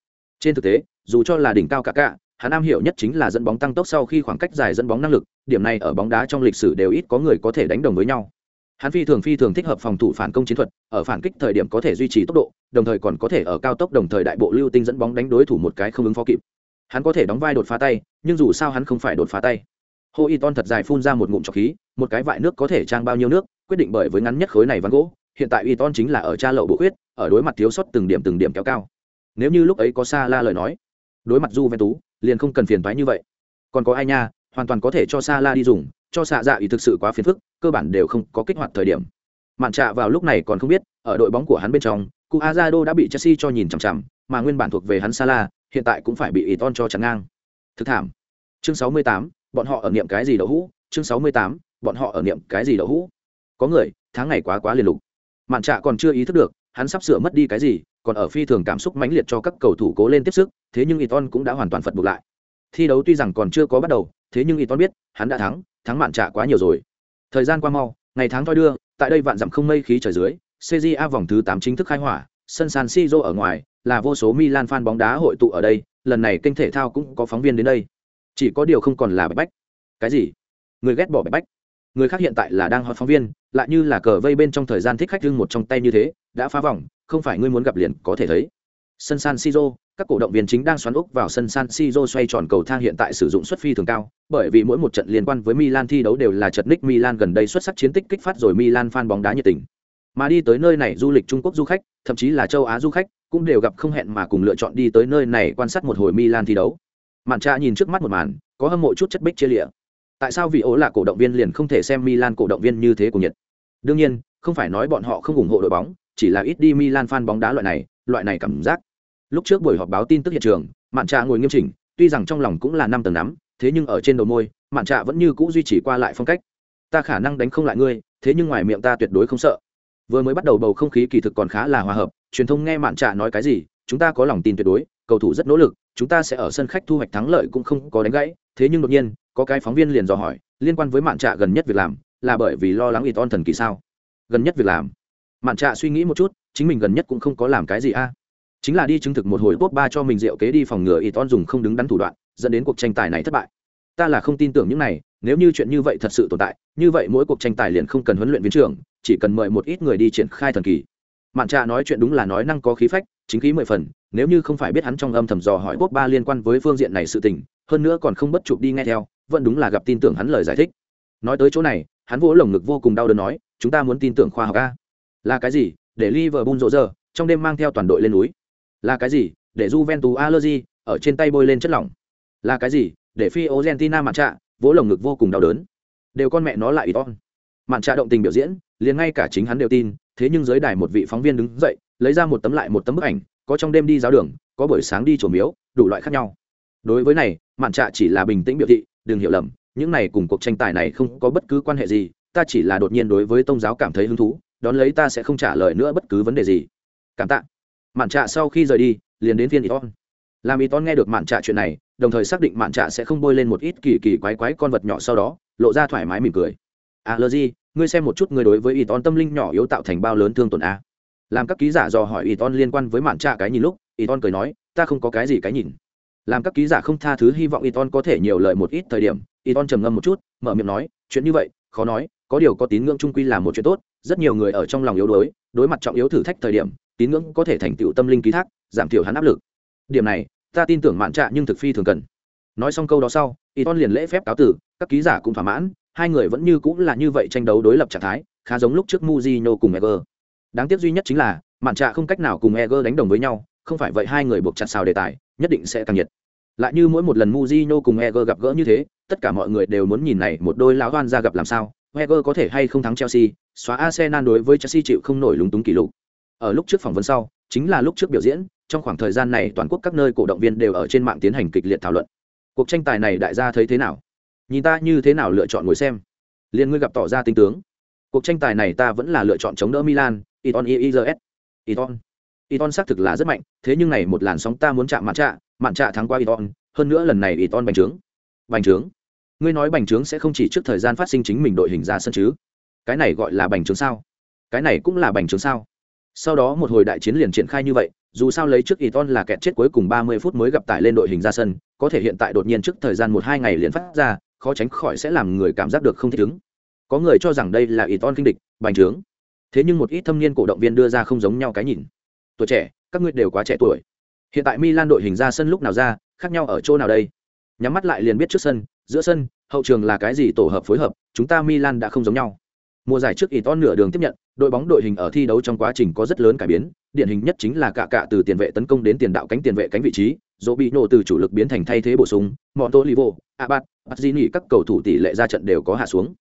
Trên thực tế, dù cho là đỉnh cao cả cả, hắn am hiểu nhất chính là dẫn bóng tăng tốc sau khi khoảng cách dài dẫn bóng năng lực, điểm này ở bóng đá trong lịch sử đều ít có người có thể đánh đồng với nhau hắn phi thường phi thường thích hợp phòng thủ phản công chiến thuật, ở phản kích thời điểm có thể duy trì tốc độ, đồng thời còn có thể ở cao tốc đồng thời đại bộ lưu tinh dẫn bóng đánh đối thủ một cái không ứng phó kịp. Hắn có thể đóng vai đột phá tay, nhưng dù sao hắn không phải đột phá tay. Hô y ton thật dài phun ra một ngụm trọc khí, một cái vại nước có thể trang bao nhiêu nước, quyết định bởi với ngắn nhất khối này ván gỗ, hiện tại y ton chính là ở cha lậu bộ khuyết, ở đối mặt thiếu sót từng điểm từng điểm kéo cao. Nếu như lúc ấy có xa la lời nói, đối mặt du ven tú liền không cần phiền thoái như vậy. Còn có ai nha, hoàn toàn có thể cho xa la đi dùng cho xạ dạ ý thực sự quá phiền phức cơ bản đều không có kích hoạt thời điểm. Mạn trạ vào lúc này còn không biết ở đội bóng của hắn bên trong cụ azado đã bị chelsea cho nhìn chằm chằm mà nguyên bản thuộc về hắn sala hiện tại cũng phải bị ý ton cho chắn ngang. Thực thảm. Chương 68, bọn họ ở niệm cái gì đậu hũ? Chương 68, bọn họ ở niệm cái gì đậu hũ? Có người tháng ngày quá quá liền lục. Mạn trạ còn chưa ý thức được hắn sắp sửa mất đi cái gì còn ở phi thường cảm xúc mãnh liệt cho các cầu thủ cố lên tiếp sức thế nhưng Iton cũng đã hoàn toàn phật buộc lại. Thi đấu tuy rằng còn chưa có bắt đầu thế nhưng Iton biết hắn đã thắng thắng mạn trả quá nhiều rồi. Thời gian qua mau, ngày tháng thoi đưa, tại đây vạn dặm không mây khí trời dưới CJA vòng thứ 8 chính thức khai hỏa, sân San Siro ở ngoài, là vô số Milan fan bóng đá hội tụ ở đây, lần này kênh thể thao cũng có phóng viên đến đây. Chỉ có điều không còn là bạch bách. Cái gì? Người ghét bỏ bạch bách. Người khác hiện tại là đang hỏi phóng viên, lại như là cờ vây bên trong thời gian thích khách lưng một trong tay như thế, đã phá vòng, không phải ngươi muốn gặp liền có thể thấy sân san siro, các cổ động viên chính đang xoắn úc vào sân san siro xoay tròn cầu thang hiện tại sử dụng suất phi thường cao, bởi vì mỗi một trận liên quan với milan thi đấu đều là trận nick milan gần đây xuất sắc chiến tích kích phát rồi milan fan bóng đá nhiệt tình. Mà đi tới nơi này du lịch trung quốc du khách, thậm chí là châu á du khách, cũng đều gặp không hẹn mà cùng lựa chọn đi tới nơi này quan sát một hồi milan thi đấu. Màn trạ nhìn trước mắt một màn, có hâm mộ chút chất bích chia lịa. Tại sao vì ố là cổ động viên liền không thể xem milan cổ động viên như thế của nhật? Đương nhiên, không phải nói bọn họ không ủng hộ đội bóng, chỉ là ít đi milan fan bóng đá loại này loại này cảm giác lúc trước buổi họp báo tin tức hiện trường, mạn trà ngồi nghiêm chỉnh, tuy rằng trong lòng cũng là năm tầng nắm, thế nhưng ở trên đầu môi, mạn trà vẫn như cũ duy trì qua lại phong cách. Ta khả năng đánh không lại ngươi, thế nhưng ngoài miệng ta tuyệt đối không sợ. Vừa mới bắt đầu bầu không khí kỳ thực còn khá là hòa hợp, truyền thông nghe mạn trà nói cái gì, chúng ta có lòng tin tuyệt đối, cầu thủ rất nỗ lực, chúng ta sẽ ở sân khách thu hoạch thắng lợi cũng không có đánh gãy, thế nhưng đột nhiên, có cái phóng viên liền dò hỏi, liên quan với mạn trạ gần nhất việc làm, là bởi vì lo lắng ít on thần kỳ sao? Gần nhất việc làm. Mạn trạ suy nghĩ một chút, chính mình gần nhất cũng không có làm cái gì a chính là đi chứng thực một hồi top ba cho mình rượu kế đi phòng ngừa y ton dùng không đứng đắn thủ đoạn, dẫn đến cuộc tranh tài này thất bại. Ta là không tin tưởng những này, nếu như chuyện như vậy thật sự tồn tại, như vậy mỗi cuộc tranh tài liền không cần huấn luyện viên trưởng, chỉ cần mời một ít người đi triển khai thần kỳ. Mạn trà nói chuyện đúng là nói năng có khí phách, chính khí mười phần, nếu như không phải biết hắn trong âm thầm dò hỏi quốc ba liên quan với phương diện này sự tình, hơn nữa còn không bất chụp đi nghe theo, vẫn đúng là gặp tin tưởng hắn lời giải thích. Nói tới chỗ này, hắn vỗ lồng ngực vô cùng đau đớn nói, chúng ta muốn tin tưởng khoa học a. Là cái gì? Để liverpool rộ giờ trong đêm mang theo toàn đội lên núi là cái gì? Để juventus allergy ở trên tay bôi lên chất lỏng. Là cái gì? Để phi argentina mạn trạ, vỗ lồng ngực vô cùng đau đớn. Đều con mẹ nó lại ít on mạn trạ động tình biểu diễn, liền ngay cả chính hắn đều tin, thế nhưng dưới đài một vị phóng viên đứng dậy, lấy ra một tấm lại một tấm bức ảnh, có trong đêm đi giáo đường, có buổi sáng đi trổ miếu, đủ loại khác nhau. Đối với này, mạn trạ chỉ là bình tĩnh biểu thị, đừng hiểu lầm, những này cùng cuộc tranh tài này không có bất cứ quan hệ gì, ta chỉ là đột nhiên đối với tôn giáo cảm thấy hứng thú, đón lấy ta sẽ không trả lời nữa bất cứ vấn đề gì. Cảm tạ mạn trạ sau khi rời đi, liền đến phiên iton làm iton nghe được mạn trạ chuyện này, đồng thời xác định mạn trạ sẽ không bôi lên một ít kỳ kỳ quái quái con vật nhỏ sau đó, lộ ra thoải mái mỉm cười. À, Allergy ngươi xem một chút ngươi đối với y ton tâm linh nhỏ yếu tạo thành bao lớn thương tổn a. Làm các ký giả dò hỏi y ton liên quan với mạn trạ cái nhìn lúc y ton cười nói, ta không có cái gì cái nhìn. Làm các ký giả không tha thứ hy vọng y ton có thể nhiều lời một ít thời điểm y ton trầm ngâm một chút, mở miệng nói, chuyện như vậy, khó nói, có điều có tín ngưỡng trung quy là một chuyện tốt, rất nhiều người ở trong lòng yếu đuối, đối mặt trọng yếu thử thách thời điểm tín ngưỡng có thể thành tựu tâm linh ký thác, giảm thiểu hắn áp lực. Điểm này, ta tin tưởng mạn trạ nhưng thực phi thường cần. Nói xong câu đó sau y ton liền lễ phép cáo tử các ký giả cũng thỏa mãn, hai người vẫn như cũng là như vậy tranh đấu đối lập trạng thái, khá giống lúc trước muzino cùng eger. Đáng tiếc duy nhất chính là, mạn trạ không cách nào cùng eger đánh đồng với nhau, không phải vậy hai người buộc chặt xào đề tài, nhất định sẽ càng nhiệt. Lại như mỗi một lần muzino cùng eger gặp gỡ như thế, tất cả mọi người đều muốn nhìn này một đôi lão hoan ra gặp làm sao, eger có thể hay không thắng chelsea, xóa arsenal đối với chelsea chịu không nổi lúng túng kỷ lục ở lúc trước phỏng vấn sau, chính là lúc trước biểu diễn, trong khoảng thời gian này toàn quốc các nơi cổ động viên đều ở trên mạng tiến hành kịch liệt thảo luận. Cuộc tranh tài này đại gia thấy thế nào? Nhìn ta như thế nào lựa chọn ngồi xem? Liền ngươi gặp tỏ ra tinh tướng. Cuộc tranh tài này ta vẫn là lựa chọn chống đỡ milan, iton iis iton. Iton xác thực là rất mạnh, thế nhưng này một làn sóng ta muốn chạm mạn trạ mạn trạ thắng qua iton, hơn nữa lần này iton bành trướng. Bành trướng? Ngươi nói bành trướng sẽ không chỉ trước thời gian phát sinh chính mình đội hình ra sân chứ? Cái này gọi là bành trướng sao? Cái này cũng là bành trướng sao? Sau đó một hồi đại chiến liền triển khai như vậy dù sao lấy trước Iton là kẹt chết cuối cùng 30 phút mới gặp tải lên đội hình ra sân, có thể hiện tại đột nhiên trước thời gian một hai ngày liền phát ra, khó tránh khỏi sẽ làm người cảm giác được không thích ứng. Có người cho rằng đây là Iton kinh địch, bành trướng. Thế nhưng một ít thâm niên cổ động viên đưa ra không giống nhau cái nhìn. Tuổi trẻ, các ngươi đều quá trẻ tuổi. Hiện tại Milan đội hình ra sân lúc nào ra, khác nhau ở chỗ nào đây? Nhắm mắt lại liền biết trước sân, giữa sân, hậu trường là cái gì tổ hợp phối hợp, chúng ta Milan đã không giống nhau. Mùa giải trước Iton nửa đường tiếp nhận, đội bóng đội hình ở thi đấu trong quá trình có rất lớn cải biến, điển hình nhất chính là cả cả từ tiền vệ tấn công đến tiền đạo cánh tiền vệ cánh vị trí, dỗ bị nổ từ chủ lực biến thành thay thế bổ sung, Montolivo, Abad, Bazzini các cầu thủ tỷ lệ ra trận đều có hạ xuống.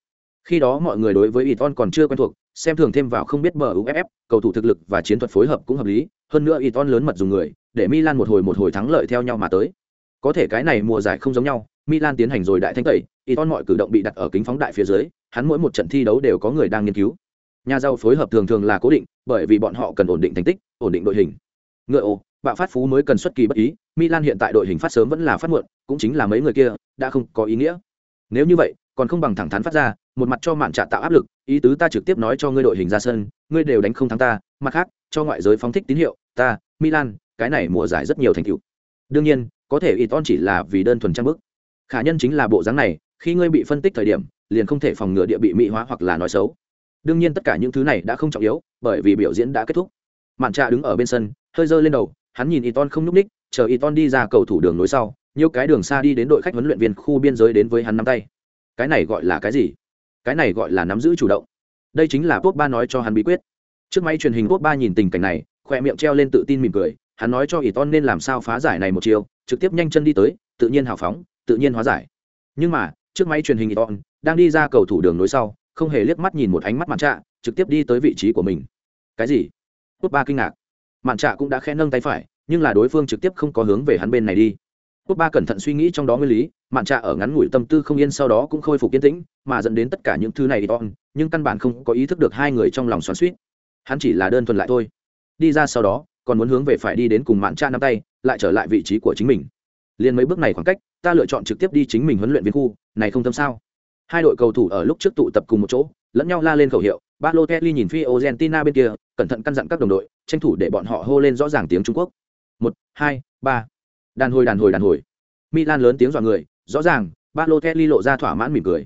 Khi đó mọi người đối với Iton còn chưa quen thuộc, xem thường thêm vào không biết bờ UFF, cầu thủ thực lực và chiến thuật phối hợp cũng hợp lý, hơn nữa Iton lớn mật dùng người, để Milan một hồi một hồi thắng lợi theo nhau mà tới. Có thể cái này mùa giải không giống nhau, Milan tiến hành rồi đại thanh tẩy, Iton mọi cử động bị đặt ở kính phóng đại phía dưới, hắn mỗi một trận thi đấu đều có người đang nghiên cứu. Nhà giàu phối hợp thường thường là cố định, bởi vì bọn họ cần ổn định thành tích, ổn định đội hình. Ngựa ồ bạo phát phú mới cần xuất kỳ bất ý, milan hiện tại đội hình phát sớm vẫn là phát muộn, cũng chính là mấy người kia, đã không có ý nghĩa. Nếu như vậy, còn không bằng thẳng thắn phát ra, một mặt cho mạn trạ tạo áp lực, ý tứ ta trực tiếp nói cho ngươi đội hình ra sân, ngươi đều đánh không thắng ta, mặt khác, cho ngoại giới phóng thích tín hiệu, ta, milan, cái này mùa giải rất nhiều thành tựu. Đương nhiên, có thể ít on chỉ là vì đơn thuần trang bức. Khả nhân chính là bộ dáng này, khi ngươi bị phân tích thời điểm liền không thể phòng ngừa địa bị mỹ hóa hoặc là nói xấu. Đương nhiên tất cả những thứ này đã không trọng yếu, bởi vì biểu diễn đã kết thúc. Mạn trạ đứng ở bên sân, hơi giơ lên đầu, hắn nhìn y ton không nhúc ních chờ y ton đi ra cầu thủ đường nối sau, nhiều cái đường xa đi đến đội khách huấn luyện viên khu biên giới đến với hắn nắm tay. Cái này gọi là cái gì? Cái này gọi là nắm giữ chủ động. Đây chính là Pop ba nói cho hắn bí quyết. Trước máy truyền hình Pop ba nhìn tình cảnh này khỏe miệng treo lên tự tin mỉm cười, hắn nói cho Iton nên làm sao phá giải này một chiều trực tiếp nhanh chân đi tới, tự nhiên hào phóng, tự nhiên hóa giải. Nhưng mà, trước máy truyền hình Iton đang đi ra cầu thủ đường nối sau, không hề liếc mắt nhìn một ánh mắt mạn trạ, trực tiếp đi tới vị trí của mình. Cái gì? Cúp ba kinh ngạc. Mạn trạ cũng đã khẽ nâng tay phải, nhưng là đối phương trực tiếp không có hướng về hắn bên này đi. Cúp ba cẩn thận suy nghĩ trong đó nguyên lý, mạn trạ ở ngắn ngủi tâm tư không yên sau đó cũng khôi phục yên tĩnh, mà dẫn đến tất cả những thứ này on, nhưng căn bản không có ý thức được hai người trong lòng xoắn suýt hắn chỉ là đơn thuần lại thôi. Đi ra sau đó, còn muốn hướng về phải đi đến cùng mạn trạ nắm tay, lại trở lại vị trí của chính mình. Liền mấy bước này khoảng cách, ta lựa chọn trực tiếp đi chính mình huấn luyện viên khu, này không tâm sao? Hai đội cầu thủ ở lúc trước tụ tập cùng một chỗ, lẫn nhau la lên khẩu hiệu, Balotelli nhìn phi Argentina bên kia, cẩn thận căn dặn các đồng đội, tranh thủ để bọn họ hô lên rõ ràng tiếng Trung Quốc. Một, hai, ba. Đàn hồi đàn hồi đàn hồi. Milan lớn tiếng dọa người, rõ ràng, Balotelli lộ ra thỏa mãn mỉm cười.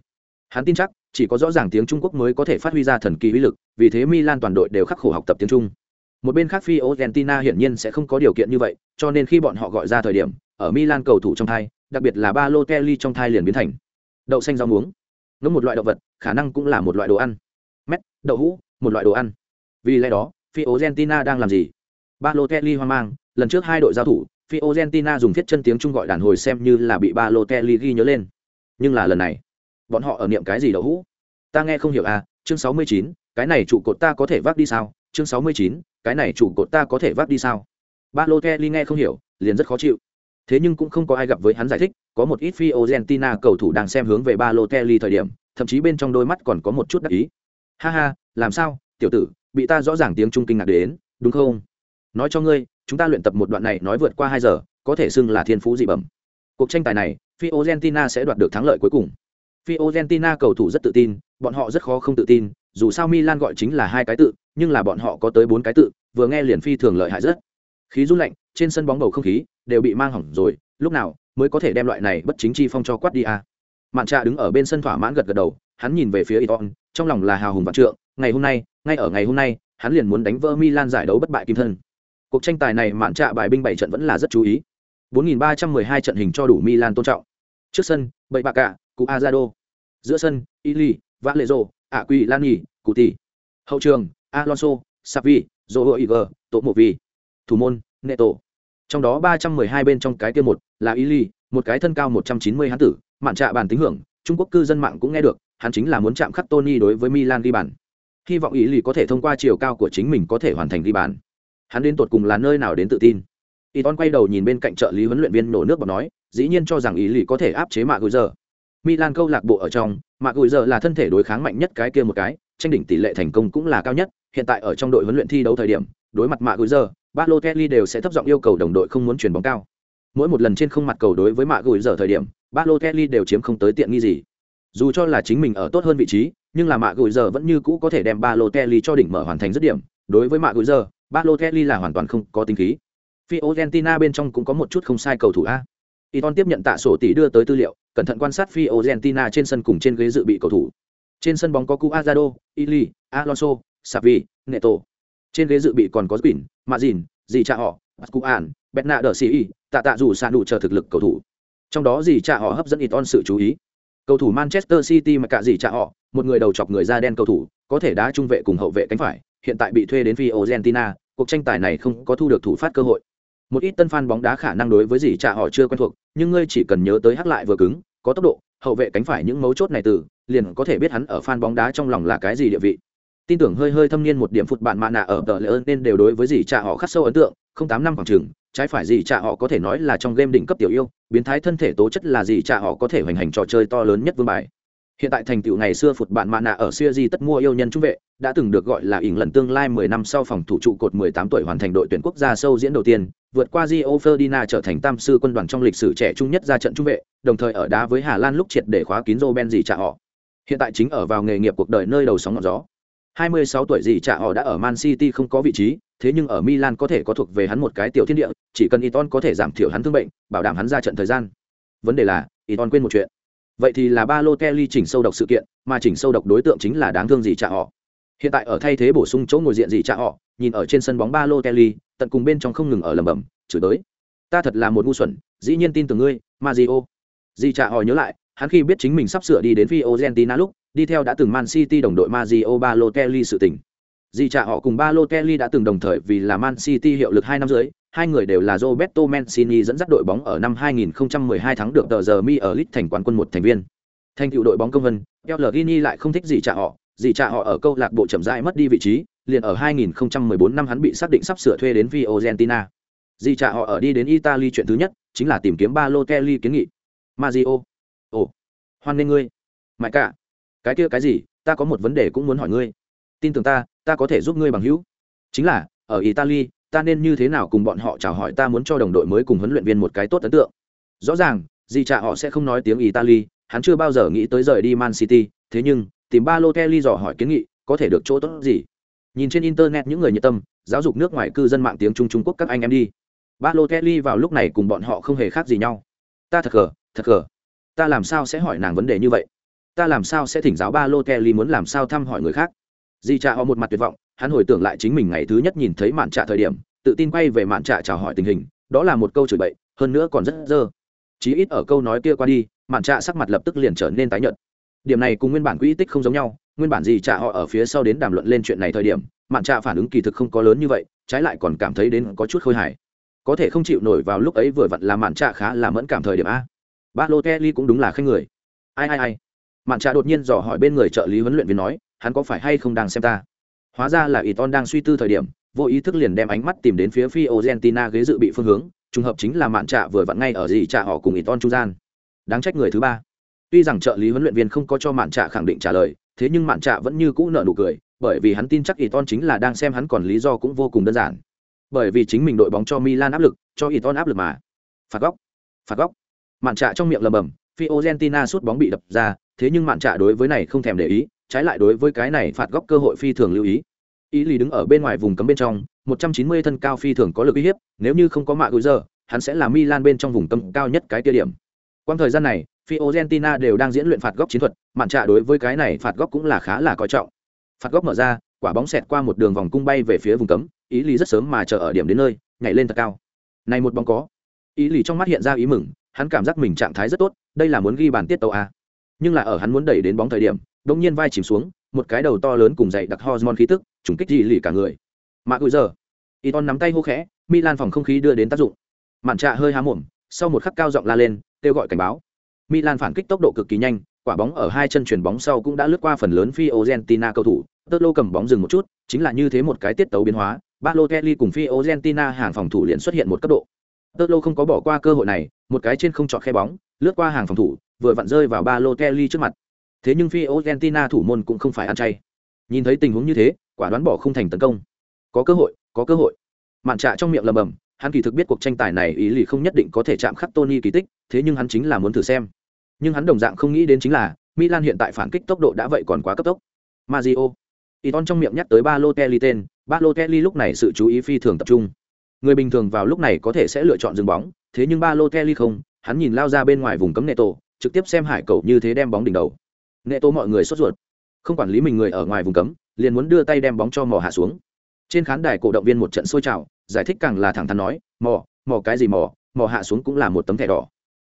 Hắn tin chắc, chỉ có rõ ràng tiếng Trung Quốc mới có thể phát huy ra thần kỳ uy lực, vì thế Milan toàn đội đều khắc khổ học tập tiếng Trung. Một bên khác phi Argentina hiển nhiên sẽ không có điều kiện như vậy, cho nên khi bọn họ gọi ra thời điểm, ở Milan cầu thủ trong thai, đặc biệt là Balotelli trong thai liền biến thành đậu xanh rau muống ngỗng một loại động vật, khả năng cũng là một loại đồ ăn. Mét, đậu hũ, một loại đồ ăn. Vì lẽ đó phi argentina đang làm gì? Balotelli hoang mang, lần trước hai đội giao thủ phi argentina dùng thiết chân tiếng trung gọi đàn hồi xem như là bị balotelli ghi nhớ lên. Nhưng là lần này, bọn họ ở niệm cái gì đậu hũ? Ta nghe không hiểu à chương sáu mươi chín, cái này trụ cột ta có thể vác đi sao? Chương sáu mươi chín, cái này trụ cột ta có thể vác đi sao? Balotelli nghe không hiểu, liền rất khó chịu thế nhưng cũng không có ai gặp với hắn giải thích có một ít phi argentina cầu thủ đang xem hướng về ba lô telly thời điểm thậm chí bên trong đôi mắt còn có một chút đắc ý. Ha ha làm sao tiểu tử bị ta rõ ràng tiếng trung kinh ngạc đến đúng không? Nói cho ngươi chúng ta luyện tập một đoạn này nói vượt qua hai giờ có thể xưng là thiên phú dị bẩm. Cuộc tranh tài này phi argentina sẽ đoạt được thắng lợi cuối cùng. Phi argentina cầu thủ rất tự tin bọn họ rất khó không tự tin dù sao Milan gọi chính là hai cái tự, nhưng là bọn họ có tới bốn cái tự, vừa nghe liền phi thường lợi hại rất. Khí run lạnh, trên sân bóng bầu không khí đều bị mang hỏng rồi, lúc nào mới có thể đem loại này bất chính chi phong cho quát đi à. Mạn Trạ đứng ở bên sân thỏa mãn gật gật đầu, hắn nhìn về phía Iton, trong lòng là hào hùng vạn trượng, ngày hôm nay, ngay ở ngày hôm nay, hắn liền muốn đánh vỡ Milan giải đấu bất bại kim thân. Cuộc tranh tài này Mạn Trạ bài binh bảy trận vẫn là rất chú ý. 4.312 trận hình cho đủ Milan tôn trọng. Trước sân, Bậy Bạc Cả, Cụ Azado. Giữa sân, Ili, Vallejo, Aquilani, Cụ Tỷ. Hậu trường, Alonso, Savi, Zohoiger, Tổ Mộ Vi. Thủ môn, Neto. Trong đó 312 bên trong cái kia một là Ili, một cái thân cao 190 hắn tử, mạn trạ bàn tính hưởng, Trung Quốc cư dân mạng cũng nghe được, hắn chính là muốn chạm khắc Tony đối với Milan ghi bàn. Hy vọng Ili có thể thông qua chiều cao của chính mình có thể hoàn thành ghi bàn. Hắn đến tột cùng là nơi nào đến tự tin. Iton quay đầu nhìn bên cạnh trợ lý huấn luyện viên nổ nước bọt nói, dĩ nhiên cho rằng Ili có thể áp chế Mạc Gùi giờ. Milan câu lạc bộ ở trong, Mạc Gùi giờ là thân thể đối kháng mạnh nhất cái kia một cái, tranh đỉnh tỷ lệ thành công cũng là cao nhất, hiện tại ở trong đội huấn luyện thi đấu thời điểm, đối mặt Mạc Gùi giờ, Balotelli đều sẽ thấp giọng yêu cầu đồng đội không muốn chuyển bóng cao. Mỗi một lần trên không mặt cầu đối với Mạc Gùi giờ thời điểm, Balotelli đều chiếm không tới tiện nghi gì. Dù cho là chính mình ở tốt hơn vị trí, nhưng là Mạc Gùi giờ vẫn như cũ có thể đem Balotelli cho đỉnh mở hoàn thành dứt điểm. Đối với Mạc Gùi giờ, Balotelli là hoàn toàn không có tính khí. Fiorentina bên trong cũng có một chút không sai cầu thủ a. Iton tiếp nhận tạ sổ tỷ đưa tới tư liệu, cẩn thận quan sát Fiorentina trên sân cùng trên ghế dự bị cầu thủ. Trên sân bóng có Cuadrado, Ili, Alonso, Savi, Neto. Trên ghế dự bị còn có Spin, dìn Dì Cha họ, Ascuan, Bernardo Ci, tạ tạ dù xa đủ chờ thực lực cầu thủ. Trong đó Dì Cha họ hấp dẫn Iton sự chú ý. Cầu thủ Manchester City mà cả Dì Cha họ, một người đầu chọc người da đen cầu thủ, có thể đá trung vệ cùng hậu vệ cánh phải, hiện tại bị thuê đến phi argentina cuộc tranh tài này không có thu được thủ phát cơ hội một ít tân fan bóng đá khả năng đối với dì cha họ chưa quen thuộc nhưng ngươi chỉ cần nhớ tới hắc lại vừa cứng có tốc độ hậu vệ cánh phải những mấu chốt này từ liền có thể biết hắn ở fan bóng đá trong lòng là cái gì địa vị tin tưởng hơi hơi thâm niên một điểm phụt bạn mạ nạ ở tờ lễ ơn nên đều đối với gì cha họ khắc sâu ấn tượng, không tám năm khoảng trường, trái phải gì cha họ có thể nói là trong game đỉnh cấp tiểu yêu, biến thái thân thể tố chất là gì cha họ có thể hoành hành trò chơi to lớn nhất vương bài. Hiện tại thành tựu ngày xưa phụt bạn mạ nạ ở siêu di tất mua yêu nhân trung vệ, đã từng được gọi là ỉn lần tương lai 10 năm sau phòng thủ trụ cột 18 tuổi hoàn thành đội tuyển quốc gia sâu diễn đầu tiên, vượt qua Gio Ferdinand trở thành tam sư quân đoàn trong lịch sử trẻ trung nhất ra trận trung vệ, đồng thời ở đá với Hà Lan lúc triệt để khóa kín Roben gì trả họ. Hiện tại chính ở vào nghề nghiệp cuộc đời nơi đầu sóng ngọn gió. 26 tuổi gì chả họ đã ở Man City không có vị trí thế nhưng ở Milan có thể có thuộc về hắn một cái tiểu thiên địa chỉ cần Iton có thể giảm thiểu hắn thương bệnh bảo đảm hắn ra trận thời gian. Vấn đề là Iton quên một chuyện. Vậy thì là Balotelli kelly chỉnh sâu độc sự kiện mà chỉnh sâu độc đối tượng chính là đáng thương gì chả họ. Hiện tại ở thay thế bổ sung chỗ ngồi diện gì chả họ nhìn ở trên sân bóng Balotelli, kelly tận cùng bên trong không ngừng ở lầm bầm chửi tới ta thật là một ngu xuẩn dĩ nhiên tin tưởng ngươi Mario. Dì chả họ nhớ lại, hắn khi biết chính mình sắp sửa đi đến Fiorentina lúc, đi theo đã từng Man City đồng đội Mario Balotelli sự tình. Dì trả họ cùng Balotelli đã từng đồng thời vì là Man City hiệu lực hai năm dưới, hai người đều là Roberto Mancini dẫn dắt đội bóng ở năm 2012 thắng được tờ giờ mi ở League thành quán quân một thành viên. Thành tựu đội bóng công vân, Pellegrini lại không thích gì trả họ, gì trả họ ở câu lạc bộ chậm rãi mất đi vị trí, liền ở 2014 năm hắn bị xác định sắp sửa thuê đến Fiorentina. Di trả họ ở đi đến Italy chuyện thứ nhất chính là tìm kiếm Balotelli kiến nghị. Mario, ồ, hoan nghênh ngươi. Mãi cả, cái kia cái gì, ta có một vấn đề cũng muốn hỏi ngươi. Tin tưởng ta, ta có thể giúp ngươi bằng hữu. Chính là, ở Italy, ta nên như thế nào cùng bọn họ chào hỏi ta muốn cho đồng đội mới cùng huấn luyện viên một cái tốt ấn tượng? Rõ ràng gì chả họ sẽ không nói tiếng italy hắn chưa bao giờ nghĩ tới rời đi man city thế nhưng tìm ba lô kelly dò hỏi kiến nghị có thể được chỗ tốt gì? Nhìn trên internet những người nhiệt tâm giáo dục nước ngoài cư dân mạng tiếng trung trung quốc các anh em đi. Ba lô kelly vào lúc này cùng bọn họ không hề khác gì nhau. Ta thật gờ thật gờ. Ta làm sao sẽ hỏi nàng vấn đề như vậy? Ta làm sao sẽ thỉnh giáo ba lô kelly muốn làm sao thăm hỏi người khác? Di cha họ một mặt tuyệt vọng, hắn hồi tưởng lại chính mình ngày thứ nhất nhìn thấy mạn trạ thời điểm, tự tin quay về mạn trạ chào hỏi tình hình, đó là một câu chửi bậy, hơn nữa còn rất dơ. Chí ít ở câu nói kia qua đi, mạn trạ sắc mặt lập tức liền trở nên tái nhợt. Điểm này cùng nguyên bản quỹ tích không giống nhau, nguyên bản gì trả họ ở phía sau đến đàm luận lên chuyện này thời điểm, mạn trạ phản ứng kỳ thực không có lớn như vậy, trái lại còn cảm thấy đến có chút khôi hài. Có thể không chịu nổi vào lúc ấy vừa vặn là mạn trạ khá là mẫn cảm thời điểm a. Ba lô kelly cũng đúng là khanh người. Ai ai ai? Mạn trà đột nhiên dò hỏi bên người trợ lý huấn luyện viên nói, hắn có phải hay không đang xem ta? Hóa ra là Iton đang suy tư thời điểm, vô ý thức liền đem ánh mắt tìm đến phía Fiorentina ghế dự bị phương hướng, trùng hợp chính là mạn trà vừa vặn ngay ở gì trà họ cùng Iton trung gian. Đáng trách người thứ ba. Tuy rằng trợ lý huấn luyện viên không có cho mạn trà khẳng định trả lời, thế nhưng mạn trà vẫn như cũ nợ nụ cười, bởi vì hắn tin chắc Iton chính là đang xem hắn còn lý do cũng vô cùng đơn giản. Bởi vì chính mình đội bóng cho Milan áp lực, cho Iton áp lực mà. Phạt góc. Phạt góc. Mạn trà trong miệng lầm bầm Fiorentina sút bóng bị đập ra thế nhưng mạn trạ đối với này không thèm để ý, trái lại đối với cái này phạt góc cơ hội phi thường lưu ý. Ý lý đứng ở bên ngoài vùng cấm bên trong 190 thân cao phi thường có lực uy hiếp, nếu như không có mạ gửi giờ hắn sẽ là milan bên trong vùng cấm cao nhất cái tiêu điểm. Quang thời gian này, Fiorentina đều đang diễn luyện phạt góc chiến thuật, mạn trạ đối với cái này phạt góc cũng là khá là coi trọng. Phạt góc mở ra, quả bóng xẹt qua một đường vòng cung bay về phía vùng cấm, ý lý rất sớm mà chờ ở điểm đến nơi, nhảy lên thật cao. Này một bóng có. Ý lý trong mắt hiện ra ý mừng, hắn cảm giác mình trạng thái rất tốt, đây là muốn ghi bàn tiết tàu a nhưng là ở hắn muốn đẩy đến bóng thời điểm đông nhiên vai chìm xuống, một cái đầu to lớn cùng dậy đặc hormone khí tức, trùng kích gì lì cả người. Mạ gùi giờ, Iton nắm tay hô khẽ, Milan phòng không khí đưa đến tác dụng. Mạn trạ hơi há mồm, sau một khắc cao giọng la lên, kêu gọi cảnh báo. Milan phản kích tốc độ cực kỳ nhanh, quả bóng ở hai chân chuyển bóng sau cũng đã lướt qua phần lớn Fiorentina cầu thủ. Tớt lô cầm bóng dừng một chút, chính là như thế một cái tiết tấu biến hóa, Balotelli cùng Fiorentina hàng phòng thủ liền xuất hiện một cấp độ. Tớt lô không có bỏ qua cơ hội này, một cái trên không chọn khe bóng, lướt qua hàng phòng thủ vừa vặn rơi vào ba lô Kelly trước mặt. Thế nhưng phi Argentina thủ môn cũng không phải ăn chay. Nhìn thấy tình huống như thế, quả đoán bỏ không thành tấn công. Có cơ hội, có cơ hội. Mạn trạ trong miệng lầm bầm hắn kỳ thực biết cuộc tranh tài này ý lì không nhất định có thể chạm khắc tony kỳ tích, thế nhưng hắn chính là muốn thử xem. Nhưng hắn đồng dạng không nghĩ đến chính là, milan hiện tại phản kích tốc độ đã vậy còn quá cấp tốc. Mazio iton trong miệng nhắc tới ba lô kelly tên, ba lô kelly lúc này sự chú ý phi thường tập trung. Người bình thường vào lúc này có thể sẽ lựa chọn dừng bóng, thế nhưng ba lô kelly không, hắn nhìn lao ra bên ngoài vùng cấm nệ tổ trực tiếp xem hải cầu như thế đem bóng đỉnh đầu. Nệ tô mọi người sốt ruột. Không quản lý mình người ở ngoài vùng cấm, liền muốn đưa tay đem bóng cho mò hạ xuống. Trên khán đài cổ động viên một trận sôi trào, giải thích càng là thẳng thắn nói, mò mò cái gì mò mò hạ xuống cũng là một tấm thẻ đỏ.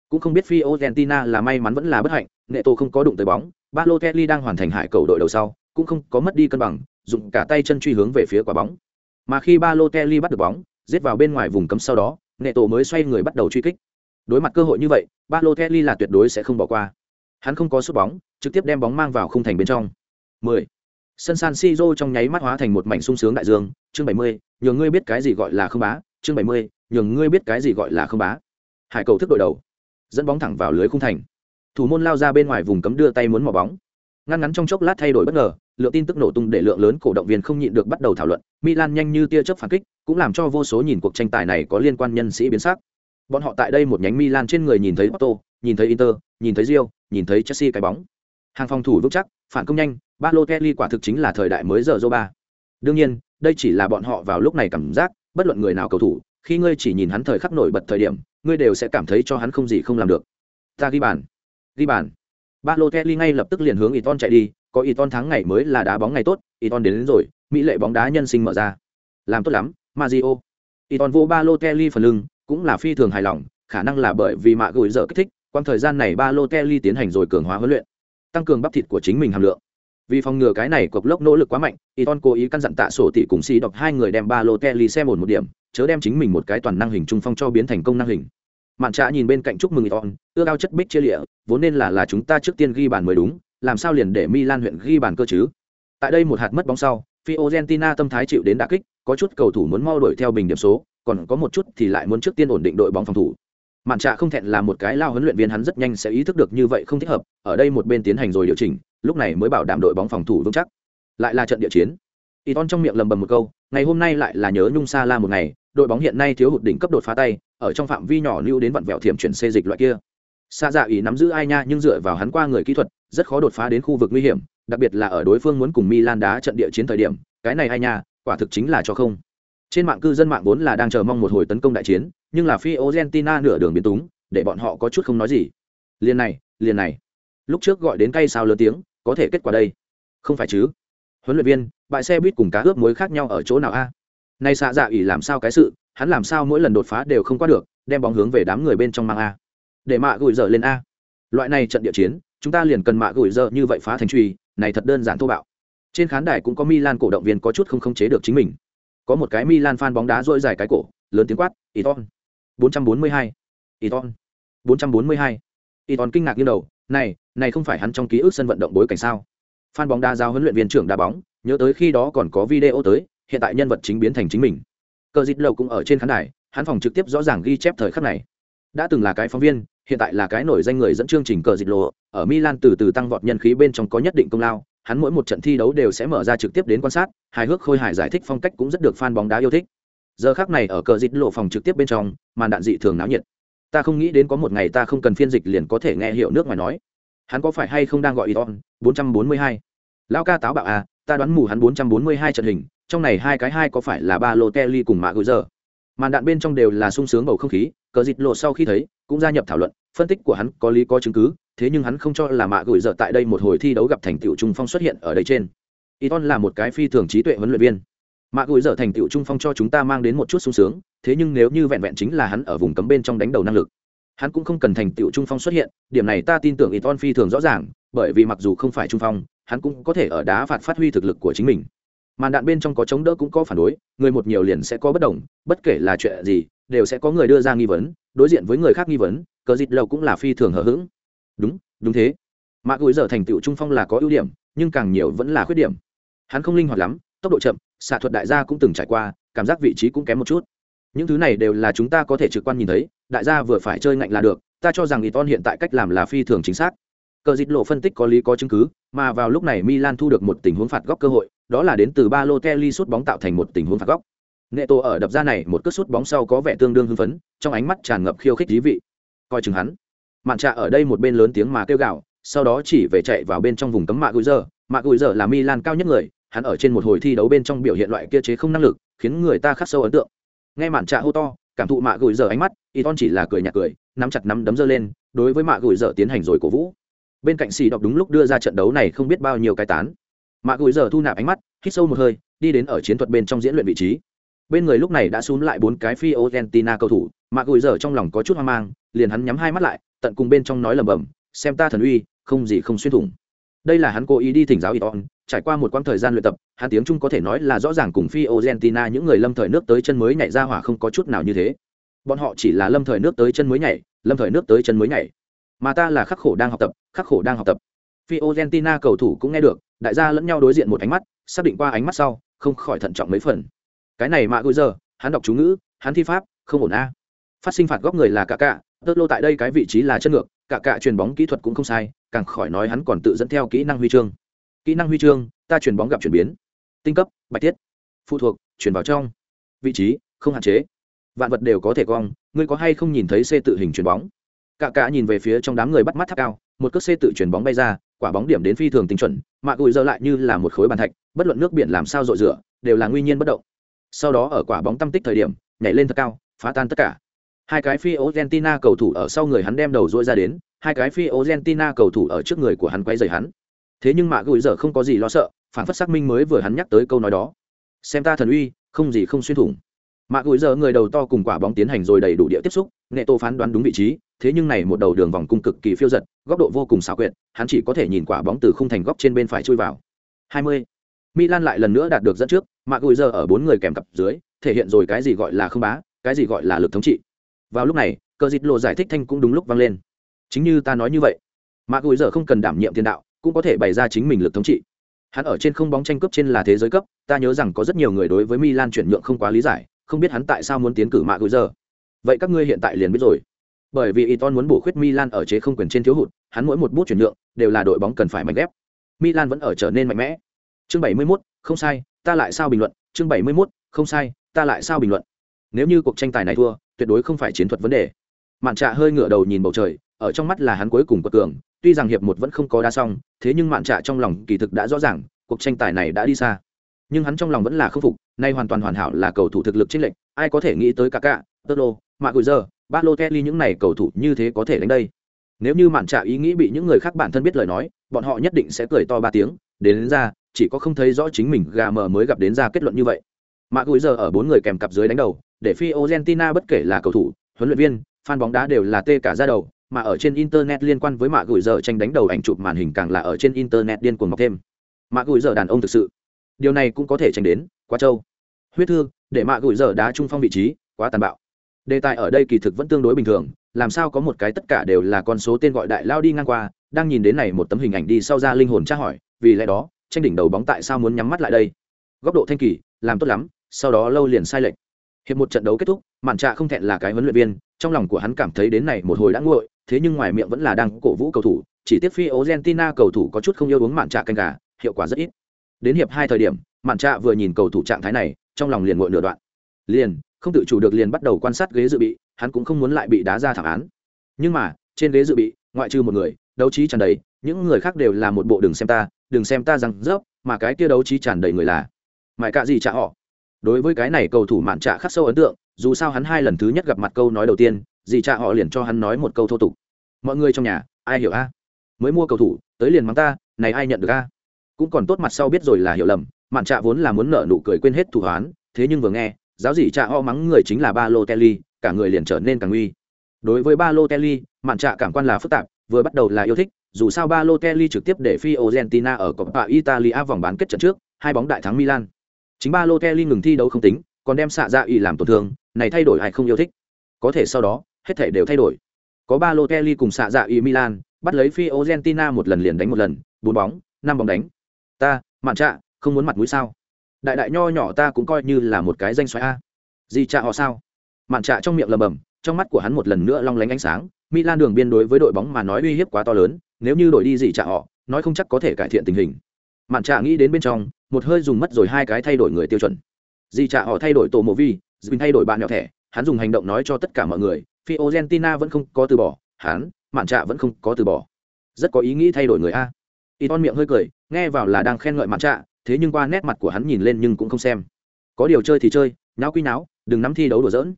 Cũng không biết phi Argentina là may mắn vẫn là bất hạnh Neto không có đụng tới bóng, Balotelli đang hoàn thành hải cầu đội đầu sau, cũng không có mất đi cân bằng, dùng cả tay chân truy hướng về phía quả bóng. Mà khi Balotelli bắt được bóng, giết vào bên ngoài vùng cấm sau đó Neto mới xoay người bắt đầu truy kích đối mặt cơ hội như vậy Balotelli là tuyệt đối sẽ không bỏ qua hắn không có sút bóng trực tiếp đem bóng mang vào khung thành bên trong 10. Sân San Siro trong nháy mắt hóa thành một mảnh sung sướng đại dương, chương 70, nhường ngươi biết cái gì gọi là không bá, chương 70, nhường ngươi biết cái gì gọi là không bá. Hải cầu thức đội đầu, dẫn bóng thẳng vào lưới khung thành. Thủ môn lao ra bên ngoài vùng cấm đưa tay muốn mò bóng. Ngăn ngắn trong chốc lát thay đổi bất ngờ, lượng tin tức nổ tung để lượng lớn cổ động viên không nhịn được bắt đầu thảo luận, Milan nhanh như tia chớp phản kích, cũng làm cho vô số nhìn cuộc tranh tài này có liên quan nhân sĩ biến sắc. Bọn họ tại đây một nhánh Milan trên người nhìn thấy Porto, nhìn thấy Inter, nhìn thấy Real, nhìn thấy Chelsea cái bóng. Hàng phòng thủ vững chắc, phản công nhanh, Balotelli quả thực chính là thời đại mới giờ Zoba. Đương nhiên, đây chỉ là bọn họ vào lúc này cảm giác, bất luận người nào cầu thủ, khi ngươi chỉ nhìn hắn thời khắc nổi bật thời điểm, ngươi đều sẽ cảm thấy cho hắn không gì không làm được. Ta ghi bàn. Ghi bàn. Balotelli ngay lập tức liền hướng Iton chạy đi, có Iton thắng ngày mới là đá bóng ngày tốt, Iton đến, đến rồi, mỹ lệ bóng đá nhân sinh mở ra. Làm tốt lắm, Mario. Iton vô Balotelli phần lưng, cũng là phi thường hài lòng, khả năng là bởi vì mạ gửi dở kích thích, quang thời gian này ba lô Balotelli tiến hành rồi cường hóa huấn luyện, tăng cường bắp thịt của chính mình hàm lượng. Vì phòng ngừa cái này cộc lốc nỗ lực quá mạnh Iton cố ý căn dặn tạ sổ tỷ cùng xì đọc hai người đem ba lô kelly xem ổn một điểm chớ đem chính mình một cái toàn năng hình trung phong cho biến thành công năng hình. Mạn trạ nhìn bên cạnh chúc mừng Iton ưa cao chất bích chia lịa vốn nên là là chúng ta trước tiên ghi bàn mới đúng làm sao liền để milan huyện ghi bàn cơ chứ? Tại đây một hạt mất bóng sau Fiorentina tâm thái chịu đến đả kích có chút cầu thủ muốn mau đuổi theo bình điểm số còn có một chút thì lại muốn trước tiên ổn định đội bóng phòng thủ. Mạn trạ không thẹn là một cái lao huấn luyện viên, hắn rất nhanh sẽ ý thức được như vậy không thích hợp, ở đây một bên tiến hành rồi điều chỉnh, lúc này mới bảo đảm đội bóng phòng thủ vững chắc. Lại là trận địa chiến. Iton trong miệng lầm bầm một câu, ngày hôm nay lại là nhớ nhung Sa la một ngày, đội bóng hiện nay thiếu hụt đỉnh cấp đột phá tay, ở trong phạm vi nhỏ lưu đến vặn vẹo thiểm chuyển xê dịch loại kia. Xa dạ ý nắm giữ ai nha, nhưng dựa vào hắn qua người kỹ thuật, rất khó đột phá đến khu vực nguy hiểm, đặc biệt là ở đối phương muốn cùng milan đá trận địa chiến thời điểm, cái này ai nha, quả thực chính là cho không trên mạng cư dân mạng vốn là đang chờ mong một hồi tấn công đại chiến, nhưng là phi argentina nửa đường biến túng, để bọn họ có chút không nói gì. Liền này liền này. Lúc trước gọi đến cây sao lớn tiếng, có thể kết quả đây. Không phải chứ? Huấn luyện viên, bãi xe buýt cùng cá ướp muối khác nhau ở chỗ nào a? Nay xạ dạ ỉ làm sao cái sự, hắn làm sao mỗi lần đột phá đều không qua được, đem bóng hướng về đám người bên trong mang a? Để mạ gửi dở lên a. Loại này trận địa chiến, chúng ta liền cần mạ gửi dở như vậy phá thành truy này thật đơn giản thô bạo. Trên khán đài cũng có milan cổ động viên có chút không khống chế được chính mình có một cái milan fan bóng đá rỗi dài cái cổ, lớn tiếng quát iton 442. iton 442. iton kinh ngạc như đầu, này này không phải hắn trong ký ức sân vận động bối cảnh sao? Fan bóng đá giao huấn luyện viên trưởng đá bóng, nhớ tới khi đó còn có video tới, hiện tại nhân vật chính biến thành chính mình. Cờ dịch lầu cũng ở trên khán đài, hắn phòng trực tiếp rõ ràng ghi chép thời khắc này. Đã từng là cái phóng viên, hiện tại là cái nổi danh người dẫn chương trình cờ dịch lộ ở milan từ từ tăng vọt nhân khí bên trong có nhất định công lao hắn mỗi một trận thi đấu đều sẽ mở ra trực tiếp đến quan sát, hài hước khôi hài giải thích phong cách cũng rất được fan bóng đá yêu thích. Giờ khác này ở cờ dịt lộ phòng trực tiếp bên trong, màn đạn dị thường náo nhiệt. Ta không nghĩ đến có một ngày ta không cần phiên dịch liền có thể nghe hiểu nước ngoài nói. Hắn có phải hay không đang gọi iton 442? lão ca táo bạo à ta đoán mù hắn bốn trăm bốn mươi hai trận hình, trong này hai cái hai có phải là ba lô kelly cùng mạ gửi giờ? Màn đạn bên trong đều là sung sướng bầu không khí, cờ dịt lộ sau khi thấy, cũng gia nhập thảo luận, phân tích của hắn có lý có chứng cứ thế nhưng hắn không cho là mạ gửi giờ tại đây một hồi thi đấu gặp thành tựu trung phong xuất hiện ở đây trên. Iton là một cái phi thường trí tuệ huấn luyện viên. Mạ gửi giờ thành tựu trung phong cho chúng ta mang đến một chút sung sướng, thế nhưng nếu như vẹn vẹn chính là hắn ở vùng cấm bên trong đánh đầu năng lực, hắn cũng không cần thành tựu trung phong xuất hiện, điểm này ta tin tưởng Iton phi thường rõ ràng, bởi vì mặc dù không phải trung phong, hắn cũng có thể ở đá phạt phát huy thực lực của chính mình. Màn đạn bên trong có chống đỡ cũng có phản đối, người một nhiều liền sẽ có bất đồng, bất kể là chuyện gì, đều sẽ có người đưa ra nghi vấn, đối diện với người khác nghi vấn, cờ dịt lầu cũng là phi thường hờ hững đúng đúng thế. Mạc gối giờ thành tựu trung phong là có ưu điểm, nhưng càng nhiều vẫn là khuyết điểm. Hắn không linh hoạt lắm, tốc độ chậm, xạ thuật đại gia cũng từng trải qua, cảm giác vị trí cũng kém một chút. Những thứ này đều là chúng ta có thể trực quan nhìn thấy, đại gia vừa phải chơi ngạnh là được, ta cho rằng Iton hiện tại cách làm là phi thường chính xác. Cờ dịch lộ phân tích có lý có chứng cứ, mà vào lúc này milan thu được một tình huống phạt góc cơ hội, đó là đến từ ba lô kelly sút bóng tạo thành một tình huống phạt góc. Nghệ tổ ở đập ra này, một cước sút bóng sau có vẻ tương đương hưng phấn, trong ánh mắt tràn ngập khiêu khích dí vị. Coi chừng hắn mạn trạ ở đây một bên lớn tiếng mà kêu gào, sau đó chỉ về chạy vào bên trong vùng cấm mạ gùi giờ. Mạ gùi giờ là milan cao nhất người, hắn ở trên một hồi thi đấu bên trong biểu hiện loại kia chế không năng lực, khiến người ta khắc sâu ấn tượng. Nghe mạn trạ hô to, cảm thụ mạ gùi giờ ánh mắt Iton chỉ là cười nhạt cười, nắm chặt nắm đấm dơ lên, đối với mạ gùi giờ tiến hành rồi cổ vũ. Bên cạnh xì đọc đúng lúc đưa ra trận đấu này không biết bao nhiêu cái tán. Mạ gùi giờ thu nạp ánh mắt, hít sâu một hơi, đi đến ở chiến thuật bên trong diễn luyện vị trí. Bên người lúc này đã xuống lại bốn cái phi argentina cầu thủ mạ gùi giờ trong lòng có chút hoang mang, liền hắn nhắm hai mắt lại tận cùng bên trong nói lầm bầm xem ta thần uy, không gì không xuyên thủng. Đây là hắn cố ý đi thỉnh giáo iton trải qua một quãng thời gian luyện tập, hắn tiếng trung có thể nói là rõ ràng cùng phi argentina những người lâm thời nước tới chân mới nhảy ra hỏa không có chút nào như thế. Bọn họ chỉ là lâm thời nước tới chân mới nhảy, lâm thời nước tới chân mới nhảy. Mà ta là khắc khổ đang học tập, khắc khổ đang học tập. Phi argentina cầu thủ cũng nghe được, đại gia lẫn nhau đối diện một ánh mắt, xác định qua ánh mắt sau, không khỏi thận trọng mấy phần. Cái này mạ gửi giờ hắn đọc chú ngữ, hắn thi pháp, không ổn a. Phát sinh phạt góc người là cả cả tơ lô tại đây cái vị trí là chân ngược, cả cả chuyền bóng kỹ thuật cũng không sai, càng khỏi nói hắn còn tự dẫn theo kỹ năng huy chương. Kỹ năng huy chương, ta chuyền bóng gặp chuyển biến. Tinh cấp, bạch tiết phụ thuộc, chuyển vào trong. Vị trí, không hạn chế. Vạn vật đều có thể cong, ngươi có hay không nhìn thấy xe tự hình chuyền bóng? Cả cả nhìn về phía trong đám người bắt mắt tháp cao, một cước xe tự chuyển bóng bay ra, quả bóng điểm đến phi thường tinh chuẩn mạ gùi dơ lại như là một khối bàn thạch, bất luận nước biển làm sao rội rửa, đều là nguyên nhiên bất động. Sau đó ở quả bóng tâm tích thời điểm, nhảy lên thật cao, phá tan tất cả hai cái phi argentina cầu thủ ở sau người hắn đem đầu dội ra đến, hai cái phi argentina cầu thủ ở trước người của hắn quay dày hắn. Thế nhưng mạ gửi dơ không có gì lo sợ, phản phất xác minh mới vừa hắn nhắc tới câu nói đó. Xem ta thần uy, không gì không xuyên thủng. Mạ gửi giờ người đầu to cùng quả bóng tiến hành rồi đầy đủ địa tiếp xúc nghệ tô phán đoán đúng vị trí, thế nhưng này một đầu đường vòng cung cực kỳ phiêu giật, góc độ vô cùng xảo quyệt, hắn chỉ có thể nhìn quả bóng từ khung thành góc trên bên phải chui vào. 20. Milan lại lần nữa đạt được dẫn trước mạ gùi giờ ở bốn người kèm cặp dưới, thể hiện rồi cái gì gọi là không bá, cái gì gọi là lực thống trị vào lúc này cờ dịt lộ giải thích thanh cũng đúng lúc vang lên chính như ta nói như vậy mạ gùi giờ không cần đảm nhiệm tiền đạo cũng có thể bày ra chính mình lực thống trị hắn ở trên không bóng tranh cướp trên là thế giới cấp ta nhớ rằng có rất nhiều người đối với milan chuyển nhượng không quá lý giải không biết hắn tại sao muốn tiến cử mạ gùi giờ vậy các ngươi hiện tại liền biết rồi bởi vì Iton muốn bổ khuyết Milan ở chế không quyền trên thiếu hụt, hắn mỗi một bút chuyển nhượng đều là đội bóng cần phải mạnh ghép. Milan vẫn ở trở nên mạnh mẽ. Chương 71, không sai, ta lại sao bình luận, chương 71, không sai, ta lại sao bình luận. Nếu như cuộc tranh tài này thua, tuyệt đối không phải chiến thuật vấn đề. Mạn Trạ hơi ngửa đầu nhìn bầu trời, ở trong mắt là hắn cuối cùng quật cường, tuy rằng hiệp một vẫn không có đa xong, thế nhưng Mạn Trạ trong lòng kỳ thực đã rõ ràng, cuộc tranh tài này đã đi xa. Nhưng hắn trong lòng vẫn là khâm phục, nay hoàn toàn hoàn hảo là cầu thủ thực lực chênh lệch, ai có thể nghĩ tới cả cả, Totlo, Maguire, Balotelli những này cầu thủ như thế có thể đánh đây. Nếu như mạn trạ ý nghĩ bị những người khác bản thân biết lời nói, bọn họ nhất định sẽ cười to ba tiếng, đến, đến ra, chỉ có không thấy rõ chính mình gà mờ mới gặp đến ra kết luận như vậy. Maguire ở bốn người kèm cặp dưới đánh đầu, để phi Argentina bất kể là cầu thủ, huấn luyện viên, fan bóng đá đều là tê cả ra đầu, mà ở trên internet liên quan với mạ gửi giờ tranh đánh đầu ảnh chụp màn hình càng là ở trên internet điên cuồng mọc thêm. Mạ gửi giờ đàn ông thực sự. Điều này cũng có thể tranh đến quá trâu. Huyết thương để mạ gửi giờ đá trung phong vị trí quá tàn bạo. Đề tài ở đây kỳ thực vẫn tương đối bình thường làm sao có một cái tất cả đều là con số tên gọi đại lao đi ngang qua đang nhìn đến này một tấm hình ảnh đi sau ra linh hồn tra hỏi vì lẽ đó tranh đỉnh đầu bóng tại sao muốn nhắm mắt lại đây? Góc độ thanh kỳ làm tốt lắm sau đó lâu liền sai lệch. Hiệp một trận đấu kết thúc, mạn trạ không thẹn là cái huấn luyện viên, trong lòng của hắn cảm thấy đến này một hồi đã nguội, thế nhưng ngoài miệng vẫn là đang cổ vũ cầu thủ, chỉ tiếc phi argentina cầu thủ có chút không yêu uống mạn trạ canh gà, hiệu quả rất ít. Đến hiệp hai thời điểm, mạn trạ vừa nhìn cầu thủ trạng thái này, trong lòng liền ngội nửa đoạn. Liền, không tự chủ được liền bắt đầu quan sát ghế dự bị, hắn cũng không muốn lại bị đá ra thảm án. Nhưng mà, trên ghế dự bị, ngoại trừ một người, đấu trí tràn đầy, những người khác đều là một bộ đừng xem ta, đừng xem ta rằng rớp, mà cái kia đấu trí tràn đầy người là. Mãi cả gì trả họ? Đối với cái này cầu thủ mạn trạ khắc sâu ấn tượng, dù sao hắn hai lần thứ nhất gặp mặt câu nói đầu tiên gì trả họ liền cho hắn nói một câu thô tục. Mọi người trong nhà, ai hiểu a? Mới mua cầu thủ, tới liền mắng ta, này ai nhận được a? Cũng còn tốt mặt sau biết rồi là hiểu lầm, mạn trạ vốn là muốn nợ nụ cười quên hết thủ hoán, thế nhưng vừa nghe, giáo gì cha họ mắng người chính là ba lô telly cả người liền trở nên càng uy. Đối với ba lô telly mạn trạ cảm quan là phức tạp, vừa bắt đầu là yêu thích, dù sao ba lô telly trực tiếp để Fiorentina ở Coppa Italia vòng bán kết trận trước, hai bóng đại thắng Milan chính ba lô kelly ngừng thi đấu không tính, còn đem xạ dạ ỉ làm tổn thương, này thay đổi ai không yêu thích. Có thể sau đó, hết thể đều thay đổi. Có ba lô kelly cùng xạ dạ ỉ milan, bắt lấy phi argentina một lần liền đánh một lần, bốn bóng, năm bóng đánh. Ta, mạn trạ, không muốn mặt mũi sao? Đại đại nho nhỏ ta cũng coi như là một cái danh xoáy a. Gì trạ họ sao? Mạn trạ trong miệng lầm bầm, trong mắt của hắn một lần nữa long lánh ánh sáng. Milan đường biên đối với đội bóng mà nói uy hiếp quá to lớn, nếu như đổi đi gì trạ họ, nói không chắc có thể cải thiện tình hình. Mạn trạ nghĩ đến bên trong một hơi dùng mất rồi hai cái thay đổi người tiêu chuẩn. Di trả họ thay đổi tổ mộ vi dùn thay đổi bạn nhỏ thẻ hắn dùng hành động nói cho tất cả mọi người phi argentina vẫn không có từ bỏ hắn mạn trạ vẫn không có từ bỏ. Rất có ý nghĩ thay đổi người a. Y ton miệng hơi cười nghe vào là đang khen ngợi mạn trạ thế nhưng qua nét mặt của hắn nhìn lên nhưng cũng không xem. Có điều chơi thì chơi nháo quy náo đừng nắm thi đấu đùa dỡn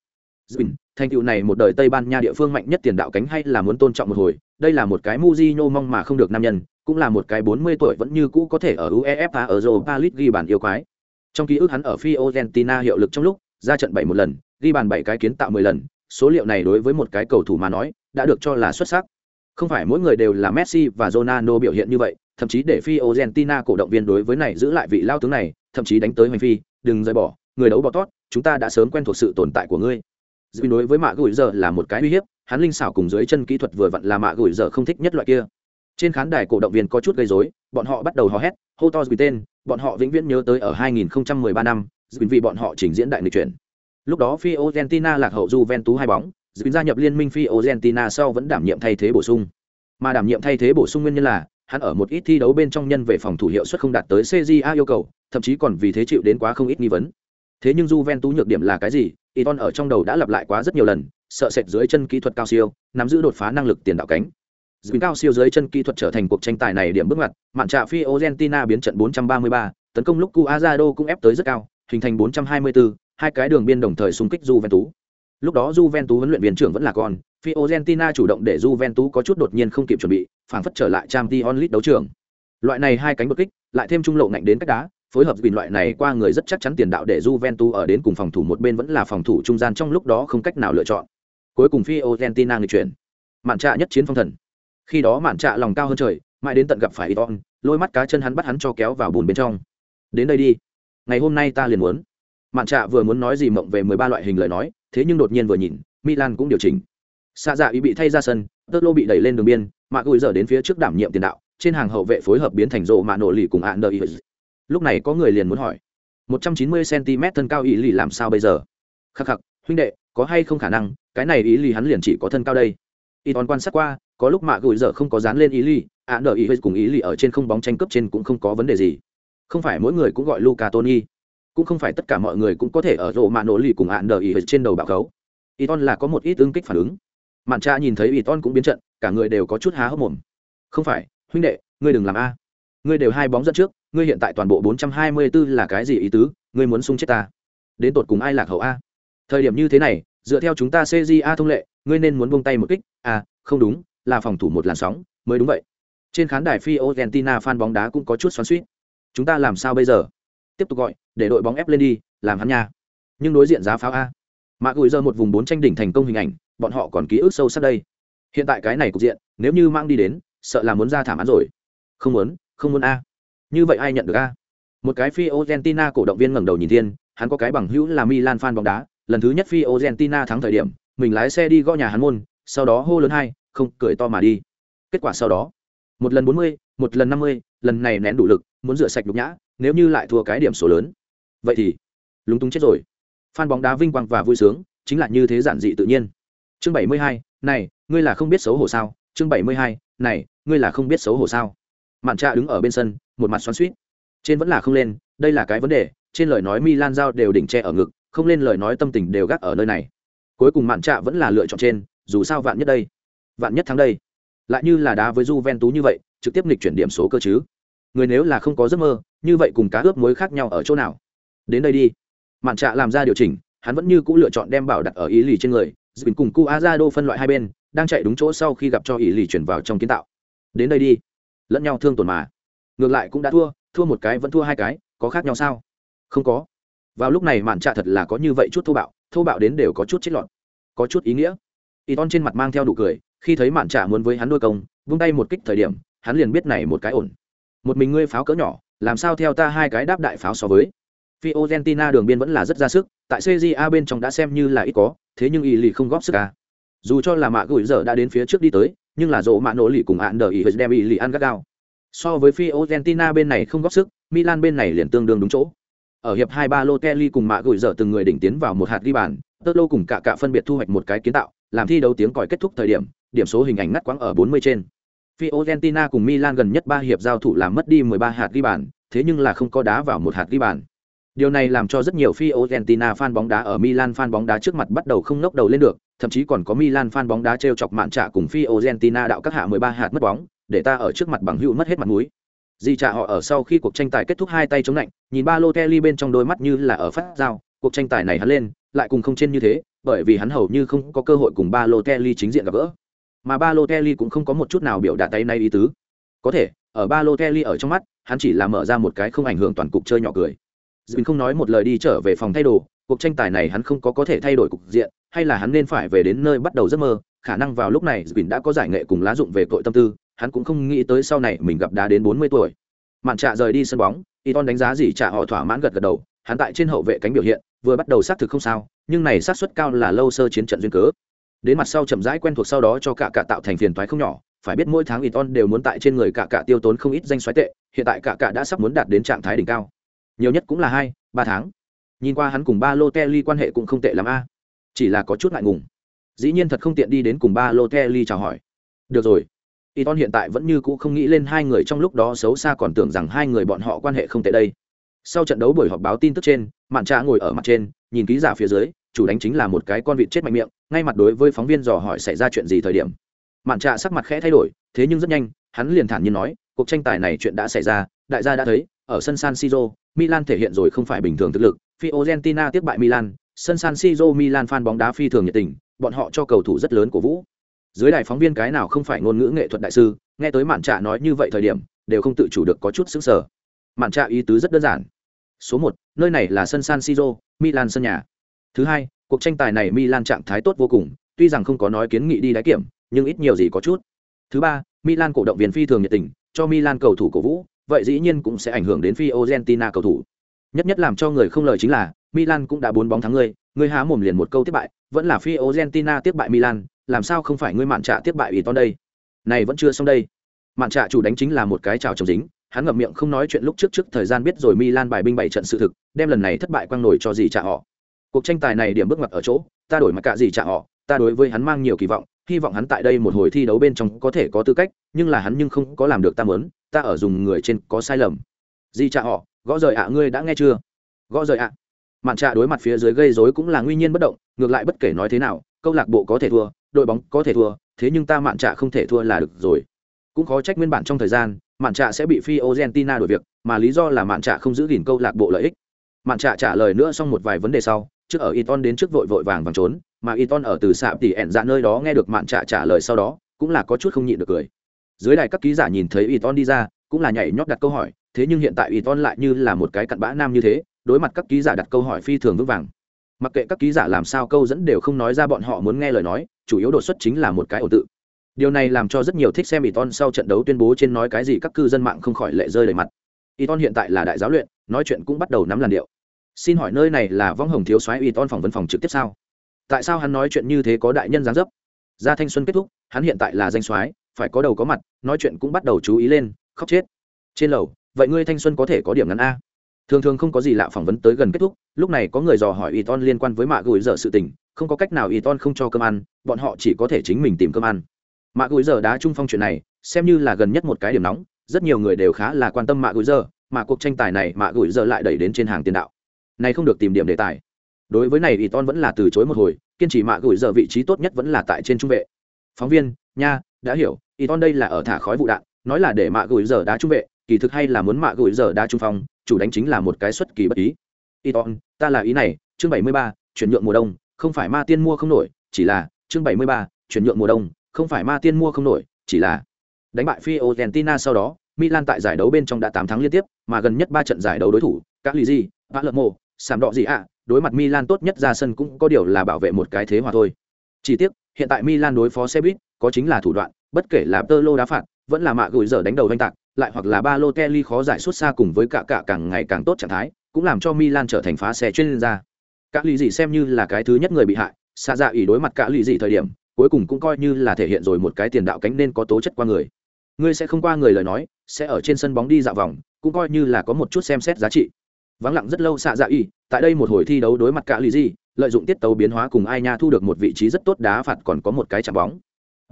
Dùn, thành tựu này một đời Tây Ban Nha địa phương mạnh nhất tiền đạo cánh hay là muốn tôn trọng một hồi, đây là một cái Mujinho mong mà không được nam nhân, cũng là một cái 40 tuổi vẫn như cũ có thể ở UEFA ở Europa League ghi bàn yêu quái. Trong ký ức hắn ở Fiorentina hiệu lực trong lúc, ra trận 7 một lần, ghi bàn 7 cái kiến tạo 10 lần, số liệu này đối với một cái cầu thủ mà nói, đã được cho là xuất sắc. Không phải mỗi người đều là Messi và Ronaldo biểu hiện như vậy, thậm chí để Fiorentina cổ động viên đối với này giữ lại vị lao tướng này, thậm chí đánh tới hành phi, đừng rời bỏ, người đấu bỏ tốt, chúng ta đã sớm quen thuộc sự tồn tại của ngươi. Duyên đối với Mạ gửi giờ là một cái uy hiếp, hắn linh xảo cùng dưới chân kỹ thuật vừa vặn là Mạ gửi giờ không thích nhất loại kia. Trên khán đài cổ động viên có chút gây rối bọn họ bắt đầu hò hét hô to dùi tên bọn họ vĩnh viễn nhớ tới ở 2013 năm dùi vì bọn họ trình diễn đại nghịch chuyển. Lúc đó Fiorentina lạc hậu Juventus hai bóng dùi gia nhập liên minh Fiorentina sau vẫn đảm nhiệm thay thế bổ sung. Mà đảm nhiệm thay thế bổ sung nguyên nhân là hắn ở một ít thi đấu bên trong nhân về phòng thủ hiệu suất không đạt tới CJA yêu cầu thậm chí còn vì thế chịu đến quá không ít nghi vấn thế nhưng Juventus nhược điểm là cái gì Iton ở trong đầu đã lặp lại quá rất nhiều lần sợ sệt dưới chân kỹ thuật cao siêu nắm giữ đột phá năng lực tiền đạo cánh Dùn cao siêu dưới chân kỹ thuật trở thành cuộc tranh tài này điểm bước ngoặt, mạn trạ phi Argentina biến trận 433, tấn công lúc Cuazado cũng ép tới rất cao, hình thành 424, hai cái đường biên đồng thời xung kích Juventus. Lúc đó Juventus huấn luyện viên trưởng vẫn là con, phi Argentina chủ động để Juventus có chút đột nhiên không kịp chuẩn bị, phản phất trở lại Champions League đấu trường. Loại này hai cánh bật kích, lại thêm trung lộ ngạnh đến cách đá, phối hợp bình loại này qua người rất chắc chắn tiền đạo để Juventus ở đến cùng phòng thủ một bên vẫn là phòng thủ trung gian trong lúc đó không cách nào lựa chọn. Cuối cùng Fiorentina người chuyển. Mạn trạ nhất chiến phong thần. Khi đó mạn trạ lòng cao hơn trời, mãi đến tận gặp phải iton, lôi mắt cá chân hắn bắt hắn cho kéo vào bùn bên trong. Đến đây đi. Ngày hôm nay ta liền muốn. Mạn trạ vừa muốn nói gì mộng về mười ba loại hình lời nói, thế nhưng đột nhiên vừa nhìn, milan cũng điều chỉnh. Xa dạ ý bị thay ra sân tớt bị đẩy lên đường biên Mạc gùi giờ đến phía trước đảm nhiệm tiền đạo, trên hàng hậu vệ phối hợp biến thành rồ mà nổ lì cùng ạn ý lúc này có người liền muốn hỏi một trăm chín mươi cm thân cao ý lì làm sao bây giờ? Khắc khắc huynh đệ có hay không khả năng cái này ý lì hắn liền chỉ có thân cao đây. Y tòn quan sát qua có lúc mạ gửi giờ không có dán lên ý lì, ạ nợ ý hơi cùng ý lì ở trên không bóng tranh cướp trên cũng không có vấn đề gì. Không phải mỗi người cũng gọi luca tony cũng không phải tất cả mọi người cũng có thể ở rộ mạ nổ lì cùng ạ nợ ý hơi trên đầu bạo khấu. Y tòn là có một ít ứng kích phản ứng. Mạn cha nhìn thấy y tòn cũng biến trận cả người đều có chút há hốc mồm. Không phải huynh đệ ngươi đừng làm a. Ngươi đều hai bóng dẫn trước ngươi hiện tại toàn bộ 424 là cái gì ý tứ? Ngươi muốn sung chết ta? Đến tột cùng ai lạc hậu a? Thời điểm như thế này, dựa theo chúng ta A thông lệ, ngươi nên muốn buông tay một kích. À không đúng, là phòng thủ một làn sóng, mới đúng vậy. Trên khán đài phi argentina fan bóng đá cũng có chút xoắn suýt chúng ta làm sao bây giờ? Tiếp tục gọi, để đội bóng ép lên đi, làm hắn nha. Nhưng đối diện giá pháo a. Mạ gửi giờ một vùng bốn tranh đỉnh thành công hình ảnh, bọn họ còn ký ức sâu sắc đây. Hiện tại cái này cục diện, nếu như mang đi đến, sợ là muốn ra thảm án rồi. Không muốn không muốn a như vậy ai nhận được a? Một cái phi argentina cổ động viên ngẩng đầu nhìn thiên, hắn có cái bằng hữu là milan fan bóng đá, lần thứ nhất phi argentina thắng thời điểm, mình lái xe đi gõ nhà hắn môn, sau đó hô lớn hai, không, cười to mà đi. Kết quả sau đó, một lần bốn mươi, một lần năm mươi, lần này nén đủ lực, muốn rửa sạch nhục nhã, nếu như lại thua cái điểm số lớn. Vậy thì, lúng túng chết rồi. Phan bóng đá vinh quang và vui sướng, chính là như thế giản dị tự nhiên. Chương bảy mươi hai, này, ngươi là không biết xấu hổ sao? Chương bảy mươi hai, này, ngươi là không biết xấu hổ sao? Mạn trạ đứng ở bên sân, một mặt xoắn suýt trên vẫn là không lên, đây là cái vấn đề, trên lời nói milan giao đều đỉnh che ở ngực, không lên lời nói tâm tình đều gác ở nơi này. Cuối cùng mạn trạ vẫn là lựa chọn trên, dù sao vạn nhất đây, vạn nhất thắng đây. Lại như là đá với Juventus như vậy, trực tiếp nghịch chuyển điểm số cơ chứ. Người nếu là không có giấc mơ, như vậy cùng cá ướp muối khác nhau ở chỗ nào? Đến đây đi. Mạn trạ làm ra điều chỉnh, hắn vẫn như c ũ lựa chọn đem bảo đặt ở ý lì trên người dịu cùng cu azado phân loại hai bên, đang chạy đúng chỗ sau khi gặp cho ý lì chuyển vào trong kiến tạo. Đến đây đi lẫn nhau thương tổn mà. Ngược lại cũng đã thua thua một cái vẫn thua hai cái có khác nhau sao? Không có. Vào lúc này mạn trạ thật là có như vậy chút thô bạo thô bạo đến đều có chút chết lọt. Có chút ý nghĩa. Y ton trên mặt mang theo đủ cười khi thấy mạn trạ muốn với hắn đôi công vung tay một kích thời điểm hắn liền biết này một cái ổn. Một mình ngươi pháo cỡ nhỏ làm sao theo ta hai cái đáp đại pháo so với? Fiorentina đường biên vẫn là rất ra sức, tại CJA bên trong đã xem như là ít có, thế nhưng ý lì không góp sức à. Dù cho là mạ gửi giờ đã đến phía trước đi tới, nhưng là dỗ mạ nổ lì cùng ạn đờ ý đem ý lì ăn gắt gao. So với Fiorentina bên này không góp sức, Milan bên này liền tương đương đúng chỗ. Ở hiệp 2 kelly cùng mạ gửi dở từng người đỉnh tiến vào một hạt ghi bàn, Totlo cùng cả cả phân biệt thu hoạch một cái kiến tạo, làm thi đấu tiếng còi kết thúc thời điểm, điểm số hình ảnh ngắt quãng ở 40 trên. Fiorentina cùng Milan gần nhất ba hiệp giao thủ làm mất đi 13 hạt ghi bàn, thế nhưng là không có đá vào một hạt ghi bàn. Điều này làm cho rất nhiều Fiorentina fan bóng đá ở Milan fan bóng đá trước mặt bắt đầu không ngóc đầu lên được, thậm chí còn có Milan fan bóng đá trêu chọc mạn trả cùng Fiorentina đạo các hạ 13 hạt mất bóng, để ta ở trước mặt bằng hữu mất hết mặt mũi. Di trả họ ở sau khi cuộc tranh tài kết thúc hai tay chống lạnh, nhìn Balotelli bên trong đôi mắt như là ở phát dao, cuộc tranh tài này hắn lên, lại cùng không trên như thế, bởi vì hắn hầu như không có cơ hội cùng Balotelli chính diện gặp gỡ mà Balotelli cũng không có một chút nào biểu đạt tay nay ý tứ. Có thể, ở Balotelli ở trong mắt, hắn chỉ là mở ra một cái không ảnh hưởng toàn cục chơi nhỏ cười. Duyên không nói một lời đi trở về phòng thay đồ, cuộc tranh tài này hắn không có có thể thay đổi cục diện, hay là hắn nên phải về đến nơi bắt đầu giấc mơ, khả năng vào lúc này Duyên đã có giải nghệ cùng lá dụng về tội tâm tư, hắn cũng không nghĩ tới sau này mình gặp đá đến 40 tuổi. Mạn trạ rời đi sân bóng, Iton đánh giá gì trả họ thỏa mãn gật gật đầu, hắn tại trên hậu vệ cánh biểu hiện, vừa bắt đầu xác thực không sao, nhưng này xác suất cao là lâu sơ chiến trận duyên cớ, đến mặt sau chậm rãi quen thuộc sau đó cho cả cả tạo thành phiền toái không nhỏ phải biết mỗi tháng ít on đều muốn tại trên người cả cả tiêu tốn không ít danh xoáy tệ hiện tại cả cả đã sắp muốn đạt đến trạng thái đỉnh cao nhiều nhất cũng là hai ba tháng. Nhìn qua hắn cùng ba lô kelly quan hệ cũng không tệ lắm a. Chỉ là có chút ngại ngùng. Dĩ nhiên thật không tiện đi đến cùng ba lô kelly chào hỏi. Được rồi. Iton hiện tại vẫn như cũ không nghĩ lên hai người trong lúc đó xấu xa còn tưởng rằng hai người bọn họ quan hệ không tệ đây. Sau trận đấu buổi họp báo tin tức trên, Mạn Trạ ngồi ở mặt trên, nhìn ký giả phía dưới, chủ đánh chính là một cái con vịt chết mạnh miệng ngay mặt đối với phóng viên dò hỏi xảy ra chuyện gì thời điểm. Mạn trạ sắc mặt khẽ thay đổi thế nhưng rất nhanh hắn liền thản nhiên nói cuộc tranh tài này chuyện đã xảy ra đại gia đã thấy ở sân san siro milan thể hiện rồi không phải bình thường thực lực fiorentina tiếp bại milan sân san siro milan fan bóng đá phi thường nhiệt tình bọn họ cho cầu thủ rất lớn của vũ dưới đài phóng viên cái nào không phải ngôn ngữ nghệ thuật đại sư nghe tới mạn trạ nói như vậy thời điểm đều không tự chủ được có chút sững sờ. mạn trạ ý tứ rất đơn giản số một nơi này là sân san siro milan sân nhà Thứ hai, cuộc tranh tài này Milan trạng thái tốt vô cùng, tuy rằng không có nói kiến nghị đi đáy kiểm, nhưng ít nhiều gì có chút. Thứ ba, Milan cổ động viên phi thường nhiệt tình, cho Milan cầu thủ cổ vũ, vậy dĩ nhiên cũng sẽ ảnh hưởng đến phi Argentina cầu thủ. Nhất nhất làm cho người không lời chính là, Milan cũng đã bốn bóng thắng ngươi, ngươi há mồm liền một câu tiếp bại, vẫn là phi Argentina tiếp bại Milan, làm sao không phải ngươi mạn trạ tiếp bại ủy Iton đây? Này vẫn chưa xong đây. Mạn trạ chủ đánh chính là một cái chào trồng dính, hắn ngậm miệng không nói chuyện lúc trước trước thời gian biết rồi Milan bài binh bảy trận sự thực, đem lần này thất bại quăng nổi cho gì trả họ cuộc tranh tài này điểm bước ngoặt ở chỗ ta đổi mặt cả gì trả họ ta đối với hắn mang nhiều kỳ vọng hy vọng hắn tại đây một hồi thi đấu bên trong có thể có tư cách nhưng là hắn nhưng không có làm được ta muốn ta ở dùng người trên có sai lầm. Gì trả họ gõ rời ạ ngươi đã nghe chưa? Gõ rời ạ. Mạn trạ đối mặt phía dưới gây rối cũng là nguyên nhiên bất động ngược lại bất kể nói thế nào câu lạc bộ có thể thua đội bóng có thể thua thế nhưng ta mạn trạ không thể thua là được rồi. Cũng khó trách nguyên bản trong thời gian mạn trạ sẽ bị phi argentina đổi việc mà lý do là mạn trạ không giữ gìn câu lạc bộ lợi ích. Mạn trạ trả lời nữa xong một vài vấn đề sau trước ở Iton đến trước vội vội vàng vàng trốn, mà Iton ở từ xạ tỉ ẹn dạ nơi đó nghe được mạn trạ trả lời sau đó, cũng là có chút không nhịn được cười. Dưới đài các ký giả nhìn thấy Iton đi ra, cũng là nhảy nhót đặt câu hỏi, thế nhưng hiện tại Iton lại như là một cái cặn bã nam như thế, đối mặt các ký giả đặt câu hỏi phi thường vững vàng. Mặc kệ các ký giả làm sao câu dẫn đều không nói ra bọn họ muốn nghe lời nói, chủ yếu đột xuất chính là một cái ổ tự. Điều này làm cho rất nhiều thích xem Iton sau trận đấu tuyên bố trên nói cái gì các cư dân mạng không khỏi lệ rơi đầy mặt. Iton hiện tại là đại giáo luyện, nói chuyện cũng bắt đầu nắm làn điệu xin hỏi nơi này là vong hồng thiếu soái y ton phỏng vấn phòng trực tiếp sao tại sao hắn nói chuyện như thế có đại nhân dáng dấp gia thanh xuân kết thúc hắn hiện tại là danh soái phải có đầu có mặt, nói chuyện cũng bắt đầu chú ý lên, khóc chết. Trên lầu, vậy ngươi thanh xuân có thể có điểm ngắn a? Thường thường không có gì lạ phỏng vấn tới gần kết thúc, lúc này có người dò hỏi y ton liên quan với mạ gửi dở sự tình, không có cách nào y ton không cho cơm ăn, bọn họ chỉ có thể chính mình tìm cơm ăn. Mạ gửi dở đá trung phong chuyện này, xem như là gần nhất một cái điểm nóng, rất nhiều người đều khá là quan tâm mạ gửi dở, mà cuộc tranh tài này mạ gửi dở lại đẩy đến trên hàng tiền đạo. Này không được tìm điểm đề tài. Đối với này y ton vẫn là từ chối một hồi, kiên trì mạ gửi giờ vị trí tốt nhất vẫn là tại trên trung vệ. Phóng viên, nha đã hiểu y ton đây là ở thả khói vụ đạn nói là để mạ gửi giờ đá trung vệ kỳ thực hay là muốn mạ gửi giờ đá trung phong chủ đánh chính là một cái xuất kỳ bất ý. Iton, ta là ý này chương 73, chuyển nhượng mùa đông không phải ma tiên mua không nổi chỉ là chương 73, chuyển nhượng mùa đông không phải ma tiên mua không nổi chỉ là đánh bại Fiorentina sau đó Milan tại giải đấu bên trong đã 8 thắng liên tiếp mà gần nhất 3 trận giải đấu đối thủ các lì gì Palermo sàm đỏ gì ạ đối mặt Milan tốt nhất ra sân cũng có điều là bảo vệ một cái thế hòa thôi. Chỉ tiếc hiện tại Milan đối phó Sebit có chính là thủ đoạn, bất kể là tơ lô đá phạt, vẫn là mạ gửi giờ đánh đầu đánh tạc, lại hoặc là ba lô kelly khó giải xuất xa cùng với cả cả càng ngày càng tốt trạng thái, cũng làm cho milan trở thành phá xe chuyên gia. Các lý dị xem như là cái thứ nhất người bị hại, xa dạ ủy đối mặt cả lý dị thời điểm, cuối cùng cũng coi như là thể hiện rồi một cái tiền đạo cánh nên có tố chất qua người. Ngươi sẽ không qua người lời nói, sẽ ở trên sân bóng đi dạo vòng, cũng coi như là có một chút xem xét giá trị. Vắng lặng rất lâu xạ dạ y tại đây một hồi thi đấu đối mặt cả lì di lợi dụng tiết tấu biến hóa cùng ai nha thu được một vị trí rất tốt đá phạt còn có một cái chạm bóng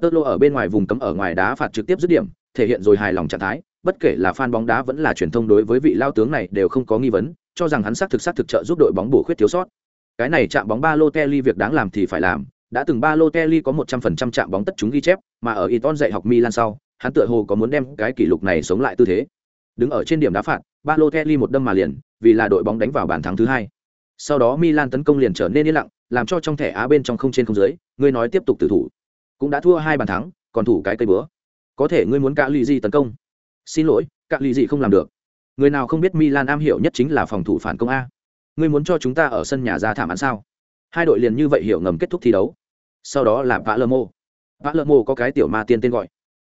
tơ lô ở bên ngoài vùng cấm ở ngoài đá phạt trực tiếp dứt điểm, thể hiện rồi hài lòng trạng thái, bất kể là fan bóng đá vẫn là truyền thông đối với vị lao tướng này đều không có nghi vấn, cho rằng hắn xác thực xác thực trợ giúp đội bóng bổ khuyết thiếu sót. Cái này chạm bóng ba lô kelly việc đáng làm thì phải làm, đã từng ba lô kelly có một trăm phần trăm chạm bóng tất chúng ghi chép, mà ở iton dạy học milan sau, hắn tựa hồ có muốn đem cái kỷ lục này sống lại tư thế. Đứng ở trên điểm đá phạt ba lô kelly một đâm mà liền, vì là đội bóng đánh vào bàn thắng thứ hai. Sau đó milan tấn công liền trở nên yên lặng, làm cho trong thẻ á bên trong không trên không dưới, ngươi nói tiếp tục tử thủ cũng đã thua hai bàn thắng, còn thủ cái cây bữa. Có thể ngươi muốn cả lì gì tấn công. Xin lỗi cả lì gì không làm được. Người nào không biết milan am hiểu nhất chính là phòng thủ phản công a. Ngươi muốn cho chúng ta ở sân nhà ra thảm án sao? Hai đội liền như vậy hiểu ngầm kết thúc thi đấu. Sau đó là vã lơ mô vã lơ mô có cái tiểu ma tiên tên gọi.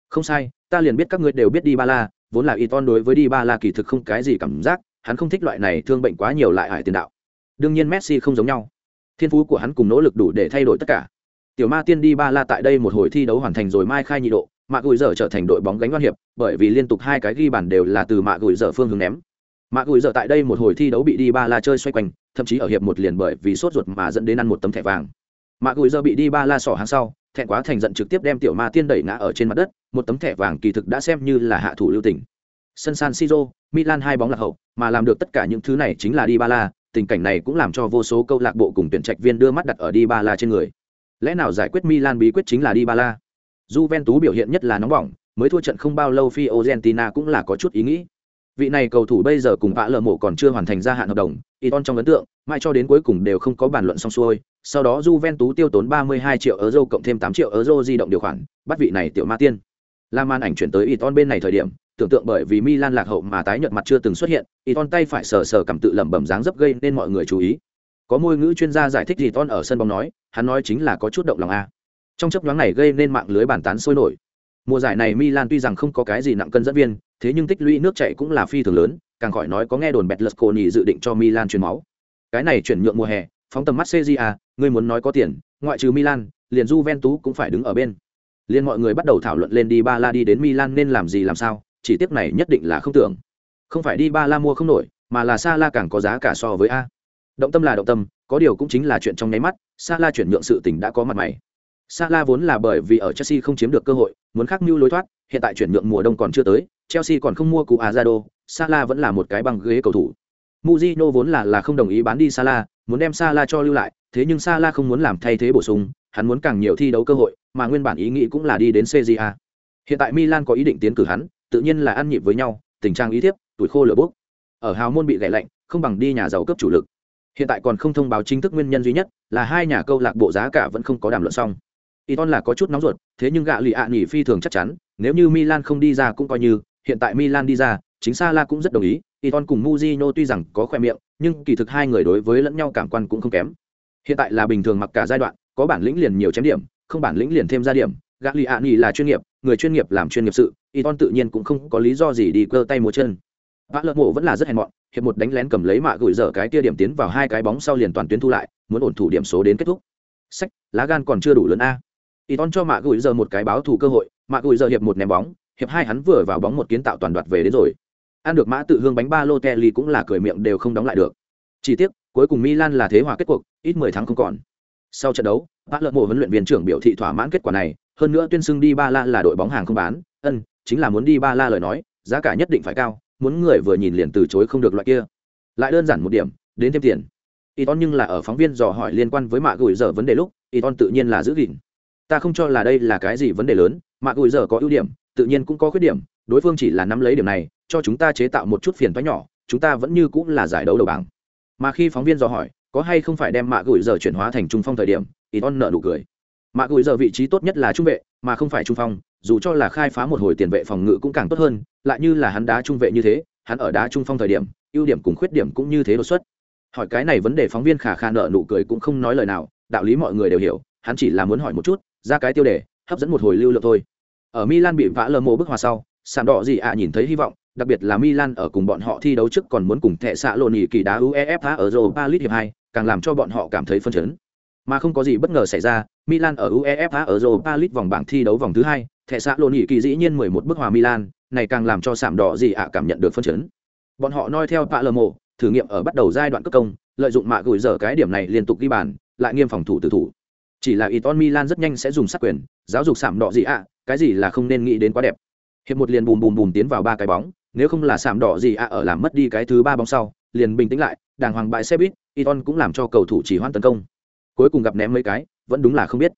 Không sai, ta liền biết các ngươi đều biết đi ba la vốn là y ton đối với đi ba la kỳ thực không cái gì cảm giác, hắn không thích loại này thương bệnh quá nhiều lại hải tiền đạo. Đương nhiên messi không giống nhau. Thiên phú của hắn cùng nỗ lực đủ để thay đổi tất cả tiểu ma tiên đi ba la tại đây một hồi thi đấu hoàn thành rồi mai khai nhị độ, mạ gùi dở trở thành đội bóng gánh đoan hiệp, bởi vì liên tục hai cái ghi bàn đều là từ mạ gùi dở phương hướng ném. Mạ gùi dở tại đây một hồi thi đấu bị đi ba la chơi xoay quanh, thậm chí ở hiệp một liền bởi vì sốt ruột mà dẫn đến ăn một tấm thẻ vàng. Mạ gùi dở bị đi ba la sỏ hàng sau thẹn quá thành giận trực tiếp đem tiểu ma tiên đẩy ngã ở trên mặt đất, một tấm thẻ vàng kỳ thực đã xem như là hạ thủ lưu tình. Sân san siro, milan hai bóng lạc hậu, mà làm được tất cả những thứ này chính là đi ba la, tình cảnh này cũng làm cho vô số câu lạc bộ cùng tuyển trạch viên đưa mắt đặt ở đi ba la trên người lẽ nào giải quyết milan bí quyết chính là đi Juventus biểu hiện nhất là nóng bỏng, mới thua trận không bao lâu Fiorentina cũng là có chút ý nghĩ. Vị này cầu thủ bây giờ cùng Vã Lở Mộ còn chưa hoàn thành gia hạn hợp đồng, Iton trong ấn tượng, mãi cho đến cuối cùng đều không có bàn luận xong xuôi. Sau đó Juventus tiêu tốn 32 triệu euro cộng thêm 8 triệu euro di động điều khoản, bắt vị này tiểu ma tiên. La Man ảnh chuyển tới Iton bên này thời điểm, tưởng tượng bởi vì Milan lạc hậu mà tái nhợt mặt chưa từng xuất hiện, Iton tay phải sờ sờ cầm tự lẩm bẩm dáng dấp gây nên mọi người chú ý. Có môi ngữ chuyên gia giải thích Iton ở sân bóng nói, hắn nói chính là có chút động lòng a. Trong chấp nhoáng này gây nên mạng lưới bàn tán sôi nổi. Mùa giải này milan tuy rằng không có cái gì nặng cân dẫn viên, thế nhưng tích lũy nước chảy cũng là phi thường lớn, càng khỏi nói có nghe đồn betlesconi dự định cho milan truyền máu. Cái này chuyển nhượng mùa hè, phóng tầm mắt Serie ngươi muốn nói có tiền, ngoại trừ milan, liền juventus cũng phải đứng ở bên. Liền mọi người bắt đầu thảo luận lên đi ba la đi đến milan nên làm gì làm sao, chỉ tiếc này nhất định là không tưởng. Không phải đi ba la mua không nổi, mà là sa la càng có giá cả so với a động tâm là động tâm có điều cũng chính là chuyện trong nháy mắt sa la chuyển nhượng sự tình đã có mặt mày Salah vốn là bởi vì ở Chelsea không chiếm được cơ hội, muốn khắc mưu lối thoát, hiện tại chuyển nhượng mùa đông còn chưa tới, Chelsea còn không mua cụ Azado, Salah vẫn là một cái băng ghế cầu thủ. muzino vốn là là không đồng ý bán đi Salah, muốn đem Salah cho lưu lại, thế nhưng Salah không muốn làm thay thế bổ sung, hắn muốn càng nhiều thi đấu cơ hội, mà nguyên bản ý nghĩ cũng là đi đến CJA. Hiện tại Milan có ý định tiến cử hắn, tự nhiên là ăn nhịp với nhau, tình trạng ý thiếp, tuổi khô lửa bốc. Ở hào môn bị gãy lạnh, không bằng đi nhà giàu cấp chủ lực. Hiện tại còn không thông báo chính thức nguyên nhân duy nhất là hai nhà câu lạc bộ giá cả vẫn không có đàm luận xong. Iton là có chút nóng ruột, thế nhưng gạ lì ạ nghỉ phi thường chắc chắn, nếu như Milan không đi ra cũng coi như, hiện tại Milan đi ra, chính Sala cũng rất đồng ý, Iton cùng Mujino tuy rằng có khoe miệng, nhưng kỳ thực hai người đối với lẫn nhau cảm quan cũng không kém. Hiện tại là bình thường mặc cả giai đoạn, có bản lĩnh liền nhiều chém điểm, không bản lĩnh liền thêm ra điểm, gạ lì ạ nghỉ là chuyên nghiệp, người chuyên nghiệp làm chuyên nghiệp sự, Iton tự nhiên cũng không có lý do gì đi cơ tay múa chân. Vã lợn mộ vẫn là rất hèn mọn, hiệp một đánh lén cầm lấy mạ gửi dở cái tia điểm tiến vào hai cái bóng sau liền toàn tuyến thu lại, muốn ổn thủ điểm số đến kết thúc. Sách, lá gan còn chưa đủ lớn a. Y ton cho mạ gửi giờ một cái báo thủ cơ hội mạ gửi giờ hiệp một ném bóng hiệp hai hắn vừa vào bóng một kiến tạo toàn đoạt về đến rồi. Ăn được mã tự hương bánh ba lô kelly cũng là cười miệng đều không đóng lại được. Chỉ tiếc cuối cùng milan là thế hòa kết cuộc ít mười tháng không còn. Sau trận đấu bác lợi mộ huấn luyện viên trưởng biểu thị thỏa mãn kết quả này hơn nữa tuyên xưng đi ba la là đội bóng hàng không bán ân chính là muốn đi ba la lời nói giá cả nhất định phải cao muốn người vừa nhìn liền từ chối không được loại kia. Lại đơn giản một điểm, đến thêm tiền. Y ton nhưng là ở phóng viên dò hỏi liên quan với mạ gửi giờ vấn đề lúc y ton tự nhiên là giữ gìn. Ta không cho là đây là cái gì vấn đề lớn, mạ gùi giờ có ưu điểm, tự nhiên cũng có khuyết điểm, đối phương chỉ là nắm lấy điểm này, cho chúng ta chế tạo một chút phiền toái nhỏ, chúng ta vẫn như cũng là giải đấu đầu bảng. Mà khi phóng viên dò hỏi, có hay không phải đem mạ gửi giờ chuyển hóa thành trung phong thời điểm y ton nợ nụ cười mạ gùi giờ vị trí tốt nhất là trung vệ, mà không phải trung phong, dù cho là khai phá một hồi tiền vệ phòng ngự cũng càng tốt hơn, lại như là hắn đá trung vệ như thế, hắn ở đá trung phong thời điểm, ưu điểm cùng khuyết điểm cũng như thế đột xuất. Hỏi cái này vấn đề phóng viên khả khả nợ nụ cười cũng không nói lời nào, đạo lý mọi người đều hiểu, hắn chỉ là muốn hỏi một chút, ra cái tiêu đề, hấp dẫn một hồi lưu lượng thôi. Ở milan bị vã lơ mô bức hòa sau, sàn đỏ gì ạ nhìn thấy hy vọng, đặc biệt là milan ở cùng bọn họ thi đấu trước còn muốn cùng thẻ xạ lộn nhị kỳ đá uefa ở europa league hiệp hai, càng làm cho bọn họ cảm thấy phân chấn mà không có gì bất ngờ xảy ra milan ở uefa ở europa league vòng bảng thi đấu vòng thứ hai thẻ xã lộn nhì kỳ dĩ nhiên 11 bức hòa milan này càng làm cho sạm đỏ gì ạ cảm nhận được phân chấn. Bọn họ noi theo Palermo, thử nghiệm ở bắt đầu giai đoạn cấp công lợi dụng mạ gửi giờ cái điểm này liên tục ghi bàn lại nghiêm phòng thủ tử thủ. Chỉ là Iton Milan rất nhanh sẽ dùng sát quyền giáo dục sạm đỏ gì ạ cái gì là không nên nghĩ đến quá đẹp. Hiệp một liền bùm bùm bùm tiến vào ba cái bóng nếu không là sạm đỏ gì ạ ở làm mất đi cái thứ ba bóng sau liền bình tĩnh lại đàng hoàng bại xe buýt Iton cũng làm cho cầu thủ chỉ hoan tấn công cuối cùng gặp ném mấy cái vẫn đúng là không biết.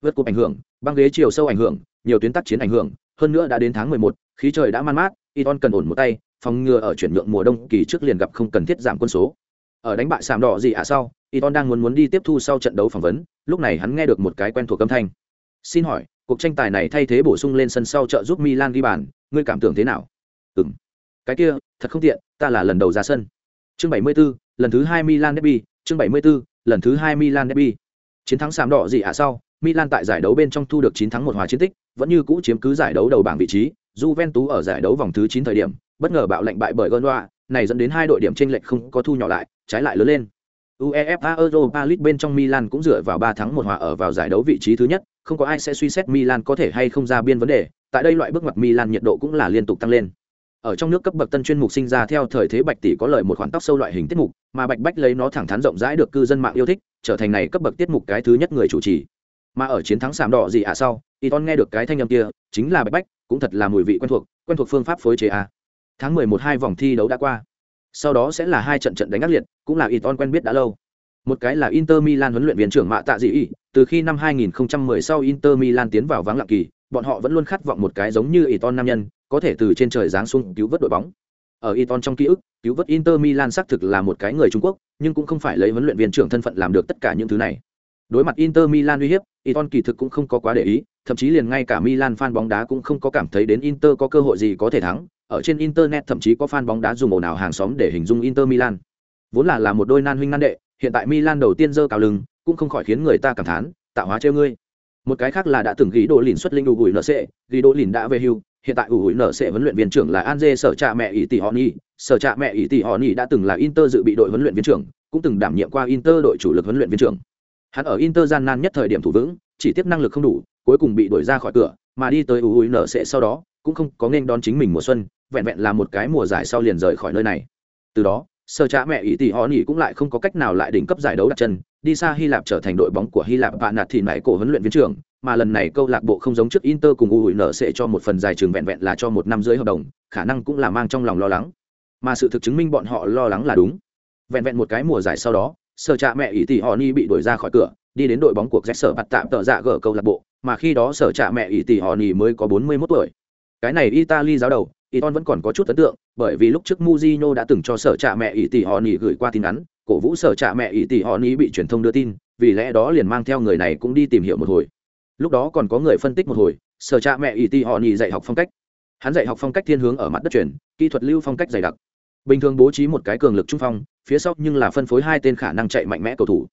Vượt cục ảnh hưởng băng ghế chiều sâu ảnh hưởng nhiều tuyến tác chiến ảnh hưởng hơn nữa đã đến tháng 11, khí trời đã man mát Iton cần ổn một tay phòng ngừa ở chuyển nhượng mùa đông kỳ trước liền gặp không cần thiết giảm quân số. Ở đánh bại sàm đỏ gì à sau Iton đang muốn muốn đi tiếp thu sau trận đấu phỏng vấn lúc này hắn nghe được một cái quen thuộc âm thanh. Xin hỏi cuộc tranh tài này thay thế bổ sung lên sân sau trợ giúp Milan ghi bàn ngươi cảm tưởng thế nào? Ừm. Cái kia thật không tiện ta là lần đầu ra sân. Chương 74, lần thứ hai Milan derby chương 74, lần thứ hai Milan derby. Chiến thắng sạm đỏ gì ạ sau Milan tại giải đấu bên trong thu được 9 thắng một hòa chiến tích vẫn như cũ chiếm cứ giải đấu đầu bảng vị trí. Juventus ở giải đấu vòng thứ 9 thời điểm bất ngờ bạo lệnh bại bởi Genoa này dẫn đến hai đội điểm chênh lệch không có thu nhỏ lại trái lại lớn lên. UEFA Europa League bên trong Milan cũng dựa vào 3 thắng một hòa ở vào giải đấu vị trí thứ nhất, không có ai sẽ suy xét Milan có thể hay không ra biên vấn đề, tại đây loại bước ngoặt Milan nhiệt độ cũng là liên tục tăng lên. Ở trong nước cấp bậc tân chuyên mục sinh ra theo thời thế Bạch tỷ có lợi một khoản tóc sâu loại hình tiết mục, mà Bạch Bách lấy nó thẳng thắn rộng rãi được cư dân mạng yêu thích, trở thành này cấp bậc tiết mục cái thứ nhất người chủ trì. Mà ở chiến thắng sàm đỏ gì à sau, Iton nghe được cái thanh âm kia, chính là Bạch Bách, cũng thật là mùi vị quen thuộc, quen thuộc phương pháp phối chế à. Tháng 11 hai vòng thi đấu đã qua. Sau đó sẽ là hai trận trận đánh ác liệt, cũng là Iton quen biết đã lâu một cái là Inter Milan huấn luyện viên trưởng Mạ Tạ Dị ý, từ khi năm 2010 sau Inter Milan tiến vào vắng lặng kỳ, bọn họ vẫn luôn khát vọng một cái giống như Iton nam nhân, có thể từ trên trời giáng xuống cứu vớt đội bóng. Ở Iton trong ký ức, cứu vớt Inter Milan xác thực là một cái người Trung Quốc, nhưng cũng không phải lấy huấn luyện viên trưởng thân phận làm được tất cả những thứ này. Đối mặt Inter Milan uy hiếp, Iton kỳ thực cũng không có quá để ý, thậm chí liền ngay cả Milan fan bóng đá cũng không có cảm thấy đến Inter có cơ hội gì có thể thắng. Ở trên internet thậm chí có fan bóng đá dùng ồn nào hàng xóm để hình dung Inter Milan. Vốn là là một đôi nan huynh nan đệ, hiện tại Milan đầu tiên giơ cao lưng, cũng không khỏi khiến người ta cảm thán, tạo hóa trêu ngươi. Một cái khác là đã từng ghi đồ lìn xuất linh đủ gùi nợ sệ, ghi đồ lìn đã về hưu, hiện tại ủ gùi nợ sẽ huấn luyện viên trưởng là Anze sở trạ mẹ ý tỷ Honi, sở trạ mẹ ý tỷ Honi đã từng là Inter dự bị đội huấn luyện viên trưởng, cũng từng đảm nhiệm qua Inter đội chủ lực huấn luyện viên trưởng. Hắn ở Inter gian nan nhất thời điểm thủ vững, chỉ tiếp năng lực không đủ, cuối cùng bị đuổi ra khỏi cửa, mà đi tới ủ gùi nợ sệ sau đó, cũng không có nên đón chính mình mùa xuân, vẹn vẹn là một cái mùa giải sau liền rời khỏi nơi này. Từ đó, sở trạ mẹ ý tỷ họ nhi cũng lại không có cách nào lại đỉnh cấp giải đấu đặt chân đi xa hy lạp trở thành đội bóng của hy lạp và nạt thì mãi cổ huấn luyện viên trưởng mà lần này câu lạc bộ không giống trước inter cùng u nở sẽ cho một phần dài trường vẹn vẹn là cho một năm dưới hợp đồng khả năng cũng là mang trong lòng lo lắng. Mà sự thực chứng minh bọn họ lo lắng là đúng. Vẹn vẹn một cái mùa giải sau đó sở trạ mẹ ý tỷ họ ni bị đuổi ra khỏi cửa đi đến đội bóng của Jet sở bạt tạm tợ dạ gỡ câu lạc bộ mà khi đó sở trạ mẹ ý tỷ họ ni mới có 41 tuổi. Cái này italy giáo đầu Iton vẫn còn có chút ấn tượng, bởi vì lúc trước Mujino đã từng cho sở trạ mẹ ỷ tỷ họ ni gửi qua tin nhắn, cổ vũ sở trạ mẹ ỷ tỷ họ ni bị truyền thông đưa tin, vì lẽ đó liền mang theo người này cũng đi tìm hiểu một hồi. Lúc đó còn có người phân tích một hồi, sở cha mẹ ỷ ti họ nhì dạy học phong cách. Hắn dạy học phong cách thiên hướng ở mặt đất truyền, kỹ thuật lưu phong cách dày đặc. Bình thường bố trí một cái cường lực trung phong, phía sau nhưng là phân phối hai tên khả năng chạy mạnh mẽ cầu thủ.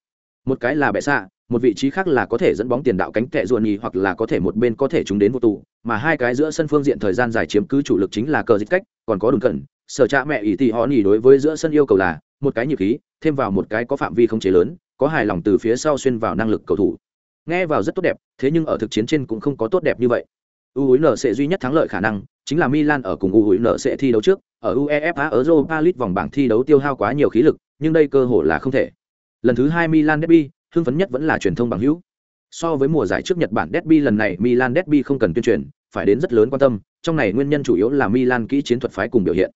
Một cái là bẻ xạ, một vị trí khác là có thể dẫn bóng tiền đạo cánh tệ ruột nhì hoặc là có thể một bên có thể chúng đến vô tù mà hai cái giữa sân phương diện thời gian dài chiếm cứ chủ lực chính là cờ dịch cách còn có đường cẩn sở cha mẹ ỷ ti họ nhì đối với giữa sân yêu cầu là một cái nhịp khí thêm vào một cái có phạm vi không chế lớn có hài lòng từ phía sau xuyên vào năng lực cầu thủ nghe vào rất tốt đẹp, thế nhưng ở thực chiến trên cũng không có tốt đẹp như vậy. U nở sẽ duy nhất thắng lợi khả năng chính là milan ở cùng u nở sẽ thi đấu trước. Ở uefa ở europa league vòng bảng thi đấu tiêu hao quá nhiều khí lực, nhưng đây cơ hội là không thể. Lần thứ hai milan derby, hưng phấn nhất vẫn là truyền thông bằng hữu. So với mùa giải trước nhật bản derby lần này, milan derby không cần tuyên truyền, phải đến rất lớn quan tâm, trong này nguyên nhân chủ yếu là milan kỹ chiến thuật phái cùng biểu hiện.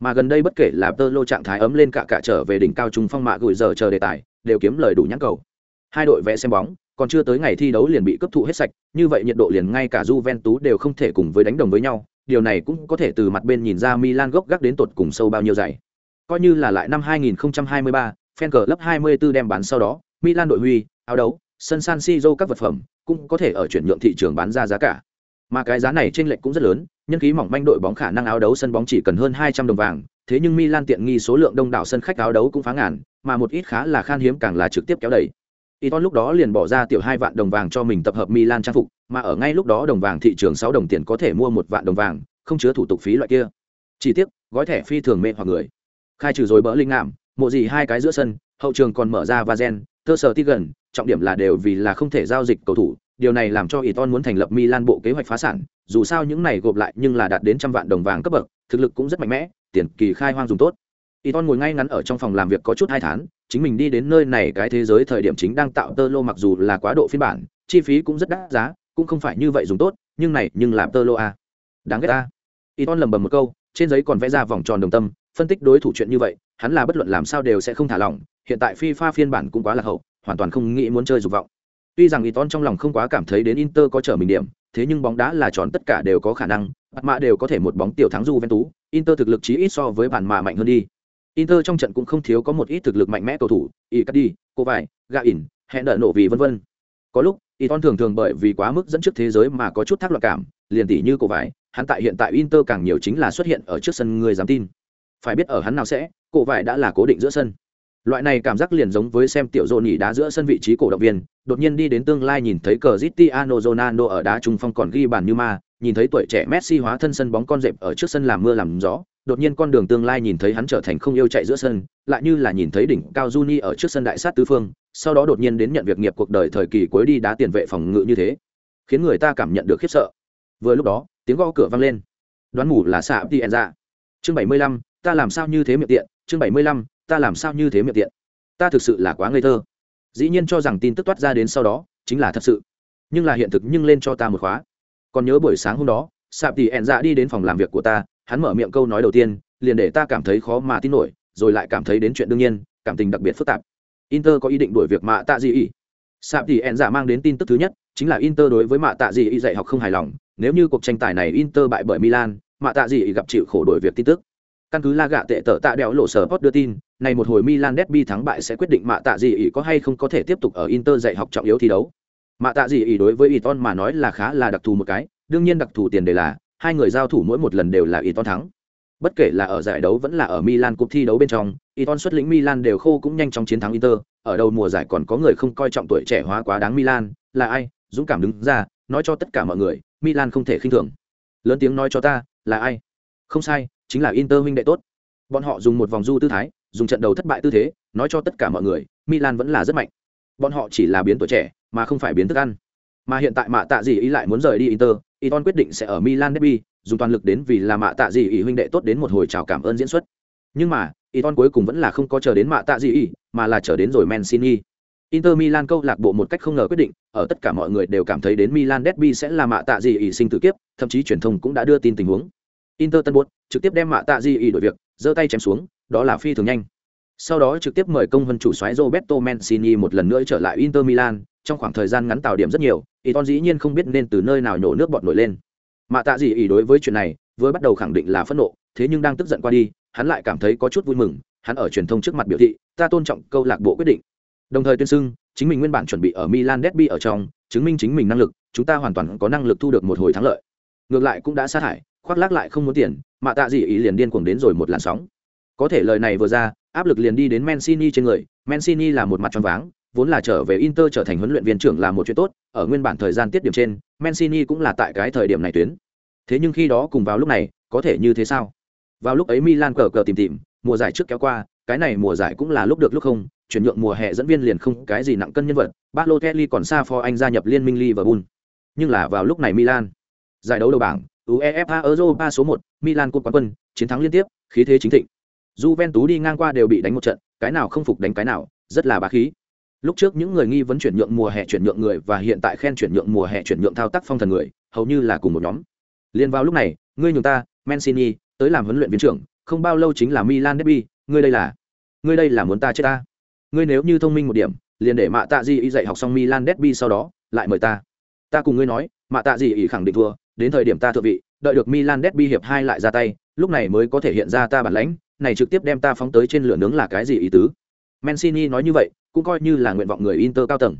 Mà gần đây bất kể là tơ lô trạng thái ấm lên cả cả trở về đỉnh cao trung phong mạ gửi giờ chờ đề tài, đều kiếm lời đủ nhãn cầu. Hai đội vẽ xem bóng còn chưa tới ngày thi đấu liền bị cấp thụ hết sạch, như vậy nhiệt độ liền ngay cả Juventus đều không thể cùng với đánh đồng với nhau, điều này cũng có thể từ mặt bên nhìn ra Milan gốc gác đến tột cùng sâu bao nhiêu dày. Coi như là lại năm 2023, fan club 24 đem bán sau đó, Milan đội huy, áo đấu, sân San Siro các vật phẩm cũng có thể ở chuyển nhượng thị trường bán ra giá cả. Mà cái giá này trên lệch cũng rất lớn, nhân khí mỏng manh đội bóng khả năng áo đấu sân bóng chỉ cần hơn 200 đồng vàng, thế nhưng Milan tiện nghi số lượng đông đảo sân khách áo đấu cũng phá ngàn, mà một ít khá là khan hiếm càng là trực tiếp kéo đẩy. Iton lúc đó liền bỏ ra tiểu hai vạn đồng vàng cho mình tập hợp Milan trang phục, mà ở ngay lúc đó đồng vàng thị trường sáu đồng tiền có thể mua một vạn đồng vàng, không chứa thủ tục phí loại kia. Chỉ tiếc, gói thẻ phi thường mê hoặc người. Khai trừ rồi bỡ linh ngạm, mộ gì hai cái giữa sân, hậu trường còn mở ra Vazen, cơ sở gần, trọng điểm là đều vì là không thể giao dịch cầu thủ, điều này làm cho Iton muốn thành lập Milan bộ kế hoạch phá sản, dù sao những này gộp lại nhưng là đạt đến trăm vạn đồng vàng cấp bậc, thực lực cũng rất mạnh mẽ, tiền kỳ khai hoang dùng tốt. Iton ngồi ngay ngắn ở trong phòng làm việc có chút hai tháng, chính mình đi đến nơi này cái thế giới thời điểm chính đang tạo tơ lô mặc dù là quá độ phiên bản, chi phí cũng rất đắt giá, cũng không phải như vậy dùng tốt, nhưng này nhưng làm tơ lô a. Đáng ghét a. Iton lầm bầm một câu, trên giấy còn vẽ ra vòng tròn đồng tâm, phân tích đối thủ chuyện như vậy, hắn là bất luận làm sao đều sẽ không thả lỏng, hiện tại FIFA phiên bản cũng quá là hậu, hoàn toàn không nghĩ muốn chơi dục vọng. Tuy rằng Iton trong lòng không quá cảm thấy đến Inter có trở mình điểm, thế nhưng bóng đá là tròn tất cả đều có khả năng, bắt mã đều có thể một bóng tiểu thắng du vén tú Inter thực lực chí ít so với bản mạ mạnh hơn đi. Inter trong trận cũng không thiếu có một ít thực lực mạnh mẽ cầu thủ, Icardi, cô vải, Gain, hẹn đợi nổ vì vân vân. Có lúc, Iton thường thường bởi vì quá mức dẫn trước thế giới mà có chút thác loạn cảm, liền tỷ như cô hắn tại hiện tại Inter càng nhiều chính là xuất hiện ở trước sân người dám tin. Phải biết ở hắn nào sẽ, cổ đã là cố định giữa sân loại này cảm giác liền giống với xem tiểu dồn nhỉ đá giữa sân vị trí cổ động viên đột nhiên đi đến tương lai nhìn thấy cờ Cristiano Ronaldo ở đá trung phong còn ghi bàn như ma nhìn thấy tuổi trẻ Messi hóa thân sân bóng con dẹp ở trước sân làm mưa làm gió, đột nhiên con đường tương lai nhìn thấy hắn trở thành không yêu chạy giữa sân, lại như là nhìn thấy đỉnh cao Juni ở trước sân đại sát tứ phương, sau đó đột nhiên đến nhận việc nghiệp cuộc đời thời kỳ cuối đi đá tiền vệ phòng ngự như thế, khiến người ta cảm nhận được khiếp sợ. Vừa lúc đó, tiếng gõ cửa vang lên. Đoán mù là xạ đi Dạ. chương bảy mươi lăm, ta làm sao như thế miệng tiện? Chương bảy mươi lăm, ta làm sao như thế miệng tiện? Ta thực sự là quá ngây thơ. Dĩ nhiên cho rằng tin tức toát ra đến sau đó, chính là thật sự. Nhưng là hiện thực nhưng lên cho ta một khóa còn nhớ buổi sáng hôm đó, sạp tỷ ẹn dạ đi đến phòng làm việc của ta, hắn mở miệng câu nói đầu tiên, liền để ta cảm thấy khó mà tin nổi, rồi lại cảm thấy đến chuyện đương nhiên, cảm tình đặc biệt phức tạp. Inter có ý định đuổi việc mạ tạ dị ý sạp tỷ ẹn dạ mang đến tin tức thứ nhất, chính là inter đối với mạ tạ dị ý dạy học không hài lòng, nếu như cuộc tranh tài này inter bại bởi milan, mạ tạ dị ý gặp chịu khổ đuổi việc tin tức. Căn cứ la gạ tệ tở tạ đẽo lộ sở post đưa tin, này một hồi milan derby thắng bại sẽ quyết định mạ tạ gì ỉ có hay không có thể tiếp tục ở inter dạy học trọng yếu thi đấu mạ tạ gì ý đối với iton mà nói là khá là đặc thù một cái đương nhiên đặc thù tiền đề là hai người giao thủ mỗi một lần đều là iton thắng. Bất kể là ở giải đấu vẫn là ở milan cuộc thi đấu bên trong iton xuất lĩnh milan đều khô cũng nhanh chóng chiến thắng inter. Ở đầu mùa giải còn có người không coi trọng tuổi trẻ hóa quá đáng milan là ai? Dũng cảm đứng ra nói cho tất cả mọi người milan không thể khinh thường. Lớn tiếng nói cho ta là ai? Không sai chính là Inter huynh đệ tốt. Bọn họ dùng một vòng du tư thái, dùng trận đầu thất bại tư thế, nói cho tất cả mọi người, Milan vẫn là rất mạnh. Bọn họ chỉ là biến tuổi trẻ, mà không phải biến thức ăn. Mà hiện tại Mạ Tạ Dị ý lại muốn rời đi Inter, Iton quyết định sẽ ở Milan derby, dùng toàn lực đến vì là Mạ Tạ Dị ý huynh đệ tốt đến một hồi chào cảm ơn diễn xuất. Nhưng mà, Iton cuối cùng vẫn là không có chờ đến Mạ Tạ Dị ý, mà là chờ đến rồi Mancini. Inter Milan câu lạc bộ một cách không ngờ quyết định, ở tất cả mọi người đều cảm thấy đến Milan derby sẽ là Mạ Tạ Dị ý sinh tử kiếp, thậm chí truyền thông cũng đã đưa tin tình huống. Inter Tân buốt trực tiếp đem Mạ Tạ Dị ý đổi việc, giơ tay chém xuống, đó là phi thường nhanh. Sau đó trực tiếp mời công vân chủ soái Roberto Mancini một lần nữa trở lại Inter Milan, trong khoảng thời gian ngắn tạo điểm rất nhiều, Iton dĩ nhiên không biết nên từ nơi nào nhổ nước bọt nổi lên. Mà Tạ gì ý đối với chuyện này, với bắt đầu khẳng định là phẫn nộ, thế nhưng đang tức giận qua đi, hắn lại cảm thấy có chút vui mừng, hắn ở truyền thông trước mặt biểu thị, ta tôn trọng câu lạc bộ quyết định. Đồng thời tuyên xưng, chính mình nguyên bản chuẩn bị ở Milan derby ở trong, chứng minh chính mình năng lực, chúng ta hoàn toàn có năng lực thu được một hồi thắng lợi. Ngược lại cũng đã sát hại, khoác lác lại không muốn tiền mà tạ gì ý liền điên cuồng đến rồi một làn sóng có thể lời này vừa ra áp lực liền đi đến mancini trên người. Mancini là một mặt tròn váng vốn là trở về inter trở thành huấn luyện viên trưởng là một chuyện tốt ở nguyên bản thời gian tiết điểm trên mancini cũng là tại cái thời điểm này tuyến. Thế nhưng khi đó cùng vào lúc này có thể như thế sao? Vào lúc ấy milan cờ cờ tìm tìm mùa giải trước kéo qua cái này mùa giải cũng là lúc được lúc không chuyển nhượng mùa hè dẫn viên liền không cái gì nặng cân nhân vật Balotelli còn xa for anh gia nhập liên minh Liverpool. Nhưng là vào lúc này Milan giải đấu đầu bảng UEFA Europa số 1, Milan cúp quán quân, chiến thắng liên tiếp, khí thế chính thịnh. Du Ven tú đi ngang qua đều bị đánh một trận, cái nào không phục đánh cái nào, rất là bá khí. Lúc trước những người nghi vấn chuyển nhượng mùa hè chuyển nhượng người và hiện tại khen chuyển nhượng mùa hè chuyển nhượng thao tác phong thần người, hầu như là cùng một nhóm. Liên vào lúc này, ngươi nhường ta, Mancini, tới làm huấn luyện viên trưởng, không bao lâu chính là Milan derby, ngươi đây là, ngươi đây là muốn ta chết ta. Ngươi nếu như thông minh một điểm, liền để mạ tạ di ý dạy học xong milan derby sau đó lại mời ta ta cùng ngươi nói mạ tạ di ý khẳng định thua đến thời điểm ta thượng vị đợi được milan derby hiệp hai lại ra tay lúc này mới có thể hiện ra ta bản lãnh này trực tiếp đem ta phóng tới trên lửa nướng là cái gì ý tứ? Mancini nói như vậy, cũng coi như là nguyện vọng người inter cao tầng.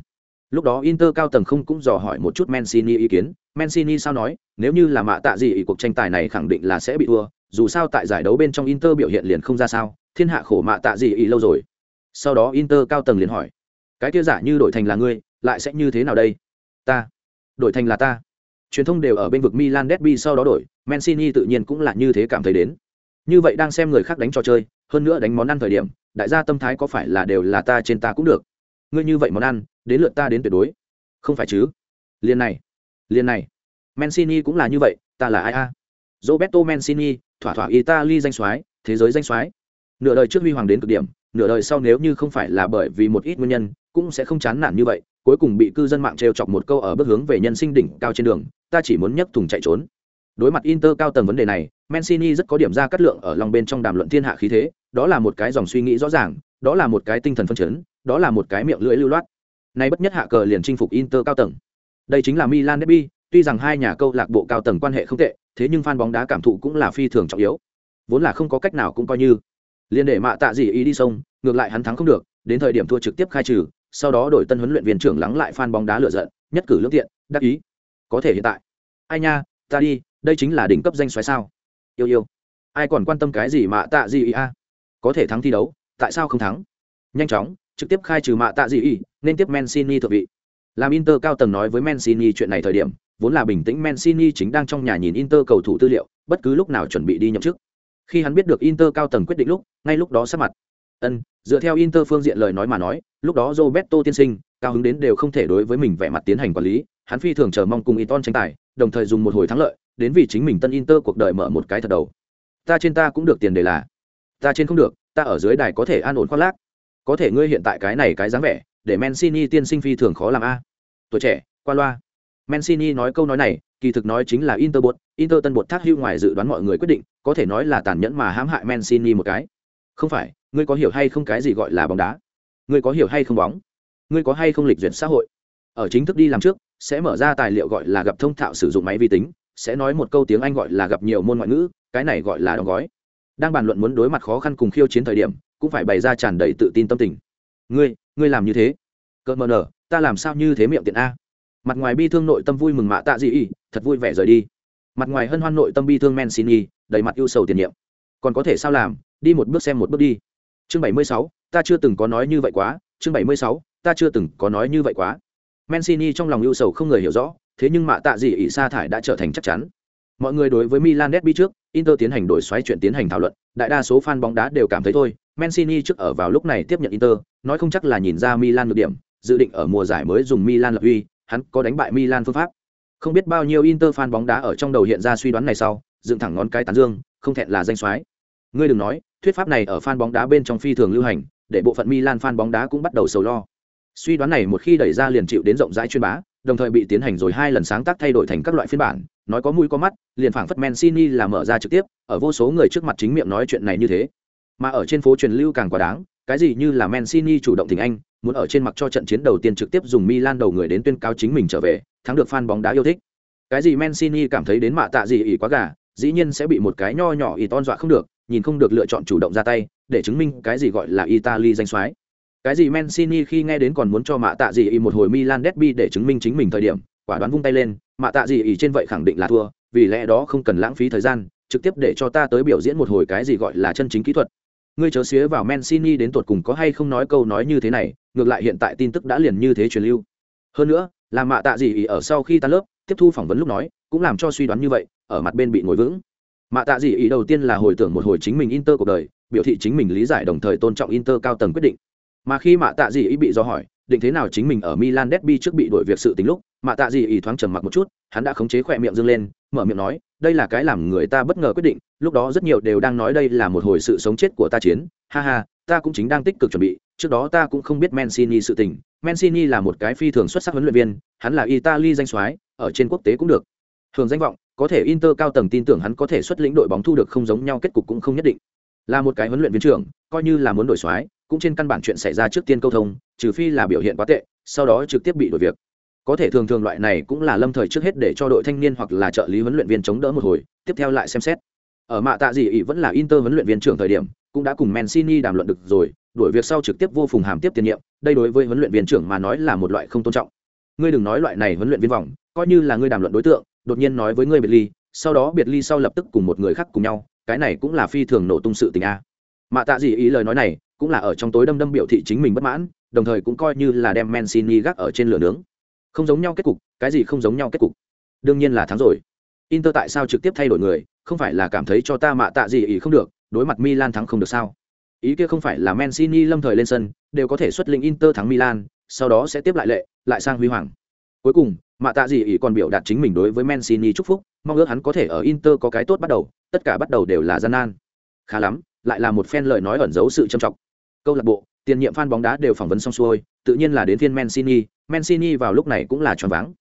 Lúc đó inter cao tầng không cũng dò hỏi một chút mancini ý kiến. Mancini sao nói, nếu như là mạ tạ gì ý cuộc tranh tài này khẳng định là sẽ bị thua, dù sao tại giải đấu bên trong inter biểu hiện liền không ra sao, thiên hạ khổ mạ tạ gì ý lâu rồi. Sau đó inter cao tầng liền hỏi, cái kia giả như đổi thành là ngươi, lại sẽ như thế nào đây? Ta, đổi thành là ta. Truyền thông đều ở bên vực milan derby sau đó đổi, mancini tự nhiên cũng là như thế cảm thấy đến như vậy đang xem người khác đánh trò chơi, hơn nữa đánh món ăn thời điểm, đại gia tâm thái có phải là đều là ta trên ta cũng được. Ngươi như vậy món ăn, đến lượt ta đến tuyệt đối. Không phải chứ? Liền này liền này. Mancini cũng là như vậy, ta là ai a? Roberto mancini, thỏa thỏa italy danh soái, thế giới danh soái. Nửa đời trước huy hoàng đến cực điểm, nửa đời sau nếu như không phải là bởi vì một ít nguyên nhân, cũng sẽ không chán nản như vậy, cuối cùng bị cư dân mạng trêu chọc một câu ở bước hướng về nhân sinh đỉnh cao trên đường, ta chỉ muốn nhấc thùng chạy trốn đối mặt inter cao tầng vấn đề này, mancini rất có điểm ra cắt lượng ở lòng bên trong đàm luận thiên hạ khí thế, đó là một cái dòng suy nghĩ rõ ràng, đó là một cái tinh thần phân chấn, đó là một cái miệng lưỡi lưu loát. Nay bất nhất hạ cờ liền chinh phục inter cao tầng. Đây chính là milan derby, tuy rằng hai nhà câu lạc bộ cao tầng quan hệ không tệ, thế nhưng fan bóng đá cảm thụ cũng là phi thường trọng yếu. Vốn là không có cách nào cũng coi như. Liên để mạ tạ gì ý đi sông, ngược lại hắn thắng không được, đến thời điểm thua trực tiếp khai trừ, sau đó đổi tân huấn luyện viên trưởng lắng lại fan bóng đá lựa giận, nhất cử lương tiện, đắc ý. Có thể hiện tại. Ai nha, ta đi đây chính là đỉnh cấp danh xoáy sao? Yêu yêu. Ai còn quan tâm cái gì mạ tạ gì ý a? Có thể thắng thi đấu, tại sao không thắng? Nhanh chóng, trực tiếp khai trừ mạ tạ gì ý, nên tiếp mancini thượng vị. Làm inter cao tầng nói với mancini chuyện này thời điểm, vốn là bình tĩnh, mancini chính đang trong nhà nhìn inter cầu thủ tư liệu, bất cứ lúc nào chuẩn bị đi nhậm chức. Khi hắn biết được inter cao tầng quyết định lúc, ngay lúc đó sắp mặt. Ân, dựa theo inter phương diện lời nói mà nói, lúc đó roberto tiên sinh, cao hứng đến đều không thể đối với mình vẻ mặt tiến hành quản lý, hắn phi thường chờ mong cùng iton tranh tài, đồng thời dùng một hồi thắng lợi đến vì chính mình tân inter cuộc đời mở một cái thật đầu. Ta trên ta cũng được tiền đề là. Ta trên không được, ta ở dưới đài có thể an ổn khoác lác. Có thể ngươi hiện tại cái này cái dáng vẻ, để mancini tiên sinh phi thường khó làm a. Tuổi trẻ, qua loa. Mancini nói câu nói này, kỳ thực nói chính là inter bột, inter tân bột thác hưu ngoài dự đoán mọi người quyết định, có thể nói là tàn nhẫn mà hãm hại mancini một cái. Không phải, ngươi có hiểu hay không cái gì gọi là bóng đá? Ngươi có hiểu hay không bóng? Ngươi có hay không lịch duyệt xã hội? Ở chính thức đi làm trước, sẽ mở ra tài liệu gọi là gặp thông thạo sử dụng máy vi tính sẽ nói một câu tiếng anh gọi là gặp nhiều môn ngoại ngữ, cái này gọi là đóng gói. Đang bàn luận muốn đối mặt khó khăn cùng khiêu chiến thời điểm, cũng phải bày ra tràn đầy tự tin tâm tình. Ngươi ngươi làm như thế? Cợt mờ nở, ta làm sao như thế miệng tiện a? Mặt ngoài bi thương nội tâm vui mừng mạ tạ dị y thật vui vẻ rời đi. Mặt ngoài hân hoan nội tâm bi thương men xin y đầy mặt ưu sầu tiền nhiệm. Còn có thể sao làm, đi một bước xem một bước đi. Chương bảy mươi sáu, ta chưa từng có nói như vậy quá. Chương bảy mươi sáu, ta chưa từng có nói như vậy quá. Mancini trong lòng ưu sầu không người hiểu rõ thế nhưng mạ tạ dị ỉ sa thải đã trở thành chắc chắn. Mọi người đối với milan derby trước, inter tiến hành đổi xoáy chuyện tiến hành thảo luận, đại đa số fan bóng đá đều cảm thấy thôi, mancini trước ở vào lúc này tiếp nhận inter, nói không chắc là nhìn ra milan được điểm, dự định ở mùa giải mới dùng milan lập uy, hắn có đánh bại milan phương pháp. Không biết bao nhiêu inter fan bóng đá ở trong đầu hiện ra suy đoán này sau, dựng thẳng ngón cái tán dương, không thẹn là danh soái ngươi đừng nói, thuyết pháp này ở fan bóng đá bên trong phi thường lưu hành, để bộ phận milan fan bóng đá cũng bắt đầu sầu lo suy đoán này một khi đẩy ra liền chịu đến rộng rãi chuyên bá, đồng thời bị tiến hành rồi hai lần sáng tác thay đổi thành các loại phiên bản, nói có mũi có mắt, liền phảng phất mancini là mở ra trực tiếp, ở vô số người trước mặt chính miệng nói chuyện này như thế. Mà ở trên phố truyền lưu càng quá đáng, cái gì như là mancini chủ động tình anh, muốn ở trên mặt cho trận chiến đầu tiên trực tiếp dùng milan đầu người đến tuyên cáo chính mình trở về, thắng được fan bóng đá yêu thích. Cái gì mancini cảm thấy đến mạ tạ gì ỉ quá gà, dĩ nhiên sẽ bị một cái nho nhỏ ỉ ton dọa không được, nhìn không được lựa chọn chủ động ra tay, để chứng minh cái gì gọi là italy danh soái cái gì Mancini khi nghe đến còn muốn cho mạ tạ gì ý một hồi Milan derby để chứng minh chính mình thời điểm, quả đoán vung tay lên, mạ tạ gì ý trên vậy khẳng định là thua, vì lẽ đó không cần lãng phí thời gian, trực tiếp để cho ta tới biểu diễn một hồi cái gì gọi là chân chính kỹ thuật. Ngươi chớ xía vào Mancini đến tuột cùng có hay không nói câu nói như thế này, ngược lại hiện tại tin tức đã liền như thế truyền lưu. Hơn nữa, là mạ tạ gì ý ở sau khi ta lớp, tiếp thu phỏng vấn lúc nói, cũng làm cho suy đoán như vậy, ở mặt bên bị ngồi vững. Mạ tạ gì ý đầu tiên là hồi tưởng một hồi chính mình Inter cuộc đời, biểu thị chính mình lý giải đồng thời tôn trọng Inter cao tầng quyết định mà khi mạ tạ dị ý bị do hỏi, định thế nào chính mình ở milan derby trước bị đổi việc sự tính lúc, mạ tạ dị ý thoáng trầm mặc một chút, hắn đã khống chế khỏe miệng dâng lên, mở miệng nói, đây là cái làm người ta bất ngờ quyết định, lúc đó rất nhiều đều đang nói đây là một hồi sự sống chết của ta chiến. Ha ha, ta cũng chính đang tích cực chuẩn bị, trước đó ta cũng không biết mancini sự tình. Mancini là một cái phi thường xuất sắc huấn luyện viên, hắn là italy danh soái, ở trên quốc tế cũng được. Thường danh vọng, có thể inter cao tầng tin tưởng hắn có thể xuất lĩnh đội bóng thu được không giống nhau, kết cục cũng không nhất định. Là một cái huấn luyện viên trưởng, coi như là muốn đổi soái cũng trên căn bản chuyện xảy ra trước tiên câu thông, trừ phi là biểu hiện quá tệ, sau đó trực tiếp bị đổi việc. Có thể thường thường loại này cũng là lâm thời trước hết để cho đội thanh niên hoặc là trợ lý huấn luyện viên chống đỡ một hồi, tiếp theo lại xem xét. Ở mạ tạ dị Ý vẫn là inter huấn luyện viên trưởng thời điểm, cũng đã cùng mancini đàm luận được rồi đổi việc sau trực tiếp vô phùng hàm tiếp tiền nhiệm, đây đối với huấn luyện viên trưởng mà nói là một loại không tôn trọng. Ngươi đừng nói loại này huấn luyện viên vòng, coi như là ngươi đàm luận đối tượng, đột nhiên nói với ngươi biệt ly, sau đó biệt ly sau lập tức cùng một người khác cùng nhau, cái này cũng là phi thường nổ tung sự tình a. Mạ tạ dị ý lời nói này cũng là ở trong tối đâm đâm biểu thị chính mình bất mãn, đồng thời cũng coi như là đem mancini gác ở trên lửa nướng. Không giống nhau kết cục, cái gì không giống nhau kết cục? Đương nhiên là thắng rồi. Inter tại sao trực tiếp thay đổi người, không phải là cảm thấy cho ta mạ tạ gì ý không được, đối mặt milan thắng không được sao? Ý kia không phải là mancini lâm thời lên sân, đều có thể xuất lĩnh inter thắng milan, sau đó sẽ tiếp lại lệ, lại sang huy hoàng. Cuối cùng, mạ tạ gì ý còn biểu đạt chính mình đối với mancini chúc phúc, mong ước hắn có thể ở inter có cái tốt bắt đầu, tất cả bắt đầu đều là gian nan. Khá lắm, lại là một phen lời nói ẩn giấu sự trầm trọng câu lạc bộ, tiền nhiệm fan bóng đá đều phỏng vấn xong xuôi, tự nhiên là đến phiên mancini mancini vào lúc này cũng là tròn váng.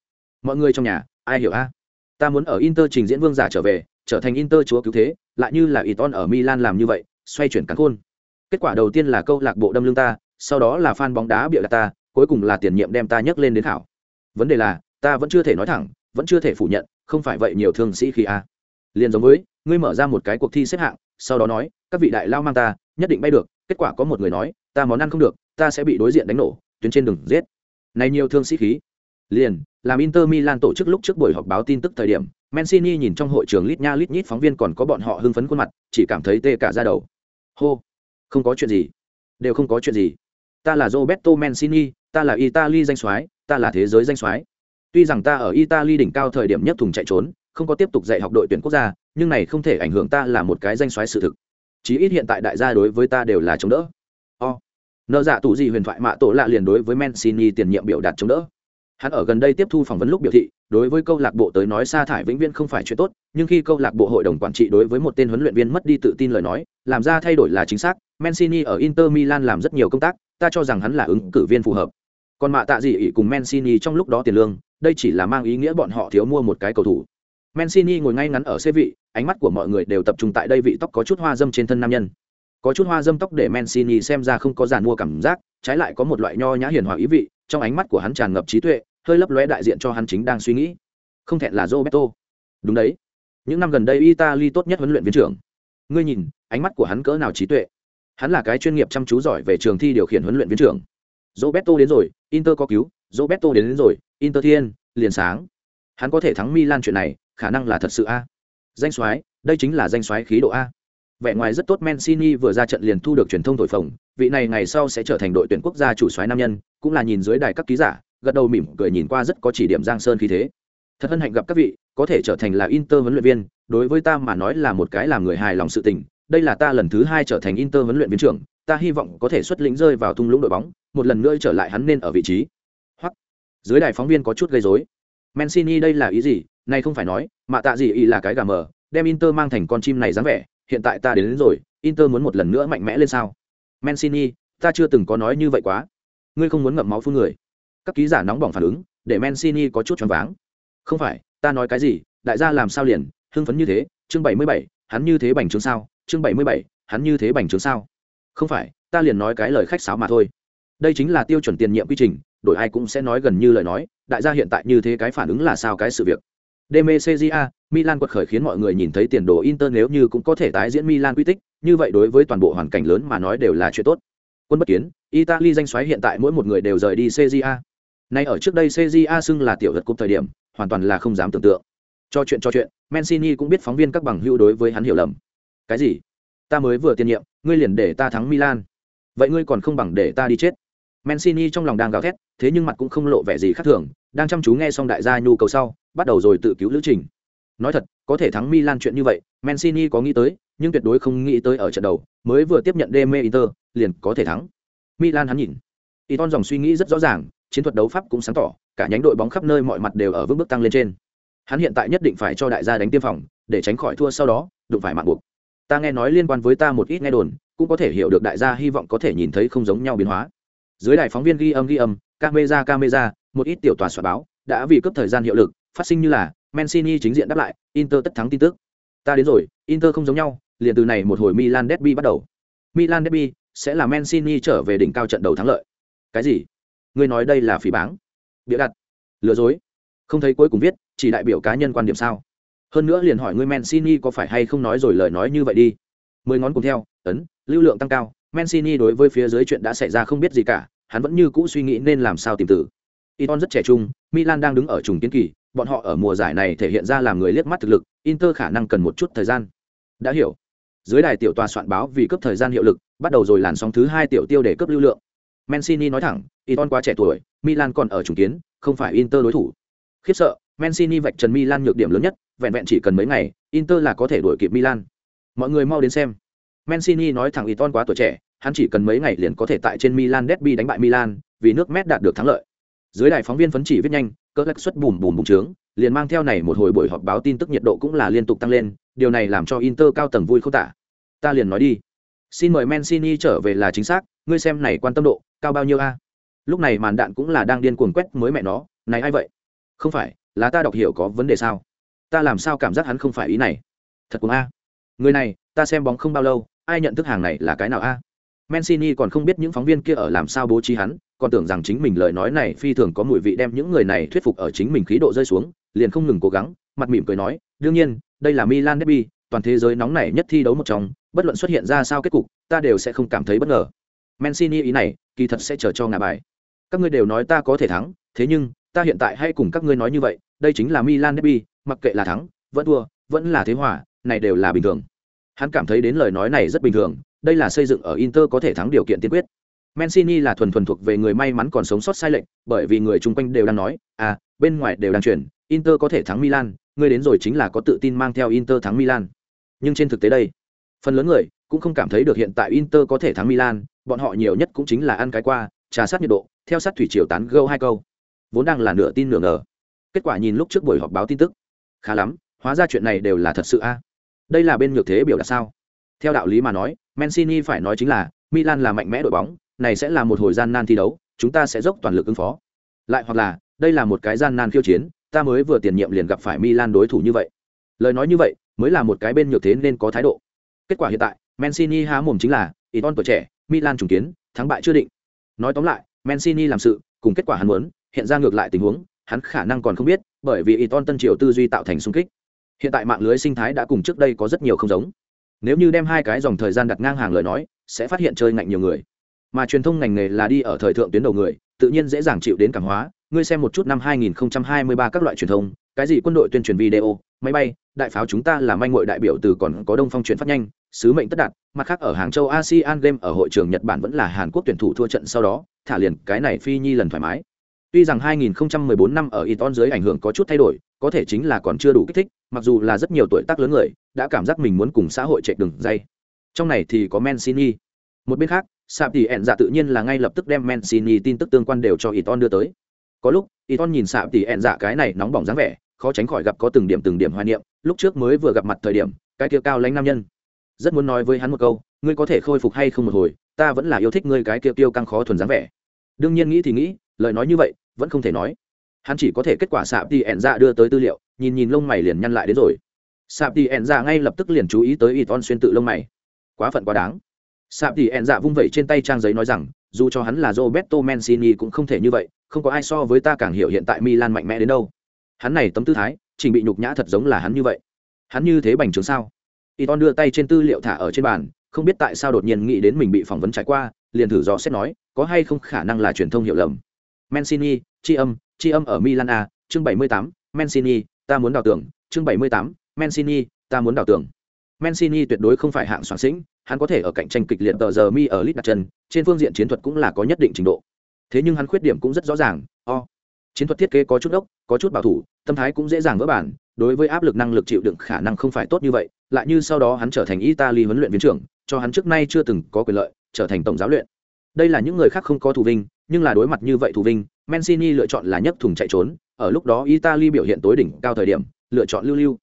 Mọi người trong nhà, ai hiểu a? Ta muốn ở inter trình diễn vương giả trở về, trở thành inter chúa cứu thế, lại như là iton ở milan làm như vậy, xoay chuyển cắn khôn. Kết quả đầu tiên là câu lạc bộ đâm lưng ta, sau đó là fan bóng đá bịa đặt ta, cuối cùng là tiền nhiệm đem ta nhấc lên đến thảo vấn đề là, ta vẫn chưa thể nói thẳng, vẫn chưa thể phủ nhận, không phải vậy nhiều thương sĩ khi a. Liền giống với, ngươi mở ra một cái cuộc thi xếp hạng, sau đó nói, các vị đại lao mang ta, nhất định bay được kết quả có một người nói, ta món ăn không được, ta sẽ bị đối diện đánh nổ, tuyến trên đường giết. Này nhiều thương sĩ khí. Liền, làm inter milan tổ chức lúc trước buổi họp báo tin tức thời điểm, mancini nhìn trong hội trường lít nha lít nhít phóng viên còn có bọn họ hưng phấn khuôn mặt, chỉ cảm thấy tê cả ra đầu. Hô, không có chuyện gì, đều không có chuyện gì. Ta là roberto mancini, ta là italy danh soái, ta là thế giới danh soái. Tuy rằng ta ở italy đỉnh cao thời điểm nhất thùng chạy trốn, không có tiếp tục dạy học đội tuyển quốc gia, nhưng này không thể ảnh hưởng ta là một cái danh soái sự thực chí ít hiện tại đại gia đối với ta đều là chống đỡ. O, nợ dạ tù gì huyền thoại mạ tổ lạ liền đối với mancini tiền nhiệm biểu đạt chống đỡ. Hắn ở gần đây tiếp thu phỏng vấn lúc biểu thị, đối với câu lạc bộ tới nói sa thải vĩnh viễn không phải chuyện tốt, nhưng khi câu lạc bộ hội đồng quản trị đối với một tên huấn luyện viên mất đi tự tin lời nói, làm ra thay đổi là chính xác, mancini ở inter milan làm rất nhiều công tác, ta cho rằng hắn là ứng cử viên phù hợp. Còn mạ tạ gì ỉ cùng mancini trong lúc đó tiền lương, đây chỉ là mang ý nghĩa bọn họ thiếu mua một cái cầu thủ mancini ngồi ngay ngắn ở xe vị ánh mắt của mọi người đều tập trung tại đây vị tóc có chút hoa dâm trên thân nam nhân. Có chút hoa dâm tóc để mancini xem ra không có giàn mua cảm giác trái lại có một loại nho nhã hiền hòa ý vị trong ánh mắt của hắn tràn ngập trí tuệ hơi lấp lóe đại diện cho hắn chính đang suy nghĩ. Không thẹn là roberto. Đúng đấy. Những năm gần đây italy tốt nhất huấn luyện viên trưởng. Ngươi nhìn ánh mắt của hắn cỡ nào trí tuệ? Hắn là cái chuyên nghiệp chăm chú giỏi về trường thi điều khiển huấn luyện viên trưởng. Roberto đến rồi inter có cứu. Roberto đến, đến rồi inter thiên liền sáng. Hắn có thể thắng milan chuyện này khả năng là thật sự a danh soái đây chính là danh soái khí độ a vẻ ngoài rất tốt Mancini vừa ra trận liền thu được truyền thông thổi phồng, vị này ngày sau sẽ trở thành đội tuyển quốc gia chủ soái nam nhân, cũng là nhìn dưới đài các ký giả, gật đầu mỉm cười nhìn qua rất có chỉ điểm Giang Sơn khí thế. Thật hân hạnh gặp các vị, có thể trở thành là Inter huấn luyện viên, đối với ta mà nói là một cái làm người hài lòng sự tình, đây là ta lần thứ hai trở thành Inter huấn luyện viên trưởng, ta hy vọng có thể xuất lĩnh rơi vào thung lũng đội bóng, một lần nữa trở lại hắn nên ở vị trí. Hoặc dưới đài phóng viên có chút gây rối. Mancini đây là ý gì? Này không phải nói, mà tạ gì ý là cái gà mờ, đem Inter mang thành con chim này dáng vẻ, hiện tại ta đến, đến rồi, Inter muốn một lần nữa mạnh mẽ lên sao? Mancini, ta chưa từng có nói như vậy quá. Ngươi không muốn ngậm máu phun người. Các ký giả nóng bỏng phản ứng, để Mancini có chút choáng váng. Không phải, ta nói cái gì, đại gia làm sao liền, hưng phấn như thế, chương bảy mươi bảy, hắn như thế bành trướng sao? Chương bảy mươi bảy, hắn như thế bành trướng sao? Không phải, ta liền nói cái lời khách sáo mà thôi. Đây chính là tiêu chuẩn tiền nhiệm quy trình, đổi ai cũng sẽ nói gần như lời nói, đại gia hiện tại như thế cái phản ứng là sao cái sự việc. DMCGA, Milan quật khởi khiến mọi người nhìn thấy tiền đồ Inter nếu như cũng có thể tái diễn Milan quy tích, như vậy đối với toàn bộ hoàn cảnh lớn mà nói đều là chuyện tốt. Quân bất kiến, Italy danh xoáy hiện tại mỗi một người đều rời đi CJA. Nay ở trước đây CJA xưng là tiểu vật cúp thời điểm, hoàn toàn là không dám tưởng tượng. Cho chuyện cho chuyện, Mancini cũng biết phóng viên các bằng hữu đối với hắn hiểu lầm. Cái gì? Ta mới vừa tiền nhiệm, ngươi liền để ta thắng Milan. Vậy ngươi còn không bằng để ta đi chết. Mancini trong lòng đang gào thét, thế nhưng mặt cũng không lộ vẻ gì khác thường, đang chăm chú nghe xong đại gia nhu cầu sau, bắt đầu rồi tự cứu lữ trình. Nói thật, có thể thắng Milan chuyện như vậy, Mancini có nghĩ tới, nhưng tuyệt đối không nghĩ tới ở trận đầu, mới vừa tiếp nhận DM Inter, liền có thể thắng. Milan hắn nhìn. Iton dòng suy nghĩ rất rõ ràng, chiến thuật đấu pháp cũng sáng tỏ, cả nhánh đội bóng khắp nơi mọi mặt đều ở vững bước tăng lên trên. Hắn hiện tại nhất định phải cho đại gia đánh tiêm phòng, để tránh khỏi thua sau đó, đụng phải mạng buộc. Ta nghe nói liên quan với ta một ít nghe đồn, cũng có thể hiểu được đại gia hy vọng có thể nhìn thấy không giống nhau biến hóa. Dưới đài phóng viên ghi âm ghi âm, camera camera, một ít tiểu tòa soạn báo, đã vì cấp thời gian hiệu lực, phát sinh như là Mancini chính diện đáp lại, Inter tất thắng tin tức. Ta đến rồi, Inter không giống nhau, liền từ này một hồi Milan derby bắt đầu. Milan derby, sẽ là Mancini trở về đỉnh cao trận đầu thắng lợi. Cái gì? Ngươi nói đây là phỉ báng? Bịa đặt, lừa dối. Không thấy cuối cùng viết, chỉ đại biểu cá nhân quan điểm sao? Hơn nữa liền hỏi ngươi Mancini có phải hay không nói rồi lời nói như vậy đi. Mười ngón cùng theo, ấn, lưu lượng tăng cao, Mancini đối với phía dưới chuyện đã xảy ra không biết gì cả, hắn vẫn như cũ suy nghĩ nên làm sao tìm tử. Iton rất trẻ trung, Milan đang đứng ở trùng kiến kỳ, bọn họ ở mùa giải này thể hiện ra làm người liếc mắt thực lực, Inter khả năng cần một chút thời gian. Đã hiểu. Dưới đài tiểu tòa soạn báo vì cấp thời gian hiệu lực, bắt đầu rồi làn sóng thứ hai tiểu tiêu để cấp lưu lượng. Mancini nói thẳng, Iton quá trẻ tuổi, Milan còn ở trùng kiến, không phải Inter đối thủ. Khiếp sợ, Mancini vạch trần Milan nhược điểm lớn nhất, vẹn vẹn chỉ cần mấy ngày, Inter là có thể đuổi kịp Milan. Mọi người mau đến xem. Mancini nói thẳng Iton quá tuổi trẻ, hắn chỉ cần mấy ngày liền có thể tại trên Milan derby đánh bại Milan, vì nước Met đạt được thắng lợi. Dưới đài phóng viên phấn chỉ viết nhanh, cỡ lắc suất bùm bùm bùng trướng, liền mang theo này một hồi buổi họp báo tin tức nhiệt độ cũng là liên tục tăng lên, điều này làm cho Inter cao tầng vui không tả. Ta liền nói đi. Xin mời Mancini trở về là chính xác, ngươi xem này quan tâm độ, cao bao nhiêu a? Lúc này màn đạn cũng là đang điên cuồng quét mới mẹ nó, này ai vậy? Không phải, là ta đọc hiểu có vấn đề sao? Ta làm sao cảm giác hắn không phải ý này? Thật cũng a. Người này, ta xem bóng không bao lâu, ai nhận thức hàng này là cái nào a? Mancini còn không biết những phóng viên kia ở làm sao bố trí hắn, còn tưởng rằng chính mình lời nói này phi thường có mùi vị đem những người này thuyết phục ở chính mình khí độ rơi xuống, liền không ngừng cố gắng, mặt mỉm cười nói, đương nhiên, đây là Milan derby, toàn thế giới nóng nảy nhất thi đấu một trong, bất luận xuất hiện ra sao kết cục, ta đều sẽ không cảm thấy bất ngờ. Mancini ý này, kỳ thật sẽ chờ cho ngả bài. Các ngươi đều nói ta có thể thắng, thế nhưng, ta hiện tại hay cùng các ngươi nói như vậy, đây chính là Milan derby, mặc kệ là thắng, vẫn thua, vẫn là thế hòa, này đều là bình thường. Hắn cảm thấy đến lời nói này rất bình thường, đây là xây dựng ở Inter có thể thắng điều kiện tiên quyết. Mancini là thuần thuần thuộc về người may mắn còn sống sót sai lệch, bởi vì người chung quanh đều đang nói, à, bên ngoài đều đang truyền, Inter có thể thắng Milan, người đến rồi chính là có tự tin mang theo Inter thắng Milan. Nhưng trên thực tế đây, phần lớn người cũng không cảm thấy được hiện tại Inter có thể thắng Milan, bọn họ nhiều nhất cũng chính là ăn cái qua, trà sát nhiệt độ, theo sát thủy triều tán gâu hai câu. Vốn đang là nửa tin nửa ngờ. Kết quả nhìn lúc trước buổi họp báo tin tức, khá lắm, hóa ra chuyện này đều là thật sự a. Đây là bên nhược thế biểu đạt sao? Theo đạo lý mà nói, Mancini phải nói chính là Milan là mạnh mẽ đội bóng, này sẽ là một hồi gian nan thi đấu, chúng ta sẽ dốc toàn lực ứng phó. Lại hoặc là, đây là một cái gian nan khiêu chiến, ta mới vừa tiền nhiệm liền gặp phải Milan đối thủ như vậy. Lời nói như vậy, mới là một cái bên nhược thế nên có thái độ. Kết quả hiện tại, Mancini há mồm chính là, Iton tuổi trẻ, Milan trùng kiến, thắng bại chưa định. Nói tóm lại, Mancini làm sự, cùng kết quả hắn muốn, hiện ra ngược lại tình huống, hắn khả năng còn không biết, bởi vì Iton tân triều tư duy tạo thành xung kích. Hiện tại mạng lưới sinh thái đã cùng trước đây có rất nhiều không giống. Nếu như đem hai cái dòng thời gian đặt ngang hàng lời nói, sẽ phát hiện chơi ngạnh nhiều người mà truyền thông ngành nghề là đi ở thời thượng tuyến đầu người, tự nhiên dễ dàng chịu đến cảm hóa. Ngươi xem một chút năm 2023 các loại truyền thông, cái gì quân đội tuyên truyền video, máy bay, đại pháo chúng ta là manh ngội đại biểu từ còn có đông phong chuyển phát nhanh, sứ mệnh tất đạt, mặt khác ở hàng châu asean game ở hội trường nhật bản vẫn là hàn quốc tuyển thủ thua trận sau đó, thả liền, cái này phi nhi lần thoải mái. Tuy rằng 2014 năm ở iton dưới ảnh hưởng có chút thay đổi, có thể chính là còn chưa đủ kích thích, mặc dù là rất nhiều tuổi tác lớn người, đã cảm giác mình muốn cùng xã hội chạy đường dây. Trong này thì có mancini. Một bên khác sạp tỷ ẹn dạ tự nhiên là ngay lập tức đem mancini tin tức tương quan đều cho iton đưa tới. Có lúc iton nhìn sạp tỷ ẹn dạ cái này nóng bỏng dáng vẻ, khó tránh khỏi gặp có từng điểm từng điểm hoài niệm, lúc trước mới vừa gặp mặt thời điểm, cái kia cao lãnh nam nhân. Rất muốn nói với hắn một câu, ngươi có thể khôi phục hay không một hồi, ta vẫn là yêu thích ngươi cái kia tiêu căng khó thuần dáng vẻ. Đương nhiên nghĩ thì nghĩ, lời nói như vậy, vẫn không thể nói. Hắn chỉ có thể kết quả sạp tỷ ẹn dạ đưa tới tư liệu, nhìn nhìn lông mày liền nhăn lại đến rồi. Sạp tỷ ẹn dạ ngay lập tức liền chú ý tới iton xuyên tự lông mày. Quá phận quá đáng sạp thì ẹn dạ vung vẩy trên tay trang giấy nói rằng dù cho hắn là roberto mancini cũng không thể như vậy không có ai so với ta càng hiểu hiện tại milan mạnh mẽ đến đâu. Hắn này tấm tư thái trình bị nhục nhã thật giống là hắn như vậy. Hắn như thế bành trướng sao? Iton đưa tay trên tư liệu thả ở trên bàn không biết tại sao đột nhiên nghĩ đến mình bị phỏng vấn trải qua liền thử dò xét nói có hay không khả năng là truyền thông hiểu lầm. Mancini tri âm tri âm ở milan a chương 78, mancini ta muốn đào tưởng chương 78, mancini ta muốn đào tưởng mancini tuyệt đối không phải hạng soạn sĩnh, hắn có thể ở cạnh tranh kịch liệt tờ giờ mi ở lít đặt chân, trên phương diện chiến thuật cũng là có nhất định trình độ. Thế nhưng hắn khuyết điểm cũng rất rõ ràng, o. Chiến thuật thiết kế có chút ốc, có chút bảo thủ, tâm thái cũng dễ dàng vỡ bản, đối với áp lực năng lực chịu đựng khả năng không phải tốt như vậy, lại như sau đó hắn trở thành italy huấn luyện viên trưởng, cho hắn trước nay chưa từng có quyền lợi, trở thành tổng giáo luyện. Đây là những người khác không có thủ vinh, nhưng là đối mặt như vậy thủ vinh, mancini lựa chọn là nhấc thùng chạy trốn, ở lúc đó italy biểu hiện tối đỉnh cao thời điểm, lựa chọn lưu lưu.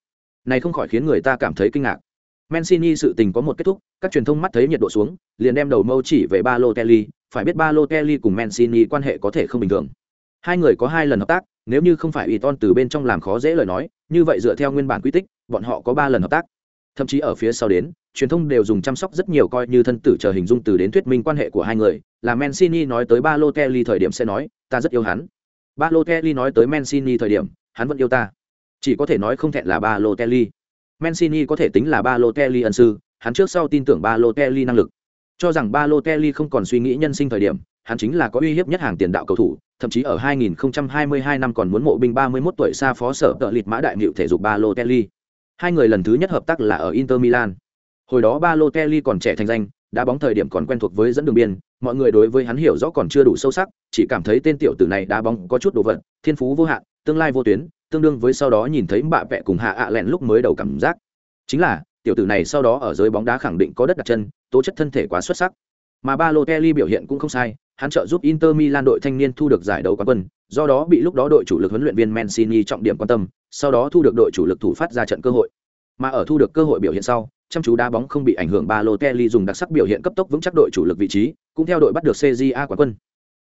Này không khỏi khiến người ta cảm thấy kinh ngạc. Mancini sự tình có một kết thúc, các truyền thông mắt thấy nhiệt độ xuống, liền đem đầu mâu chỉ về Balotelli, phải biết Balotelli cùng Mancini quan hệ có thể không bình thường. Hai người có hai lần hợp tác, nếu như không phải Iton từ bên trong làm khó dễ lời nói, như vậy dựa theo nguyên bản quy tích, bọn họ có ba lần hợp tác. Thậm chí ở phía sau đến, truyền thông đều dùng chăm sóc rất nhiều coi như thân tử chờ hình dung từ đến thuyết minh quan hệ của hai người là Mancini nói tới Balotelli thời điểm sẽ nói ta rất yêu hắn Balotelli nói tới Mancini thời điểm hắn vẫn yêu ta chỉ có thể nói không thẹn là Balotelli Mancini có thể tính là Balotelli ân sư hắn trước sau tin tưởng Balotelli năng lực. Cho rằng Balotelli không còn suy nghĩ nhân sinh thời điểm hắn chính là có uy hiếp nhất hàng tiền đạo cầu thủ thậm chí ở 2022 năm còn muốn mộ binh 31 tuổi xa phó sở tợ lịt mã đại ngự thể dục Balotelli hai người lần thứ nhất hợp tác là ở Inter Milan. Hồi đó Balotelli còn trẻ thành danh, đá bóng thời điểm còn quen thuộc với dẫn đường biên, mọi người đối với hắn hiểu rõ còn chưa đủ sâu sắc, chỉ cảm thấy tên tiểu tử này đá bóng có chút đồ vật, thiên phú vô hạn, tương lai vô tuyến, tương đương với sau đó nhìn thấy bạ vẽ cùng hạ ạ à lẹn lúc mới đầu cảm giác. Chính là, tiểu tử này sau đó ở giới bóng đá khẳng định có đất đặt chân, tố chất thân thể quá xuất sắc. Mà Balotelli biểu hiện cũng không sai, hắn trợ giúp Inter Milan đội thanh niên thu được giải đấu quán quân, do đó bị lúc đó đội chủ lực huấn luyện viên Mancini trọng điểm quan tâm, sau đó thu được đội chủ lực thủ phát ra trận cơ hội. Mà ở thu được cơ hội biểu hiện sau, chăm chú đá bóng không bị ảnh hưởng Balotelli dùng đặc sắc biểu hiện cấp tốc vững chắc đội chủ lực vị trí, cũng theo đội bắt được CJA quán quân.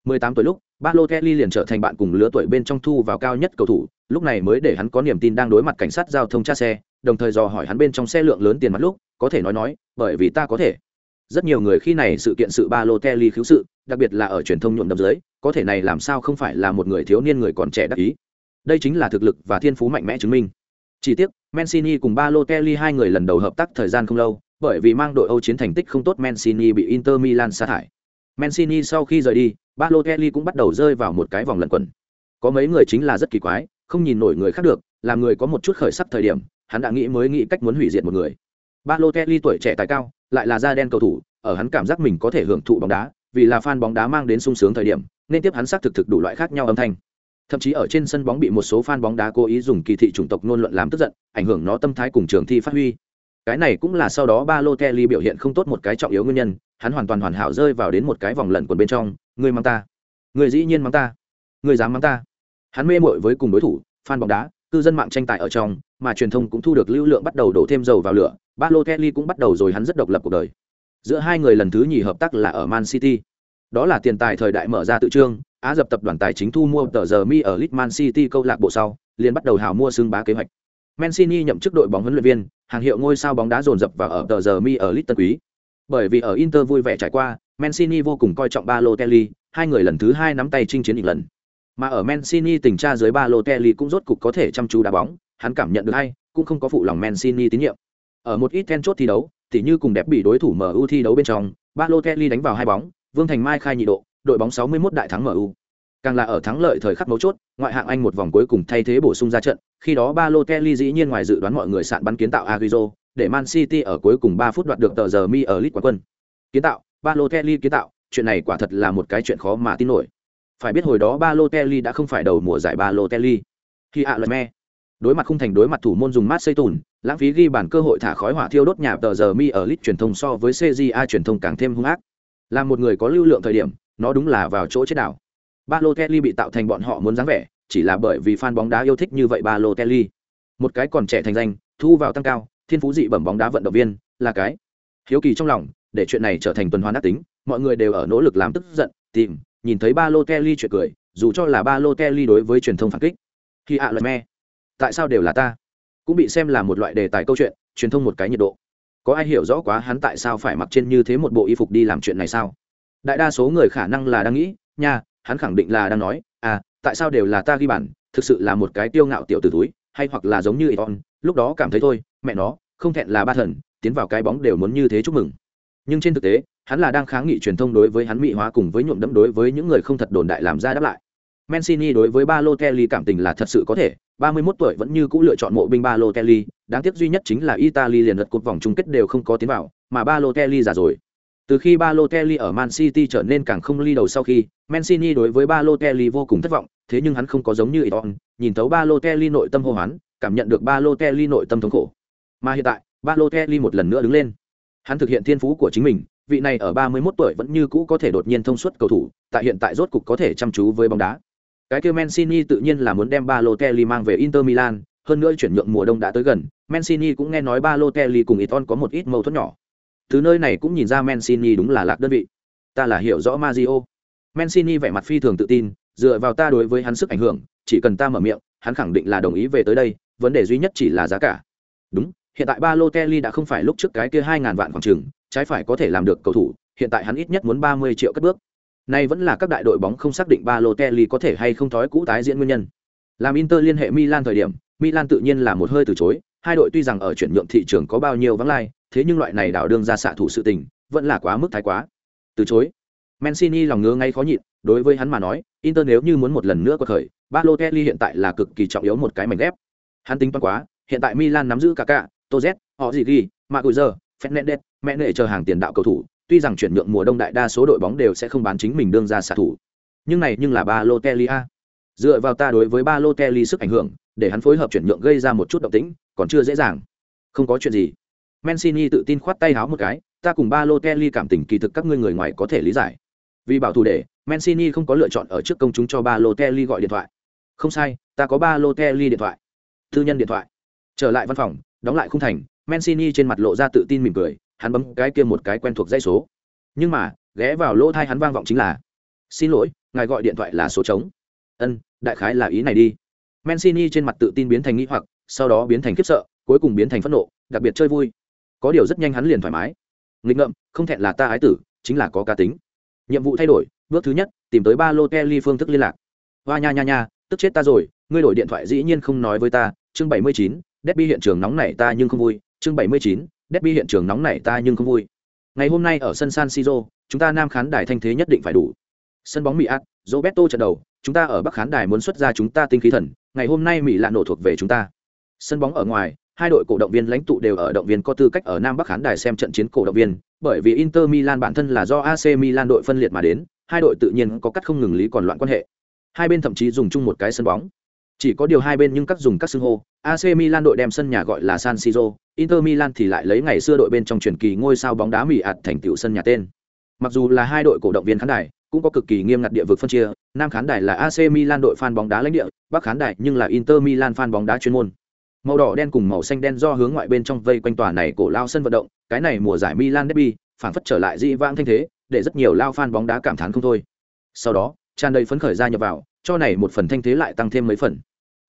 18 tuổi lúc, Balotelli liền trở thành bạn cùng lứa tuổi bên trong thu vào cao nhất cầu thủ, lúc này mới để hắn có niềm tin đang đối mặt cảnh sát giao thông tra xe, đồng thời dò hỏi hắn bên trong xe lượng lớn tiền mặt lúc, có thể nói nói, bởi vì ta có thể. Rất nhiều người khi này sự kiện sự Balotelli khiếu sự, đặc biệt là ở truyền thông nhuộm đập dưới, có thể này làm sao không phải là một người thiếu niên người còn trẻ đắc ý. Đây chính là thực lực và thiên phú mạnh mẽ chứng minh. Chỉ tiếc, Mancini cùng Balotelli hai người lần đầu hợp tác thời gian không lâu, bởi vì mang đội Âu chiến thành tích không tốt Mancini bị Inter Milan sa thải. Mancini sau khi rời đi, Balotelli cũng bắt đầu rơi vào một cái vòng lẩn quẩn. Có mấy người chính là rất kỳ quái, không nhìn nổi người khác được, làm người có một chút khởi sắc thời điểm, hắn đã nghĩ mới nghĩ cách muốn hủy diệt một người. Balotelli tuổi trẻ tài cao, lại là da đen cầu thủ, ở hắn cảm giác mình có thể hưởng thụ bóng đá, vì là fan bóng đá mang đến sung sướng thời điểm, nên tiếp hắn xác thực thực đủ loại khác nhau âm thanh. Thậm chí ở trên sân bóng bị một số fan bóng đá cố ý dùng kỳ thị chủng tộc ngôn luận làm tức giận ảnh hưởng nó tâm thái cùng trường thi phát huy. Cái này cũng là sau đó ba lô kelly biểu hiện không tốt một cái trọng yếu nguyên nhân hắn hoàn toàn hoàn hảo rơi vào đến một cái vòng lẩn quần bên trong. Người mang ta. Người dĩ nhiên mang ta. Người dám mang ta hắn mê mội với cùng đối thủ fan bóng đá cư dân mạng tranh tài ở trong mà truyền thông cũng thu được lưu lượng bắt đầu đổ thêm dầu vào lửa ba lô kelly cũng bắt đầu rồi hắn rất độc lập cuộc đời giữa hai người lần thứ nhì hợp tác là ở man city đó là tiền tài thời đại mở ra tự trương Á dập tập đoàn tài chính thu mua tờ giờ mi ở Litman City câu lạc bộ sau, liền bắt đầu hào mua xương bá kế hoạch. Mancini nhậm chức đội bóng huấn luyện viên, hàng hiệu ngôi sao bóng đá dồn dập vào ở tờ giờ mi ở Lit Tân Quý. Bởi vì ở Inter vui vẻ trải qua, Mancini vô cùng coi trọng Balotelli, hai người lần thứ hai nắm tay chinh chiến định lần. Mà ở Mancini tình tra dưới Balotelli cũng rốt cục có thể chăm chú đá bóng, hắn cảm nhận được hay, cũng không có phụ lòng Mancini tín nhiệm. Ở một ít then chốt thi đấu, tỉ như cùng đẹp bị đối thủ MU thi đấu bên trong, Balotelli đánh vào hai bóng, Vương Thành Mai khai nhị độ, đội bóng 61 đại thắng MU. Càng là ở thắng lợi thời khắc mấu chốt, ngoại hạng Anh một vòng cuối cùng thay thế bổ sung ra trận, khi đó Balotelli dĩ nhiên ngoài dự đoán mọi người sạn bắn kiến tạo Agüero, để Man City ở cuối cùng 3 phút đoạt được tờ giờ mi ở League quán quân. Kiến tạo, Balotelli kiến tạo, chuyện này quả thật là một cái chuyện khó mà tin nổi. Phải biết hồi đó ba lô Kelly đã không phải đầu mùa giải ba lô Kelly. Khi ạ lời me, đối mặt không thành đối mặt thủ môn dùng mát xây tùn, lãng phí ghi bàn cơ hội thả khói hỏa thiêu đốt nhà tờ giờ mi ở lit truyền thông so với CJA truyền thông càng thêm hung ác. Là một người có lưu lượng thời điểm, nó đúng là vào chỗ chết đảo. Ba lô Kelly bị tạo thành bọn họ muốn dáng vẻ, chỉ là bởi vì fan bóng đá yêu thích như vậy ba lô Kelly. Một cái còn trẻ thành danh, thu vào tăng cao, thiên phú dị bẩm bóng đá vận động viên, là cái. Hiếu kỳ trong lòng, để chuyện này trở thành tuần hoàn ác tính, mọi người đều ở nỗ lực làm tức giận, tìm, nhìn thấy ba lô Kelly chuyện cười, dù cho là ba lô Kelly đối với truyền thông phản kích. Khi ạ à me, tại sao đều là ta? Cũng bị xem là một loại đề tài câu chuyện, truyền thông một cái nhiệt độ. Có ai hiểu rõ quá hắn tại sao phải mặc trên như thế một bộ y phục đi làm chuyện này sao? Đại đa số người khả năng là đang nghĩ, nha, hắn khẳng định là đang nói à tại sao đều là ta ghi bản thực sự là một cái tiêu ngạo tiểu tử túi hay hoặc là giống như Iton, lúc đó cảm thấy thôi mẹ nó không thẹn là ba thần tiến vào cái bóng đều muốn như thế chúc mừng nhưng trên thực tế hắn là đang kháng nghị truyền thông đối với hắn mỹ hóa cùng với nhuộm đẫm đối với những người không thật đồn đại làm ra đáp lại Mancini đối với Balotelli cảm tình là thật sự có thể 31 tuổi vẫn như cũ lựa chọn mộ binh Balotelli đáng tiếc duy nhất chính là Italy liền lượt cột vòng chung kết đều không có tiến vào mà Balotelli già rồi từ khi Balotelli ở Man City trở nên càng không ly đầu sau khi, Mancini đối với Balotelli vô cùng thất vọng, thế nhưng hắn không có giống như Iton, nhìn thấu Balotelli nội tâm hô hoán, cảm nhận được Balotelli nội tâm thống khổ. Mà hiện tại, Balotelli một lần nữa đứng lên. Hắn thực hiện thiên phú của chính mình, vị này ở 31 tuổi vẫn như cũ có thể đột nhiên thông suốt cầu thủ, tại hiện tại rốt cục có thể chăm chú với bóng đá. Cái kia Mancini tự nhiên là muốn đem Balotelli mang về Inter Milan, hơn nữa chuyển nhượng mùa đông đã tới gần, Mancini cũng nghe nói Balotelli cùng Iton có một ít mâu thuẫn nhỏ, từ nơi này cũng nhìn ra Mancini đúng là lạc đơn vị. Ta là hiểu rõ Mario. Mancini vẻ mặt phi thường tự tin, dựa vào ta đối với hắn sức ảnh hưởng, chỉ cần ta mở miệng, hắn khẳng định là đồng ý về tới đây, vấn đề duy nhất chỉ là giá cả. Đúng, hiện tại Balotelli đã không phải lúc trước cái kia 2000 vạn khoảng chừng, trái phải có thể làm được cầu thủ, hiện tại hắn ít nhất muốn 30 triệu cất bước. Nay vẫn là các đại đội bóng không xác định Balotelli có thể hay không thói cũ tái diễn nguyên nhân. Làm Inter liên hệ Milan thời điểm, Milan tự nhiên là một hơi từ chối, hai đội tuy rằng ở chuyển nhượng thị trường có bao nhiêu vắng lai, thế nhưng loại này đảo đương ra xạ thủ sự tình, vẫn là quá mức thái quá. Từ chối. Mancini lòng ngứa ngay khó nhịn, đối với hắn mà nói, Inter nếu như muốn một lần nữa quật khởi, Balotelli hiện tại là cực kỳ trọng yếu một cái mảnh ghép. Hắn tính toán quá, hiện tại Milan nắm giữ cả cả, Toz, họ gì ghi, Maguire, Fernandes, mẹ nệ chờ hàng tiền đạo cầu thủ, tuy rằng chuyển nhượng mùa đông đại đa số đội bóng đều sẽ không bán chính mình đương ra xạ thủ. Nhưng này nhưng là Balotelli a. Dựa vào ta đối với Balotelli sức ảnh hưởng, để hắn phối hợp chuyển nhượng gây ra một chút động tĩnh, còn chưa dễ dàng. Không có chuyện gì. Mancini tự tin khoát tay háo một cái, ta cùng Balotelli cảm tình kỳ thực các ngươi người ngoài có thể lý giải. Vì bảo thủ để, Mancini không có lựa chọn ở trước công chúng cho Balotelli gọi điện thoại. Không sai, ta có Balotelli điện thoại. tư nhân điện thoại. Trở lại văn phòng, đóng lại khung thành, Mancini trên mặt lộ ra tự tin mỉm cười, hắn bấm cái kia một cái quen thuộc dây số. Nhưng mà, ghé vào lỗ tai hắn vang vọng chính là: "Xin lỗi, ngài gọi điện thoại là số trống." Ân, đại khái là ý này đi. Mancini trên mặt tự tin biến thành nghĩ hoặc, sau đó biến thành khiếp sợ, cuối cùng biến thành phẫn nộ, đặc biệt chơi vui. Có điều rất nhanh hắn liền thoải mái. Nghịch ngợm, không thẹn là ta ái tử, chính là có cá tính. Nhiệm vụ thay đổi, bước thứ nhất, tìm tới ba lô Kelly phương thức liên lạc. Hoa nha nha nha, tức chết ta rồi, ngươi đổi điện thoại dĩ nhiên không nói với ta, chương 79, Derby hiện trường nóng nảy ta nhưng không vui, chương 79, Derby hiện trường nóng nảy ta nhưng không vui. Ngày hôm nay ở sân San Siro, chúng ta nam khán đài thanh thế nhất định phải đủ. Sân bóng Mỹ Ác, Roberto trận đầu, chúng ta ở Bắc khán đài muốn xuất ra chúng ta tinh khí thần, ngày hôm nay Mỹ lạ nổ thuộc về chúng ta. Sân bóng ở ngoài, hai đội cổ động viên lãnh tụ đều ở động viên có tư cách ở Nam Bắc khán đài xem trận chiến cổ động viên, bởi vì Inter Milan bản thân là do AC Milan đội phân liệt mà đến, hai đội tự nhiên có cắt không ngừng lý còn loạn quan hệ. Hai bên thậm chí dùng chung một cái sân bóng. Chỉ có điều hai bên nhưng các dùng các xưng hô, AC Milan đội đem sân nhà gọi là San Siro, Inter Milan thì lại lấy ngày xưa đội bên trong truyền kỳ ngôi sao bóng đá Mỹ ạt thành tựu sân nhà tên. Mặc dù là hai đội cổ động viên khán đài, cũng có cực kỳ nghiêm ngặt địa vực phân chia, Nam khán đài là AC Milan đội fan bóng đá lãnh địa, Bắc khán đài nhưng là Inter Milan fan bóng đá chuyên môn. Màu đỏ đen cùng màu xanh đen do hướng ngoại bên trong vây quanh tòa này cổ lao sân vận động, cái này mùa giải Milan derby, phản phất trở lại dị vãng thanh thế, để rất nhiều lao fan bóng đá cảm thán không thôi. Sau đó, tràn đầy phấn khởi ra nhập vào, cho này một phần thanh thế lại tăng thêm mấy phần.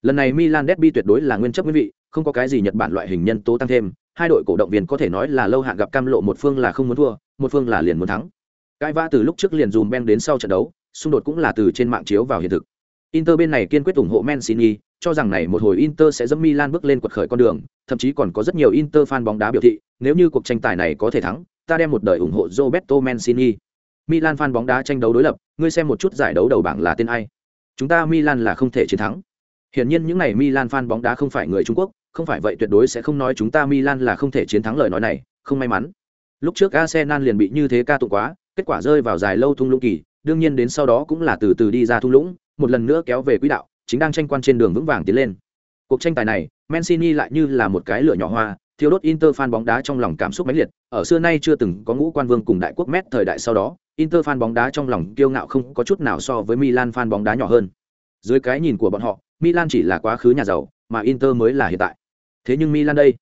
Lần này Milan derby tuyệt đối là nguyên chấp nguyên vị, không có cái gì Nhật Bản loại hình nhân tố tăng thêm, hai đội cổ động viên có thể nói là lâu hạn gặp cam lộ một phương là không muốn thua, một phương là liền muốn thắng. Cãi vã từ lúc trước liền dùm Ben đến sau trận đấu, xung đột cũng là từ trên mạng chiếu vào hiện thực. Inter bên này kiên quyết ủng hộ Mancini, cho rằng này một hồi Inter sẽ dẫm Milan bước lên quật khởi con đường, thậm chí còn có rất nhiều Inter fan bóng đá biểu thị, nếu như cuộc tranh tài này có thể thắng, ta đem một đời ủng hộ Roberto Mancini. Milan fan bóng đá tranh đấu đối lập, ngươi xem một chút giải đấu đầu bảng là tên ai? Chúng ta Milan là không thể chiến thắng. Hiển nhiên những này Milan fan bóng đá không phải người Trung Quốc, không phải vậy tuyệt đối sẽ không nói chúng ta Milan là không thể chiến thắng lời nói này, không may mắn. Lúc trước Arsenal liền bị như thế ca tụng quá, kết quả rơi vào dài lâu thung lũng kỳ, đương nhiên đến sau đó cũng là từ từ đi ra thung lũng, một lần nữa kéo về quỹ đạo, chính đang tranh quan trên đường vững vàng tiến lên. Cuộc tranh tài này, Mancini lại như là một cái lửa nhỏ hoa, thiếu đốt Inter fan bóng đá trong lòng cảm xúc mãnh liệt, ở xưa nay chưa từng có ngũ quan vương cùng đại quốc Met thời đại sau đó, Inter fan bóng đá trong lòng kiêu ngạo không có chút nào so với Milan fan bóng đá nhỏ hơn. Dưới cái nhìn của bọn họ, Milan chỉ là quá khứ nhà giàu, mà Inter mới là hiện tại. Thế nhưng Milan đây,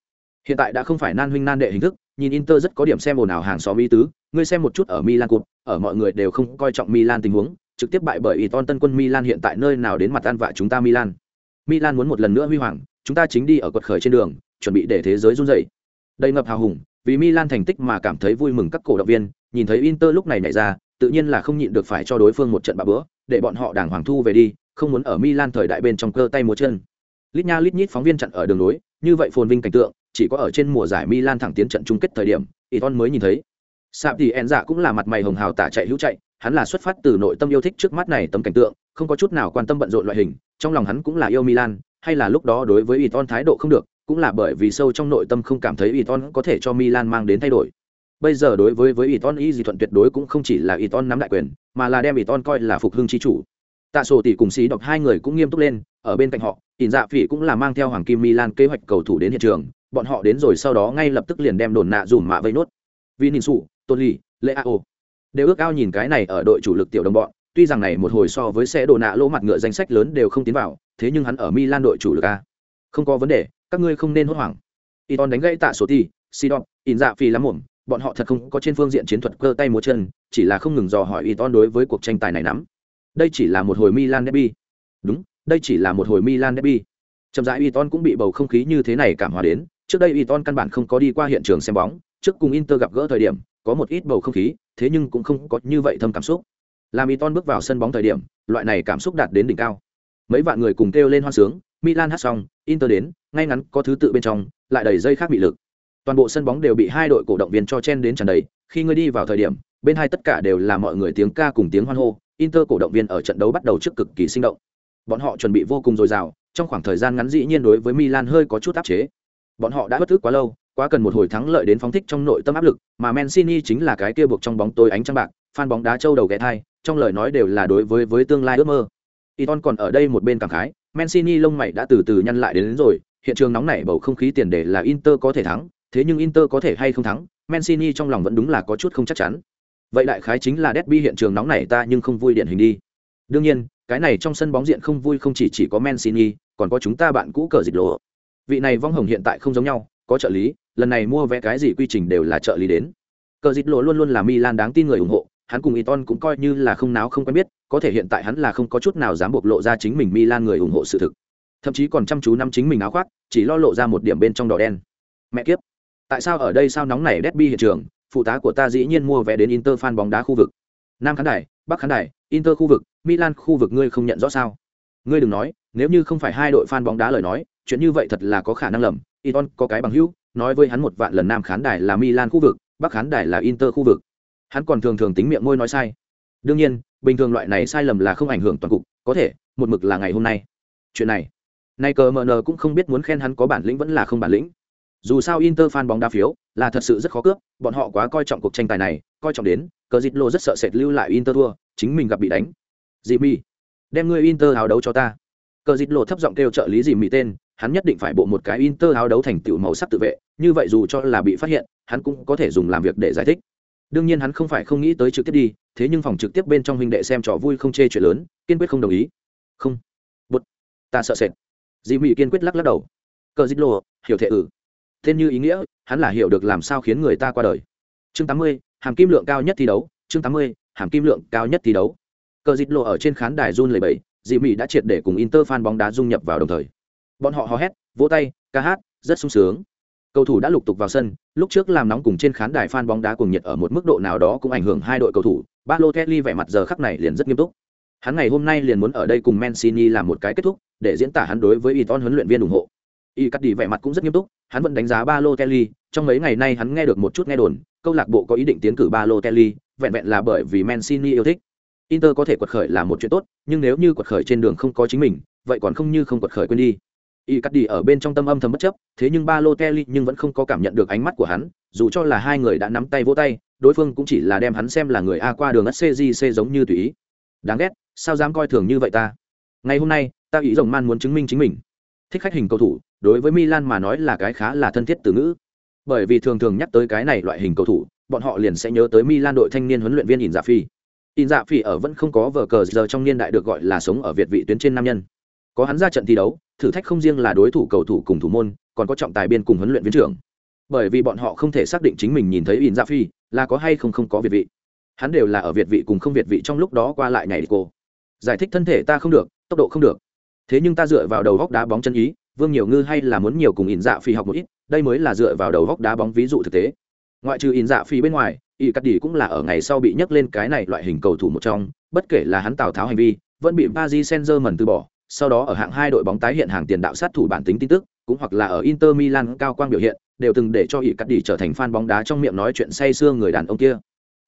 hiện tại đã không phải nan huynh nan đệ hình thức, nhìn Inter rất có điểm xem ồn ào hàng xóm ý tứ, ngươi xem một chút ở Milan Cup, ở mọi người đều không coi trọng Milan tình huống, trực tiếp bại bởi Iton tân quân Milan hiện tại nơi nào đến mặt ăn vạ chúng ta Milan. Milan muốn một lần nữa huy hoàng, chúng ta chính đi ở quật khởi trên đường, chuẩn bị để thế giới run rẩy. Đầy ngập hào hùng, vì Milan thành tích mà cảm thấy vui mừng các cổ động viên, nhìn thấy Inter lúc này nảy ra, tự nhiên là không nhịn được phải cho đối phương một trận bạ bữa, để bọn họ đàng hoàng thu về đi, không muốn ở Milan thời đại bên trong cơ tay múa chân. Lít nha lít nhít phóng viên chặn ở đường nối, như vậy phồn vinh cảnh tượng, chỉ có ở trên mùa giải Milan thẳng tiến trận chung kết thời điểm, Iton mới nhìn thấy. Sạp thì En dạ cũng là mặt mày hồng hào tả chạy hữu chạy, hắn là xuất phát từ nội tâm yêu thích trước mắt này tấm cảnh tượng, không có chút nào quan tâm bận rộn loại hình, trong lòng hắn cũng là yêu Milan, hay là lúc đó đối với Iton thái độ không được, cũng là bởi vì sâu trong nội tâm không cảm thấy Iton có thể cho Milan mang đến thay đổi. Bây giờ đối với với Iton ý gì thuận tuyệt đối cũng không chỉ là Iton nắm đại quyền, mà là đem Iton coi là phục hưng chi chủ. Tạ sổ tỷ cùng xí đọc hai người cũng nghiêm túc lên, ở bên cạnh họ, Ỉn Dạ Phỉ cũng là mang theo Hoàng Kim Milan kế hoạch cầu thủ đến hiện trường, bọn họ đến rồi sau đó ngay lập tức liền đem đồn nạ dùm mạ vây nốt. Vinicius, Toli, Leao đều ước ao nhìn cái này ở đội chủ lực tiểu đồng bọn, tuy rằng này một hồi so với xe đồ nạ lỗ mặt ngựa danh sách lớn đều không tiến vào, thế nhưng hắn ở Milan đội chủ lực a. Không có vấn đề, các ngươi không nên hốt hoảng. Iton đánh gãy tạ sổ ti si đọc Ỉn Dạ phi lắm mồm, bọn họ thật không có trên phương diện chiến thuật cơ tay múa chân, chỉ là không ngừng dò hỏi Iton đối với cuộc tranh tài này nắm. Đây chỉ là một hồi Milan derby. Đúng, đây chỉ là một hồi Milan derby. chậm rãi Iton cũng bị bầu không khí như thế này cảm hóa đến, Trước đây Iton căn bản không có đi qua hiện trường xem bóng, trước cùng Inter gặp gỡ thời điểm, có một ít bầu không khí, thế nhưng cũng không có như vậy thâm cảm xúc. Làm Iton bước vào sân bóng thời điểm, loại này cảm xúc đạt đến đỉnh cao. Mấy vạn người cùng kêu lên hoan sướng, Milan hát xong, Inter đến, ngay ngắn có thứ tự bên trong, lại đầy dây khác bị lực. Toàn bộ sân bóng đều bị hai đội cổ động viên cho chen đến tràn đầy, khi ngươi đi vào thời điểm, bên hai tất cả đều là mọi người tiếng ca cùng tiếng hoan hô, Inter cổ động viên ở trận đấu bắt đầu trước cực kỳ sinh động. Bọn họ chuẩn bị vô cùng dồi dào, trong khoảng thời gian ngắn dĩ nhiên đối với Milan hơi có chút áp chế. Bọn họ đã bất thức quá lâu, quá cần một hồi thắng lợi đến phóng thích trong nội tâm áp lực, mà Mancini chính là cái kia buộc trong bóng tối ánh trăng bạc, fan bóng đá châu đầu ghé thai, trong lời nói đều là đối với với tương lai ước mơ. Iton còn ở đây một bên cảm khái, Mancini lông mày đã từ từ nhăn lại đến, đến rồi, hiện trường nóng nảy bầu không khí tiền đề là Inter có thể thắng, thế nhưng Inter có thể hay không thắng, Mancini trong lòng vẫn đúng là có chút không chắc chắn. Vậy đại khái chính là derby hiện trường nóng nảy ta nhưng không vui điện hình đi. Đương nhiên, cái này trong sân bóng diện không vui không chỉ chỉ có Mancini, còn có chúng ta bạn cũ cờ dịch lộ. Vị này vong hồng hiện tại không giống nhau, có trợ lý, lần này mua vé cái gì quy trình đều là trợ lý đến. Cờ dịch lộ luôn luôn là Milan đáng tin người ủng hộ, hắn cùng Iton cũng coi như là không náo không quen biết, có thể hiện tại hắn là không có chút nào dám bộc lộ ra chính mình Milan người ủng hộ sự thực. Thậm chí còn chăm chú năm chính mình áo khoác, chỉ lo lộ ra một điểm bên trong đỏ đen. Mẹ kiếp, tại sao ở đây sao nóng này derby hiện trường, phụ tá của ta dĩ nhiên mua vé đến Inter fan bóng đá khu vực. Nam khán đài, Bắc khán đài, Inter khu vực, Milan khu vực ngươi không nhận rõ sao? Ngươi đừng nói, nếu như không phải hai đội fan bóng đá lời nói, chuyện như vậy thật là có khả năng lầm. Iton có cái bằng hữu, nói với hắn một vạn lần Nam khán đài là Milan khu vực, Bắc khán đài là Inter khu vực. Hắn còn thường thường tính miệng môi nói sai. Đương nhiên, bình thường loại này sai lầm là không ảnh hưởng toàn cục, có thể, một mực là ngày hôm nay. Chuyện này, nay cờ mờ nờ cũng không biết muốn khen hắn có bản lĩnh vẫn là không bản lĩnh. Dù sao Inter fan bóng đá phiếu là thật sự rất khó cướp, bọn họ quá coi trọng cuộc tranh tài này, coi trọng đến, cờ Dịt lô rất sợ sệt lưu lại Inter thua, chính mình gặp bị đánh. dì mi đem ngươi Inter hào đấu cho ta. Cờ Dịt lô thấp giọng kêu trợ lý dì mi tên, hắn nhất định phải bộ một cái Inter hào đấu thành tiểu màu sắc tự vệ, như vậy dù cho là bị phát hiện, hắn cũng có thể dùng làm việc để giải thích. Đương nhiên hắn không phải không nghĩ tới trực tiếp đi, thế nhưng phòng trực tiếp bên trong huynh đệ xem trò vui không chê chuyện lớn, kiên quyết không đồng ý. Không. bút Ta sợ sệt. Jimmy kiên quyết lắc lắc đầu. Cờ dịch lô, hiểu thể ử. Tên như ý nghĩa, hắn là hiểu được làm sao khiến người ta qua đời. Chương 80, hàm kim lượng cao nhất thi đấu, chương 80, hàm kim lượng cao nhất thi đấu. Cờ dịch lộ ở trên khán đài run lẩy bẩy, dị mỹ đã triệt để cùng Inter fan bóng đá dung nhập vào đồng thời. Bọn họ hò hét, vỗ tay, ca hát, rất sung sướng. Cầu thủ đã lục tục vào sân, lúc trước làm nóng cùng trên khán đài fan bóng đá cùng nhiệt ở một mức độ nào đó cũng ảnh hưởng hai đội cầu thủ. Balotelli vẻ mặt giờ khắc này liền rất nghiêm túc. Hắn ngày hôm nay liền muốn ở đây cùng Mancini làm một cái kết thúc, để diễn tả hắn đối với Iton huấn luyện viên ủng hộ. Y cắt đi vẻ mặt cũng rất nghiêm túc, hắn vẫn đánh giá Balotelli, trong mấy ngày nay hắn nghe được một chút nghe đồn, câu lạc bộ có ý định tiến cử Balotelli, vẹn vẹn là bởi vì Mancini yêu thích. Inter có thể quật khởi là một chuyện tốt, nhưng nếu như quật khởi trên đường không có chính mình, vậy còn không như không quật khởi quên đi. Y cắt đi ở bên trong tâm âm thầm bất chấp, thế nhưng Balotelli nhưng vẫn không có cảm nhận được ánh mắt của hắn, dù cho là hai người đã nắm tay vỗ tay, đối phương cũng chỉ là đem hắn xem là người a qua đường SCJC giống như tùy ý. Đáng ghét, sao dám coi thường như vậy ta? Ngày hôm nay, ta ý rồng man muốn chứng minh chính mình. Thích khách hình cầu thủ, đối với Milan mà nói là cái khá là thân thiết từ ngữ. Bởi vì thường thường nhắc tới cái này loại hình cầu thủ, bọn họ liền sẽ nhớ tới Milan đội thanh niên huấn luyện viên Inzaghi. Phi. Yin Dạ Phi ở vẫn không có vờ cờ giờ trong niên đại được gọi là sống ở Việt vị tuyến trên nam nhân. Có hắn ra trận thi đấu, thử thách không riêng là đối thủ cầu thủ cùng thủ môn, còn có trọng tài biên cùng huấn luyện viên trưởng. Bởi vì bọn họ không thể xác định chính mình nhìn thấy In Dạ Phi là có hay không không có Việt vị. Hắn đều là ở Việt vị cùng không Việt vị trong lúc đó qua lại nhảy đi cô. Giải thích thân thể ta không được, tốc độ không được. Thế nhưng ta dựa vào đầu góc đá bóng chân ý, vương nhiều ngư hay là muốn nhiều cùng In dạ phi học một ít đây mới là dựa vào đầu góc đá bóng ví dụ thực tế ngoại trừ In dạ phi bên ngoài Y cắt đi cũng là ở ngày sau bị nhắc lên cái này loại hình cầu thủ một trong bất kể là hắn tào tháo hành vi vẫn bị paris Senzer mần từ bỏ sau đó ở hạng hai đội bóng tái hiện hàng tiền đạo sát thủ bản tính tin tức cũng hoặc là ở inter milan cao quang biểu hiện đều từng để cho ỷ cắt đi trở thành fan bóng đá trong miệng nói chuyện say sưa người đàn ông kia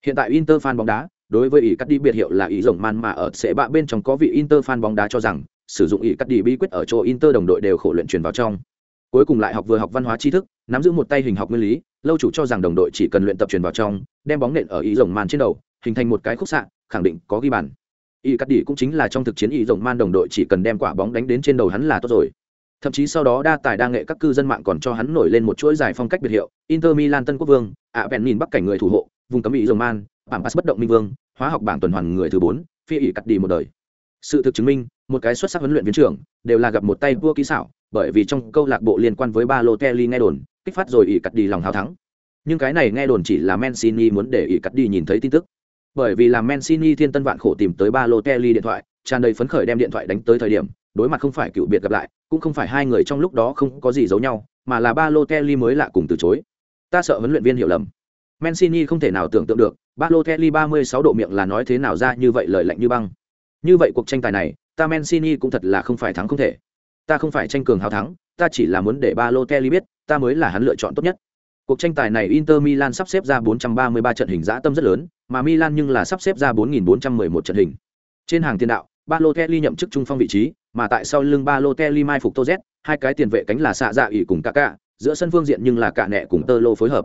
hiện tại inter fan bóng đá đối với ỷ cắt đi biệt hiệu là ỷ rồng man mà ở sẽ bạ bên trong có vị inter fan bóng đá cho rằng sử dụng ỷ cắt đi bí quyết ở chỗ Inter đồng đội đều khổ luyện truyền vào trong. Cuối cùng lại học vừa học văn hóa tri thức, nắm giữ một tay hình học nguyên lý, lâu chủ cho rằng đồng đội chỉ cần luyện tập truyền vào trong, đem bóng nện ở ỷ rồng man trên đầu, hình thành một cái khúc xạ, khẳng định có ghi bàn. Y cắt đi cũng chính là trong thực chiến y rồng man đồng đội chỉ cần đem quả bóng đánh đến trên đầu hắn là tốt rồi. Thậm chí sau đó đa tài đa nghệ các cư dân mạng còn cho hắn nổi lên một chuỗi dài phong cách biệt hiệu, Inter Milan Tân Quốc Vương, ạ vẹn nhìn bắc cảnh người thủ hộ, vùng cấm y rồng man, bảng pass bất động minh vương, hóa học bảng tuần hoàn người thứ bốn, phi ỷ cắt đi một đời. Sự thực chứng minh một cái xuất sắc huấn luyện viên trưởng đều là gặp một tay vua kỹ xảo bởi vì trong câu lạc bộ liên quan với ba lô kelly nghe đồn kích phát rồi y cắt đi lòng hào thắng. Nhưng cái này nghe đồn chỉ là mancini muốn để y cắt đi nhìn thấy tin tức bởi vì làm mancini thiên tân vạn khổ tìm tới ba lô kelly điện thoại tràn đầy phấn khởi đem điện thoại đánh tới thời điểm đối mặt không phải cựu biệt gặp lại cũng không phải hai người trong lúc đó không có gì giấu nhau mà là Balotelli mới lạ cùng từ chối. Ta sợ huấn luyện viên hiểu lầm. Mancini không thể nào tưởng tượng được, Balotelli 36 độ miệng là nói thế nào ra như vậy lời lạnh như băng. Như vậy cuộc tranh tài này, ta Mancini cũng thật là không phải thắng không thể. Ta không phải tranh cường hào thắng, ta chỉ là muốn để Balotelli biết, ta mới là hắn lựa chọn tốt nhất. Cuộc tranh tài này Inter Milan sắp xếp ra 433 trận hình dã tâm rất lớn, mà Milan nhưng là sắp xếp ra 4411 trận hình. Trên hàng tiền đạo, Balotelli nhậm chức trung phong vị trí, mà tại sau lưng Balotelli mai phục Toz, hai cái tiền vệ cánh là xạ dạ ỷ cùng Kaká, giữa sân phương diện nhưng là cả nẹ cùng Tơ Lô phối hợp.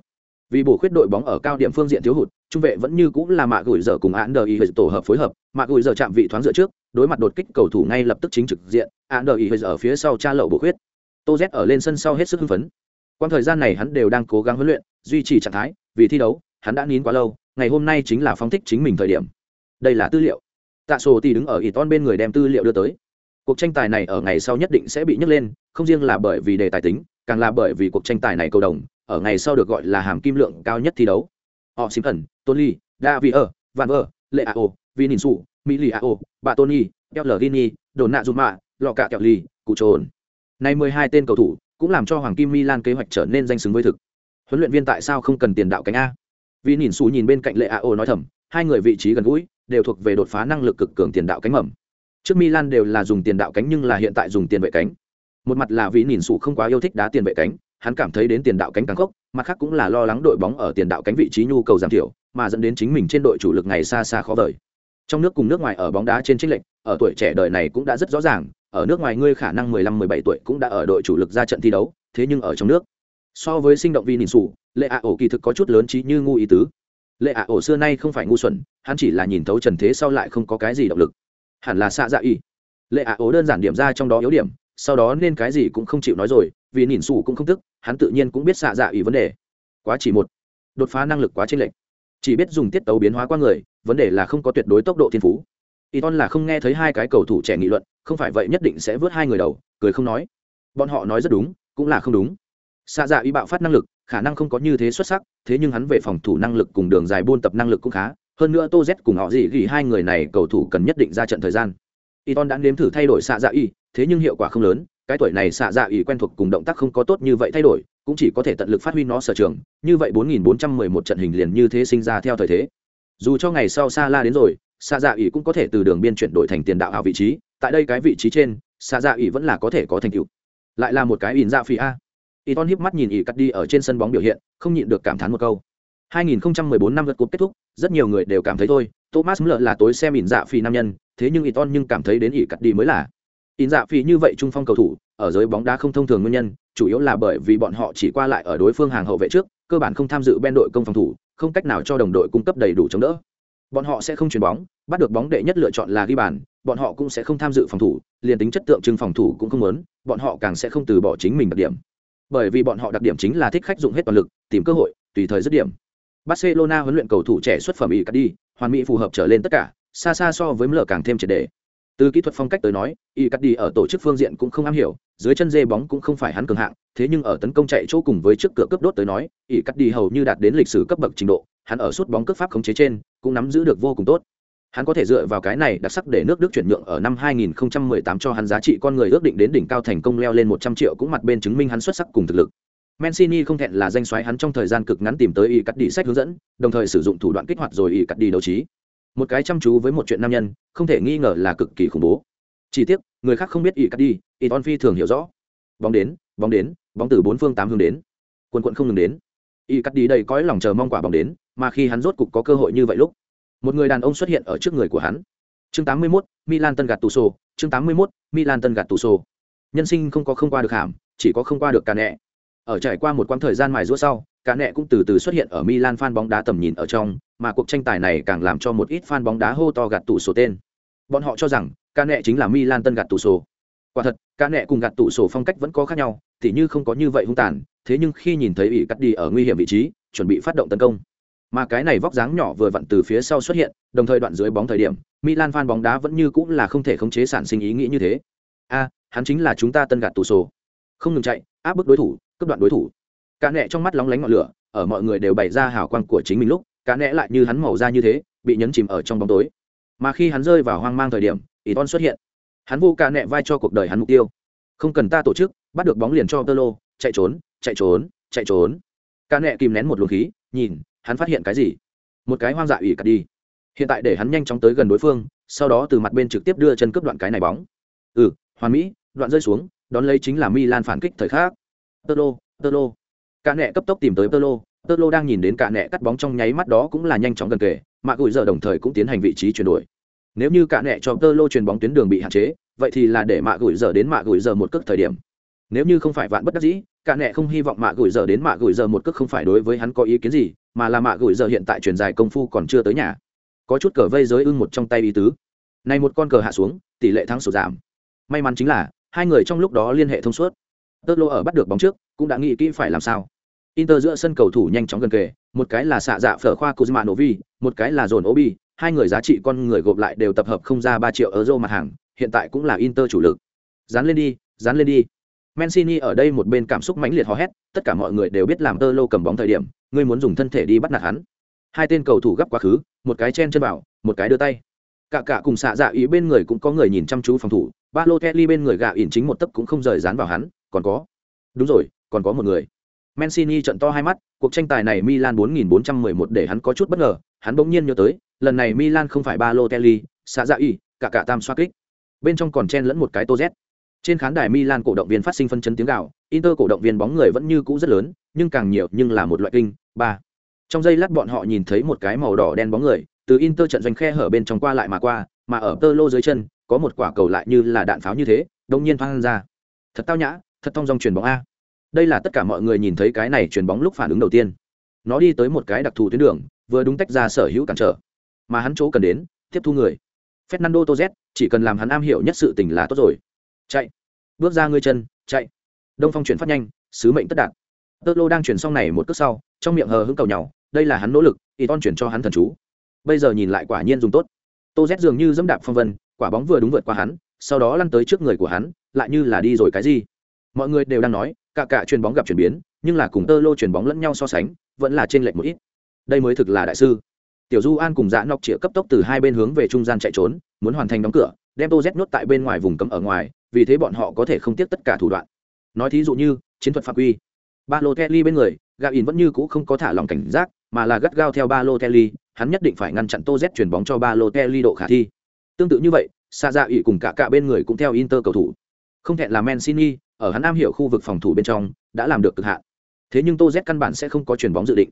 Vì bổ khuyết đội bóng ở cao điểm phương diện thiếu hụt, trung vệ vẫn như cũng là mạ gửi giờ cùng án đờ ý tổ hợp phối hợp, mạ gửi giờ chạm vị thoáng dựa trước, đối mặt đột kích cầu thủ ngay lập tức chính trực diện, án ý ở phía sau tra lậu bổ khuyết. Toz ở lên sân sau hết sức hưng phấn quãng thời gian này hắn đều đang cố gắng huấn luyện, duy trì trạng thái, vì thi đấu, hắn đã nín quá lâu, ngày hôm nay chính là phóng thích chính mình thời điểm. Đây là tư liệu. Tạ Sổ thì đứng ở Iton bên người đem tư liệu đưa tới. Cuộc tranh tài này ở ngày sau nhất định sẽ bị nhắc lên, không riêng là bởi vì đề tài tính, càng là bởi vì cuộc tranh tài này cầu đồng, ở ngày sau được gọi là hàm kim lượng cao nhất thi đấu. Họ Simpson, Tony, Davier, Van Ver, L Vinicius, đồn nạ dù mạ Lọ Cạ Kẹo Ly, Cụ Trồn. Này 12 tên cầu thủ cũng làm cho Hoàng Kim Milan kế hoạch trở nên danh xứng với thực. Huấn luyện viên tại sao không cần tiền đạo cánh a? Vinicius nhìn bên cạnh lệ Leao nói thầm, hai người vị trí gần gũi, đều thuộc về đột phá năng lực cực cường tiền đạo cánh mầm. Trước Milan đều là dùng tiền đạo cánh nhưng là hiện tại dùng tiền vệ cánh. Một mặt là vì nhìn sụ không quá yêu thích đá tiền vệ cánh, hắn cảm thấy đến tiền đạo cánh càng khốc, mặt khác cũng là lo lắng đội bóng ở tiền đạo cánh vị trí nhu cầu giảm thiểu, mà dẫn đến chính mình trên đội chủ lực ngày xa xa khó vời. Trong nước cùng nước ngoài ở bóng đá trên chênh lệnh ở tuổi trẻ đời này cũng đã rất rõ ràng, ở nước ngoài ngươi khả năng 15-17 tuổi cũng đã ở đội chủ lực ra trận thi đấu, thế nhưng ở trong nước, so với sinh động vi nhìn sủ lệ ạ ổ kỳ thực có chút lớn trí như ngu ý tứ. Lệ ạ ổ xưa nay không phải ngu xuẩn, hắn chỉ là nhìn thấu trần thế sau lại không có cái gì động lực. Hẳn là xạ dạ y. Lệ ạ ổ đơn giản điểm ra trong đó yếu điểm sau đó nên cái gì cũng không chịu nói rồi vì nhìn sủ cũng không tức hắn tự nhiên cũng biết xạ dạ y vấn đề. Quá chỉ một. Đột phá năng lực quá chênh lệch. Chỉ biết dùng tiết tấu biến hóa qua người vấn đề là không có tuyệt đối tốc độ thiên phú. Y là không nghe thấy hai cái cầu thủ trẻ nghị luận không phải vậy nhất định sẽ vớt hai người đầu, cười không nói. Bọn họ nói rất đúng, cũng là không đúng. Xạ dạ y bạo phát năng lực, khả năng không có như thế xuất sắc, thế nhưng hắn về phòng thủ năng lực cùng đường dài buôn tập năng lực cũng khá. Hơn nữa tô z cùng họ gì ghi hai người này cầu thủ cần nhất định ra trận thời gian. Y đã nếm thử thay đổi xạ dạ y, thế nhưng hiệu quả không lớn, cái tuổi này xạ dạ y quen thuộc cùng động tác không có tốt như vậy thay đổi, cũng chỉ có thể tận lực phát huy nó sở trường. Như vậy 4.411 trận hình liền như thế sinh ra theo thời thế. Dù cho ngày sau xa la đến rồi xạ dạ y cũng có thể từ đường biên chuyển đổi thành tiền đạo hào vị trí tại đây cái vị trí trên xạ dạ ỉ vẫn là có thể có thành tựu lại là một cái ỉn dạ phi a ỉ ton híp mắt nhìn ỉ cắt đi ở trên sân bóng biểu hiện không nhịn được cảm thán một câu 2014 năm lượt cuộc kết thúc, rất nhiều người đều cảm thấy thôi, Thomas Müller là tối xem ỉn dạ phi nam nhân, thế nhưng Iton nhưng cảm thấy đến ỉ cắt đi mới là. ỉn dạ phi như vậy trung phong cầu thủ, ở giới bóng đá không thông thường nguyên nhân, chủ yếu là bởi vì bọn họ chỉ qua lại ở đối phương hàng hậu vệ trước, cơ bản không tham dự bên đội công phòng thủ, không cách nào cho đồng đội cung cấp đầy đủ chống đỡ. Bọn họ sẽ không chuyền bóng, bắt được bóng đệ nhất lựa chọn là ghi bàn, bọn họ cũng sẽ không tham dự phòng thủ, liền tính chất tượng trưng phòng thủ cũng không muốn, bọn họ càng sẽ không từ bỏ chính mình đặc điểm. Bởi vì bọn họ đặc điểm chính là thích khách dụng hết toàn lực, tìm cơ hội, tùy thời dứt điểm. Barcelona huấn luyện cầu thủ trẻ xuất phẩm Icardi, hoàn mỹ phù hợp trở lên tất cả, xa xa so với Müller càng thêm triệt để. Từ kỹ thuật phong cách tới nói, Icardi ở tổ chức phương diện cũng không am hiểu, dưới chân dê bóng cũng không phải hắn cường hạng, thế nhưng ở tấn công chạy chỗ cùng với trước cửa cướp đốt tới nói, y cắt đi hầu như đạt đến lịch sử cấp bậc trình độ, hắn ở suốt bóng cướp pháp khống chế trên, cũng nắm giữ được vô cùng tốt. Hắn có thể dựa vào cái này đặc sắc để nước Đức chuyển nhượng ở năm 2018 cho hắn giá trị con người ước định đến đỉnh cao thành công leo lên 100 triệu cũng mặt bên chứng minh hắn xuất sắc cùng thực lực. Mancini không thẹn là danh soái hắn trong thời gian cực ngắn tìm tới y cắt đi sách hướng dẫn, đồng thời sử dụng thủ đoạn kích hoạt rồi y cắt đi đấu trí. Một cái chăm chú với một chuyện nam nhân, không thể nghi ngờ là cực kỳ khủng bố. Chỉ tiếc, người khác không biết y cắt đi, Iton Phi thường hiểu rõ. Bóng đến, bóng đến, bóng từ bốn phương tám hướng đến. quần quận không ngừng đến. Y cắt đi đầy cõi lòng chờ mong quả bóng đến, mà khi hắn rốt cục có cơ hội như vậy lúc, một người đàn ông xuất hiện ở trước người của hắn. Chương 81, Milan Tân gạt tù sổ, chương 81, Milan Tân gạt tù sổ. Nhân sinh không có không qua được hàm, chỉ có không qua được cả nẹ ở trải qua một quãng thời gian mài rũa sau, cả nẹ cũng từ từ xuất hiện ở Milan fan bóng đá tầm nhìn ở trong, mà cuộc tranh tài này càng làm cho một ít fan bóng đá hô to gạt tủ sổ tên. Bọn họ cho rằng, cả nẹ chính là Milan tân gạt tủ sổ. Quả thật, cả nẹ cùng gạt tủ sổ phong cách vẫn có khác nhau, thì như không có như vậy hung tàn, thế nhưng khi nhìn thấy ỷ cắt đi ở nguy hiểm vị trí, chuẩn bị phát động tấn công. Mà cái này vóc dáng nhỏ vừa vặn từ phía sau xuất hiện, đồng thời đoạn dưới bóng thời điểm, Milan fan bóng đá vẫn như cũng là không thể khống chế sản sinh ý nghĩ như thế. A, hắn chính là chúng ta tân gạt tủ sổ. Không ngừng chạy, áp bức đối thủ, cướp đoạn đối thủ cả nẹ trong mắt lóng lánh ngọn lửa ở mọi người đều bày ra hào quang của chính mình lúc cả nẹ lại như hắn màu ra như thế bị nhấn chìm ở trong bóng tối mà khi hắn rơi vào hoang mang thời điểm ý ton xuất hiện hắn vô cả nẹ vai cho cuộc đời hắn mục tiêu. Không cần ta tổ chức, bắt được bóng liền cho tơ lô chạy trốn chạy trốn chạy trốn. Ca nẹ kìm nén một luồng khí, nhìn, hắn phát hiện cái gì? Một cái hoang dạ ủy cắt đi. Hiện tại để hắn nhanh chóng tới gần đối phương, sau đó từ mặt bên trực tiếp đưa chân cướp đoạn cái này bóng. Ừ hoàn mỹ, đoạn rơi xuống, đón lấy chính là milan phản kích thời khắc. Tơ lô tơ lô cả nẹ cấp tốc tìm tới tơ lô tơ lô đang nhìn đến cả nẹ cắt bóng trong nháy mắt đó cũng là nhanh chóng gần kề mạ gùi giờ đồng thời cũng tiến hành vị trí chuyển đổi nếu như cả nẹ cho tơ lô truyền bóng tuyến đường bị hạn chế, vậy thì là để mạ gửi giờ đến mạ gửi giờ một cước thời điểm. Nếu như không phải vạn bất đắc dĩ, cả nẹ không hy vọng mạ gửi giờ đến mạ gửi giờ một cước không phải đối với hắn có ý kiến gì, mà là mạ gửi giờ hiện tại truyền dài công phu còn chưa tới nhà. Có chút cờ vây giới ưng một trong tay ý tứ. Này một con cờ hạ xuống, tỷ lệ thắng sụt giảm. May mắn chính là, hai người trong lúc đó liên hệ thông suốt. Tơ lô ở bắt được bóng trước, cũng đã nghĩ kỹ phải làm sao. Inter giữa sân cầu thủ nhanh chóng gần kề, một cái là xạ dạ phở khoa kuzmanovi, một cái là dồn obi hai người giá trị con người gộp lại đều tập hợp không ra ba triệu euro mặt hàng hiện tại cũng là inter chủ lực dán lên đi dán lên đi Mancini ở đây một bên cảm xúc mãnh liệt hò hét, tất cả mọi người đều biết làm tơ lô cầm bóng thời điểm, ngươi muốn dùng thân thể đi bắt nạt hắn. Hai tên cầu thủ gấp quá khứ, một cái chen chân vào, một cái đưa tay. Cả cả cùng xạ dạ ý bên người cũng có người nhìn chăm chú phòng thủ, Balotelli bên người gạ ỉn chính một tấc cũng không rời dán vào hắn, còn có. Đúng rồi, còn có một người. Mancini trận to hai mắt, cuộc tranh tài này Milan 4411 để hắn có chút bất ngờ, hắn bỗng nhiên nhớ tới, lần này Milan không phải Balotelli, xạ dạ y, cả cả tam xoá kích. Bên trong còn chen lẫn một cái Tô Z. Trên khán đài Milan cổ động viên phát sinh phân chấn tiếng gào, Inter cổ động viên bóng người vẫn như cũ rất lớn, nhưng càng nhiều nhưng là một loại kinh, ba. Trong giây lát bọn họ nhìn thấy một cái màu đỏ đen bóng người, từ Inter trận doanh khe hở bên trong qua lại mà qua, mà ở tơ lô dưới chân, có một quả cầu lại như là đạn pháo như thế, đột nhiên thoang ra. Thật tao nhã, thật thông dòng truyền bóng a. Đây là tất cả mọi người nhìn thấy cái này truyền bóng lúc phản ứng đầu tiên. Nó đi tới một cái đặc thù tuyến đường, vừa đúng tách ra sở hữu cản trở, mà hắn chỗ cần đến, tiếp thu người. Fernando toz chỉ cần làm hắn am hiểu nhất sự tình là tốt rồi. Chạy. Bước ra ngươi chân chạy. Đông phong chuyển phát nhanh sứ mệnh tất đạt. Tơ lô đang chuyển xong này một cước sau trong miệng hờ hững cầu nhau đây là hắn nỗ lực y ton chuyển cho hắn thần chú. Bây giờ nhìn lại quả nhiên dùng tốt. Tô z dường như dẫm đạp phong vân quả bóng vừa đúng vượt qua hắn sau đó lăn tới trước người của hắn lại như là đi rồi cái gì. Mọi người đều đang nói cả cả chuyền bóng gặp chuyển biến nhưng là cùng tơ lô chuyền bóng lẫn nhau so sánh vẫn là trên lệch một ít. Đây mới thực là đại sư. Tiểu du an cùng dạ nọc chĩa cấp tốc từ hai bên hướng về trung gian chạy trốn, muốn hoàn thành đóng cửa, đem tô z nhốt tại bên ngoài vùng cấm ở ngoài, vì thế bọn họ có thể không tiếc tất cả thủ đoạn. Nói thí dụ như, chiến thuật phạm quy. Ba lô kelly bên người, gà in vẫn như cũ không có thả lòng cảnh giác, mà là gắt gao theo ba lô kelly hắn nhất định phải ngăn chặn tô z chuyển bóng cho ba lô kelly độ khả thi. Tương tự như vậy xa dạ ỉ cùng cả cả bên người cũng theo inter cầu thủ. Không thẹn là mancini ở hắn am hiểu khu vực phòng thủ bên trong, đã làm được cực hạn thế nhưng tô z căn bản sẽ không có chuyền bóng dự định.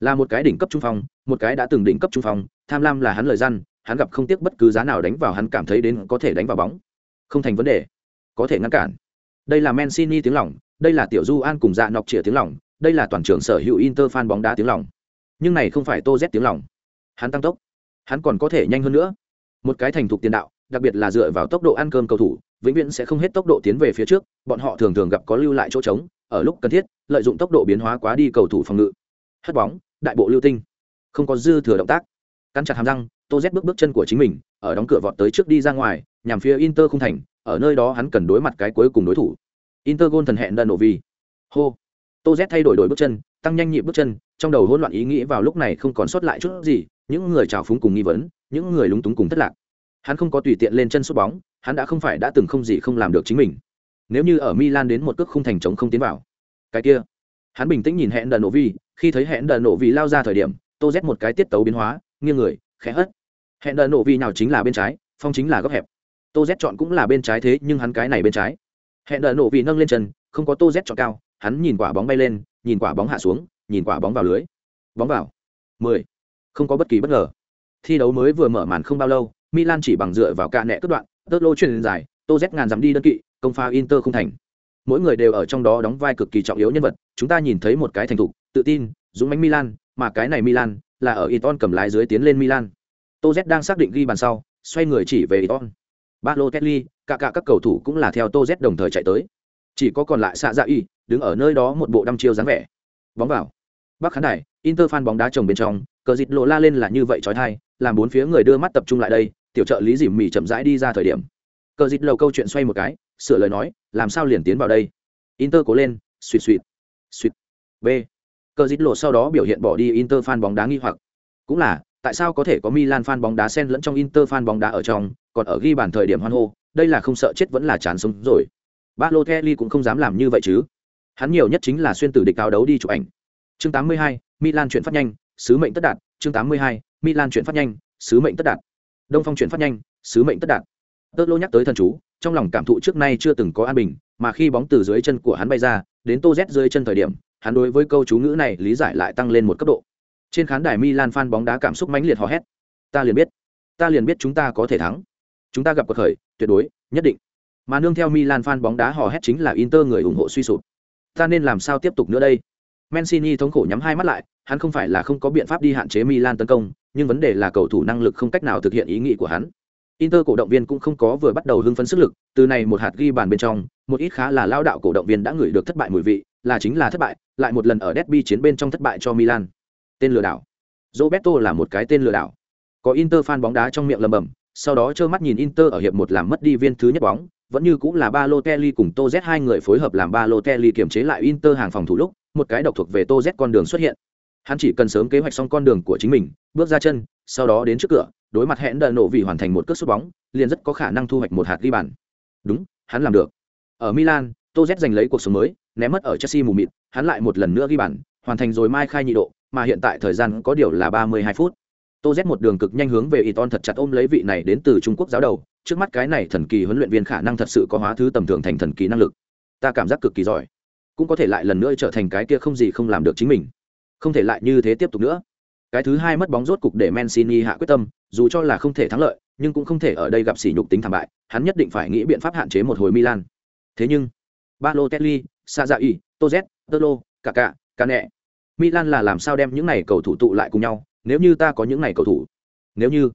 Là một cái đỉnh cấp trung phong, một cái đã từng đỉnh cấp trung phong, tham lam là hắn lời răn hắn gặp không tiếc bất cứ giá nào đánh vào hắn cảm thấy đến có thể đánh vào bóng. Không thành vấn đề. Có thể ngăn cản. Đây là Mancini tiếng lòng, đây là tiểu du an cùng dạ nọc chĩa tiếng lòng, đây là toàn trường sở hữu inter fan bóng đá tiếng lòng. Nhưng này không phải tô z tiếng lòng. Hắn tăng tốc. Hắn còn có thể nhanh hơn nữa. Một cái thành thục tiền đạo, đặc biệt là dựa vào tốc độ ăn cơm cầu thủ, vĩnh viễn sẽ không hết tốc độ tiến về phía trước, bọn họ thường thường gặp có lưu lại chỗ trống ở lúc cần thiết, lợi dụng tốc độ biến hóa quá đi cầu thủ phòng ngự. Hất bóng, đại bộ lưu tinh. Không có dư thừa động tác. Cắn chặt hàm răng, tô z bước bước chân của chính mình, ở đóng cửa vọt tới trước đi ra ngoài, nhằm phía inter không thành, ở nơi đó hắn cần đối mặt cái cuối cùng đối thủ. Inter gôn thần hẹn đần nổ vi hô. Tô z thay đổi đổi bước chân, tăng nhanh nhịp bước chân, trong đầu hỗn loạn ý nghĩ vào lúc này không còn sót lại chút gì, những người trào phúng cùng nghi vấn, những người lúng túng cùng thất lạc. Hắn không có tùy tiện lên chân sút bóng, hắn đã không phải đã từng không gì không làm được chính mình nếu như ở milan đến một cước không thành trống không tiến vào. Cái kia. Hắn bình tĩnh nhìn hẹn đần nổ vi khi thấy hẹn đần nổ vi lao ra thời điểm, tô z một cái tiết tấu biến hóa, nghiêng người, khẽ hất. Hẹn đần nổ vi nào chính là bên trái, phong chính là góc hẹp. Tô z chọn cũng là bên trái thế, nhưng hắn cái này bên trái. Hẹn đần nổ vì nâng lên chân, không có tô z chọn cao, hắn nhìn quả bóng bay lên, nhìn quả bóng hạ xuống, nhìn quả bóng vào lưới. Bóng vào. Mười. Không có bất kỳ bất ngờ. Thi đấu mới vừa mở màn không bao lâu, milan chỉ bằng dựa vào cạ nẹ cất đoạn tớt lô truyền dài, tô z ngàn dám đi đơn kỵ công pha inter không thành mỗi người đều ở trong đó đóng vai cực kỳ trọng yếu nhân vật chúng ta nhìn thấy một cái thành thục tự tin dũng mánh milan mà cái này milan là ở iton cầm lái dưới tiến lên milan tô z đang xác định ghi bàn sau xoay người chỉ về iton Balotelli, cả cả các cầu thủ cũng là theo Tô Z đồng thời chạy tới. Chỉ có còn lại Sạ Dạ Y, đứng ở nơi đó một bộ đăm chiêu dáng vẻ. Bóng vào. Bắc khán đài, Inter fan bóng đá trồng bên trong, cờ dịch lộ la lên là như vậy chói tai, làm bốn phía người đưa mắt tập trung lại đây, tiểu trợ lý dìm mỉ chậm rãi đi ra thời điểm. Cờ dịch lầu câu chuyện xoay một cái, sửa lời nói, làm sao liền tiến vào đây? Inter cố lên, suỵt suỵt suỵt B. Cờ dít lộ sau đó biểu hiện bỏ đi Inter fan bóng đá nghi hoặc. Cũng là, tại sao có thể có Milan fan bóng đá xen lẫn trong Inter fan bóng đá ở trong, còn ở ghi bàn thời điểm hoan hô, đây là không sợ chết vẫn là chán sống rồi. Balotelli cũng không dám làm như vậy chứ. hắn nhiều nhất chính là xuyên từ địch cao đấu đi chụp ảnh chương 82, milan chuyển phát nhanh sứ mệnh tất đạt chương 82, milan chuyển phát nhanh sứ mệnh tất đạt đông phong chuyển phát nhanh sứ mệnh tất đạt tớt lô nhắc tới thần chú trong lòng cảm thụ trước nay chưa từng có an bình mà khi bóng từ dưới chân của hắn bay ra đến tô z dưới chân thời điểm hắn đối với câu chú ngữ này lý giải lại tăng lên một cấp độ. Trên khán đài milan fan bóng đá cảm xúc mãnh liệt hò hét. Ta liền biết ta liền biết chúng ta có thể thắng. Chúng ta gặp cuộc khởi tuyệt đối nhất định. Mà nương theo milan fan bóng đá hò hét chính là inter người ủng hộ suy sụp. Ta nên làm sao tiếp tục nữa đây? Mancini thống khổ nhắm hai mắt lại, hắn không phải là không có biện pháp đi hạn chế Milan tấn công, nhưng vấn đề là cầu thủ năng lực không cách nào thực hiện ý nghĩ của hắn. Inter cổ động viên cũng không có vừa bắt đầu hưng phấn sức lực, từ này một hạt ghi bàn bên trong, một ít khá là lao đạo cổ động viên đã ngửi được thất bại mùi vị, là chính là thất bại, lại một lần ở derby chiến bên trong thất bại cho Milan. Tên lừa đảo. Roberto là một cái tên lừa đảo. Có Inter fan bóng đá trong miệng lầm bầm, sau đó trơ mắt nhìn Inter ở hiệp một làm mất đi viên thứ nhất bóng, vẫn như cũng là Balotelli cùng Toz hai người phối hợp làm Balotelli kiểm chế lại Inter hàng phòng thủ lúc, một cái độc thuộc về Toz con đường xuất hiện. Hắn chỉ cần sớm kế hoạch xong con đường của chính mình, bước ra chân, sau đó đến trước cửa, đối mặt hẹn đợi nổ vì hoàn thành một cước sút bóng, liền rất có khả năng thu hoạch một hạt ghi bàn. Đúng, hắn làm được. Ở Milan, Toz giành lấy cuộc sống mới, ném mất ở Chelsea mù mịt, hắn lại một lần nữa ghi bàn, hoàn thành rồi mai khai nhị độ, mà hiện tại thời gian có điều là 32 phút. Tô một đường cực nhanh hướng về Iton thật chặt ôm lấy vị này đến từ Trung Quốc giáo đầu, trước mắt cái này thần kỳ huấn luyện viên khả năng thật sự có hóa thứ tầm thường thành thần kỳ năng lực ta cảm giác cực kỳ giỏi cũng có thể lại lần nữa trở thành cái kia không gì không làm được chính mình không thể lại như thế tiếp tục nữa cái thứ hai mất bóng rốt cục để Mancini hạ quyết tâm dù cho là không thể thắng lợi nhưng cũng không thể ở đây gặp sỉ nhục tính thảm bại hắn nhất định phải nghĩ biện pháp hạn chế một hồi Milan thế nhưng Balotelli, y tozet Tolo, cả nhẹ. Milan là làm sao đem những này cầu thủ tụ lại cùng nhau, nếu như ta có những này cầu thủ. Nếu như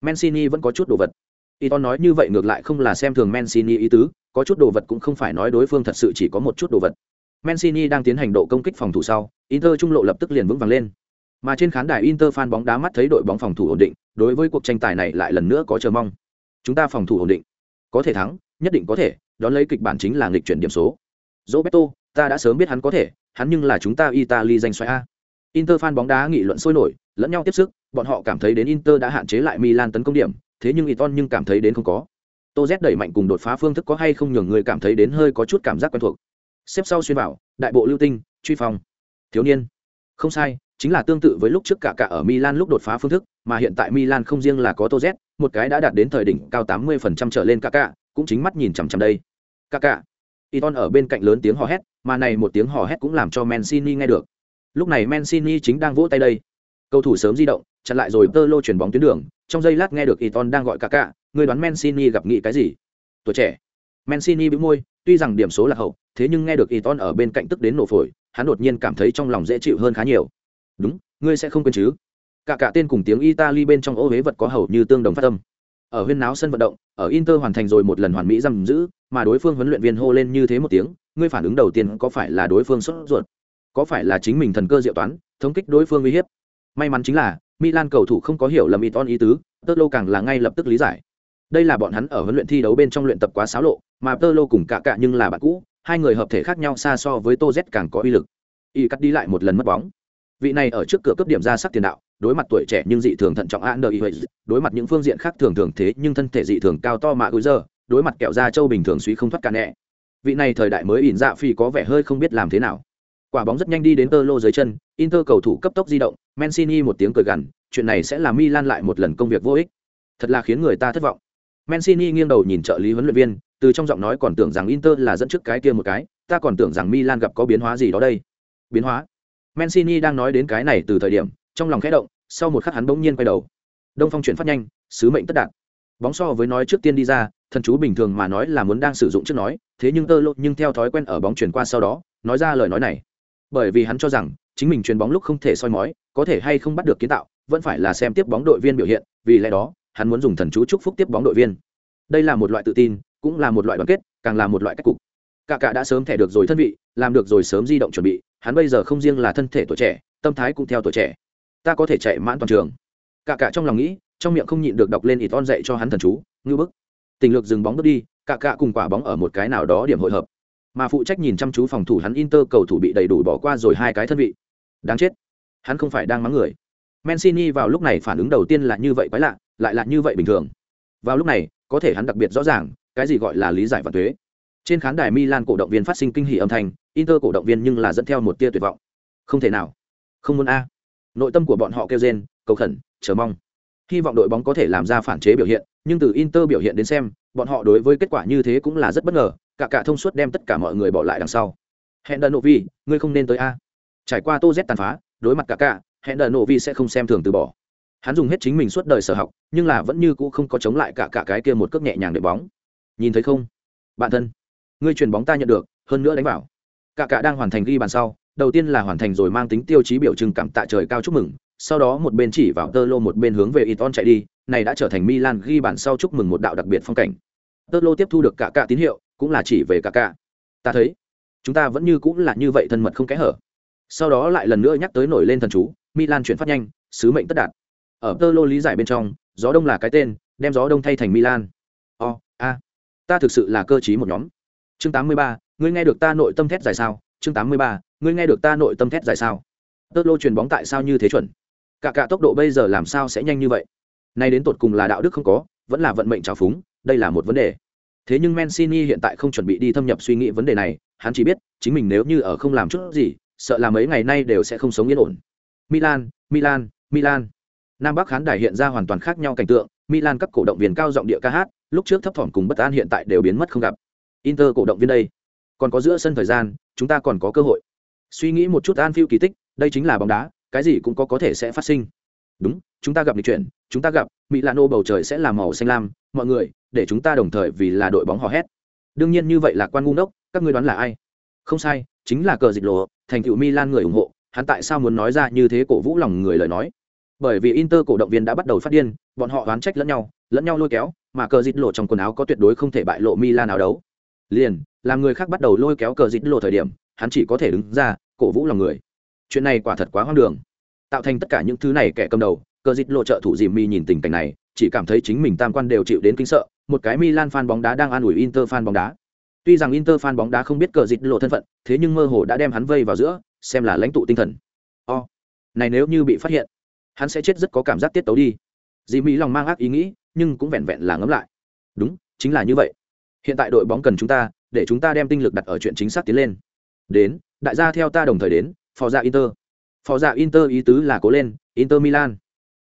Mancini vẫn có chút đồ vật. Iton nói như vậy ngược lại không là xem thường Mancini ý tứ, có chút đồ vật cũng không phải nói đối phương thật sự chỉ có một chút đồ vật. Mancini đang tiến hành độ công kích phòng thủ sau, Inter trung lộ lập tức liền vững vàng lên. Mà trên khán đài Inter fan bóng đá mắt thấy đội bóng phòng thủ ổn định, đối với cuộc tranh tài này lại lần nữa có chờ mong. Chúng ta phòng thủ ổn định, có thể thắng, nhất định có thể, đón lấy kịch bản chính là nghịch chuyển điểm số. Roberto, ta đã sớm biết hắn có thể, hắn nhưng là chúng ta Italy danh xoay a. Inter fan bóng đá nghị luận sôi nổi, lẫn nhau tiếp sức, bọn họ cảm thấy đến Inter đã hạn chế lại Milan tấn công điểm, thế nhưng Iton nhưng cảm thấy đến không có. Tô Z đẩy mạnh cùng đột phá phương thức có hay không nhường người cảm thấy đến hơi có chút cảm giác quen thuộc. Xếp sau xuyên vào, đại bộ lưu tinh, truy phòng. Thiếu niên. Không sai, chính là tương tự với lúc trước cả cả ở Milan lúc đột phá phương thức, mà hiện tại Milan không riêng là có Tô Z, một cái đã đạt đến thời đỉnh cao 80% trở lên cả cả, cũng chính mắt nhìn chằm chằm đây. Cả cả. Iton ở bên cạnh lớn tiếng hò hét, mà này một tiếng hò hét cũng làm cho Mancini nghe được. Lúc này Mancini chính đang vỗ tay đây. Cầu thủ sớm di động, chặn lại rồi Tơ lô chuyển bóng tuyến đường, trong giây lát nghe được Iton đang gọi Kaká, người đoán Mancini gặp nghị cái gì? Tuổi trẻ. Mancini bĩu môi, tuy rằng điểm số là hậu, thế nhưng nghe được Iton ở bên cạnh tức đến nổ phổi, hắn đột nhiên cảm thấy trong lòng dễ chịu hơn khá nhiều. Đúng, ngươi sẽ không quên chứ? Cả cả tên cùng tiếng Italy bên trong ô huế vật có hầu như tương đồng phát âm. Ở huyên náo sân vận động, ở Inter hoàn thành rồi một lần hoàn mỹ giam giữ, mà đối phương huấn luyện viên hô lên như thế một tiếng, ngươi phản ứng đầu tiên có phải là đối phương sốt ruột? Có phải là chính mình thần cơ diệu toán, thống kích đối phương uy hiếp? May mắn chính là, Milan cầu thủ không có hiểu lầm Iton ý tứ, Totlo càng là ngay lập tức lý giải. Đây là bọn hắn ở huấn luyện thi đấu bên trong luyện tập quá xáo lộ, mà Totlo cùng cả cả nhưng là bạn cũ, hai người hợp thể khác nhau xa so với Tô Z càng có uy lực. Y cắt đi lại một lần mất bóng. Vị này ở trước cửa cấp điểm ra sắc tiền đạo, đối mặt tuổi trẻ nhưng dị thường thận trọng Ander đối mặt những phương diện khác thường thường thế nhưng thân thể dị thường cao to mà giờ, đối mặt kẹo da châu bình thường suy không thoát cả nẹ. Vị này thời đại mới ỉn dạ phi có vẻ hơi không biết làm thế nào. Quả bóng rất nhanh đi đến tơ lô dưới chân, Inter cầu thủ cấp tốc di động, Mancini một tiếng cười gằn, chuyện này sẽ làm Milan lại một lần công việc vô ích. Thật là khiến người ta thất vọng. Mancini nghiêng đầu nhìn trợ lý huấn luyện viên, từ trong giọng nói còn tưởng rằng Inter là dẫn trước cái kia một cái, ta còn tưởng rằng Milan gặp có biến hóa gì đó đây. Biến hóa? Mancini đang nói đến cái này từ thời điểm, trong lòng khẽ động, sau một khắc hắn bỗng nhiên quay đầu. Đông Phong chuyển phát nhanh, sứ mệnh tất đạt. Bóng so với nói trước tiên đi ra, thần chú bình thường mà nói là muốn đang sử dụng trước nói, thế nhưng tơ lột nhưng theo thói quen ở bóng chuyển qua sau đó, nói ra lời nói này bởi vì hắn cho rằng chính mình chuyền bóng lúc không thể soi mói có thể hay không bắt được kiến tạo vẫn phải là xem tiếp bóng đội viên biểu hiện vì lẽ đó hắn muốn dùng thần chú chúc phúc tiếp bóng đội viên đây là một loại tự tin cũng là một loại đoàn kết càng là một loại cách cục cả cả đã sớm thẻ được rồi thân vị làm được rồi sớm di động chuẩn bị hắn bây giờ không riêng là thân thể tuổi trẻ tâm thái cũng theo tuổi trẻ ta có thể chạy mãn toàn trường cả cả trong lòng nghĩ trong miệng không nhịn được đọc lên ít on dạy cho hắn thần chú ngư bức tình lược dừng bóng bước đi cả cả cùng quả bóng ở một cái nào đó điểm hội hợp mà phụ trách nhìn chăm chú phòng thủ hắn Inter cầu thủ bị đầy đủ bỏ qua rồi hai cái thân vị. Đáng chết. Hắn không phải đang mắng người. Mancini vào lúc này phản ứng đầu tiên là như vậy quái lạ, lại là như vậy bình thường. Vào lúc này, có thể hắn đặc biệt rõ ràng, cái gì gọi là lý giải và thuế. Trên khán đài Milan cổ động viên phát sinh kinh hỉ âm thanh, inter cổ động viên nhưng là dẫn theo một tia tuyệt vọng. Không thể nào. Không muốn a. Nội tâm của bọn họ kêu rên cầu khẩn chờ mong. Hy vọng đội bóng có thể làm ra phản chế biểu hiện nhưng từ inter biểu hiện đến xem bọn họ đối với kết quả như thế cũng là rất bất ngờ cả cả thông suốt đem tất cả mọi người bỏ lại đằng sau. Hẹn đợi nộ vi ngươi không nên tới a. Trải qua tô z tàn phá đối mặt cả cả hẹn đợi nộ vi sẽ không xem thường từ bỏ. Hắn dùng hết chính mình suốt đời sở học nhưng là vẫn như cũ không có chống lại cả cả cái kia một cước nhẹ nhàng để bóng nhìn thấy không bạn thân ngươi chuyền bóng ta nhận được hơn nữa đánh vào cả cả đang hoàn thành ghi bàn sau đầu tiên là hoàn thành rồi mang tính tiêu chí biểu trưng cảm tạ trời cao chúc mừng sau đó một bên chỉ vào tơ lô một bên hướng về Iton chạy đi, này đã trở thành Milan ghi bàn sau chúc mừng một đạo đặc biệt phong cảnh. Tơ lô tiếp thu được cả cả tín hiệu, cũng là chỉ về cả cả. Ta thấy, chúng ta vẫn như cũng là như vậy thân mật không kẽ hở. Sau đó lại lần nữa nhắc tới nổi lên thần chú, Milan chuyển phát nhanh, sứ mệnh tất đạt. Ở Tơ lô lý giải bên trong, gió đông là cái tên, đem gió đông thay thành Milan. O, a, ta thực sự là cơ trí một nhóm. Chương 83, ngươi nghe được ta nội tâm thét dài sao? Chương 83, ngươi nghe được ta nội tâm thét dài sao? Tơ lô truyền bóng tại sao như thế chuẩn? cả cả tốc độ bây giờ làm sao sẽ nhanh như vậy nay đến tột cùng là đạo đức không có vẫn là vận mệnh trào phúng đây là một vấn đề thế nhưng mancini hiện tại không chuẩn bị đi thâm nhập suy nghĩ vấn đề này hắn chỉ biết chính mình nếu như ở không làm chút gì sợ là mấy ngày nay đều sẽ không sống yên ổn milan milan milan nam bắc khán đài hiện ra hoàn toàn khác nhau cảnh tượng milan các cổ động viên cao giọng địa ca hát, lúc trước thấp thỏm cùng bất an hiện tại đều biến mất không gặp. Inter cổ động viên đây, còn có giữa sân thời gian, chúng ta còn có cơ hội. Suy nghĩ một chút Anfield phiêu kỳ tích, đây chính là bóng đá, cái gì cũng có có thể sẽ phát sinh. Đúng, chúng ta gặp lịch chuyển, chúng ta gặp, Milano bầu trời sẽ là màu xanh lam, mọi người, để chúng ta đồng thời vì là đội bóng hò hét. Đương nhiên như vậy là quan ngu ngốc, các ngươi đoán là ai? Không sai, chính là cờ dịch lộ, thành tựu milan người ủng hộ, hắn tại sao muốn nói ra như thế cổ vũ lòng người lời nói? Bởi vì inter cổ động viên đã bắt đầu phát điên, bọn họ oán trách lẫn nhau lẫn nhau lôi kéo, mà cờ dịch lộ trong quần áo có tuyệt đối không thể bại lộ milan áo đấu. Liền, làm người khác bắt đầu lôi kéo cờ dịch lộ thời điểm, hắn chỉ có thể đứng ra, cổ vũ lòng người. Chuyện này quả thật quá hoang đường. Tạo thành tất cả những thứ này kẻ cầm đầu, cờ dịch lộ trợ thủ dìm mi nhìn tình cảnh này, chỉ cảm thấy chính mình tam quan đều chịu đến kinh sợ, một cái milan fan bóng đá đang an ủi inter fan bóng đá. Tuy rằng inter fan bóng đá không biết cờ dịch lộ thân phận, thế nhưng mơ hồ đã đem hắn vây vào giữa, xem là lãnh tụ tinh thần. O、oh. này nếu như bị phát hiện hắn sẽ chết rất có cảm giác tiết tấu đi. Dì mỹ lòng mang ác ý nghĩ, nhưng cũng vẹn vẹn là ngấm lại. Đúng, chính là như vậy. Hiện tại đội bóng cần chúng ta, để chúng ta đem tinh lực đặt ở chuyện chính xác tiến lên. Đến, đại gia theo ta đồng thời đến, phò dạ inter. Phò dạ inter ý tứ là cố lên, inter milan.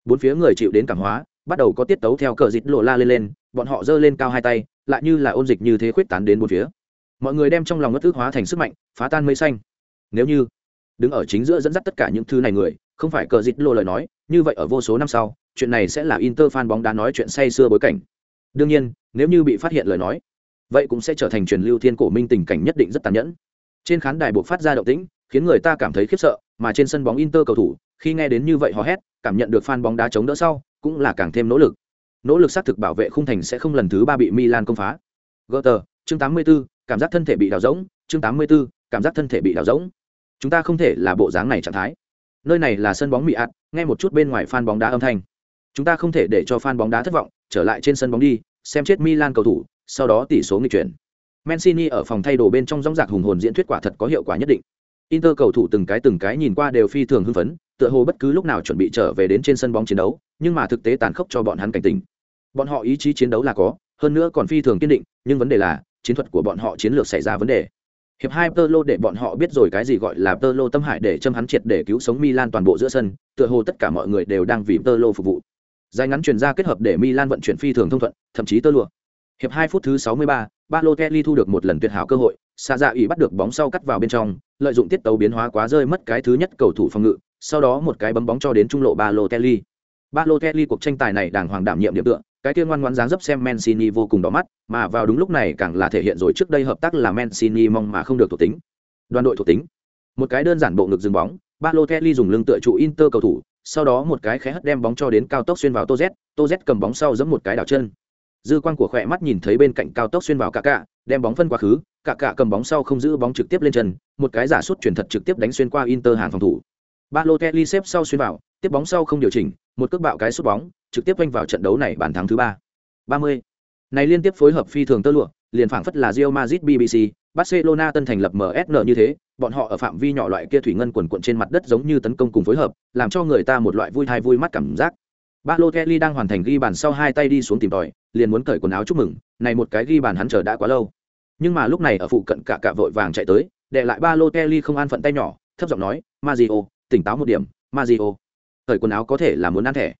Bốn phía người chịu đến cảm hóa, bắt đầu có tiết tấu theo cờ dịch lộ la lên lên, bọn họ giơ lên cao hai tay, lại như là ôn dịch như thế khuyết tán đến bốn phía. Mọi người đem trong lòng ngất ước hóa thành sức mạnh, phá tan mây xanh. Nếu như đứng ở chính giữa dẫn dắt tất cả những thứ này người không phải cờ dịch lộ lời nói như vậy ở vô số năm sau chuyện này sẽ là inter fan bóng đá nói chuyện say xưa bối cảnh. Đương nhiên nếu như bị phát hiện lời nói vậy cũng sẽ trở thành truyền lưu thiên cổ minh tình cảnh nhất định rất tàn nhẫn. Trên khán đài buộc phát ra động tĩnh khiến người ta cảm thấy khiếp sợ mà trên sân bóng inter cầu thủ khi nghe đến như vậy hò hét cảm nhận được fan bóng đá chống đỡ sau cũng là càng thêm nỗ lực. Nỗ lực xác thực bảo vệ khung thành sẽ không lần thứ ba bị milan công phá. Gutter, chương 84, cảm giác thân thể bị đào rỗng chương 84, cảm giác thân thể bị đào rỗng. Chúng ta không thể là bộ dáng này trạng thái nơi này là sân bóng mỹ ạt nghe một chút bên ngoài fan bóng đá âm thanh chúng ta không thể để cho fan bóng đá thất vọng trở lại trên sân bóng đi xem chết milan cầu thủ sau đó tỷ số nghịch chuyển mancini ở phòng thay đồ bên trong dóng dạc hùng hồn diễn thuyết quả thật có hiệu quả nhất định Inter cầu thủ từng cái từng cái nhìn qua đều phi thường hưng phấn, tựa hồ bất cứ lúc nào chuẩn bị trở về đến trên sân bóng chiến đấu, nhưng mà thực tế tàn khốc cho bọn hắn cảnh tỉnh. Bọn họ ý chí chiến đấu là có, hơn nữa còn phi thường kiên định, nhưng vấn đề là, chiến thuật của bọn họ chiến lược xảy ra vấn đề. Hiệp hai Perlo để bọn họ biết rồi cái gì gọi là Perlo tâm hải để châm hắn triệt để cứu sống Milan toàn bộ giữa sân, tựa hồ tất cả mọi người đều đang vì Perlo phục vụ. Dài ngắn truyền ra kết hợp để Milan vận chuyển phi thường thông thuận, thậm chí tơ lụa. Hiệp hai phút thứ 63, Balotelli thu được một lần tuyệt hảo cơ hội, xa dạ ủy bắt được bóng sau cắt vào bên trong lợi dụng tiết tấu biến hóa quá rơi mất cái thứ nhất cầu thủ phòng ngự sau đó một cái bấm bóng cho đến trung lộ ba lô kelly ba lô kelly cuộc tranh tài này đàng hoàng đảm nhiệm điểm tựa cái kia ngoan ngoãn dáng dấp xem Mancini vô cùng đỏ mắt, mà vào đúng lúc này càng là thể hiện rồi trước đây hợp tác là Mancini mong mà không được thuộc tính. Đoàn đội thuộc tính. Một cái đơn giản bộ ngực dừng bóng, Balotelli dùng lưng tựa trụ Inter cầu thủ, sau đó một cái khẽ hất đem bóng cho đến cao tốc xuyên vào Toz, Toz cầm bóng sau giẫm một cái đảo chân. Dư quang của khỏe mắt nhìn thấy bên cạnh cao tốc xuyên vào Kaká, đem bóng phân quá khứ, Kaká cầm bóng sau không giữ bóng trực tiếp lên chân, một cái giả sút chuyển thật trực tiếp đánh xuyên qua Inter hàng phòng thủ. Balotelli xếp sau xuyên vào, tiếp bóng sau không điều chỉnh, một cước bạo cái sút bóng, trực tiếp vanh vào trận đấu này bàn thắng thứ ba. 30. Này liên tiếp phối hợp phi thường tơ lụa, liền phảng phất là Real Madrid BBC, Barcelona tân thành lập MSN như thế, bọn họ ở phạm vi nhỏ loại kia thủy ngân quần quần trên mặt đất giống như tấn công cùng phối hợp, làm cho người ta một loại vui thai vui mắt cảm giác. Balotelli đang hoàn thành ghi bàn sau hai tay đi xuống tìm tòi, liền muốn cởi quần áo chúc mừng, này một cái ghi bàn hắn chờ đã quá lâu nhưng mà lúc này ở phụ cận cả cả vội vàng chạy tới để lại Balotelli kelly không an phận tay nhỏ thấp giọng nói mazio tỉnh táo một điểm mazio thời quần áo có thể là muốn ăn thẻ.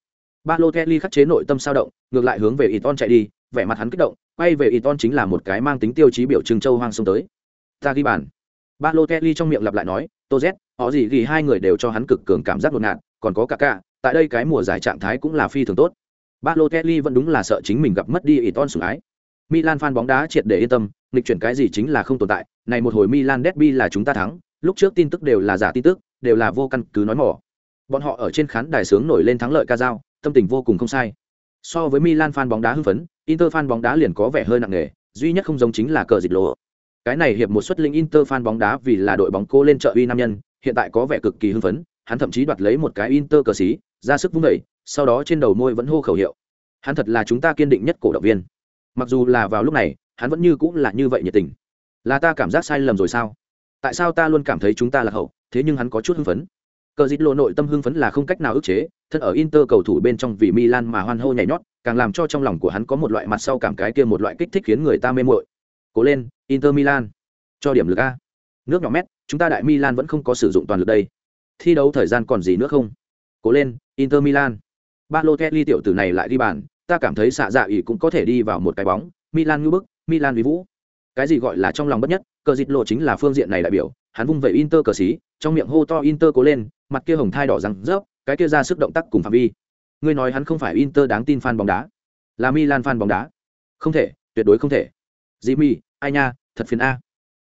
Ba lô kelly khắc chế nội tâm sao động, ngược lại hướng về iton chạy đi, vẻ mặt hắn kích động, quay về iton chính là một cái mang tính tiêu chí biểu trưng châu hoang sông tới. Ta ghi bàn. Ba lô kelly trong miệng lặp lại nói, tô z, họ gì ghi hai người đều cho hắn cực cường cảm giác ngột ngạt, còn có cả cả, tại đây cái mùa giải trạng thái cũng là phi thường tốt. Ba lô kelly vẫn đúng là sợ chính mình gặp mất đi iton sủng ái. Milan fan bóng đá triệt để yên tâm, nghịch chuyển cái gì chính là không tồn tại, này một hồi milan derby là chúng ta thắng, lúc trước tin tức đều là giả tin tức, đều là vô căn cứ nói mỏ bọn họ ở trên khán đài sướng nổi lên thắng lợi ca dao tâm tình vô cùng không sai. So với milan fan bóng đá hưng phấn inter fan bóng đá liền có vẻ hơi nặng nề duy nhất không giống chính là cờ dịch lộ. Cái này hiệp một xuất linh inter fan bóng đá vì là đội bóng cô lên trợ uy nam nhân hiện tại có vẻ cực kỳ hưng phấn hắn thậm chí đoạt lấy một cái inter cờ xí ra sức vung đẩy, sau đó trên đầu môi vẫn hô khẩu hiệu. Hắn thật là chúng ta kiên định nhất cổ động viên. Mặc dù là vào lúc này hắn vẫn như cũng là như vậy nhiệt tình. Là ta cảm giác sai lầm rồi sao? Tại sao ta luôn cảm thấy chúng ta là hậu thế nhưng hắn có chút hưng phấn? Cờ dít lộ nội tâm hưng phấn là không cách nào ức chế, thân ở inter cầu thủ bên trong vì milan mà hoan hô nhảy nhót, càng làm cho trong lòng của hắn có một loại mặt sau cảm cái kia một loại kích thích khiến người ta mê muội. cố lên, inter milan. Cho điểm lực a. Nước nhỏ mét, chúng ta đại milan vẫn không có sử dụng toàn lực đây. Thi đấu thời gian còn gì nữa không? Cố lên, inter milan. Balotelli tiểu tử này lại đi bàn, ta cảm thấy xạ dạ ỉ cũng có thể đi vào một cái bóng. Milan ngư bức, milan uy vũ. Cái gì gọi là trong lòng bất nhất, cờ dịt lộ chính là phương diện này đại biểu, hắn vung vẩy inter cờ xí, trong miệng hô to inter cố lên mặt kia hồng thai đỏ răng rớp, cái kia ra sức động tác cùng phạm vi. Ngươi nói hắn không phải inter đáng tin fan bóng đá. Là milan fan bóng đá. Không thể, tuyệt đối không thể. Jimmy, ai nha, thật phiền a.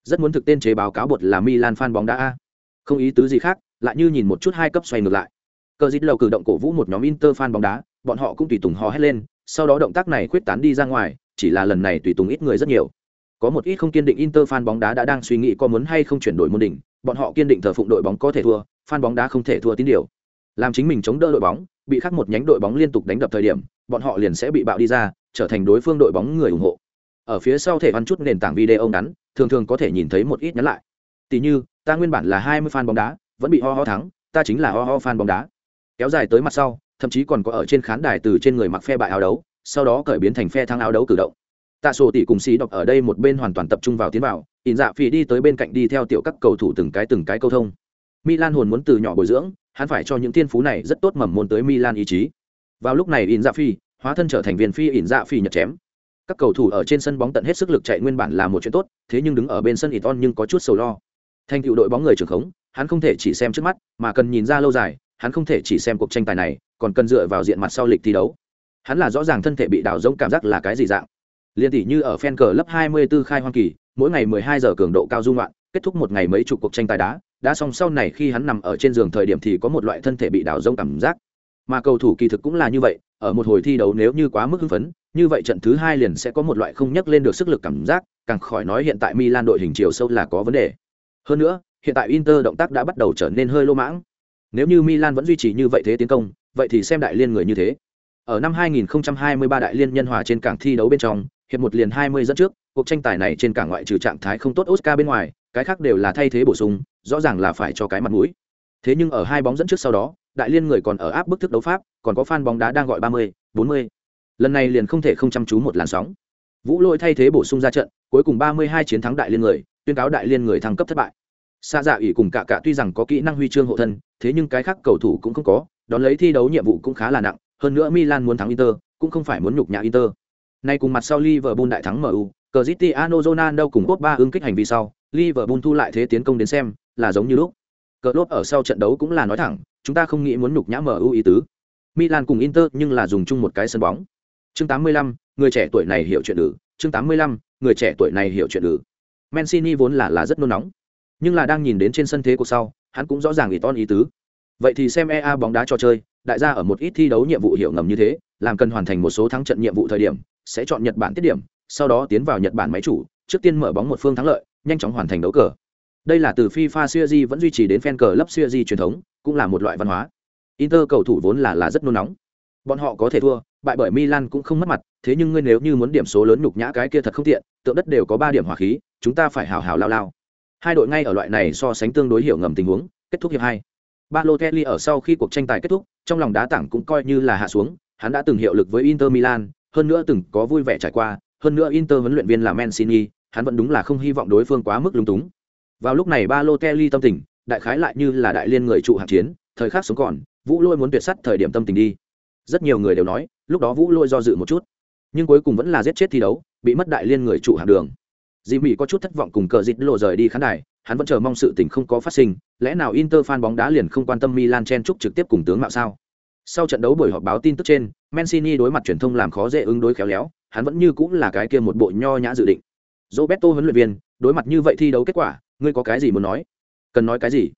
Rất muốn thực tên chế báo cáo bột là milan fan bóng đá a. Không ý tứ gì khác, lại như nhìn một chút hai cấp xoay ngược lại. Cờ dít lầu cử động cổ vũ một nhóm inter fan bóng đá, bọn họ cũng tùy tùng hò hét lên, sau đó động tác này khuyết tán đi ra ngoài, chỉ là lần này tùy tùng ít người rất nhiều. Có một ít không kiên định inter fan bóng đá đã đang suy nghĩ có muốn hay không chuyển đổi môn đỉnh, bọn họ kiên định thờ phụng đội bóng có thể thua fan bóng đá không thể thua tín điều. Làm chính mình chống đỡ đội bóng, bị khác một nhánh đội bóng liên tục đánh đập thời điểm, bọn họ liền sẽ bị bạo đi ra, trở thành đối phương đội bóng người ủng hộ. Ở phía sau thể văn chút nền tảng video ngắn, thường thường có thể nhìn thấy một ít nhắn lại. Tỷ như, ta nguyên bản là hai mươi fan bóng đá, vẫn bị ho ho thắng, ta chính là ho ho fan bóng đá. Kéo dài tới mặt sau, thậm chí còn có ở trên khán đài từ trên người mặc phe bại áo đấu, sau đó cởi biến thành phe thắng áo đấu cử động. Tạ sổ tỷ cùng xí đọc ở đây một bên hoàn toàn tập trung vào tiến vào, ỉn dạ phi đi tới bên cạnh đi theo tiểu các cầu thủ từng cái từng cái câu thông milan hồn muốn từ nhỏ bồi dưỡng hắn phải cho những thiên phú này rất tốt mầm môn tới milan ý chí. Vào lúc này ỉn dạ phi hóa thân trở thành viên phi ỉn dạ phi nhặt chém. Các cầu thủ ở trên sân bóng tận hết sức lực chạy nguyên bản là một chuyện tốt thế nhưng đứng ở bên sân Iton nhưng có chút sầu lo. Thành tựu đội bóng người trưởng khống hắn không thể chỉ xem trước mắt mà cần nhìn ra lâu dài hắn không thể chỉ xem cuộc tranh tài này còn cần dựa vào diện mặt sau lịch thi đấu. Hắn là rõ ràng thân thể bị đảo rỗng cảm giác là cái gì dạng. Liên tỷ như ở fan cờ lớp 24 khai hoang kỳ mỗi ngày 12 giờ cường độ cao dung ngoạn, kết thúc một ngày mấy chục cuộc tranh tài đá đã xong sau này khi hắn nằm ở trên giường thời điểm thì có một loại thân thể bị đảo rông cảm giác. Mà cầu thủ kỳ thực cũng là như vậy, ở một hồi thi đấu nếu như quá mức hưng phấn, như vậy trận thứ hai liền sẽ có một loại không nhắc lên được sức lực cảm giác, càng khỏi nói hiện tại milan đội hình chiều sâu là có vấn đề. Hơn nữa, hiện tại inter động tác đã bắt đầu trở nên hơi lô mãng. Nếu như milan vẫn duy trì như vậy thế tiến công, vậy thì xem đại liên người như thế. Ở năm 2023 đại liên nhân hòa trên cảng thi đấu bên trong, hiệp một liền 20 dẫn trước, cuộc tranh tài này trên cảng ngoại trừ trạng thái không tốt oscar bên ngoài, cái khác đều là thay thế bổ sung rõ ràng là phải cho cái mặt mũi. Thế nhưng ở hai bóng dẫn trước sau đó đại liên người còn ở áp bức thức đấu pháp còn có fan bóng đá đang gọi 30, 40. lần này liền không thể không chăm chú một làn sóng. Vũ lôi thay thế bổ sung ra trận cuối cùng 32 chiến thắng đại liên người tuyên cáo đại liên người thăng cấp thất bại. Xa dạ ủy cùng cả cả tuy rằng có kỹ năng huy chương hộ thân thế nhưng cái khác cầu thủ cũng không có đón lấy thi đấu nhiệm vụ cũng khá là nặng hơn nữa milan muốn thắng inter cũng không phải muốn nhục nhã inter. Nay cùng mặt sau liverpool đại thắng mu Cristiano Ronaldo cùng Pogba ứng kích hành vi sau, Liverpool thu lại thế tiến công đến xem, là giống như lúc. Cờ lốt ở sau trận đấu cũng là nói thẳng, chúng ta không nghĩ muốn nhục nhã MU ý tứ. Milan cùng Inter nhưng là dùng chung một cái sân bóng. Chương 85, người trẻ tuổi này hiểu chuyện ử. Chương 85, người trẻ tuổi này hiểu chuyện ử. Mancini vốn là là rất nôn nóng, nhưng là đang nhìn đến trên sân thế của sau, hắn cũng rõ ràng ý ton ý tứ. Vậy thì xem EA bóng đá cho chơi, đại gia ở một ít thi đấu nhiệm vụ hiểu ngầm như thế, làm cần hoàn thành một số thắng trận nhiệm vụ thời điểm, sẽ chọn Nhật Bản tiết điểm, sau đó tiến vào Nhật Bản máy chủ, trước tiên mở bóng một phương thắng lợi, nhanh chóng hoàn thành đấu cờ. Đây là từ FIFA Series vẫn duy trì đến fan cờ lấp Series truyền thống, cũng là một loại văn hóa. Inter cầu thủ vốn là là rất nôn nóng. Bọn họ có thể thua, bại bởi Milan cũng không mất mặt, thế nhưng ngươi nếu như muốn điểm số lớn nhục nhã cái kia thật không tiện, tượng đất đều có ba điểm hỏa khí, chúng ta phải hào hào lao lao. Hai đội ngay ở loại này so sánh tương đối hiểu ngầm tình huống, kết thúc hiệp hai. Balotelli ở sau khi cuộc tranh tài kết thúc, trong lòng đá tảng cũng coi như là hạ xuống, hắn đã từng hiệu lực với Inter Milan, hơn nữa từng có vui vẻ trải qua, hơn nữa Inter huấn luyện viên là Mancini, hắn vẫn đúng là không hy vọng đối phương quá mức lung túng vào lúc này ba lô kelly tâm tình, đại khái lại như là đại liên người trụ hạng chiến, thời khắc sống còn, vũ lôi muốn tuyệt sắt thời điểm tâm tình đi. Rất nhiều người đều nói, lúc đó vũ lôi do dự một chút, nhưng cuối cùng vẫn là giết chết thi đấu, bị mất đại liên người trụ hạng đường. Dì mỹ có chút thất vọng cùng cờ dịt lộ rời đi khán đài, hắn vẫn chờ mong sự tình không có phát sinh, lẽ nào inter fan bóng đá liền không quan tâm milan chen trúc trực tiếp cùng tướng mạo sao? Sau trận đấu buổi họp báo tin tức trên, mancini đối mặt truyền thông làm khó dễ ứng đối khéo léo, hắn vẫn như cũng là cái kia một bộ nho nhã dự định. Roberto huấn luyện viên, đối mặt như vậy thi đấu kết quả ngươi có cái gì muốn nói cần nói cái gì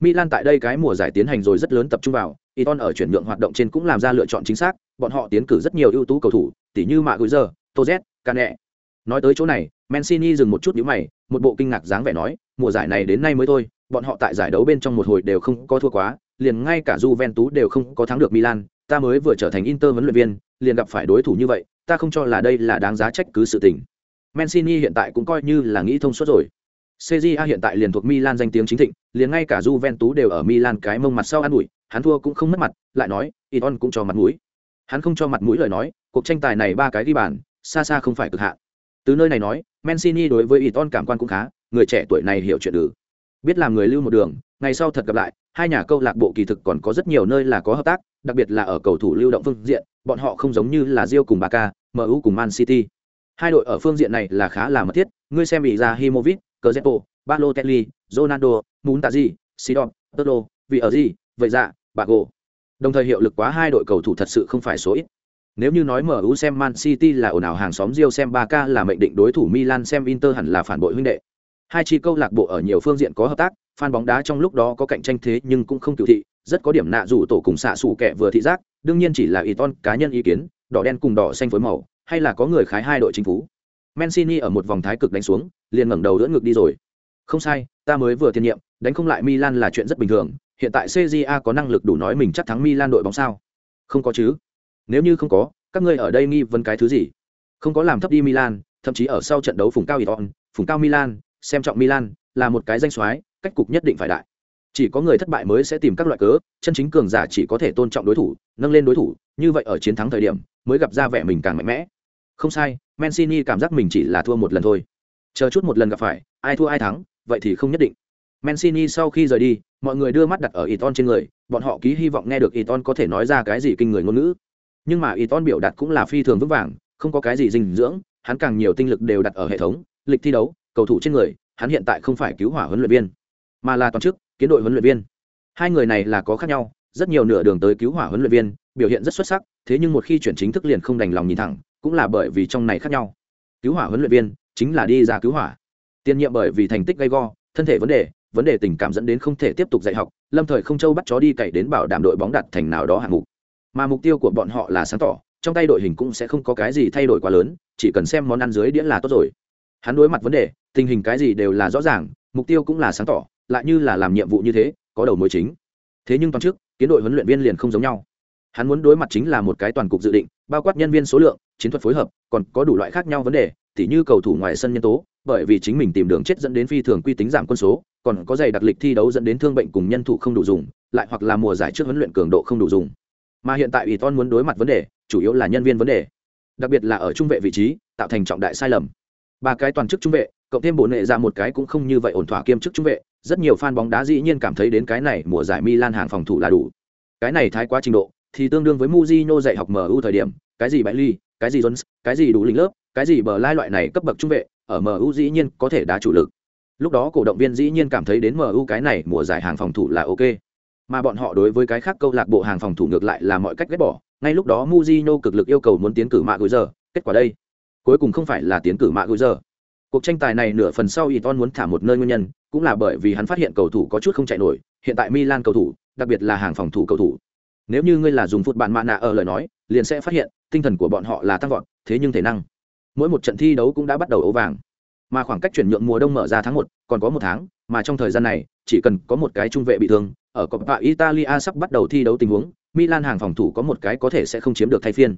milan tại đây cái mùa giải tiến hành rồi rất lớn tập trung vào iton ở chuyển nhượng hoạt động trên cũng làm ra lựa chọn chính xác bọn họ tiến cử rất nhiều ưu tú cầu thủ tỉ như mạ gửi giờ tozet cane nói tới chỗ này mancini dừng một chút nhíu mày một bộ kinh ngạc dáng vẻ nói mùa giải này đến nay mới thôi bọn họ tại giải đấu bên trong một hồi đều không có thua quá liền ngay cả Juventus đều không có thắng được Milan, ta mới vừa trở thành Inter huấn luyện viên, liền gặp phải đối thủ như vậy, ta không cho là đây là đáng giá trách cứ sự tình. Mancini hiện tại cũng coi như là nghĩ thông suốt rồi. CJA hiện tại liền thuộc Milan danh tiếng chính thịnh, liền ngay cả Juventus đều ở Milan cái mông mặt sau ăn đuổi, hắn thua cũng không mất mặt, lại nói, Iton cũng cho mặt mũi. Hắn không cho mặt mũi lời nói, cuộc tranh tài này ba cái đi bàn, xa xa không phải cực hạn. Từ nơi này nói, Mancini đối với Iton cảm quan cũng khá, người trẻ tuổi này hiểu chuyện ư? Biết làm người lưu một đường, ngày sau thật gặp lại, hai nhà câu lạc bộ kỳ thực còn có rất nhiều nơi là có hợp tác, đặc biệt là ở cầu thủ lưu động phương diện, bọn họ không giống như là Real cùng Barca, MU cùng Man City. Hai đội ở phương diện này là khá là mật thiết, ngươi xem bị ra Himovic, Cazorla, Balotelli, Ronaldo, Muntazi, Sidon, Tolo, vì ở gì, vậy dạ, Bago. Đồng thời hiệu lực quá hai đội cầu thủ thật sự không phải số ít. Nếu như nói MU xem Man City là ồn ào hàng xóm Rio xem Barca là mệnh định đối thủ Milan xem Inter hẳn là phản bội huynh đệ. Hai chi câu lạc bộ ở nhiều phương diện có hợp tác, fan bóng đá trong lúc đó có cạnh tranh thế nhưng cũng không cựu thị, rất có điểm nạ dù tổ cùng xạ sủ kẻ vừa thị giác, đương nhiên chỉ là ý ton cá nhân ý kiến, đỏ đen cùng đỏ xanh phối màu, hay là có người khái hai đội chính phủ. Mancini ở một vòng thái cực đánh xuống, liền ngẩng đầu đỡ ngực đi rồi. Không sai, ta mới vừa tiền nhiệm, đánh không lại Milan là chuyện rất bình thường, hiện tại CJA có năng lực đủ nói mình chắc thắng Milan đội bóng sao? Không có chứ. Nếu như không có, các ngươi ở đây nghi vấn cái thứ gì? Không có làm thấp đi Milan, thậm chí ở sau trận đấu phùng cao Iton, phùng cao Milan, xem trọng Milan, là một cái danh soái, cách cục nhất định phải đại chỉ có người thất bại mới sẽ tìm các loại cớ chân chính cường giả chỉ có thể tôn trọng đối thủ nâng lên đối thủ như vậy ở chiến thắng thời điểm mới gặp ra vẻ mình càng mạnh mẽ không sai mancini cảm giác mình chỉ là thua một lần thôi. Chờ chút một lần gặp phải, ai thua ai thắng, vậy thì không nhất định. Mancini sau khi rời đi, mọi người đưa mắt đặt ở iton trên người, bọn họ ký hy vọng nghe được iton có thể nói ra cái gì kinh người ngôn ngữ. Nhưng mà iton biểu đạt cũng là phi thường vững vàng, không có cái gì dinh dưỡng, hắn càng nhiều tinh lực đều đặt ở hệ thống, lịch thi đấu, cầu thủ trên người, hắn hiện tại không phải cứu hỏa huấn luyện viên, mà là toàn chức, kiến đội huấn luyện viên. Hai người này là có khác nhau, rất nhiều nửa đường tới cứu hỏa huấn luyện viên, biểu hiện rất xuất sắc, thế nhưng một khi chuyển chính thức liền không đành lòng nhìn thẳng cũng là bởi vì trong này khác nhau. Cứu hỏa huấn luyện viên chính là đi ra cứu hỏa. Tiên nhiệm bởi vì thành tích gay go, thân thể vấn đề vấn đề tình cảm dẫn đến không thể tiếp tục dạy học, lâm thời không châu bắt chó đi cậy đến bảo đảm đội bóng đặt thành nào đó hạng mục. Mà mục tiêu của bọn họ là sáng tỏ, trong tay đội hình cũng sẽ không có cái gì thay đổi quá lớn, chỉ cần xem món ăn dưới đĩa là tốt rồi. Hắn đối mặt vấn đề, tình hình cái gì đều là rõ ràng, mục tiêu cũng là sáng tỏ, lại như là làm nhiệm vụ như thế, có đầu mối chính. Thế nhưng toàn trước, kiến đội huấn luyện viên liền không giống nhau. Hắn muốn đối mặt chính là một cái toàn cục dự định bao quát nhân viên số lượng chiến thuật phối hợp còn có đủ loại khác nhau vấn đề tỉ như cầu thủ ngoài sân nhân tố bởi vì chính mình tìm đường chết dẫn đến phi thường quy tính giảm quân số còn có giày đặc lịch thi đấu dẫn đến thương bệnh cùng nhân thủ không đủ dùng lại hoặc là mùa giải trước huấn luyện cường độ không đủ dùng. Mà hiện tại ủy ton muốn đối mặt vấn đề chủ yếu là nhân viên vấn đề. Đặc biệt là ở trung vệ vị trí tạo thành trọng đại sai lầm. Ba cái toàn chức trung vệ cộng thêm bộ nệ ra một cái cũng không như vậy ổn thỏa kiêm chức trung vệ rất nhiều fan bóng đá dĩ nhiên cảm thấy đến cái này mùa giải Milan hàng phòng thủ là đủ. Cái này thái quá trình độ, thì tương đương với Mujino dạy học MU thời điểm, cái gì Bailey, cái gì Jones, cái gì đủ lĩnh lớp, cái gì bờ lai loại này cấp bậc trung vệ, ở MU dĩ nhiên có thể đá chủ lực. Lúc đó cổ động viên dĩ nhiên cảm thấy đến MU cái này mùa giải hàng phòng thủ là ok. Mà bọn họ đối với cái khác câu lạc bộ hàng phòng thủ ngược lại là mọi cách ghét bỏ. Ngay lúc đó Mujino cực lực yêu cầu muốn tiến cử Mạ giờ, kết quả đây, cuối cùng không phải là tiến cử Mạ giờ. Cuộc tranh tài này nửa phần sau Iton muốn thả một nơi nguyên nhân, cũng là bởi vì hắn phát hiện cầu thủ có chút không chạy nổi, hiện tại Milan cầu thủ, đặc biệt là hàng phòng thủ cầu thủ. Nếu như ngươi là dùng phút bạn mạ nạ ở lời nói, liền sẽ phát hiện, tinh thần của bọn họ là tăng vọt, thế nhưng thể năng. Mỗi một trận thi đấu cũng đã bắt đầu ấu vàng. Mà khoảng cách chuyển nhượng mùa đông mở ra tháng một, còn có một tháng, mà trong thời gian này, chỉ cần có một cái trung vệ bị thương, ở Coppa Italia sắp bắt đầu thi đấu tình huống, Milan hàng phòng thủ có một cái có thể sẽ không chiếm được thay phiên.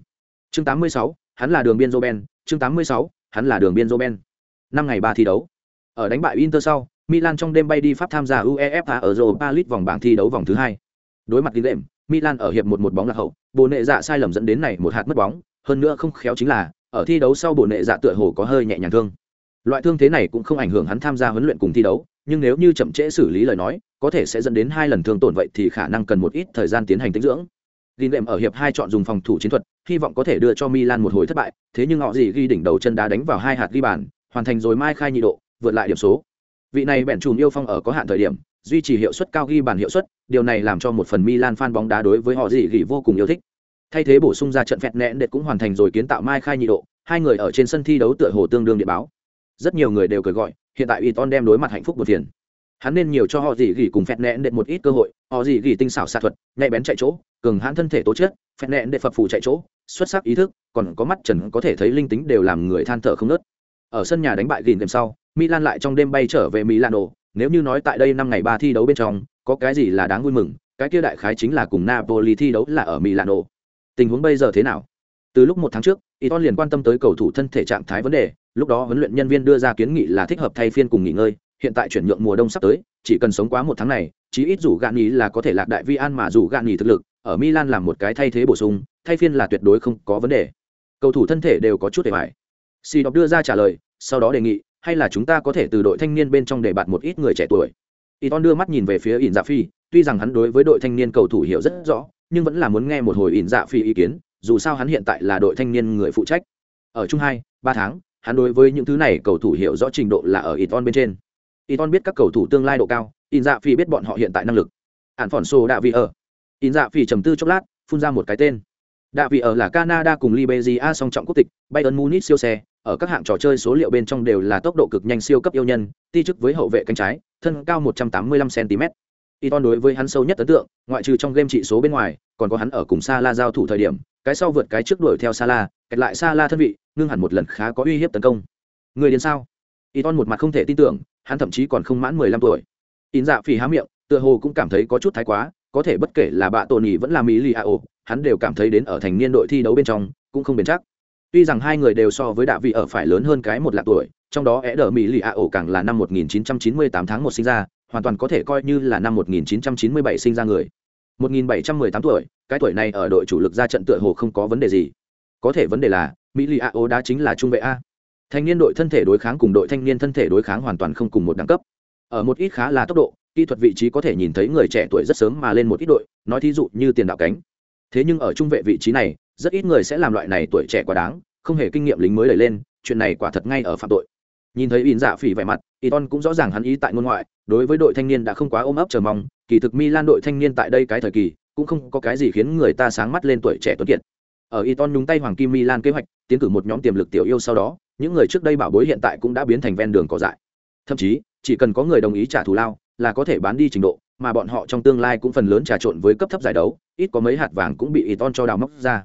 Chương 86, hắn là đường biên Roben, chương 86, hắn là đường biên Roben. Năm ngày ba thi đấu. Ở đánh bại Inter sau, Milan trong đêm bay đi Pháp tham gia UEFA ở Europa League vòng bảng thi đấu vòng thứ hai. Đối mặt Lille, Milan ở hiệp một một bóng lạc hậu, bồ nệ dạ sai lầm dẫn đến này một hạt mất bóng, hơn nữa không khéo chính là, ở thi đấu sau bồ nệ dạ tựa hồ có hơi nhẹ nhàng thương. Loại thương thế này cũng không ảnh hưởng hắn tham gia huấn luyện cùng thi đấu, nhưng nếu như chậm trễ xử lý lời nói có thể sẽ dẫn đến hai lần thương tổn vậy thì khả năng cần một ít thời gian tiến hành tĩnh dưỡng Ghi đệm ở hiệp hai chọn dùng phòng thủ chiến thuật, hy vọng có thể đưa cho Milan một hồi thất bại, thế nhưng họ gì ghi đỉnh đầu chân đá đánh vào hai hạt ghi bàn, hoàn thành rồi mai khai nhị độ, vượt lại điểm số. Vị này bèn trùm yêu phong ở có hạn thời điểm, duy trì hiệu suất cao ghi bàn hiệu suất, điều này làm cho một phần Milan fan bóng đá đối với họ gì gỉ vô cùng yêu thích. Thay thế bổ sung ra trận phẹt nện đệt cũng hoàn thành rồi kiến tạo mai khai nhị độ, hai người ở trên sân thi đấu tựa hồ tương đương địa báo. Rất nhiều người đều cười gọi, hiện tại Iton đem đối mặt hạnh phúc buồn phiền hắn nên nhiều cho họ gì gỉ cùng phẹt nẹn đệt một ít cơ hội họ gì gỉ tinh xảo xạ thuật nhạy bén chạy chỗ cường hãn thân thể tố chất phẹt nẹn đệt phập phù chạy chỗ xuất sắc ý thức còn có mắt trần có thể thấy linh tính đều làm người than thở không nớt ở sân nhà đánh bại gìn đêm sau milan lại trong đêm bay trở về milano nếu như nói tại đây năm ngày ba thi đấu bên trong có cái gì là đáng vui mừng cái kia đại khái chính là cùng napoli thi đấu là ở milano. Tình huống bây giờ thế nào? Từ lúc một tháng trước Iton liền quan tâm tới cầu thủ thân thể trạng thái vấn đề lúc đó huấn luyện nhân viên đưa ra kiến nghị là thích hợp thay phiên cùng nghỉ ngơi hiện tại chuyển nhượng mùa đông sắp tới, chỉ cần sống quá một tháng này, chí ít rủ gạn nghỉ là có thể lạc đại vi an mà rủ gạn nghỉ thực lực, ở Milan làm một cái thay thế bổ sung, thay phiên là tuyệt đối không có vấn đề. Cầu thủ thân thể đều có chút để mải xì đọc đưa ra trả lời, sau đó đề nghị, hay là chúng ta có thể từ đội thanh niên bên trong để bạt một ít người trẻ tuổi. Iton đưa mắt nhìn về phía ỉn dạ phi, tuy rằng hắn đối với đội thanh niên cầu thủ hiểu rất rõ, nhưng vẫn là muốn nghe một hồi ỉn dạ phi ý kiến, dù sao hắn hiện tại là đội thanh niên người phụ trách. Ở chung hai, ba tháng, hắn đối với những thứ này cầu thủ hiểu rõ trình độ là ở Iton bên trên. Iton biết các cầu thủ tương lai độ cao, In Dạ Phi biết bọn họ hiện tại năng lực. hạn Phỏn Sô Đạ Vị ở. In Dạ Phi trầm tư chốc lát, phun ra một cái tên. Đạ Vị ở là Canada cùng Liberia song trọng quốc tịch, Bayern Munich siêu xe, ở các hạng trò chơi số liệu bên trong đều là tốc độ cực nhanh siêu cấp yêu nhân, ti chức với hậu vệ cánh trái, thân cao 185 cm. Iton đối với hắn sâu nhất ấn tượng, ngoại trừ trong game trị số bên ngoài, còn có hắn ở cùng Sala giao thủ thời điểm, cái sau vượt cái trước đuổi theo Sala, kẹt lại Sala thân vị, ngưng hẳn một lần khá có uy hiếp tấn công. Người đến sao? Iton một mặt không thể tin tưởng, hắn thậm chí còn không mãn mười lăm tuổi in dạ phì há miệng tựa hồ cũng cảm thấy có chút thái quá có thể bất kể là bạ tổ nhỉ vẫn là mỹ lì hắn đều cảm thấy đến ở thành niên đội thi đấu bên trong cũng không bền chắc tuy rằng hai người đều so với đạ vị ở phải lớn hơn cái một lạc tuổi, trong đó é đờ mỹ lì a ổ càng là năm 1998 tháng một sinh ra, hoàn toàn có thể coi như là năm 1997 sinh ra người. 1718 tuổi, cái tuổi này ở đội chủ lực ra trận tựa hồ không có vấn đề gì. Có thể vấn đề là mỹ lì a ổ đã chính là trung vệ a. Thanh niên đội thân thể đối kháng cùng đội thanh niên thân thể đối kháng hoàn toàn không cùng một đẳng cấp. Ở một ít khá là tốc độ, kỹ thuật vị trí có thể nhìn thấy người trẻ tuổi rất sớm mà lên một ít đội, nói thí dụ như tiền đạo cánh thế nhưng ở trung vệ vị trí này, rất ít người sẽ làm loại này tuổi trẻ quá đáng, không hề kinh nghiệm lính mới đẩy lên, chuyện này quả thật ngay ở phạm tội. Nhìn thấy in dạ phỉ vẻ mặt iton cũng rõ ràng hắn ý tại ngôn ngoại, đối với đội thanh niên đã không quá ôm ấp chờ mong, kỳ thực milan đội thanh niên tại đây cái thời kỳ, cũng không có cái gì khiến người ta sáng mắt lên tuổi trẻ tuấn kiệt. Ở iton nhúng tay hoàng kim milan kế hoạch, tiến cử một nhóm tiềm lực tiểu yêu sau đó, những người trước đây bảo bối hiện tại cũng đã biến thành ven đường cỏ dại. Thậm chí, chỉ cần có người đồng ý trả thù lao, là có thể bán đi trình độ mà bọn họ trong tương lai cũng phần lớn trà trộn với cấp thấp giải đấu ít có mấy hạt vàng cũng bị Iton ton cho đào móc ra.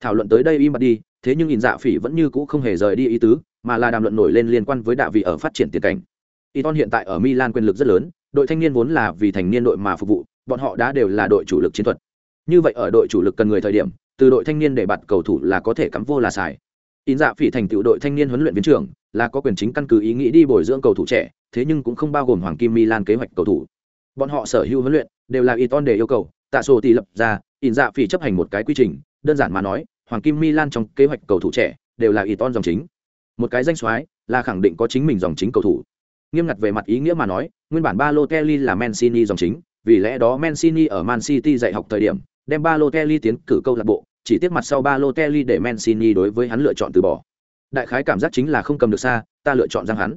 Thảo luận tới đây im bặt đi thế nhưng nhìn dạ phỉ vẫn như cũ không hề rời đi ý tứ mà là đàm luận nổi lên liên quan với đạ vị ở phát triển tiền cảnh. Iton hiện tại ở Milan quyền lực rất lớn, đội thanh niên vốn là vì thành niên đội mà phục vụ, bọn họ đã đều là đội chủ lực chiến thuật. Như vậy ở đội chủ lực cần người thời điểm, từ đội thanh niên để bạt cầu thủ là có thể cắm vô là xài. In dạ phỉ thành tựu đội thanh niên huấn luyện viên trưởng là có quyền chính căn cứ ý nghĩ đi bồi dưỡng cầu thủ trẻ thế nhưng cũng không bao gồm hoàng kim milan kế hoạch cầu thủ bọn họ sở hữu huấn luyện đều là iton để yêu cầu tạ sổ tỷ lập ra in dạ phỉ chấp hành một cái quy trình đơn giản mà nói hoàng kim milan trong kế hoạch cầu thủ trẻ đều là iton dòng chính một cái danh soái là khẳng định có chính mình dòng chính cầu thủ nghiêm ngặt về mặt ý nghĩa mà nói nguyên bản ba lô kelly là mancini dòng chính vì lẽ đó mancini ở man city dạy học thời điểm đem ba lô kelly tiến cử câu lạc bộ chỉ tiếc mặt sau ba lô Kelly để Mancini đối với hắn lựa chọn từ bỏ. Đại khái cảm giác chính là không cầm được xa, ta lựa chọn rằng hắn.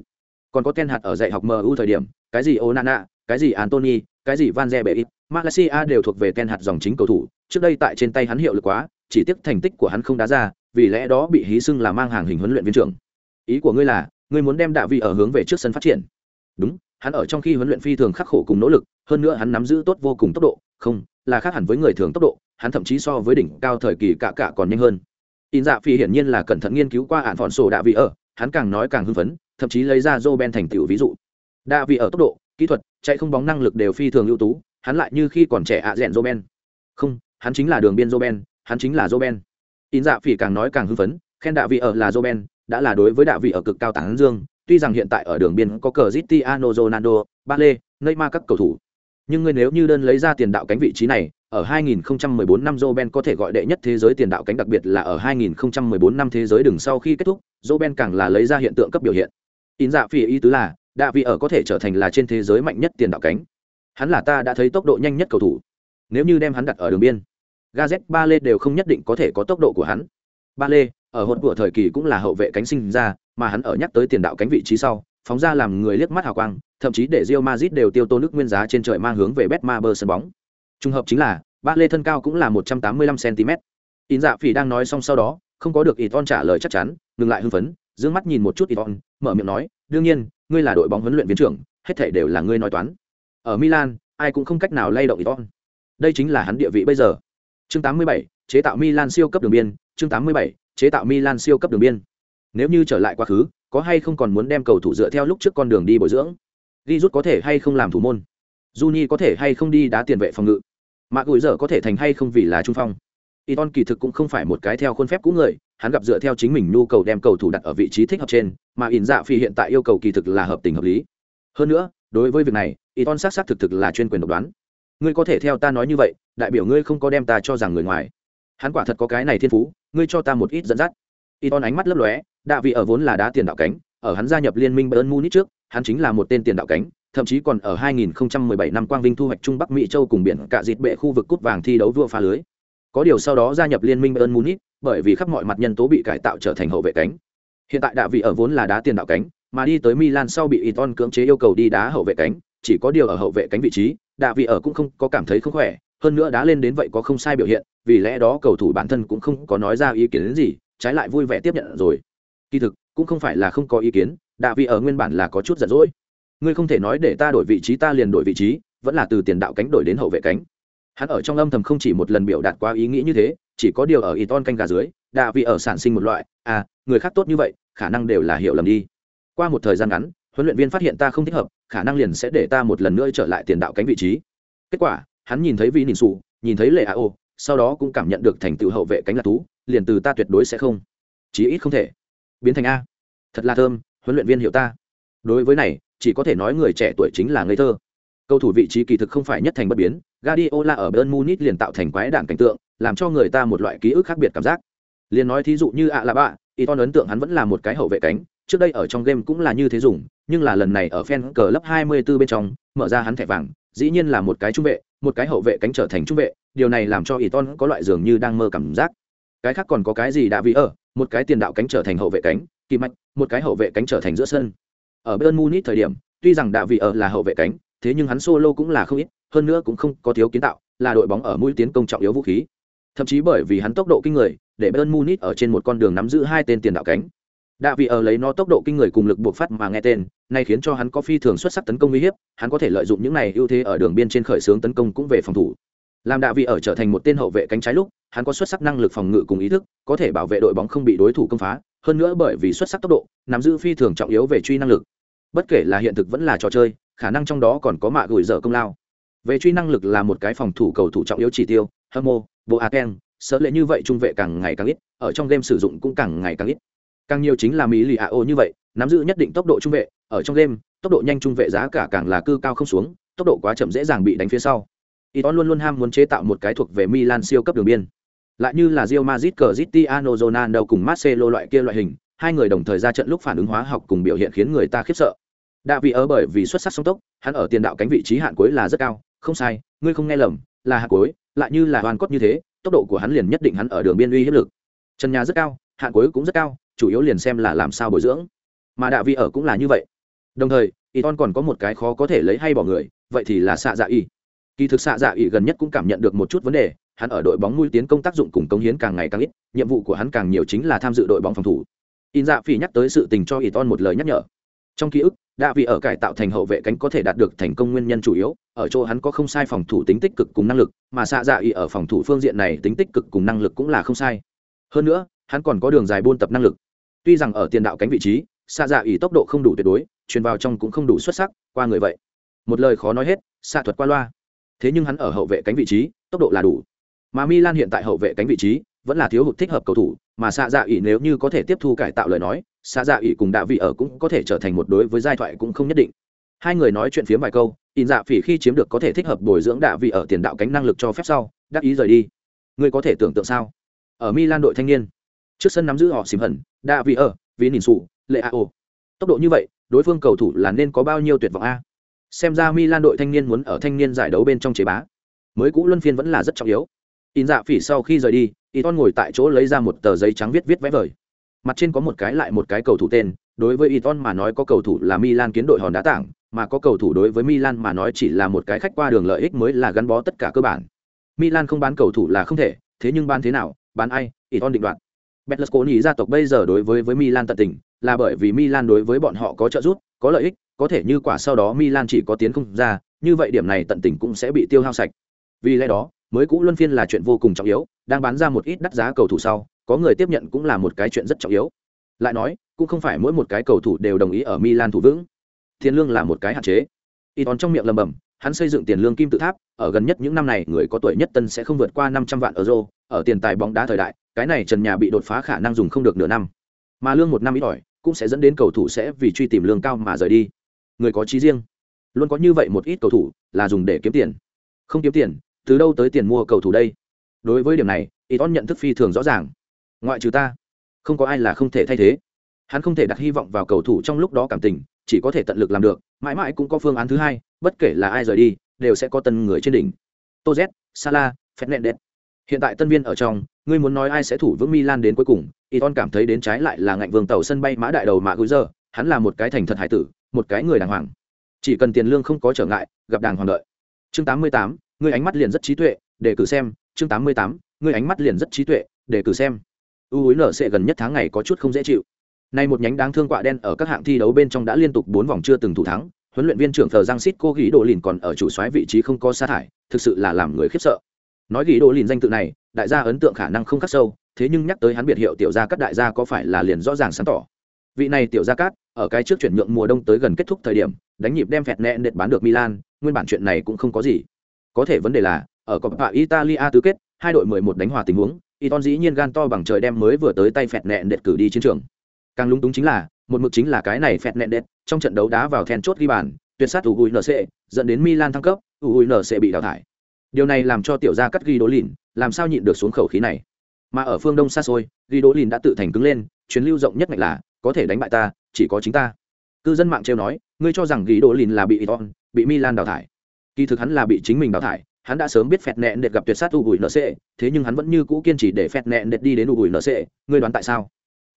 Còn có Ten hạt ở dạy học MU thời điểm, cái gì Onana, cái gì Anthony, cái gì Van Zebeik, Malaysia đều thuộc về Ten hạt dòng chính cầu thủ, trước đây tại trên tay hắn hiệu lực quá, chỉ tiếc thành tích của hắn không đá ra, vì lẽ đó bị hí xưng là mang hàng hình huấn luyện viên trưởng. Ý của ngươi là, ngươi muốn đem Đạ Vị ở hướng về trước sân phát triển. Đúng, hắn ở trong khi huấn luyện phi thường khắc khổ cùng nỗ lực, hơn nữa hắn nắm giữ tốt vô cùng tốc độ, không, là khác hẳn với người thường tốc độ, hắn thậm chí so với đỉnh cao thời kỳ cả cả còn nhanh hơn in dạ phi hiển nhiên là cẩn thận nghiên cứu qua án phòn sổ đạ vị ở hắn càng nói càng hưng phấn thậm chí lấy ra joe ben thành tựu ví dụ đạ vị ở tốc độ kỹ thuật chạy không bóng năng lực đều phi thường ưu tú hắn lại như khi còn trẻ ạ à rẽn joe ben không hắn chính là đường biên joe ben hắn chính là joe ben in dạ phi càng nói càng hưng phấn khen đạ vị ở là joe ben đã là đối với đạ vị ở cực cao tảng dương tuy rằng hiện tại ở đường biên có cờ Cristiano Ronaldo, Bale, Neymar các cầu thủ. Nhưng người nếu như đơn lấy ra tiền đạo cánh vị trí này, ở 2014 năm Roben có thể gọi đệ nhất thế giới tiền đạo cánh đặc biệt là ở 2014 năm thế giới đừng sau khi kết thúc, Roben càng là lấy ra hiện tượng cấp biểu hiện. In dạ phi ý tứ là, đạ vị ở có thể trở thành là trên thế giới mạnh nhất tiền đạo cánh. Hắn là ta đã thấy tốc độ nhanh nhất cầu thủ. Nếu như đem hắn đặt ở đường biên, gazet ba lê đều không nhất định có thể có tốc độ của hắn. Ba lê ở hột của thời kỳ cũng là hậu vệ cánh sinh ra, mà hắn ở nhắc tới tiền đạo cánh vị trí sau, phóng ra làm người liếc mắt hào quang, thậm chí để Real Madrid đều tiêu tô nước nguyên giá trên trời mang hướng về Betmaber sân bóng. Trùng hợp chính là ba lê thân cao cũng là một trăm tám mươi lăm cm in dạ phỉ đang nói xong sau đó, không có được Iton trả lời chắc chắn, ngừng lại hưng phấn d mắt nhìn một chút Iton mở miệng nói đương nhiên ngươi là đội bóng huấn luyện viên trưởng hết thảy đều là ngươi nói toán. Ở Milan ai cũng không cách nào lay động Iton. Đây chính là hắn địa vị bây giờ. Chương 87, chế tạo Milan siêu cấp đường biên. Chương 87, chế tạo Milan siêu cấp đường biên. Nếu như trở lại quá khứ có hay không còn muốn đem cầu thủ dựa theo lúc trước con đường đi bồi dưỡng? Ghi rút có thể hay không làm thủ môn? Juni có thể hay không đi đá tiền vệ phòng ngự? Mạc gửi giờ có thể thành hay không vì là trung phong? Iton kỳ thực cũng không phải một cái theo khuôn phép cũ người, hắn gặp dựa theo chính mình nhu cầu đem cầu thủ đặt ở vị trí thích hợp trên, mà In Dạ Phi hiện tại yêu cầu kỳ thực là hợp tình hợp lý. Hơn nữa, đối với việc này, Iton xác xác thực thực là chuyên quyền độc đoán. Ngươi có thể theo ta nói như vậy, đại biểu ngươi không có đem ta cho rằng người ngoài. Hắn quả thật có cái này thiên phú, ngươi cho ta một ít dẫn dắt. Iton ánh mắt lấp lóe, đại vị ở vốn là đá tiền đạo cánh, ở hắn gia nhập liên minh Bayern Munich trước, hắn chính là một tên tiền đạo cánh, thậm chí còn ở 2017 năm quang vinh thu hoạch Trung Bắc Mỹ châu cùng biển cả dịt bệ khu vực cúp vàng thi đấu vua phá lưới. Có điều sau đó gia nhập liên minh Bayern Munich, bởi vì khắp mọi mặt nhân tố bị cải tạo trở thành hậu vệ cánh. Hiện tại đạ vị ở vốn là đá tiền đạo cánh, mà đi tới Milan sau bị Iton cưỡng chế yêu cầu đi đá hậu vệ cánh, chỉ có điều ở hậu vệ cánh vị trí, đạ vị ở cũng không có cảm thấy không khỏe, hơn nữa đá lên đến vậy có không sai biểu hiện, vì lẽ đó cầu thủ bản thân cũng không có nói ra ý kiến gì, trái lại vui vẻ tiếp nhận rồi. Kỳ thực, cũng không phải là không có ý kiến, đạ vị ở nguyên bản là có chút giận dỗi. Ngươi không thể nói để ta đổi vị trí ta liền đổi vị trí, vẫn là từ tiền đạo cánh đổi đến hậu vệ cánh hắn ở trong âm thầm không chỉ một lần biểu đạt qua ý nghĩ như thế chỉ có điều ở y ton canh gà dưới đạ vị ở sản sinh một loại à người khác tốt như vậy khả năng đều là hiểu lầm đi. Qua một thời gian ngắn huấn luyện viên phát hiện ta không thích hợp khả năng liền sẽ để ta một lần nữa trở lại tiền đạo cánh vị trí. Kết quả hắn nhìn thấy vị nhìn xù nhìn thấy lệ a ô sau đó cũng cảm nhận được thành tựu hậu vệ cánh là tú, liền từ ta tuyệt đối sẽ không. Chí ít không thể. Biến thành a. Thật là thơm huấn luyện viên hiểu ta. Đối với này chỉ có thể nói người trẻ tuổi chính là ngây thơ. Cầu thủ vị trí kỳ thực không phải nhất thành bất biến Guardiola ở Bayern Munich liền tạo thành quái đản cảnh tượng, làm cho người ta một loại ký ức khác biệt cảm giác. Liên nói thí dụ như ạ là bạ, Iton ấn tượng hắn vẫn là một cái hậu vệ cánh, trước đây ở trong game cũng là như thế dùng, nhưng là lần này ở fan cờ lớp 24 bên trong, mở ra hắn thẻ vàng, dĩ nhiên là một cái trung vệ, một cái hậu vệ cánh trở thành trung vệ, điều này làm cho Iton có loại dường như đang mơ cảm giác. Cái khác còn có cái gì đã vì ở, một cái tiền đạo cánh trở thành hậu vệ cánh, kỳ mạch, một cái hậu vệ cánh trở thành giữa sân. Ở Bayern Munich thời điểm, tuy rằng đã vì ở là hậu vệ cánh, thế nhưng hắn solo cũng là không ít, hơn nữa cũng không có thiếu kiến tạo, là đội bóng ở mũi tiến công trọng yếu vũ khí. Thậm chí bởi vì hắn tốc độ kinh người, để Bayern Munich ở trên một con đường nắm giữ hai tên tiền đạo cánh. Đạ vị ở lấy nó tốc độ kinh người cùng lực buộc phát mà nghe tên, nay khiến cho hắn có phi thường xuất sắc tấn công uy hiếp, hắn có thể lợi dụng những này ưu thế ở đường biên trên khởi xướng tấn công cũng về phòng thủ. Làm Đạ vị ở trở thành một tên hậu vệ cánh trái lúc, hắn có xuất sắc năng lực phòng ngự cùng ý thức, có thể bảo vệ đội bóng không bị đối thủ công phá, hơn nữa bởi vì xuất sắc tốc độ, nắm giữ phi thường trọng yếu về truy năng lực. Bất kể là hiện thực vẫn là trò chơi, khả năng trong đó còn có mạ gửi dở công lao về truy năng lực là một cái phòng thủ cầu thủ trọng yếu chỉ tiêu hâm bộ a keng sợ lệ như vậy trung vệ càng ngày càng ít ở trong game sử dụng cũng càng ngày càng ít càng nhiều chính là mỹ lì a ô như vậy nắm giữ nhất định tốc độ trung vệ ở trong game tốc độ nhanh trung vệ giá cả càng là cư cao không xuống tốc độ quá chậm dễ dàng bị đánh phía sau Iton luôn luôn ham muốn chế tạo một cái thuộc về Milan siêu cấp đường biên. Lại như là Real Madrid Cristiano Ronaldo cùng Marcelo loại kia loại hình, hai người đồng thời ra trận lúc phản ứng hóa học cùng biểu hiện khiến người ta khiếp sợ. Đạ vị ở bởi vì xuất sắc song tốc, hắn ở tiền đạo cánh vị trí hạn cuối là rất cao, không sai, ngươi không nghe lầm, là hạt cuối, lại như là hoàn cốt như thế, tốc độ của hắn liền nhất định hắn ở đường biên uy hiếp lực. Trần nhà rất cao, hạn cuối cũng rất cao, chủ yếu liền xem là làm sao bồi dưỡng. Mà Đạ Vi ở cũng là như vậy. Đồng thời, Y Iton còn có một cái khó có thể lấy hay bỏ người, vậy thì là xạ dạ y. Kỳ thực xạ dạ y gần nhất cũng cảm nhận được một chút vấn đề, hắn ở đội bóng nuôi tiến công tác dụng cùng công hiến càng ngày càng ít, nhiệm vụ của hắn càng nhiều chính là tham dự đội bóng phòng thủ. In dạ Phi nhắc tới sự tình cho Y Iton một lời nhắc nhở. Trong ký ức, đạ vị ở cải tạo thành hậu vệ cánh có thể đạt được thành công nguyên nhân chủ yếu, ở chỗ hắn có không sai phòng thủ tính tích cực cùng năng lực, mà xạ dạ ý ở phòng thủ phương diện này tính tích cực cùng năng lực cũng là không sai. Hơn nữa, hắn còn có đường dài buôn tập năng lực. Tuy rằng ở tiền đạo cánh vị trí, xạ dạ ý tốc độ không đủ tuyệt đối, truyền vào trong cũng không đủ xuất sắc, qua người vậy. Một lời khó nói hết, xạ thuật qua loa. Thế nhưng hắn ở hậu vệ cánh vị trí, tốc độ là đủ mà milan hiện tại hậu vệ cánh vị trí vẫn là thiếu hụt thích hợp cầu thủ, mà xạ dạ ý nếu như có thể tiếp thu cải tạo lời nói xạ dạ ỷ cùng đạ vị ở cũng có thể trở thành một đối với giai thoại cũng không nhất định. Hai người nói chuyện phiếm vài câu, in dạ phỉ khi chiếm được có thể thích hợp bồi dưỡng đạ vị ở tiền đạo cánh năng lực cho phép sau đáp ý rời đi. Người có thể tưởng tượng sao? Ở milan đội thanh niên, trước sân nắm giữ họ xỉm hận, đạ vị ở vì nhìn sụ lệ a tốc độ như vậy, đối phương cầu thủ là nên có bao nhiêu tuyệt vọng a? Xem ra milan đội thanh niên muốn ở thanh niên giải đấu bên trong chế bá. Mới cũ luân phiên vẫn là rất trọng yếu in dạ phỉ sau khi rời đi y ton ngồi tại chỗ lấy ra một tờ giấy trắng viết viết vẽ vời. Mặt trên có một cái lại một cái cầu thủ tên đối với y ton mà nói có cầu thủ là milan kiến đội hòn đá tảng mà có cầu thủ đối với milan mà nói chỉ là một cái khách qua đường lợi ích mới là gắn bó tất cả cơ bản. Milan không bán cầu thủ là không thể thế nhưng bán thế nào bán ai y ton định đoạt. Berlusconi gia tộc bây giờ đối với với Milan tận tình, là bởi vì Milan đối với bọn họ có trợ giúp, có lợi ích, có thể như quả sau đó Milan chỉ có tiến không ra, như vậy điểm này tận tình cũng sẽ bị tiêu hao sạch. Vì lẽ đó, mới cũ luân phiên là chuyện vô cùng trọng yếu, đang bán ra một ít đắt giá cầu thủ sau, có người tiếp nhận cũng là một cái chuyện rất trọng yếu. Lại nói, cũng không phải mỗi một cái cầu thủ đều đồng ý ở Milan thủ vững. Tiền lương là một cái hạn chế. Iton trong miệng lầm bầm, hắn xây dựng tiền lương kim tự tháp, ở gần nhất những năm này người có tuổi nhất tân sẽ không vượt qua 500 vạn euro, ở tiền tài bóng đá thời đại, cái này trần nhà bị đột phá khả năng dùng không được nửa năm. Mà lương một năm ít ỏi, cũng sẽ dẫn đến cầu thủ sẽ vì truy tìm lương cao mà rời đi. Người có trí riêng, luôn có như vậy một ít cầu thủ là dùng để kiếm tiền. Không kiếm tiền, từ đâu tới tiền mua cầu thủ đây? Đối với điểm này, Iton nhận thức phi thường rõ ràng. Ngoại trừ ta, không có ai là không thể thay thế. Hắn không thể đặt hy vọng vào cầu thủ trong lúc đó cảm tình, chỉ có thể tận lực làm được, mãi mãi cũng có phương án thứ hai, bất kể là ai rời đi, đều sẽ có tân người trên đỉnh. Toz, Salah, Fernandes. Hiện tại tân viên ở trong, ngươi muốn nói ai sẽ thủ vững Milan đến cuối cùng, Iton cảm thấy đến trái lại là ngạnh vương tàu sân bay mã đại đầu mạ gối giờ, hắn là một cái thành thật hải tử, một cái người đàng hoàng. Chỉ cần tiền lương không có trở ngại, gặp đàng hoàng đợi. Chương 88, ngươi ánh mắt liền rất trí tuệ, để cử xem, chương 88, ngươi ánh mắt liền rất trí tuệ, để cử xem. U hối nở sẽ gần nhất tháng ngày có chút không dễ chịu. Nay một nhánh đáng thương quạ đen ở các hạng thi đấu bên trong đã liên tục bốn vòng chưa từng thủ thắng, huấn luyện viên trưởng thờ giang xít cô ghi đồ lìn còn ở chủ soái vị trí không có sa thải thực sự là làm người khiếp sợ nói ghi đồ lìn danh tự này đại gia ấn tượng khả năng không khắc sâu thế nhưng nhắc tới hắn biệt hiệu tiểu gia cát đại gia có phải là liền rõ ràng sáng tỏ vị này tiểu gia cát ở cái trước chuyển nhượng mùa đông tới gần kết thúc thời điểm đánh nhịp đem phẹt nẹn đệt bán được milan nguyên bản chuyện này cũng không có gì có thể vấn đề là, ở coppa italia tứ kết, hai đội 11 đánh hòa tình huống, Iton dĩ nhiên gan to bằng trời đem mới vừa tới tay phẹt nẹn đệt cử đi chiến trường. Càng lúng túng chính là, một mực chính là cái này phẹt nẹn đệt, trong trận đấu đá vào then chốt ghi bàn, tuyệt sát ủ nc dẫn đến milan thăng cấp ủ nc bị đào thải. Điều này làm cho tiểu gia cắt ghi đố lìn làm sao nhịn được xuống khẩu khí này? Mà ở phương đông xa xôi ghi đố lìn đã tự thành cứng lên, chuyến lưu rộng nhất mạnh là, có thể đánh bại ta, chỉ có chính ta. Cư dân mạng trêu nói, ngươi cho rằng ghi đố lìn là bị iton, bị milan đào thải kỳ thực hắn là bị chính mình đào thải, hắn đã sớm biết phẹt nẹn đệt gặp tuyệt sát u nc thế nhưng hắn vẫn như cũ kiên trì để phẹt nẹn đệt đi đến u nc ngươi đoán tại sao?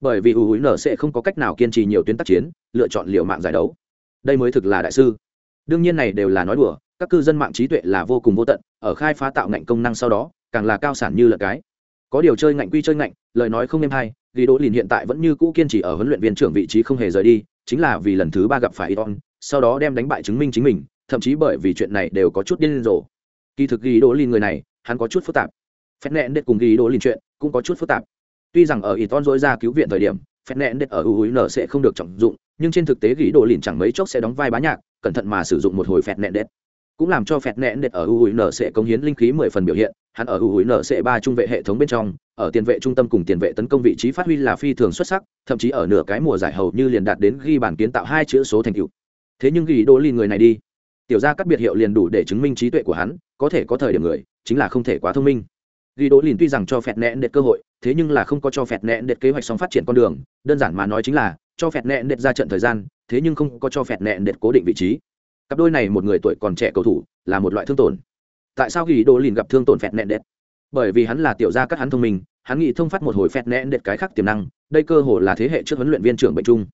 Bởi vì u húi nợ sệ không có cách nào kiên trì nhiều tuyến tác chiến, lựa chọn liệu mạng giải đấu. Đây mới thực là đại sư. Đương nhiên này đều là nói đùa, các cư dân mạng trí tuệ là vô cùng vô tận, ở khai phá tạo ngạnh công năng sau đó, càng là cao sản như lợn cái. Có điều chơi ngạnh quy chơi ngạnh, lời nói không êm hay ghi đỗ lìn hiện tại vẫn như cũ kiên trì ở huấn luyện viên trưởng vị trí không hề rời đi, chính là vì lần thứ ba gặp phải iton sau đó đem đánh bại chứng minh chính mình thậm chí bởi vì chuyện này đều có chút điên rồ kỳ thực ghi đỗ lìn người này hắn có chút phức tạp phép nẹn đệt cùng ghi đỗ lìn chuyện cũng có chút phức tạp Tuy rằng ở Iton dối ra cứu viện thời điểm, phép nẹn đệt ở UUN sẽ không được trọng dụng, nhưng trên thực tế ghi đồ lìn chẳng mấy chốc sẽ đóng vai bá nhạc, cẩn thận mà sử dụng một hồi phẹt nẹn đệt. Cũng làm cho phẹt nẹn đệt ở UUN sẽ công hiến linh khí 10 phần biểu hiện, hắn ở UUN sẽ ba trung vệ hệ thống bên trong, ở tiền vệ trung tâm cùng tiền vệ tấn công vị trí phát huy là phi thường xuất sắc, thậm chí ở nửa cái mùa giải hầu như liền đạt đến ghi bàn kiến tạo hai chữ số thành tựu. Thế nhưng ghi đồ lìn người này đi, tiểu gia các biệt hiệu liền đủ để chứng minh trí tuệ của hắn, có thể có thời điểm người, chính là không thể quá thông minh. Ghi đỗ lìn tuy rằng cho phẹt nẹn đệt cơ hội thế nhưng là không có cho phẹt nẹn đệt kế hoạch song phát triển con đường đơn giản mà nói chính là cho phẹt nẹn đệt ra trận thời gian thế nhưng không có cho phẹt nẹn đệt cố định vị trí. Cặp đôi này một người tuổi còn trẻ cầu thủ là một loại thương tổn. Tại sao ghi đỗ lìn gặp thương tổn phẹt nẹn đệt? Bởi vì hắn là tiểu gia các hắn thông minh hắn nghĩ thông phát một hồi phẹt nẹn đệt cái khác tiềm năng đây cơ hồ là thế hệ trước huấn luyện viên trưởng bệnh trung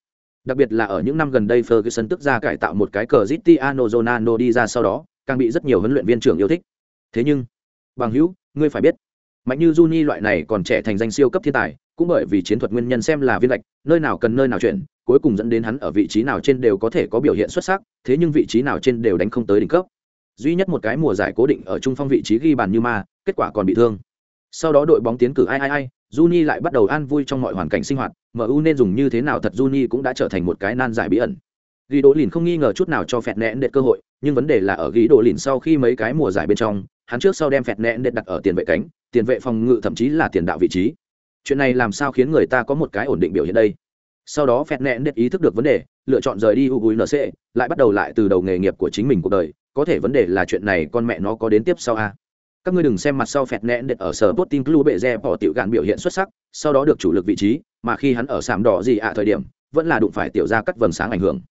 đặc biệt là ở những năm gần đây Ferguson tức ra cải tạo một cái cờ Cristiano Ronaldo đi ra sau đó, càng bị rất nhiều huấn luyện viên trưởng yêu thích. Thế nhưng, bằng hữu, ngươi phải biết, mạnh như Juni loại này còn trẻ thành danh siêu cấp thiên tài, cũng bởi vì chiến thuật nguyên nhân xem là viên lệch, nơi nào cần nơi nào chuyển, cuối cùng dẫn đến hắn ở vị trí nào trên đều có thể có biểu hiện xuất sắc, thế nhưng vị trí nào trên đều đánh không tới đỉnh cấp. Duy nhất một cái mùa giải cố định ở trung phong vị trí ghi bàn như ma kết quả còn bị thương sau đó đội bóng tiến cử ai ai ai, Juni lại bắt đầu an vui trong mọi hoàn cảnh sinh hoạt MU nên dùng như thế nào thật Juni cũng đã trở thành một cái nan giải bí ẩn. Ghi đỗ lìn không nghi ngờ chút nào cho phẹt nẹn đệ cơ hội, nhưng vấn đề là ở ghi đỗ lìn sau khi mấy cái mùa giải bên trong, hắn trước sau đem phẹt nẹn đệ đặt ở tiền vệ cánh, tiền vệ phòng ngự thậm chí là tiền đạo vị trí. Chuyện này làm sao khiến người ta có một cái ổn định biểu hiện đây? Sau đó phẹt nẹn đệ ý thức được vấn đề, lựa chọn rời đi ugnc lại bắt đầu lại từ đầu nghề nghiệp của chính mình cuộc đời, có thể vấn đề là chuyện này con mẹ nó có đến tiếp sau a các ngươi đừng xem mặt sau phẹt nẹn đệ ở sở tốt tim club bệ re bỏ tiểu gạn biểu hiện xuất sắc, sau đó được chủ lực vị trí, mà khi hắn ở sàm đỏ gì ạ thời điểm, vẫn là đụng phải tiểu ra cắt vầng sáng ảnh hưởng.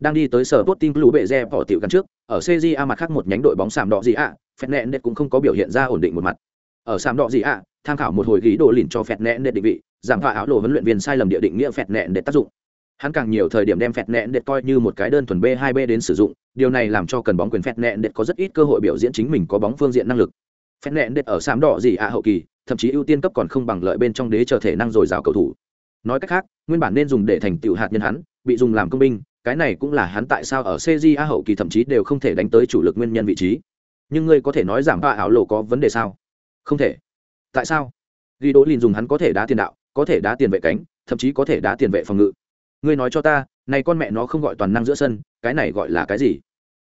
Đang đi tới sở tốt tim lũ bệ re bỏ tiểu gạn trước, ở cja mặt khác một nhánh đội bóng sàm đỏ gì ạ, phẹt nẹn đệt cũng không có biểu hiện ra ổn định một mặt. Ở sàm đỏ gì ạ, tham khảo một hồi ghi đồ lìn cho phẹt nẹn đệt định vị giảm thoại áo lộ huấn luyện viên sai lầm địa định nghĩa phẹt nẹn đệt tác dụng. Hắn càng nhiều thời điểm đem phẹt nẹn đệt coi như một cái đơn thuần b 2 b đến sử dụng, điều này làm cho cần bóng quyền phẹt nẹn đệt có rất ít cơ hội biểu diễn chính mình có bóng phương diện năng lực phen nẹn đệt ở sám đỏ gì ạ hậu kỳ, thậm chí ưu tiên cấp còn không bằng lợi bên trong đế chờ thể năng dồi dào cầu thủ. Nói cách khác, nguyên bản nên dùng để thành tựu hạt nhân hắn, bị dùng làm công binh, cái này cũng là hắn tại sao ở cja hậu kỳ thậm chí đều không thể đánh tới chủ lực nguyên nhân vị trí. Nhưng ngươi có thể nói giảm ba ảo lộ có vấn đề sao? Không thể. Tại sao? Ghi đỗ lìn dùng hắn có thể đá tiền đạo, có thể đá tiền vệ cánh, thậm chí có thể đá tiền vệ phòng ngự. Ngươi nói cho ta, này con mẹ nó không gọi toàn năng giữa sân, cái này gọi là cái gì?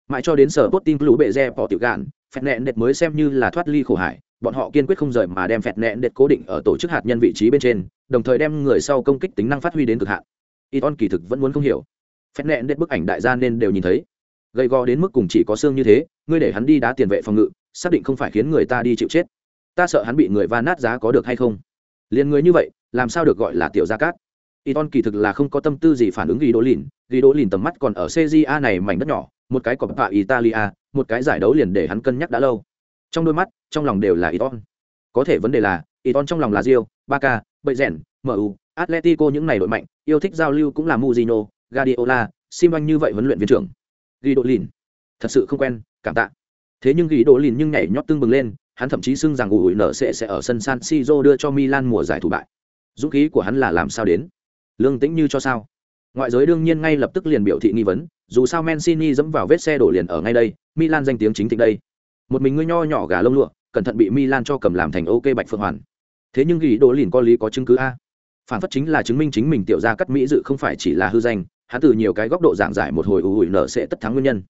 Mãi cho đến sở bot tim lũ bệ re bỏ tiểu gạn phẹt nẹn đệt mới xem như là thoát ly khổ hải, bọn họ kiên quyết không rời mà đem phẹt nẹn đệt cố định ở tổ chức hạt nhân vị trí bên trên, đồng thời đem người sau công kích tính năng phát huy đến cực hạn. Iton kỳ thực vẫn muốn không hiểu. Phẹt nẹn đệt bức ảnh đại gia nên đều nhìn thấy. Gầy gò đến mức cùng chỉ có xương như thế, ngươi để hắn đi đá tiền vệ phòng ngự, xác định không phải khiến người ta đi chịu chết. Ta sợ hắn bị người va nát giá có được hay không? Liền người như vậy, làm sao được gọi là tiểu gia cát? Iton kỳ thực là không có tâm tư gì phản ứng ghi đỗ lìn. Ghi đỗ lìn tầm mắt còn ở CJA này mảnh đất nhỏ, một cái cọp bạ Italia một cái giải đấu liền để hắn cân nhắc đã lâu trong đôi mắt trong lòng đều là Iton có thể vấn đề là Iton trong lòng là Rio, Barca, Bậy Rèn, MU, Atletico những này đội mạnh yêu thích giao lưu cũng là Mourinho, Guardiola, simon như vậy huấn luyện viên trưởng. Ghi Lìn, thật sự không quen, cảm tạ. Thế nhưng Ghi Đỗ Lìn nhưng nhảy nhót tương bừng lên, hắn thậm chí xưng rằng ủi nở sẽ sẽ ở sân San Siro đưa cho Milan mùa giải thủ bại. Dũng khí của hắn là làm sao đến? Lương tĩnh như cho sao? Ngoại giới đương nhiên ngay lập tức liền biểu thị nghi vấn, dù sao Mancini dẫm vào vết xe đổ liền ở ngay đây, Milan danh tiếng chính thịnh đây. Một mình ngươi nho nhỏ gà lông lụa, cẩn thận bị Milan cho cầm làm thành ok bạch phượng hoàn. Thế nhưng gỉ đồ Lìn có lý có chứng cứ a? Phản phất chính là chứng minh chính mình tiểu gia cắt mỹ dự không phải chỉ là hư danh, hắn từ nhiều cái góc độ giảng giải một hồi ủ ủi nở sẽ tất thắng nguyên nhân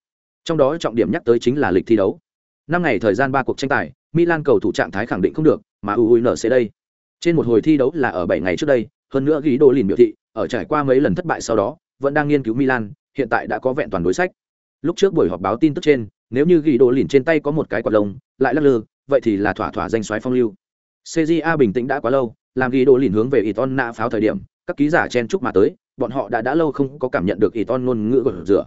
trong đó trọng điểm nhắc tới chính là lịch thi đấu năm ngày thời gian ba cuộc tranh tài milan cầu thủ trạng thái khẳng định không được mà ủ ủi nở sẽ đây trên một hồi thi đấu là ở bảy ngày trước đây hơn nữa gỉ đồ lìn biểu thị ở trải qua mấy lần thất bại sau đó vẫn đang nghiên cứu milan hiện tại đã có vẹn toàn đối sách lúc trước buổi họp báo tin tức trên nếu như ghi đồ lìn trên tay có một cái quạt lông, lại lắc lư, vậy thì là thỏa thỏa danh soái phong lưu. Cja bình tĩnh đã quá lâu, làm ghi đồ lìn hướng về iton nạ pháo thời điểm, các ký giả chen chúc mà tới, bọn họ đã đã lâu không có cảm nhận được ỷ ton ngôn ngữ của rửa.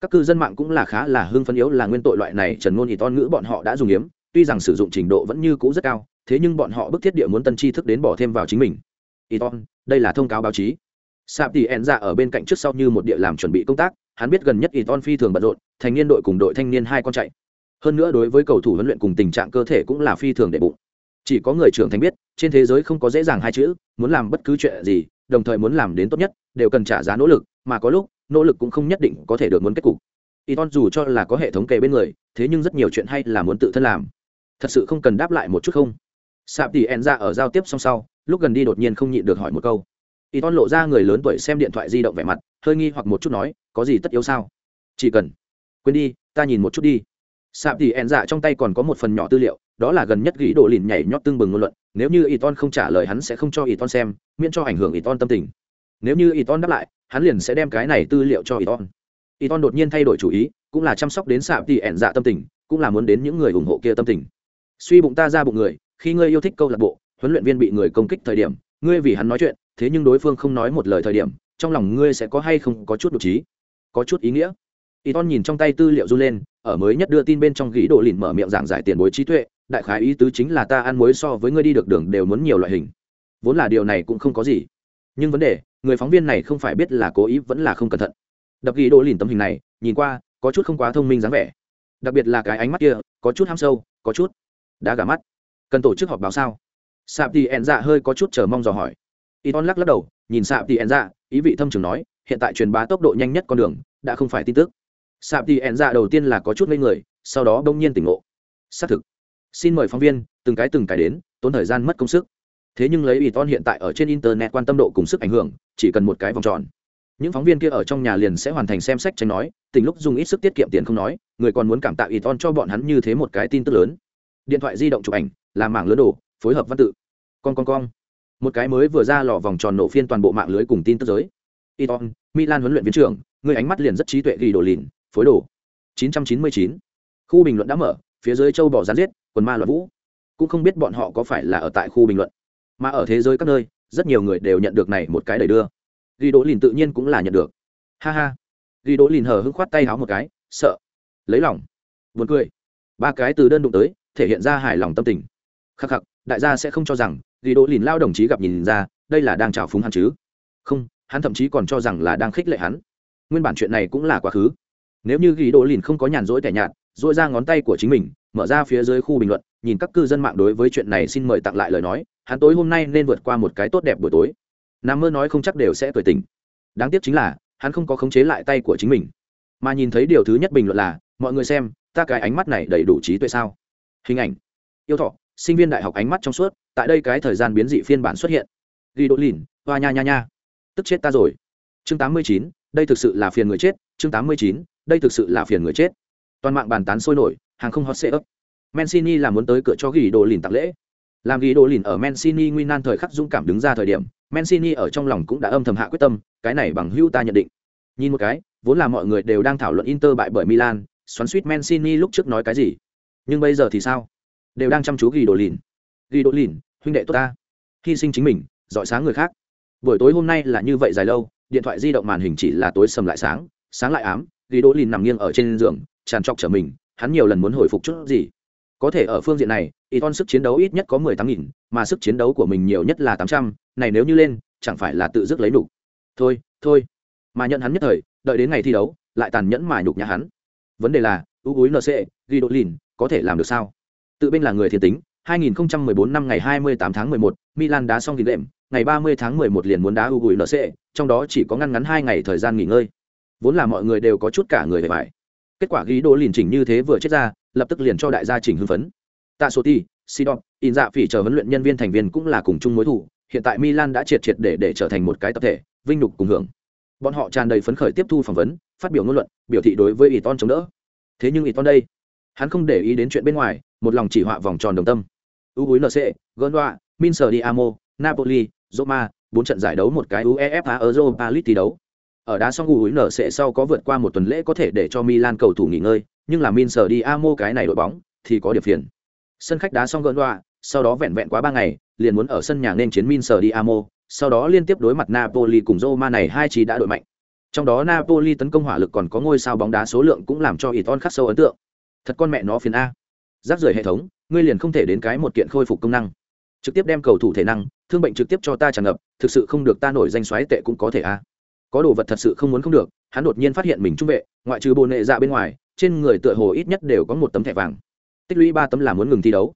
Các cư dân mạng cũng là khá là hưng phấn yếu là nguyên tội loại này trần ngôn ỷ ton ngữ bọn họ đã dùng yếm tuy rằng sử dụng trình độ vẫn như cũ rất cao, thế nhưng bọn họ bức thiết địa muốn tân tri thức đến bỏ thêm vào chính mình. Ỷ ton đây là thông cáo báo chí. Sạp tỉ ẹn ra ở bên cạnh trước sau như một địa làm chuẩn bị công tác hắn biết gần nhất ỷ phi thường bận rộn, thành niên đội cùng đội thanh niên hai con chạy. Hơn nữa đối với cầu thủ huấn luyện cùng tình trạng cơ thể cũng là phi thường để bụng. Chỉ có người trưởng thành biết, trên thế giới không có dễ dàng hai chữ, muốn làm bất cứ chuyện gì, đồng thời muốn làm đến tốt nhất, đều cần trả giá nỗ lực, mà có lúc, nỗ lực cũng không nhất định có thể được muốn kết cục. Y ton dù cho là có hệ thống kề bên người, thế nhưng rất nhiều chuyện hay là muốn tự thân làm. Thật sự không cần đáp lại một chút không? Sạp tỷ en ra ở giao tiếp song sau, lúc gần đi đột nhiên không nhịn được hỏi một câu y ton lộ ra người lớn tuổi xem điện thoại di động vẻ mặt, hơi nghi hoặc một chút nói, có gì tất yếu sao? Chỉ cần. Quên đi, ta nhìn một chút đi. Sạp thì ẹn dạ trong tay còn có một phần nhỏ tư liệu, đó là gần nhất gỉ đồ lìn nhảy nhót tương bừng ngôn luận, nếu như y ton không trả lời hắn sẽ không cho y ton xem, miễn cho ảnh hưởng y ton tâm tình. Nếu như y ton đáp lại, hắn liền sẽ đem cái này tư liệu cho y ton y ton đột nhiên thay đổi chủ ý, cũng là chăm sóc đến sạp thì ẹn dạ tâm tình, cũng là muốn đến những người ủng hộ kia tâm tình. Suy bụng ta ra bụng người, khi ngươi yêu thích câu lạc bộ, huấn luyện viên bị người công kích thời điểm, ngươi vì hắn nói chuyện thế nhưng đối phương không nói một lời thời điểm, trong lòng ngươi sẽ có hay không có chút đ trí, có chút ý nghĩa? Y ton nhìn trong tay tư liệu run lên, ở mới nhất đưa tin bên trong ghi đồ lìn mở miệng giảng giải tiền bối trí tuệ, đại khái ý tứ chính là ta ăn muối so với ngươi đi được đường đều muốn nhiều loại hình. Vốn là điều này cũng không có gì. Nhưng vấn đề, người phóng viên này không phải biết là cố ý, vẫn là không cẩn thận. Đập ghi đồ lìn tấm hình này, nhìn qua, có chút không quá thông minh dáng vẻ. Đặc biệt là cái ánh mắt kia, có chút ham sâu, có chút đã gả mắt. Cần tổ chức họp báo sao? Sạp thì ẹn dạ hơi có chút chờ mong dò hỏi. Iton lắc lắc đầu, nhìn sạp thì ẹn dạ ý vị thâm trường nói, hiện tại truyền bá tốc độ nhanh nhất con đường, đã không phải tin tức. Sạp thì ẹn dạ đầu tiên là có chút ngây người, sau đó bỗng nhiên tỉnh ngộ. Xác thực. Xin mời phóng viên, từng cái từng cái đến, tốn thời gian mất công sức. Thế nhưng lấy Iton hiện tại ở trên internet quan tâm độ cùng sức ảnh hưởng, chỉ cần một cái vòng tròn. Những phóng viên kia ở trong nhà liền sẽ hoàn thành xem sách tranh nói, tình lúc dùng ít sức tiết kiệm tiền không nói, người còn muốn cảm tạ Iton cho bọn hắn như thế một cái tin tức lớn. Điện thoại di động chụp ảnh làm mảng lớn đồ, phối hợp văn tự. Con con con một cái mới vừa ra lò vòng tròn nổ phiên toàn bộ mạng lưới cùng tin tức giới Iton, Milan huấn luyện viên trưởng, người ánh mắt liền rất trí tuệ ghi đồ lìn, phối đồ. 999. Khu bình luận đã mở, phía dưới châu bò rắn giết, quần ma loạn vũ. Cũng không biết bọn họ có phải là ở tại khu bình luận, mà ở thế giới các nơi, rất nhiều người đều nhận được này một cái đầy đưa. Ghi đồ lìn tự nhiên cũng là nhận được. Ha ha. ghi đỗ lìn hờ hững khoát tay háo một cái sợ lấy lòng buồn cười ba cái từ đơn đụng tới thể hiện ra hài lòng tâm tình khắc khắc đại gia sẽ không cho rằng ghi đỗ lìn lao đồng chí gặp nhìn ra, đây là đang trào phúng hắn chứ? Không, hắn thậm chí còn cho rằng là đang khích lệ hắn. Nguyên bản chuyện này cũng là quá khứ. Nếu như ghi đỗ lìn không có nhàn rỗi tẻ nhạt dội ra ngón tay của chính mình, mở ra phía dưới khu bình luận, nhìn các cư dân mạng đối với chuyện này xin mời tặng lại lời nói, hắn tối hôm nay nên vượt qua một cái tốt đẹp buổi tối. Nằm mơ nói không chắc đều sẽ cười tỉnh. Đáng tiếc chính là, hắn không có khống chế lại tay của chính mình. Mà nhìn thấy điều thứ nhất bình luận là, mọi người xem, ta cái ánh mắt này đầy đủ trí tuệ sao? Hình ảnh. Yêu thọ sinh viên đại học ánh mắt trong suốt, tại đây cái thời gian biến dị phiên bản xuất hiện. Ghi đỗ lìn, hoa nha nha nha. Tức chết ta rồi. Chương tám mươi chín, đây thực sự là phiền người chết. Chương tám mươi chín, đây thực sự là phiền người chết. Toàn mạng bàn tán sôi nổi, hàng không hot sê ấp mancini là muốn tới cửa cho ghi đồ lìn tặng lễ. Làm ghi đồ lìn ở mancini nguy nan thời khắc dũng cảm đứng ra thời điểm, mancini ở trong lòng cũng đã âm thầm hạ quyết tâm, cái này bằng hưu ta nhận định. Nhìn một cái, vốn là mọi người đều đang thảo luận inter bại bởi milan, xoắn suýt mancini lúc trước nói cái gì? Nhưng bây giờ thì sao? Đều đang chăm chú ghi đồ lìn. Ghi đồ lìn, huynh đệ tốt ta. Hy sinh chính mình dọi sáng người khác. Buổi tối hôm nay là như vậy dài lâu, điện thoại di động màn hình chỉ là tối sầm lại sáng sáng lại ám, ghi đỗ lìn nằm nghiêng ở trên giường, tràn trọc trở mình, hắn nhiều lần muốn hồi phục chút gì. Có thể ở phương diện này y ton sức chiến đấu ít nhất có mười tám nghìn, mà sức chiến đấu của mình nhiều nhất là tám trăm, này nếu như lên, chẳng phải là tự dứt lấy đủ thôi thôi. Mà nhận hắn nhất thời, đợi đến ngày thi đấu, lại tàn nhẫn mà nhục nhã hắn. Vấn đề là ưu úi nc ghi đỗ lìn, có thể làm được sao? Tự bên là người thiên tính 2014 năm ngày 28 tháng 11, Milan đá xong kỳ đệm, ngày 30 tháng 11 liền muốn đá Ugui NC, trong đó chỉ có ngăn ngắn 2 ngày thời gian nghỉ ngơi. Vốn là mọi người đều có chút cả người về bại. Kết quả ghi đồ liền chỉnh như thế vừa chết ra, lập tức liền cho đại gia chỉnh hưng phấn. Tạ Soti, Sidon, In dạ phỉ chờ huấn luyện nhân viên thành viên cũng là cùng chung mối thủ, hiện tại Milan đã triệt triệt để để trở thành một cái tập thể, vinh nhục cùng hưởng. Bọn họ tràn đầy phấn khởi tiếp thu phỏng vấn, phát biểu ngôn luận, biểu thị đối với Iton chống đỡ. Thế nhưng Iton đây, hắn không để ý đến chuyện bên ngoài, một lòng chỉ họa vòng tròn đồng tâm UNC, Gondoa, di Amo, Napoli, Roma, bốn trận giải đấu một cái UEFA Europa League thi đấu. Ở đá xong UNC sau có vượt qua một tuần lễ có thể để cho Milan cầu thủ nghỉ ngơi, nhưng là minser di amo cái này đội bóng thì có điểm phiền. Sân khách đá xong Gondoa, sau đó vẹn vẹn quá ba ngày, liền muốn ở sân nhà nên chiến minser di amo sau đó liên tiếp đối mặt Napoli cùng Roma này hai trí đã đội mạnh. Trong đó Napoli tấn công hỏa lực còn có ngôi sao bóng đá số lượng cũng làm cho Iton khắc sâu ấn tượng. Thật con mẹ nó phiền a. Rác rưởi hệ thống, ngươi liền không thể đến cái một kiện khôi phục công năng. Trực tiếp đem cầu thủ thể năng thương bệnh trực tiếp cho ta tràn ngập thực sự không được ta nổi danh xoáy tệ cũng có thể a. À. có đồ vật thật sự không muốn không được hắn đột nhiên phát hiện mình trung vệ ngoại trừ bồ nệ dạ bên ngoài trên người tựa hồ ít nhất đều có một tấm thẻ vàng. Tích lũy ba tấm là muốn ngừng thi đấu.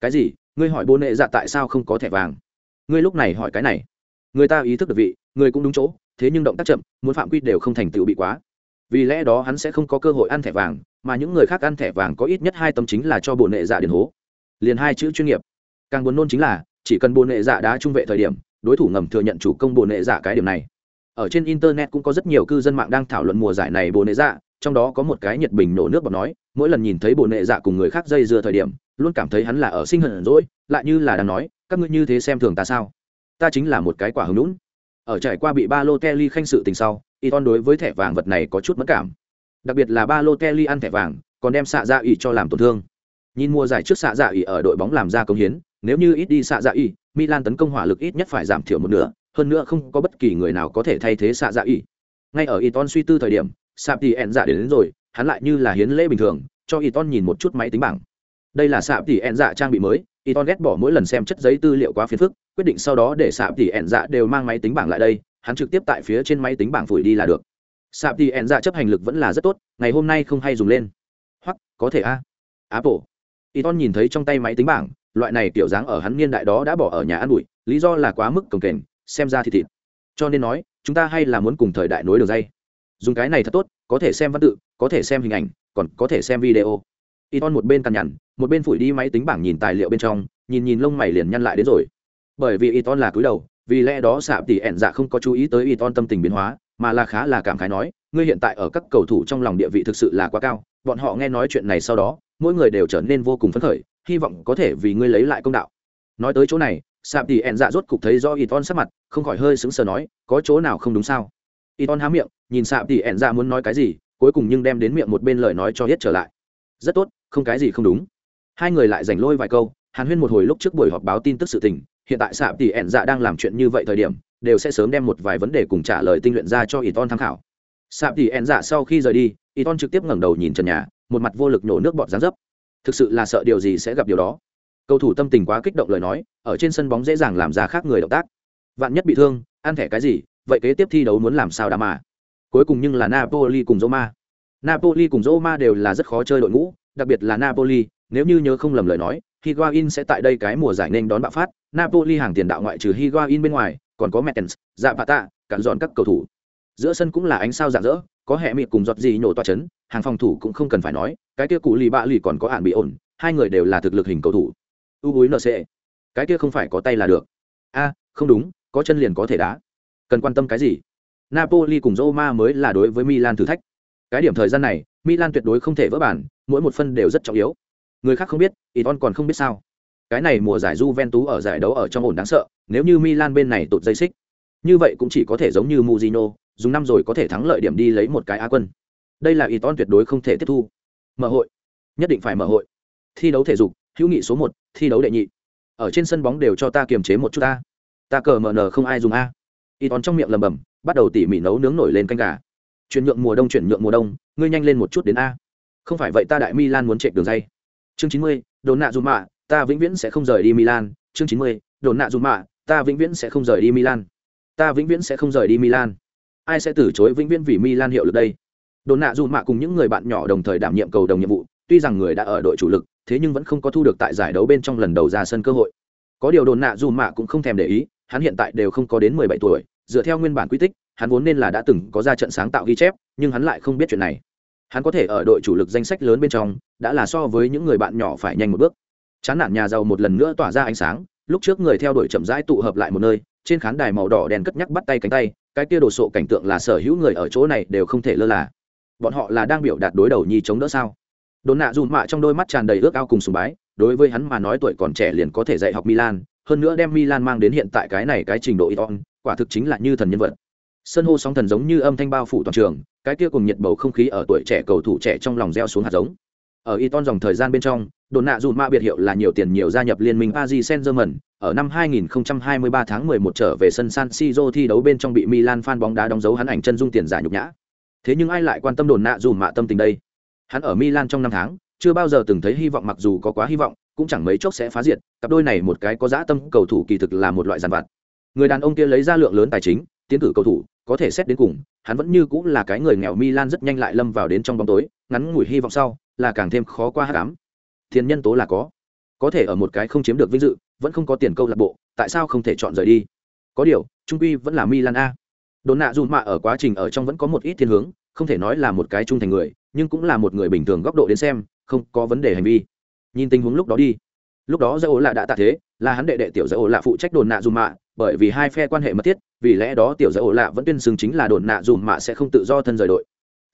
Cái gì? Ngươi hỏi bồ nệ dạ tại sao không có thẻ vàng? Ngươi lúc này hỏi cái này. Người ta ý thức được vị người cũng đúng chỗ thế nhưng động tác chậm muốn phạm quy đều không thành tựu bị quá. Vì lẽ đó hắn sẽ không có cơ hội ăn thẻ vàng mà những người khác ăn thẻ vàng có ít nhất hai tấm chính là cho bộ nệ dạ điền hố. Liền hai chữ chuyên nghiệp. Càng buồn nôn chính là, chỉ cần bộ nệ dạ đá trung vệ thời điểm, đối thủ ngầm thừa nhận chủ công bộ nệ dạ cái điểm này. Ở trên internet cũng có rất nhiều cư dân mạng đang thảo luận mùa giải này bộ nệ dạ trong đó có một cái nhiệt bình nổ nước bọt nói, mỗi lần nhìn thấy bộ nệ dạ cùng người khác dây dưa thời điểm, luôn cảm thấy hắn là ở sinh hận rỗi lại như là đang nói, các ngươi như thế xem thường ta sao? Ta chính là một cái quả hứng lũn ở trải qua bị ba lô kelly khanh sự tình sau y ton đối với thẻ vàng vật này có chút mất cảm đặc biệt là ba lô kelly ăn thẻ vàng còn đem xạ dạ ỉ cho làm tổn thương. Nhìn mùa giải trước xạ dạ ỉ ở đội bóng làm ra công hiến nếu như ít đi xạ dạ ỉ milan tấn công hỏa lực ít nhất phải giảm thiểu một nửa hơn nữa không có bất kỳ người nào có thể thay thế xạ dạ ỉ. Ngay ở Iton suy tư thời điểm sạp thì ẹn dạ đến, đến rồi hắn lại như là hiến lễ bình thường cho Iton nhìn một chút máy tính bảng. Đây là sạp thì ẹn dạ trang bị mới Iton ghét bỏ mỗi lần xem chất giấy tư liệu quá phiền phức quyết định sau đó để sạp thì ẹn dạ đều mang máy tính bảng lại đây hắn trực tiếp tại phía trên máy tính bảng phủi đi là được sạp thì ẹn dạ chấp hành lực vẫn là rất tốt ngày hôm nay không hay dùng lên hoặc có thể a apple Iton nhìn thấy trong tay máy tính bảng, loại này kiểu dáng ở hắn niên đại đó đã bỏ ở nhà ăn bụi, lý do là quá mức cồng kềnh, xem ra thì thịt. Cho nên nói, chúng ta hay là muốn cùng thời đại nối đường dây. Dùng cái này thật tốt, có thể xem văn tự, có thể xem hình ảnh, còn có thể xem video. Iton một bên cằn nhằn, một bên phủi đi máy tính bảng nhìn tài liệu bên trong, nhìn nhìn lông mày liền nhăn lại đến rồi. Bởi vì Iton là cúi đầu, vì lẽ đó sạp thì ẻn dạ không có chú ý tới Iton tâm tình biến hóa, mà là khá là cảm khái nói, ngươi hiện tại ở các cầu thủ trong lòng địa vị thực sự là quá cao, bọn họ nghe nói chuyện này sau đó, mỗi người đều trở nên vô cùng phấn khởi hy vọng có thể vì ngươi lấy lại công đạo. Nói tới chỗ này sạp tỷ ẹn dạ rốt cục thấy do y ton sắc mặt không khỏi hơi sững sờ nói có chỗ nào không đúng sao? Y ton há miệng nhìn sạp tỷ ẹn dạ muốn nói cái gì cuối cùng nhưng đem đến miệng một bên lời nói cho hết trở lại. Rất tốt không cái gì không đúng. Hai người lại giành lôi vài câu hàn huyên một hồi lúc trước buổi họp báo tin tức sự tình hiện tại sạp tỷ ẹn dạ đang làm chuyện như vậy thời điểm đều sẽ sớm đem một vài vấn đề cùng trả lời tinh luyện ra cho y ton tham khảo. Sạp thì ẹn dạ sau khi rời đi y ton trực tiếp ngẩng đầu nhìn trần nhà, một mặt vô lực nổ nước bọt rán dấp. Thực sự là sợ điều gì sẽ gặp điều đó. Cầu thủ tâm tình quá kích động lời nói, ở trên sân bóng dễ dàng làm ra khác người động tác. Vạn nhất bị thương, ăn thẻ cái gì, vậy kế tiếp thi đấu muốn làm sao đã mà. Cuối cùng nhưng là napoli cùng roma. Napoli cùng roma đều là rất khó chơi đội ngũ, đặc biệt là napoli, nếu như nhớ không lầm lời nói higuain sẽ tại đây cái mùa giải nên đón bạo phát. Napoli hàng tiền đạo ngoại trừ higuain bên ngoài còn có mertens dạ tạ cản dọn các cầu thủ. Giữa sân cũng là ánh sao rạng rỡ, có hệ mịt cùng giọt gì nhổ toa chấn, hàng phòng thủ cũng không cần phải nói, cái kia cụ lì bạ lì còn có ản bị ổn, hai người đều là thực lực hình cầu thủ. U búi nc cái kia không phải có tay là được. A, không đúng, có chân liền có thể đá. Cần quan tâm cái gì? Napoli cùng roma mới là đối với milan thử thách. Cái điểm thời gian này, milan tuyệt đối không thể vỡ bản, mỗi một phân đều rất trọng yếu. Người khác không biết, iton còn không biết sao cái này mùa giải Juventus ở giải đấu ở trong ổn đáng sợ, nếu như Milan bên này tụt dây xích, như vậy cũng chỉ có thể giống như Mourinho, dùng năm rồi có thể thắng lợi điểm đi lấy một cái á quân. Đây là Iton tuyệt đối không thể tiếp thu. Mở hội, nhất định phải mở hội. Thi đấu thể dục, hữu nghị số một, thi đấu đệ nhị. Ở trên sân bóng đều cho ta kiềm chế một chút ta. Ta cờ mở nở không ai dùng a. Iton trong miệng lầm bầm, bắt đầu tỉ mỉ nấu nướng nổi lên canh gà. Chuyển nhượng mùa đông chuyển nhượng mùa đông, ngươi nhanh lên một chút đến a. Không phải vậy ta đại Milan muốn chạy đường dây. Chương chín mươi, đồn nạ dù mạ, ta vĩnh viễn sẽ không rời đi Milan, chương 90, đồn nạ dù mạ, ta vĩnh viễn sẽ không rời đi Milan. Ta vĩnh viễn sẽ không rời đi Milan. Ai sẽ từ chối vĩnh viễn vì Milan hiệu lực đây? Đồn nạ dù mạ cùng những người bạn nhỏ đồng thời đảm nhiệm cầu đồng nhiệm vụ, tuy rằng người đã ở đội chủ lực, thế nhưng vẫn không có thu được tại giải đấu bên trong lần đầu ra sân cơ hội. Có điều đồn nạ dù mạ cũng không thèm để ý, hắn hiện tại đều không có đến 17 tuổi, dựa theo nguyên bản quy tích, hắn vốn nên là đã từng có ra trận sáng tạo ghi chép, nhưng hắn lại không biết chuyện này. Hắn có thể ở đội chủ lực danh sách lớn bên trong, đã là so với những người bạn nhỏ phải nhanh một bước chán nản nhà giàu một lần nữa tỏa ra ánh sáng, lúc trước người theo đuổi chậm rãi tụ hợp lại một nơi, trên khán đài màu đỏ đèn cất nhắc bắt tay cánh tay, cái kia đồ sộ cảnh tượng là sở hữu người ở chỗ này đều không thể lơ là. Bọn họ là đang biểu đạt đối đầu nhi chống đỡ sao? Đồn nạ dùn mạ trong đôi mắt tràn đầy ước ao cùng sùng bái, đối với hắn mà nói tuổi còn trẻ liền có thể dạy học milan, hơn nữa đem milan mang đến hiện tại cái này cái trình độ iton quả thực chính là như thần nhân vật. Sân hô sóng thần giống như âm thanh bao phủ toàn trường, cái kia cùng nhiệt bầu không khí ở tuổi trẻ cầu thủ trẻ trong lòng gieo xuống hạt giống ở Iton dòng thời gian bên trong, đồn nạ dù mạ biệt hiệu là nhiều tiền nhiều gia nhập liên minh Paris Saint-Germain, ở năm 2023 tháng 11 trở về sân San Siro thi đấu bên trong bị Milan fan bóng đá đóng dấu hắn ảnh chân dung tiền giả nhục nhã. Thế nhưng ai lại quan tâm đồn nạ dù mạ tâm tình đây? Hắn ở Milan trong năm tháng, chưa bao giờ từng thấy hy vọng mặc dù có quá hy vọng, cũng chẳng mấy chốc sẽ phá diệt, cặp đôi này một cái có dã tâm cầu thủ kỳ thực là một loại giàn vặt. Người đàn ông kia lấy ra lượng lớn tài chính, tiến cử cầu thủ, có thể xét đến cùng, hắn vẫn như cũng là cái người nghèo Milan rất nhanh lại lâm vào đến trong bóng tối, ngắn ngủi hy vọng sau, là càng thêm khó qua hát đám. Thiên nhân tố là có. Có thể ở một cái không chiếm được vinh dự vẫn không có tiền câu lạc bộ tại sao không thể chọn rời đi? Có điều trung quy vẫn là milan a. Đồn nạ dù mạ ở quá trình ở trong vẫn có một ít thiên hướng không thể nói là một cái trung thành người nhưng cũng là một người bình thường góc độ đến xem không có vấn đề hành vi. Nhìn tình huống lúc đó đi. Lúc đó dỡ ố lạ đã tạ thế là hắn đệ đệ tiểu dỡ ố lạ phụ trách đồn nạ dù mạ bởi vì hai phe quan hệ mật thiết vì lẽ đó tiểu dỡ ố lạ vẫn tuyên xưng chính là đồn nạ dù mạ sẽ không tự do thân rời đội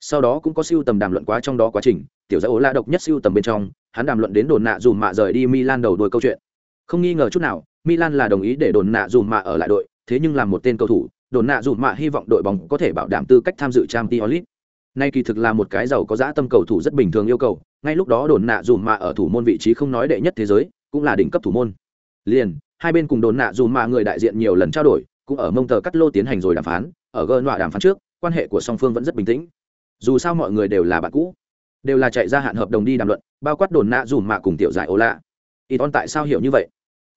sau đó cũng có siêu tầm đàm luận quá trong đó quá trình, tiểu gia ố la độc nhất siêu tầm bên trong, hắn đàm luận đến đồn nạ dùm mạ rời đi milan đầu đuôi câu chuyện. Không nghi ngờ chút nào, milan là đồng ý để đồn nạ dùm mạ ở lại đội, thế nhưng làm một tên cầu thủ, đồn nạ dùm mạ hy vọng đội bóng có thể bảo đảm tư cách tham dự trang t olit nay kỳ thực là một cái giàu có dã tâm cầu thủ rất bình thường yêu cầu, ngay lúc đó đồn nạ dùm mạ ở thủ môn vị trí không nói đệ nhất thế giới, cũng là đỉnh cấp thủ môn. Liền, hai bên cùng đồn nạ dùm mạ người đại diện nhiều lần trao đổi, cũng ở mông tờ cắt lô tiến hành rồi đàm phán, ở gơ nọa đàm phán trước, quan hệ của song phương vẫn rất bình tĩnh dù sao mọi người đều là bạn cũ, đều là chạy ra hạn hợp đồng đi đàm luận, bao quát đồn nạ dùm mạ cùng tiểu giải ố lạ y ton tại sao hiểu như vậy?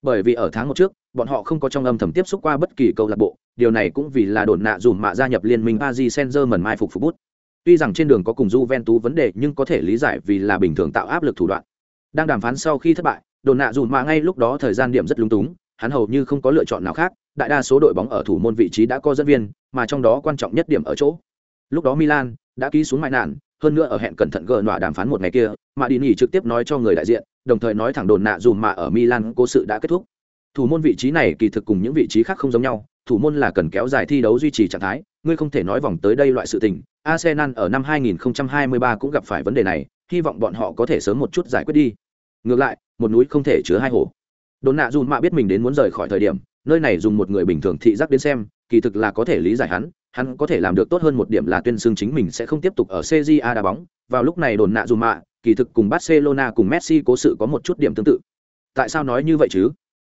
Bởi vì ở tháng một trước, bọn họ không có trong âm thầm tiếp xúc qua bất kỳ câu lạc bộ, điều này cũng vì là đồn nạ dùm mạ gia nhập liên minh aji senzer mần mai phục phục bút. Tuy rằng trên đường có cùng j ven tú vấn đề, nhưng có thể lý giải vì là bình thường tạo áp lực thủ đoạn. Đang đàm phán sau khi thất bại, đồn nạ dùm mạ ngay lúc đó thời gian điểm rất lúng túng, hắn hầu như không có lựa chọn nào khác, đại đa số đội bóng ở thủ môn vị trí đã có dẫn viên, mà trong đó quan trọng nhất điểm ở chỗ. Lúc đó milan đã ký xuống mại nạn, hơn nữa ở hẹn cẩn thận gờ nọa đàm phán một ngày kia, mà đi nghỉ trực tiếp nói cho người đại diện, đồng thời nói thẳng đồn nạ dùm mà ở milan cố sự đã kết thúc. Thủ môn vị trí này kỳ thực cùng những vị trí khác không giống nhau, thủ môn là cần kéo dài thi đấu duy trì trạng thái, ngươi không thể nói vòng tới đây loại sự tình. Arsenal ở năm 2023 cũng gặp phải vấn đề này, hy vọng bọn họ có thể sớm một chút giải quyết đi. Ngược lại, một núi không thể chứa hai hồ đồn nạ dùm mạ biết mình đến muốn rời khỏi thời điểm nơi này dùng một người bình thường thị giác đến xem kỳ thực là có thể lý giải hắn hắn có thể làm được tốt hơn một điểm là tuyên xương chính mình sẽ không tiếp tục ở CJA đá bóng. Vào lúc này đồn nạ dù mạ, kỳ thực cùng Barcelona cùng Messi cố sự có một chút điểm tương tự. Tại sao nói như vậy chứ?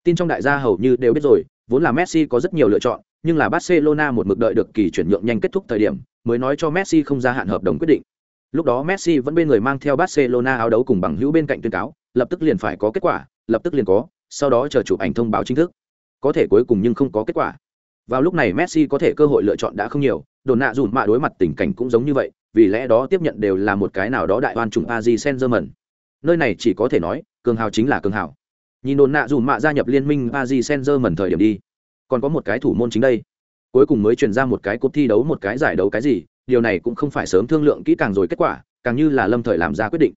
Tin trong đại gia hầu như đều biết rồi, vốn là Messi có rất nhiều lựa chọn, nhưng là Barcelona một mực đợi được kỳ chuyển nhượng nhanh kết thúc thời điểm, mới nói cho Messi không gia hạn hợp đồng quyết định. Lúc đó Messi vẫn bên người mang theo Barcelona áo đấu cùng bằng hữu bên cạnh tuyên cáo, lập tức liền phải có kết quả, lập tức liền có, sau đó chờ chụp ảnh thông báo chính thức. Có thể cuối cùng nhưng không có kết quả. Vào lúc này Messi có thể cơ hội lựa chọn đã không nhiều, đồn nạ dùn mạ đối mặt tình cảnh cũng giống như vậy, vì lẽ đó tiếp nhận đều là một cái nào đó đại oan trùng Paris Saint-Germain. Nơi này chỉ có thể nói, cường hào chính là cường hào. Nhìn đồn nạ dùn mạ gia nhập liên minh Paris Saint-Germain thời điểm đi, còn có một cái thủ môn chính đây. Cuối cùng mới truyền ra một cái cuộc thi đấu một cái giải đấu cái gì, điều này cũng không phải sớm thương lượng kỹ càng rồi kết quả, càng như là lâm thời làm ra quyết định.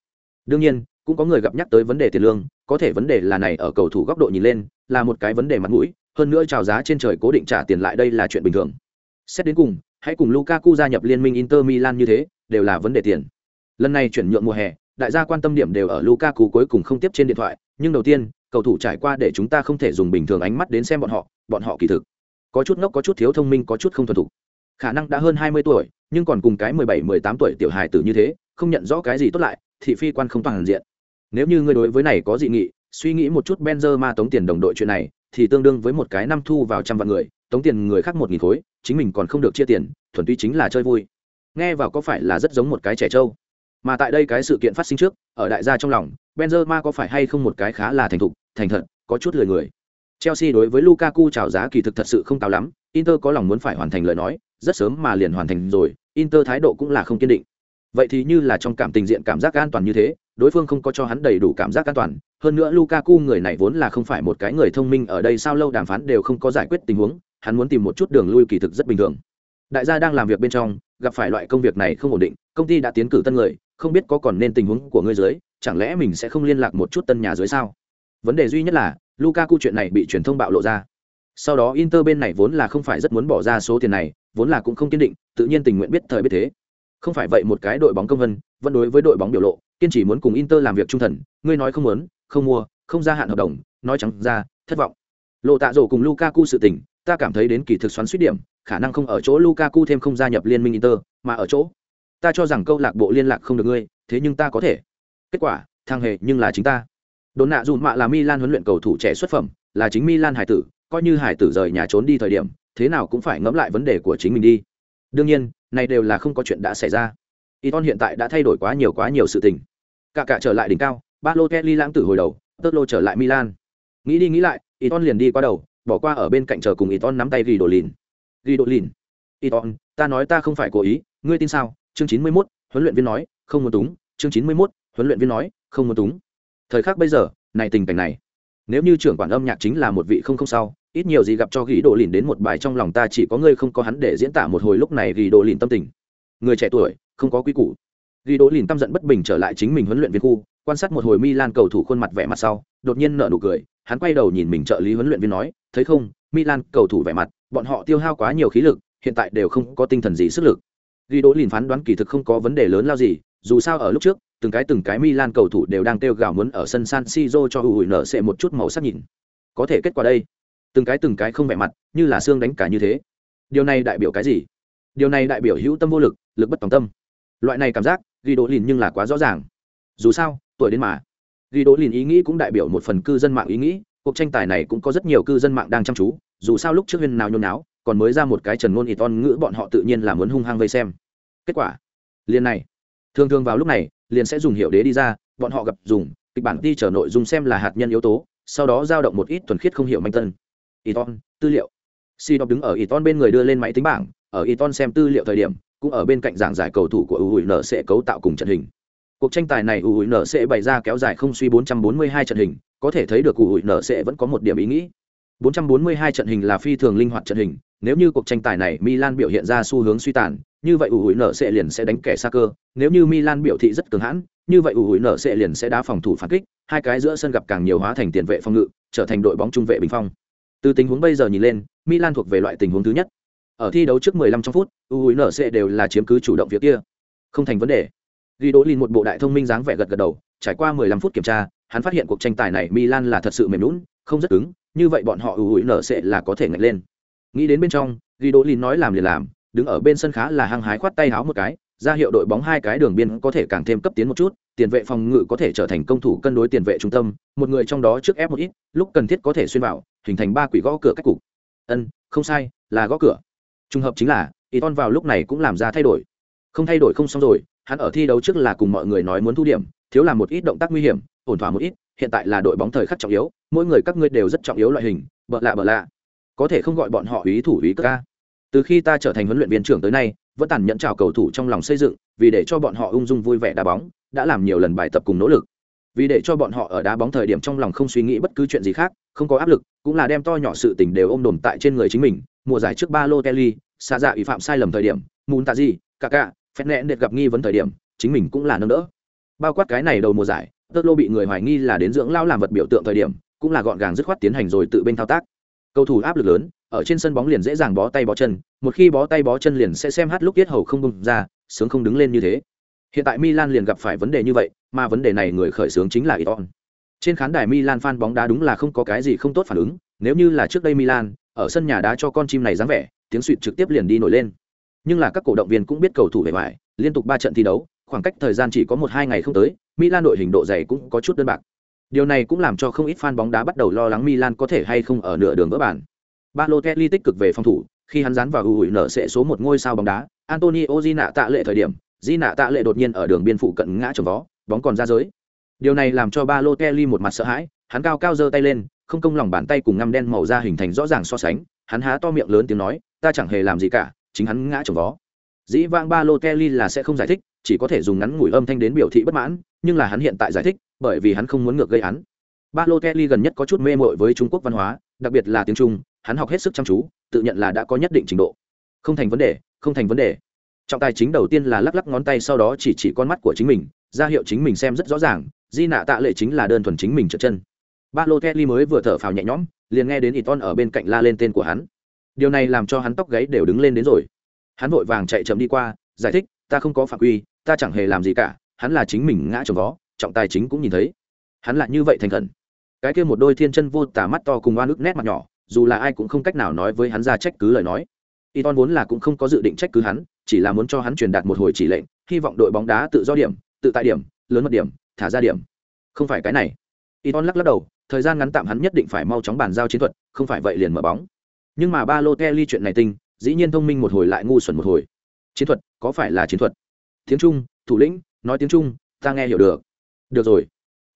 Đương nhiên, cũng có người gặp nhắc tới vấn đề tiền lương, có thể vấn đề là này ở cầu thủ góc độ nhìn lên, là một cái vấn đề mặt mũi, hơn nữa chào giá trên trời cố định trả tiền lại đây là chuyện bình thường. Xét đến cùng, hãy cùng Lukaku gia nhập liên minh Inter Milan như thế, đều là vấn đề tiền. Lần này chuyển nhượng mùa hè, đại gia quan tâm điểm đều ở Lukaku cuối cùng không tiếp trên điện thoại, nhưng đầu tiên, cầu thủ trải qua để chúng ta không thể dùng bình thường ánh mắt đến xem bọn họ, bọn họ kỳ thực có chút ngốc có chút thiếu thông minh có chút không thuần thục khả năng đã hơn hai mươi tuổi nhưng còn cùng cái mười bảy mười tám tuổi tiểu hài tử như thế không nhận rõ cái gì tốt lại thị phi quan không toàn diện nếu như ngươi đối với này có dị nghị suy nghĩ một chút Benzema tống tiền đồng đội chuyện này thì tương đương với một cái năm thu vào trăm vạn người tống tiền người khác một nghìn khối chính mình còn không được chia tiền thuần túy chính là chơi vui. Nghe vào có phải là rất giống một cái trẻ trâu? Mà tại đây cái sự kiện phát sinh trước ở đại gia trong lòng Benzema có phải hay không một cái khá là thành thục thành thật có chút lười người. Chelsea đối với Lukaku chào giá kỳ thực thật sự không cao lắm, Inter có lòng muốn phải hoàn thành lời nói, rất sớm mà liền hoàn thành rồi, Inter thái độ cũng là không kiên định. Vậy thì như là trong cảm tình diện cảm giác an toàn như thế, đối phương không có cho hắn đầy đủ cảm giác an toàn, hơn nữa Lukaku người này vốn là không phải một cái người thông minh ở đây sao lâu đàm phán đều không có giải quyết tình huống, hắn muốn tìm một chút đường lui kỳ thực rất bình thường. Đại gia đang làm việc bên trong, gặp phải loại công việc này không ổn định, công ty đã tiến cử tân người, không biết có còn nên tình huống của người dưới, chẳng lẽ mình sẽ không liên lạc một chút tân nhà dưới sao? Vấn đề duy nhất là, Lukaku chuyện này bị truyền thông bạo lộ ra. Sau đó Inter bên này vốn là không phải rất muốn bỏ ra số tiền này, vốn là cũng không kiên định, tự nhiên tình nguyện biết thời biết thế. Không phải vậy một cái đội bóng công vân, vẫn đối với đội bóng biểu lộ, kiên trì muốn cùng Inter làm việc trung thần, ngươi nói không muốn, không mua, không gia hạn hợp đồng, nói trắng ra, thất vọng. Lộ tạ rổ cùng Lukaku sự tình, ta cảm thấy đến kỳ thực xoắn suýt điểm, khả năng không ở chỗ Lukaku thêm không gia nhập liên minh Inter, mà ở chỗ ta cho rằng câu lạc bộ liên lạc không được ngươi, thế nhưng ta có thể. Kết quả, thang hề nhưng là chính ta. Đồn nạ dùn mạ là Milan huấn luyện cầu thủ trẻ xuất phẩm, là chính Milan hải tử, coi như hải tử rời nhà trốn đi thời điểm, thế nào cũng phải ngẫm lại vấn đề của chính mình đi. Đương nhiên, này đều là không có chuyện đã xảy ra. Iton hiện tại đã thay đổi quá nhiều quá nhiều sự tình. Cả cả trở lại đỉnh cao, Balotelli lãng tử hồi đầu, Totlo trở lại Milan. Nghĩ đi nghĩ lại, Iton liền đi qua đầu, bỏ qua ở bên cạnh chờ cùng Iton nắm tay ghi đồ lìn. Ghi đồ lìn. Iton, ta nói ta không phải cố ý, ngươi tin sao? Chương 91, huấn luyện viên nói, không muốn túng, chương 91, huấn luyện viên nói, không muốn túng thời khắc bây giờ này tình cảnh này nếu như trưởng quản âm nhạc chính là một vị không không sao ít nhiều gì gặp cho ghi đồ lìn đến một bài trong lòng ta chỉ có ngươi không có hắn để diễn tả một hồi lúc này ghi đồ lìn tâm tình. Người trẻ tuổi không có quy củ. Ghi đồ lìn tâm giận bất bình trở lại chính mình huấn luyện viên khu quan sát một hồi milan cầu thủ khuôn mặt vẻ mặt sau đột nhiên nở nụ cười hắn quay đầu nhìn mình trợ lý huấn luyện viên nói thấy không milan cầu thủ vẻ mặt bọn họ tiêu hao quá nhiều khí lực hiện tại đều không có tinh thần gì sức lực. Ghi đồ lìn phán đoán kỳ thực không có vấn đề lớn lao gì dù sao ở lúc trước từng cái từng cái Milan cầu thủ đều đang kêu gào muốn ở sân San Siro cho hủi nở sẽ một chút màu sắc nhìn. Có thể kết quả đây, từng cái từng cái không vẻ mặt, như là xương đánh cả như thế. Điều này đại biểu cái gì? Điều này đại biểu hữu tâm vô lực, lực bất tòng tâm. Loại này cảm giác, ghi đỗ lìn nhưng là quá rõ ràng. Dù sao, tuổi đến mà. Ghi đỗ lìn ý nghĩ cũng đại biểu một phần cư dân mạng ý nghĩ, cuộc tranh tài này cũng có rất nhiều cư dân mạng đang chăm chú, dù sao lúc trước huyên nào nhôn náo, còn mới ra một cái trần ngôn ton ngữ bọn họ tự nhiên là muốn hung hăng vây xem. Kết quả, liền này thường thường vào lúc này liền sẽ dùng hiệu đế đi ra bọn họ gặp dùng kịch bản đi chở nội dung xem là hạt nhân yếu tố sau đó giao động một ít thuần khiết không hiểu manh tân Iton, tư liệu. Si đọc đứng ở Iton bên người đưa lên máy tính bảng ở Iton xem tư liệu thời điểm cũng ở bên cạnh giảng giải cầu thủ của UUN sẽ cấu tạo cùng trận hình. Cuộc tranh tài này UUN sẽ bày ra kéo dài không suy 442 trận hình có thể thấy được UUN sẽ vẫn có một điểm ý nghĩ. 442 trận hình là phi thường linh hoạt trận hình nếu như cuộc tranh tài này Milan biểu hiện ra xu hướng suy tàn như vậy ủ sẽ liền sẽ đánh kẻ xa cơ nếu như milan biểu thị rất cường hãn như vậy ủ sẽ liền sẽ đá phòng thủ phản kích hai cái giữa sân gặp càng nhiều hóa thành tiền vệ phòng ngự trở thành đội bóng trung vệ bình phong từ tình huống bây giờ nhìn lên, milan thuộc về loại tình huống thứ nhất. Ở thi đấu trước 15 trong phút ủ hủi đều là chiếm cứ chủ động phía kia. Không thành vấn đề. Ghi đỗ lin một bộ đại thông minh dáng vẻ gật gật đầu, trải qua 15 phút kiểm tra, hắn phát hiện cuộc tranh tài này milan là thật sự mềm lún không rất cứng, như vậy bọn họ ủ hủi là có thể ngạch lên. Nghĩ đến bên trong ghi đỗ lin nói làm liền làm, đứng ở bên sân khá là hăng hái khoát tay háo một cái, ra hiệu đội bóng hai cái đường biên có thể càng thêm cấp tiến một chút, tiền vệ phòng ngự có thể trở thành công thủ cân đối tiền vệ trung tâm, một người trong đó trước ép một ít, lúc cần thiết có thể xuyên vào hình thành ba quỷ gõ cửa cách cục ân không sai là gõ cửa trùng hợp chính là y ton vào lúc này cũng làm ra thay đổi. Không thay đổi không xong rồi, hắn ở thi đấu trước là cùng mọi người nói muốn thu điểm, thiếu làm một ít động tác nguy hiểm, ổn thỏa một ít, hiện tại là đội bóng thời khắc trọng yếu, mỗi người các ngươi đều rất trọng yếu loại hình, bợ lạ bợ lạ. Có thể không gọi bọn họ ý thủ úy ca. Từ khi ta trở thành huấn luyện viên trưởng tới nay, vẫn tàn nhẫn chào cầu thủ trong lòng xây dựng, vì để cho bọn họ ung dung vui vẻ đá bóng, đã làm nhiều lần bài tập cùng nỗ lực. Vì để cho bọn họ ở đá bóng thời điểm trong lòng không suy nghĩ bất cứ chuyện gì khác, không có áp lực, cũng là đem to nhỏ sự tình đều ôm đồm tại trên người chính mình. Mùa giải trước ba lô Kelly, xa dạ ủy phạm sai lầm thời điểm, Mùn Tạ Gì, cả cả, phép nẹn đệt gặp nghi vấn thời điểm, chính mình cũng là nâng đỡ. Bao quát cái này đầu mùa giải, Tơ Lô bị người hoài nghi là đến dưỡng lao làm vật biểu tượng thời điểm, cũng là gọn gàng dứt khoát tiến hành rồi tự bên thao tác. Cầu thủ áp lực lớn, ở trên sân bóng liền dễ dàng bó tay bó chân, một khi bó tay bó chân liền sẽ xem hát lúc tiết hầu không bung ra, sướng không đứng lên như thế. Hiện tại Milan liền gặp phải vấn đề như vậy, mà vấn đề này người khởi xướng chính là Iton. Trên khán đài Milan fan bóng đá đúng là không có cái gì không tốt phản ứng, nếu như là trước đây Milan, ở sân nhà đá cho con chim này dáng vẻ, tiếng suýt trực tiếp liền đi nổi lên. Nhưng là các cổ động viên cũng biết cầu thủ về ngoài, liên tục ba trận thi đấu, khoảng cách thời gian chỉ có một hai ngày không tới, Milan đội hình độ dày cũng có chút đơn bạc. Điều này cũng làm cho không ít fan bóng đá bắt đầu lo lắng Milan có thể hay không ở nửa đường vỡ bản. Balotelli tích cực về phòng thủ, khi hắn dán vào ủi nở sẽ số một ngôi sao bóng đá, Antonio Di tạ lệ thời điểm, Di nạ tạ lệ đột nhiên ở đường biên phụ cận ngã trồng vó, bóng còn ra giới. Điều này làm cho ba lô kelly một mặt sợ hãi, hắn cao cao giơ tay lên, không công lòng bàn tay cùng ngăm đen màu da hình thành rõ ràng so sánh, hắn há to miệng lớn tiếng nói, ta chẳng hề làm gì cả, chính hắn ngã trồng vó. Dĩ vãng kelly là sẽ không giải thích, chỉ có thể dùng ngắn ngủi âm thanh đến biểu thị bất mãn, nhưng là hắn hiện tại giải thích, bởi vì hắn không muốn ngược gây án. Balotelli gần nhất có chút mê mội với Trung Quốc văn hóa, đặc biệt là tiếng Trung, hắn học hết sức chăm chú, tự nhận là đã có nhất định trình độ. Không thành vấn đề, không thành vấn đề. Trọng tài chính đầu tiên là lắc lắc ngón tay sau đó chỉ chỉ con mắt của chính mình, ra hiệu chính mình xem rất rõ ràng, Di nạ tạ lệ chính là đơn thuần chính mình trượt chân. Ba lô Kelly mới vừa thở phào nhẹ nhõm, liền nghe đến Iton ở bên cạnh la lên tên của hắn. Điều này làm cho hắn tóc gáy đều đứng lên đến rồi. Hắn vội vàng chạy chậm đi qua, giải thích, ta không có phạm quy, ta chẳng hề làm gì cả, hắn là chính mình ngã trồng vó, trọng tài chính cũng nhìn thấy. Hắn lại như vậy thành khẩn. Cái kia một đôi thiên chân vô tả mắt to cùng oan ức nét mặt nhỏ, dù là ai cũng không cách nào nói với hắn ra trách cứ lời nói. Iton vốn là cũng không có dự định trách cứ hắn, chỉ là muốn cho hắn truyền đạt một hồi chỉ lệnh, hy vọng đội bóng đá tự do điểm, tự tại điểm, lớn mật điểm, thả ra điểm. Không phải cái này. Iton lắc lắc đầu, thời gian ngắn tạm hắn nhất định phải mau chóng bàn giao chiến thuật, không phải vậy liền mở bóng. Nhưng mà Balotelli chuyện này tinh, dĩ nhiên thông minh một hồi lại ngu xuẩn một hồi. Chiến thuật, có phải là chiến thuật? Tiếng Trung, thủ lĩnh, nói tiếng Trung, ta nghe hiểu được. Được rồi.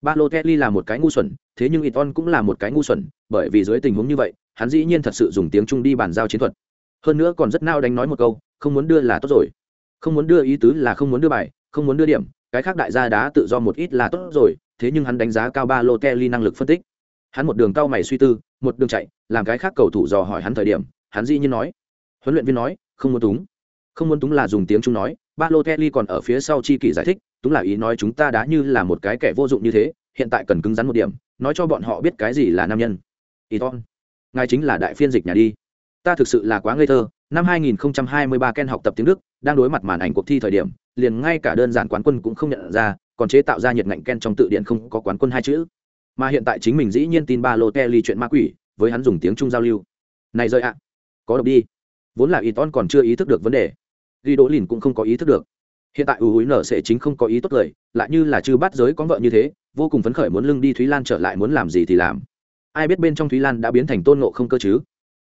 Balotelli là một cái ngu xuẩn, thế nhưng Iton cũng là một cái ngu xuẩn, bởi vì dưới tình huống như vậy, hắn dĩ nhiên thật sự dùng tiếng Trung đi bàn giao chiến thuật. Hơn nữa còn rất nao đánh nói một câu, không muốn đưa là tốt rồi. Không muốn đưa ý tứ là không muốn đưa bài, không muốn đưa điểm, cái khác đại gia đá tự do một ít là tốt rồi, thế nhưng hắn đánh giá cao ba lô kelly năng lực phân tích. Hắn một đường cao mày suy tư, một đường chạy, làm cái khác cầu thủ dò hỏi hắn thời điểm, hắn dĩ nhiên nói. Huấn luyện viên nói, không muốn túng. Không muốn túng là dùng tiếng Trung nói, ba lô kelly còn ở phía sau chi kỷ giải thích, túng là ý nói chúng ta đã như là một cái kẻ vô dụng như thế, hiện tại cần cứng rắn một điểm, nói cho bọn họ biết cái gì là nam nhân. Iton, ngài chính là đại phiên dịch nhà đi. Ta thực sự là quá ngây thơ, năm 2023 Ken học tập tiếng Đức, đang đối mặt màn ảnh cuộc thi thời điểm, liền ngay cả đơn giản quán quân cũng không nhận ra, còn chế tạo ra nhiệt ngạnh Ken trong tự điển không có quán quân hai chữ. Mà hiện tại chính mình dĩ nhiên tin ba lô Kelly chuyện ma quỷ, với hắn dùng tiếng Trung giao lưu. Này rơi ạ, có độc đi. Vốn là Iton còn chưa ý thức được vấn đề. Ghi Đỗ Lìn cũng không có ý thức được. Hiện tại ưu hối nở sẽ chính không có ý tốt lời, lại như là chư bắt giới có vợ như thế, vô cùng phấn khởi muốn lưng đi Thúy Lan trở lại muốn làm gì thì làm. Ai biết bên trong Thúy Lan đã biến thành tôn ngộ không cơ chứ?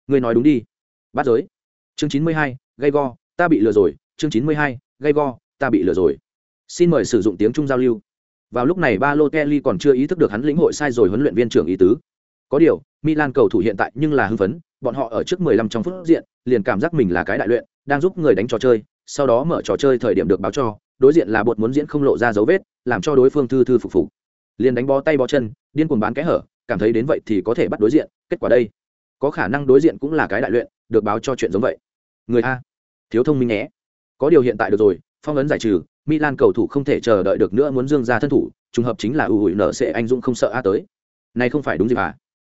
Người nói đúng đi. Bắt giới. Chương chín mươi hai gây go, ta bị lừa rồi. Chương chín mươi hai gây go, ta bị lừa rồi. Xin mời sử dụng tiếng trung giao lưu. Vào lúc này, ba lô kelly còn chưa ý thức được hắn lĩnh hội sai rồi huấn luyện viên trưởng ý tứ. Có điều, milan cầu thủ hiện tại nhưng là hưng phấn, bọn họ ở trước 15 trong phút diện, liền cảm giác mình là cái đại luyện, đang giúp người đánh trò chơi, sau đó mở trò chơi thời điểm được báo cho, đối diện là bột muốn diễn không lộ ra dấu vết, làm cho đối phương thư thư phục phục. Liền đánh bó tay bó chân, điên cuồng bán kẽ hở, cảm thấy đến vậy thì có thể bắt đối diện, kết quả đây. Có khả năng đối diện cũng là cái đại luyện được báo cho chuyện giống vậy. Người a. Thiếu thông minh nhé. Có điều hiện tại được rồi, phong ấn giải trừ, milan cầu thủ không thể chờ đợi được nữa muốn dương ra thân thủ, trùng hợp chính là u hủi nở sẽ anh dũng không sợ a tới. Này không phải đúng gì à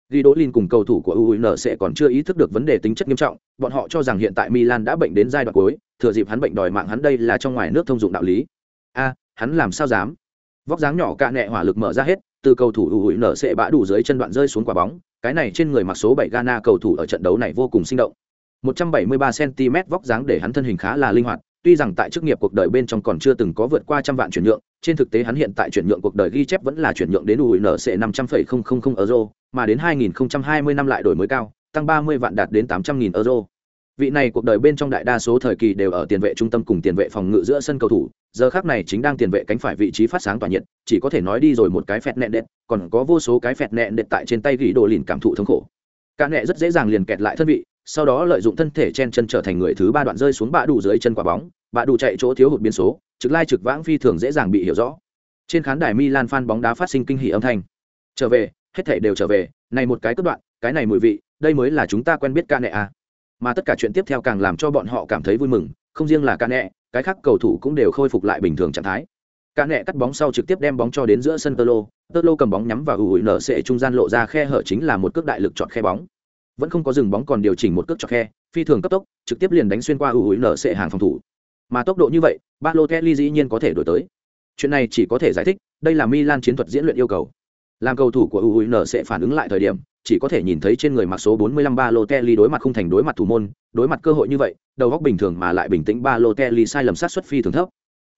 ghi đỗ lin cùng cầu thủ của u N sẽ còn chưa ý thức được vấn đề tính chất nghiêm trọng, bọn họ cho rằng hiện tại milan đã bệnh đến giai đoạn cuối, thừa dịp hắn bệnh đòi mạng hắn đây là trong ngoài nước thông dụng đạo lý. A, hắn làm sao dám? Vóc dáng nhỏ cạ nhẹ hỏa lực mở ra hết, từ cầu thủ u N sẽ bã đủ dưới chân đoạn rơi xuống quả bóng cái này trên người mặc số 7 Ghana cầu thủ ở trận đấu này vô cùng sinh động. 173 cm vóc dáng để hắn thân hình khá là linh hoạt, tuy rằng tại chức nghiệp cuộc đời bên trong còn chưa từng có vượt qua trăm vạn chuyển nhượng, trên thực tế hắn hiện tại chuyển nhượng cuộc đời ghi chép vẫn là chuyển nhượng đến UNC 500,000 euro, mà đến 2020 năm lại đổi mới cao, tăng 30 vạn đạt đến 800.000 euro. Vị này cuộc đời bên trong đại đa số thời kỳ đều ở tiền vệ trung tâm cùng tiền vệ phòng ngự giữa sân cầu thủ, giờ khác này chính đang tiền vệ cánh phải vị trí phát sáng tỏa nhiệt, chỉ có thể nói đi rồi một cái phẹt nẹn đệt, còn có vô số cái phẹt nẹn đệt tại trên tay gỉ đồ lìn cảm thụ thống khổ. Cả nẹ rất dễ dàng liền kẹt lại thân vị, sau đó lợi dụng thân thể chen chân trở thành người thứ ba đoạn rơi xuống bạ đủ dưới chân quả bóng, bạ đủ chạy chỗ thiếu hụt biên số, trực lai trực vãng phi thường dễ dàng bị hiểu rõ. Trên khán đài Milan fan bóng đá phát sinh kinh hỉ âm thanh. Trở về, hết thảy đều trở về, này một cái cất đoạn, cái này mùi vị, đây mới là chúng ta quen biết ca nẹ à mà tất cả chuyện tiếp theo càng làm cho bọn họ cảm thấy vui mừng, không riêng là ca nẹ, cái khác cầu thủ cũng đều khôi phục lại bình thường trạng thái. Ca nẹ cắt bóng sau trực tiếp đem bóng cho đến giữa sân tơ lô tơ lô cầm bóng nhắm vào ủi nở sệ trung gian lộ ra khe hở chính là một cước đại lực chọn khe bóng. Vẫn không có dừng bóng còn điều chỉnh một cước chọn khe, phi thường cấp tốc, trực tiếp liền đánh xuyên qua ủi nở sệ hàng phòng thủ. Mà tốc độ như vậy ba lô kelly dĩ nhiên có thể đổi tới. Chuyện này chỉ có thể giải thích, đây là milan chiến thuật diễn luyện yêu cầu làm cầu thủ của UUN sẽ phản ứng lại thời điểm chỉ có thể nhìn thấy trên người mặc số 45 ba lô Kelly đối mặt không thành đối mặt thủ môn, đối mặt cơ hội như vậy, đầu góc bình thường mà lại bình tĩnh ba lô Kelly sai lầm sát xuất phi thường thấp.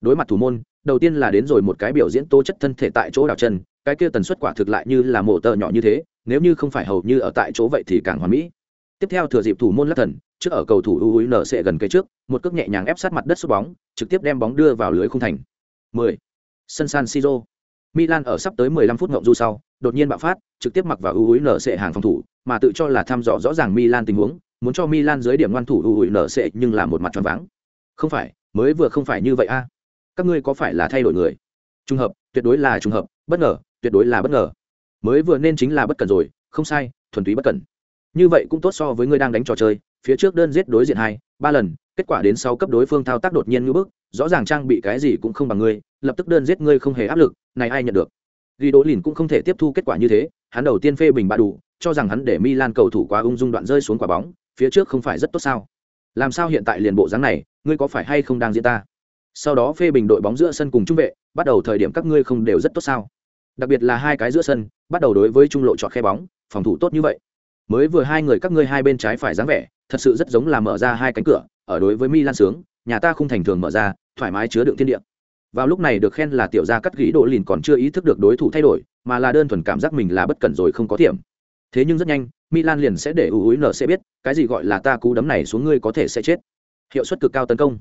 Đối mặt thủ môn, đầu tiên là đến rồi một cái biểu diễn tố chất thân thể tại chỗ đảo chân, cái kia tần suất quả thực lại như là mổ tờ nhỏ như thế, nếu như không phải hầu như ở tại chỗ vậy thì càng hoàn mỹ. Tiếp theo thừa dịp thủ môn lắc thần, trước ở cầu thủ UUN sẽ gần cây trước, một cước nhẹ nhàng ép sát mặt đất sút bóng, trực tiếp đem bóng đưa vào lưới khung thành. 10. Sân San Siro. Milan ở sắp tới 15 phút ngộng du sau, đột nhiên bạo phát, trực tiếp mặc vào ưu nở sẽ hàng phòng thủ, mà tự cho là thăm dò rõ ràng Milan tình huống, muốn cho Milan dưới điểm ngoan thủ ưu nở sẽ nhưng là một mặt tròn vắng. Không phải, mới vừa không phải như vậy a. Các ngươi có phải là thay đổi người? Trùng hợp, tuyệt đối là trùng hợp, bất ngờ, tuyệt đối là bất ngờ. Mới vừa nên chính là bất cẩn rồi, không sai, thuần túy bất cẩn. Như vậy cũng tốt so với ngươi đang đánh trò chơi, phía trước đơn giết đối diện hai, ba lần, kết quả đến sau cấp đối phương thao tác đột nhiên như bước, rõ ràng trang bị cái gì cũng không bằng ngươi, lập tức đơn giết ngươi không hề áp lực, này ai nhận được? Ghi Đỗ Lìn cũng không thể tiếp thu kết quả như thế, hắn đầu tiên phê bình bà đủ, cho rằng hắn để Milan cầu thủ quá ung dung đoạn rơi xuống quả bóng, phía trước không phải rất tốt sao? Làm sao hiện tại liền bộ dáng này, ngươi có phải hay không đang diễn ta? Sau đó phê bình đội bóng giữa sân cùng trung vệ, bắt đầu thời điểm các ngươi không đều rất tốt sao? Đặc biệt là hai cái giữa sân, bắt đầu đối với trung lộ chọn khe bóng, phòng thủ tốt như vậy. Mới vừa hai người các ngươi hai bên trái phải dáng vẻ, thật sự rất giống là mở ra hai cánh cửa, ở đối với Milan sướng, nhà ta không thành thường mở ra, thoải mái chứa đựng thiên địa vào lúc này được khen là tiểu gia cắt gỉ độ lìn còn chưa ý thức được đối thủ thay đổi, mà là đơn thuần cảm giác mình là bất cẩn rồi không có thiểm. Thế nhưng rất nhanh, milan liền sẽ để ưu úi nở sẽ biết, cái gì gọi là ta cú đấm này xuống ngươi có thể sẽ chết. Hiệu suất cực cao tấn công.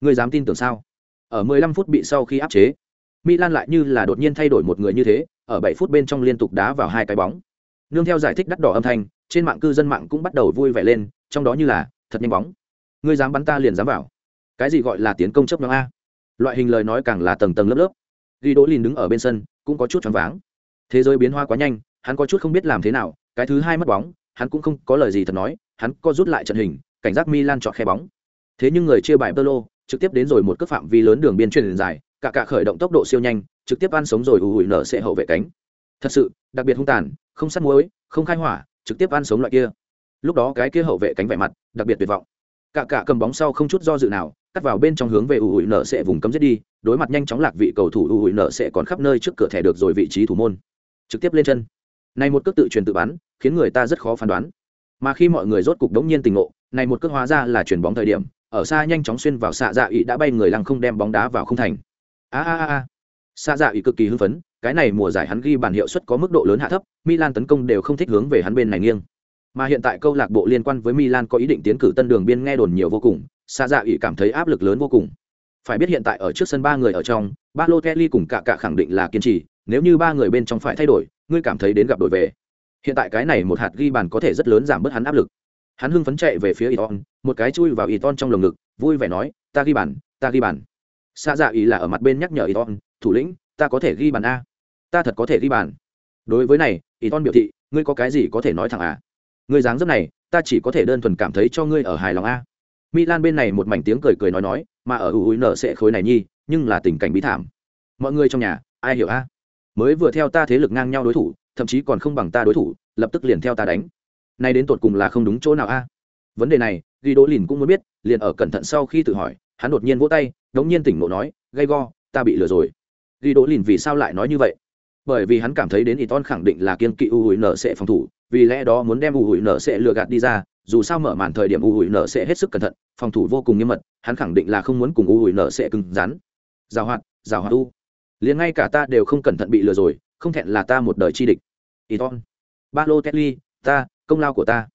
Ngươi dám tin tưởng sao? Ở 15 phút bị sau khi áp chế, milan lại như là đột nhiên thay đổi một người như thế, ở 7 phút bên trong liên tục đá vào hai cái bóng. Nương theo giải thích đắt đỏ âm thanh, trên mạng cư dân mạng cũng bắt đầu vui vẻ lên, trong đó như là, thật nhanh bóng. Ngươi dám bắn ta liền dám vào. Cái gì gọi là tiến công chấp nhóm a? Loại hình lời nói càng là tầng tầng lớp lớp. Ghi đỗ lìn đứng ở bên sân, cũng có chút choáng váng. Thế giới biến hoa quá nhanh, hắn có chút không biết làm thế nào, cái thứ hai mất bóng, hắn cũng không có lời gì thật nói, hắn có rút lại trận hình, cảnh giác milan chọn khe bóng. Thế nhưng người chia bài bơ lô trực tiếp đến rồi một cước phạm vi lớn đường biên truyền dài, cả cả khởi động tốc độ siêu nhanh, trực tiếp ăn sống rồi ù hủi nở sẽ hậu vệ cánh. Thật sự, đặc biệt hung tàn, không sắt muối, không khai hỏa, trực tiếp ăn sống loại kia. Lúc đó cái kia hậu vệ cánh vẻ mặt, đặc biệt tuyệt vọng. Cả cả cầm bóng sau không chút do dự nào cắt vào bên trong hướng về ủi nở nợ sẽ vùng cấm giết đi, đối mặt nhanh chóng lạc vị cầu thủ ủi nở nợ sẽ còn khắp nơi trước cửa thẻ được rồi vị trí thủ môn. Trực tiếp lên chân. Này một cước tự truyền tự bắn, khiến người ta rất khó phán đoán. Mà khi mọi người rốt cục đống nhiên tình ngộ, này một cước hóa ra là chuyển bóng thời điểm, ở xa nhanh chóng xuyên vào xạ dạ ủy đã bay người lăng không đem bóng đá vào không thành. A a a xạ dạ ủy cực kỳ hưng phấn, cái này mùa giải hắn ghi bản hiệu suất có mức độ lớn hạ thấp, milan tấn công đều không thích hướng về hắn bên này nghiêng. Mà hiện tại câu lạc bộ liên quan với milan có ý định tiến cử tân đường biên nghe đồn nhiều vô cùng xa dạ ỉ cảm thấy áp lực lớn vô cùng. Phải biết hiện tại ở trước sân ba người ở trong, ba lô kelly cùng cả cả khẳng định là kiên trì, nếu như ba người bên trong phải thay đổi, ngươi cảm thấy đến gặp đội về. Hiện tại cái này một hạt ghi bàn có thể rất lớn giảm bớt hắn áp lực. Hắn hưng phấn chạy về phía iton một cái chui vào iton trong lồng ngực, vui vẻ nói, ta ghi bàn, ta ghi bàn. Xa dạ ý là ở mặt bên nhắc nhở iton thủ lĩnh, ta có thể ghi bàn a. Ta thật có thể ghi bàn. Đối với này iton biểu thị, ngươi có cái gì có thể nói thẳng à? Ngươi dáng dấp này, ta chỉ có thể đơn thuần cảm thấy cho ngươi ở hài lòng a. Milan bên này một mảnh tiếng cười cười nói nói, mà ở UUN sẽ khối này nhi, nhưng là tình cảnh bí thảm. Mọi người trong nhà, ai hiểu a? Mới vừa theo ta thế lực ngang nhau đối thủ, thậm chí còn không bằng ta đối thủ, lập tức liền theo ta đánh. Nay đến tột cùng là không đúng chỗ nào a? Vấn đề này, Guido Lìn cũng muốn biết, liền ở cẩn thận sau khi tự hỏi, hắn đột nhiên vỗ tay, đống nhiên tỉnh ngộ nói, "Gay go, ta bị lừa rồi." Guido Lìn vì sao lại nói như vậy? Bởi vì hắn cảm thấy đến Iton khẳng định là kiên kỵ UUN sẽ phòng thủ, vì lẽ đó muốn đem UUN sẽ lừa gạt đi ra, dù sao mở màn thời điểm u hủi nở sẽ hết sức cẩn thận, phòng thủ vô cùng nghiêm mật, hắn khẳng định là không muốn cùng u hủi nở sẽ cứng rắn. Giảo hoạt giảo hoạt u. Liền ngay cả ta đều không cẩn thận bị lừa rồi, không thẹn là ta một đời chi địch. Iton. Ba lô tetli, ta, công lao của ta.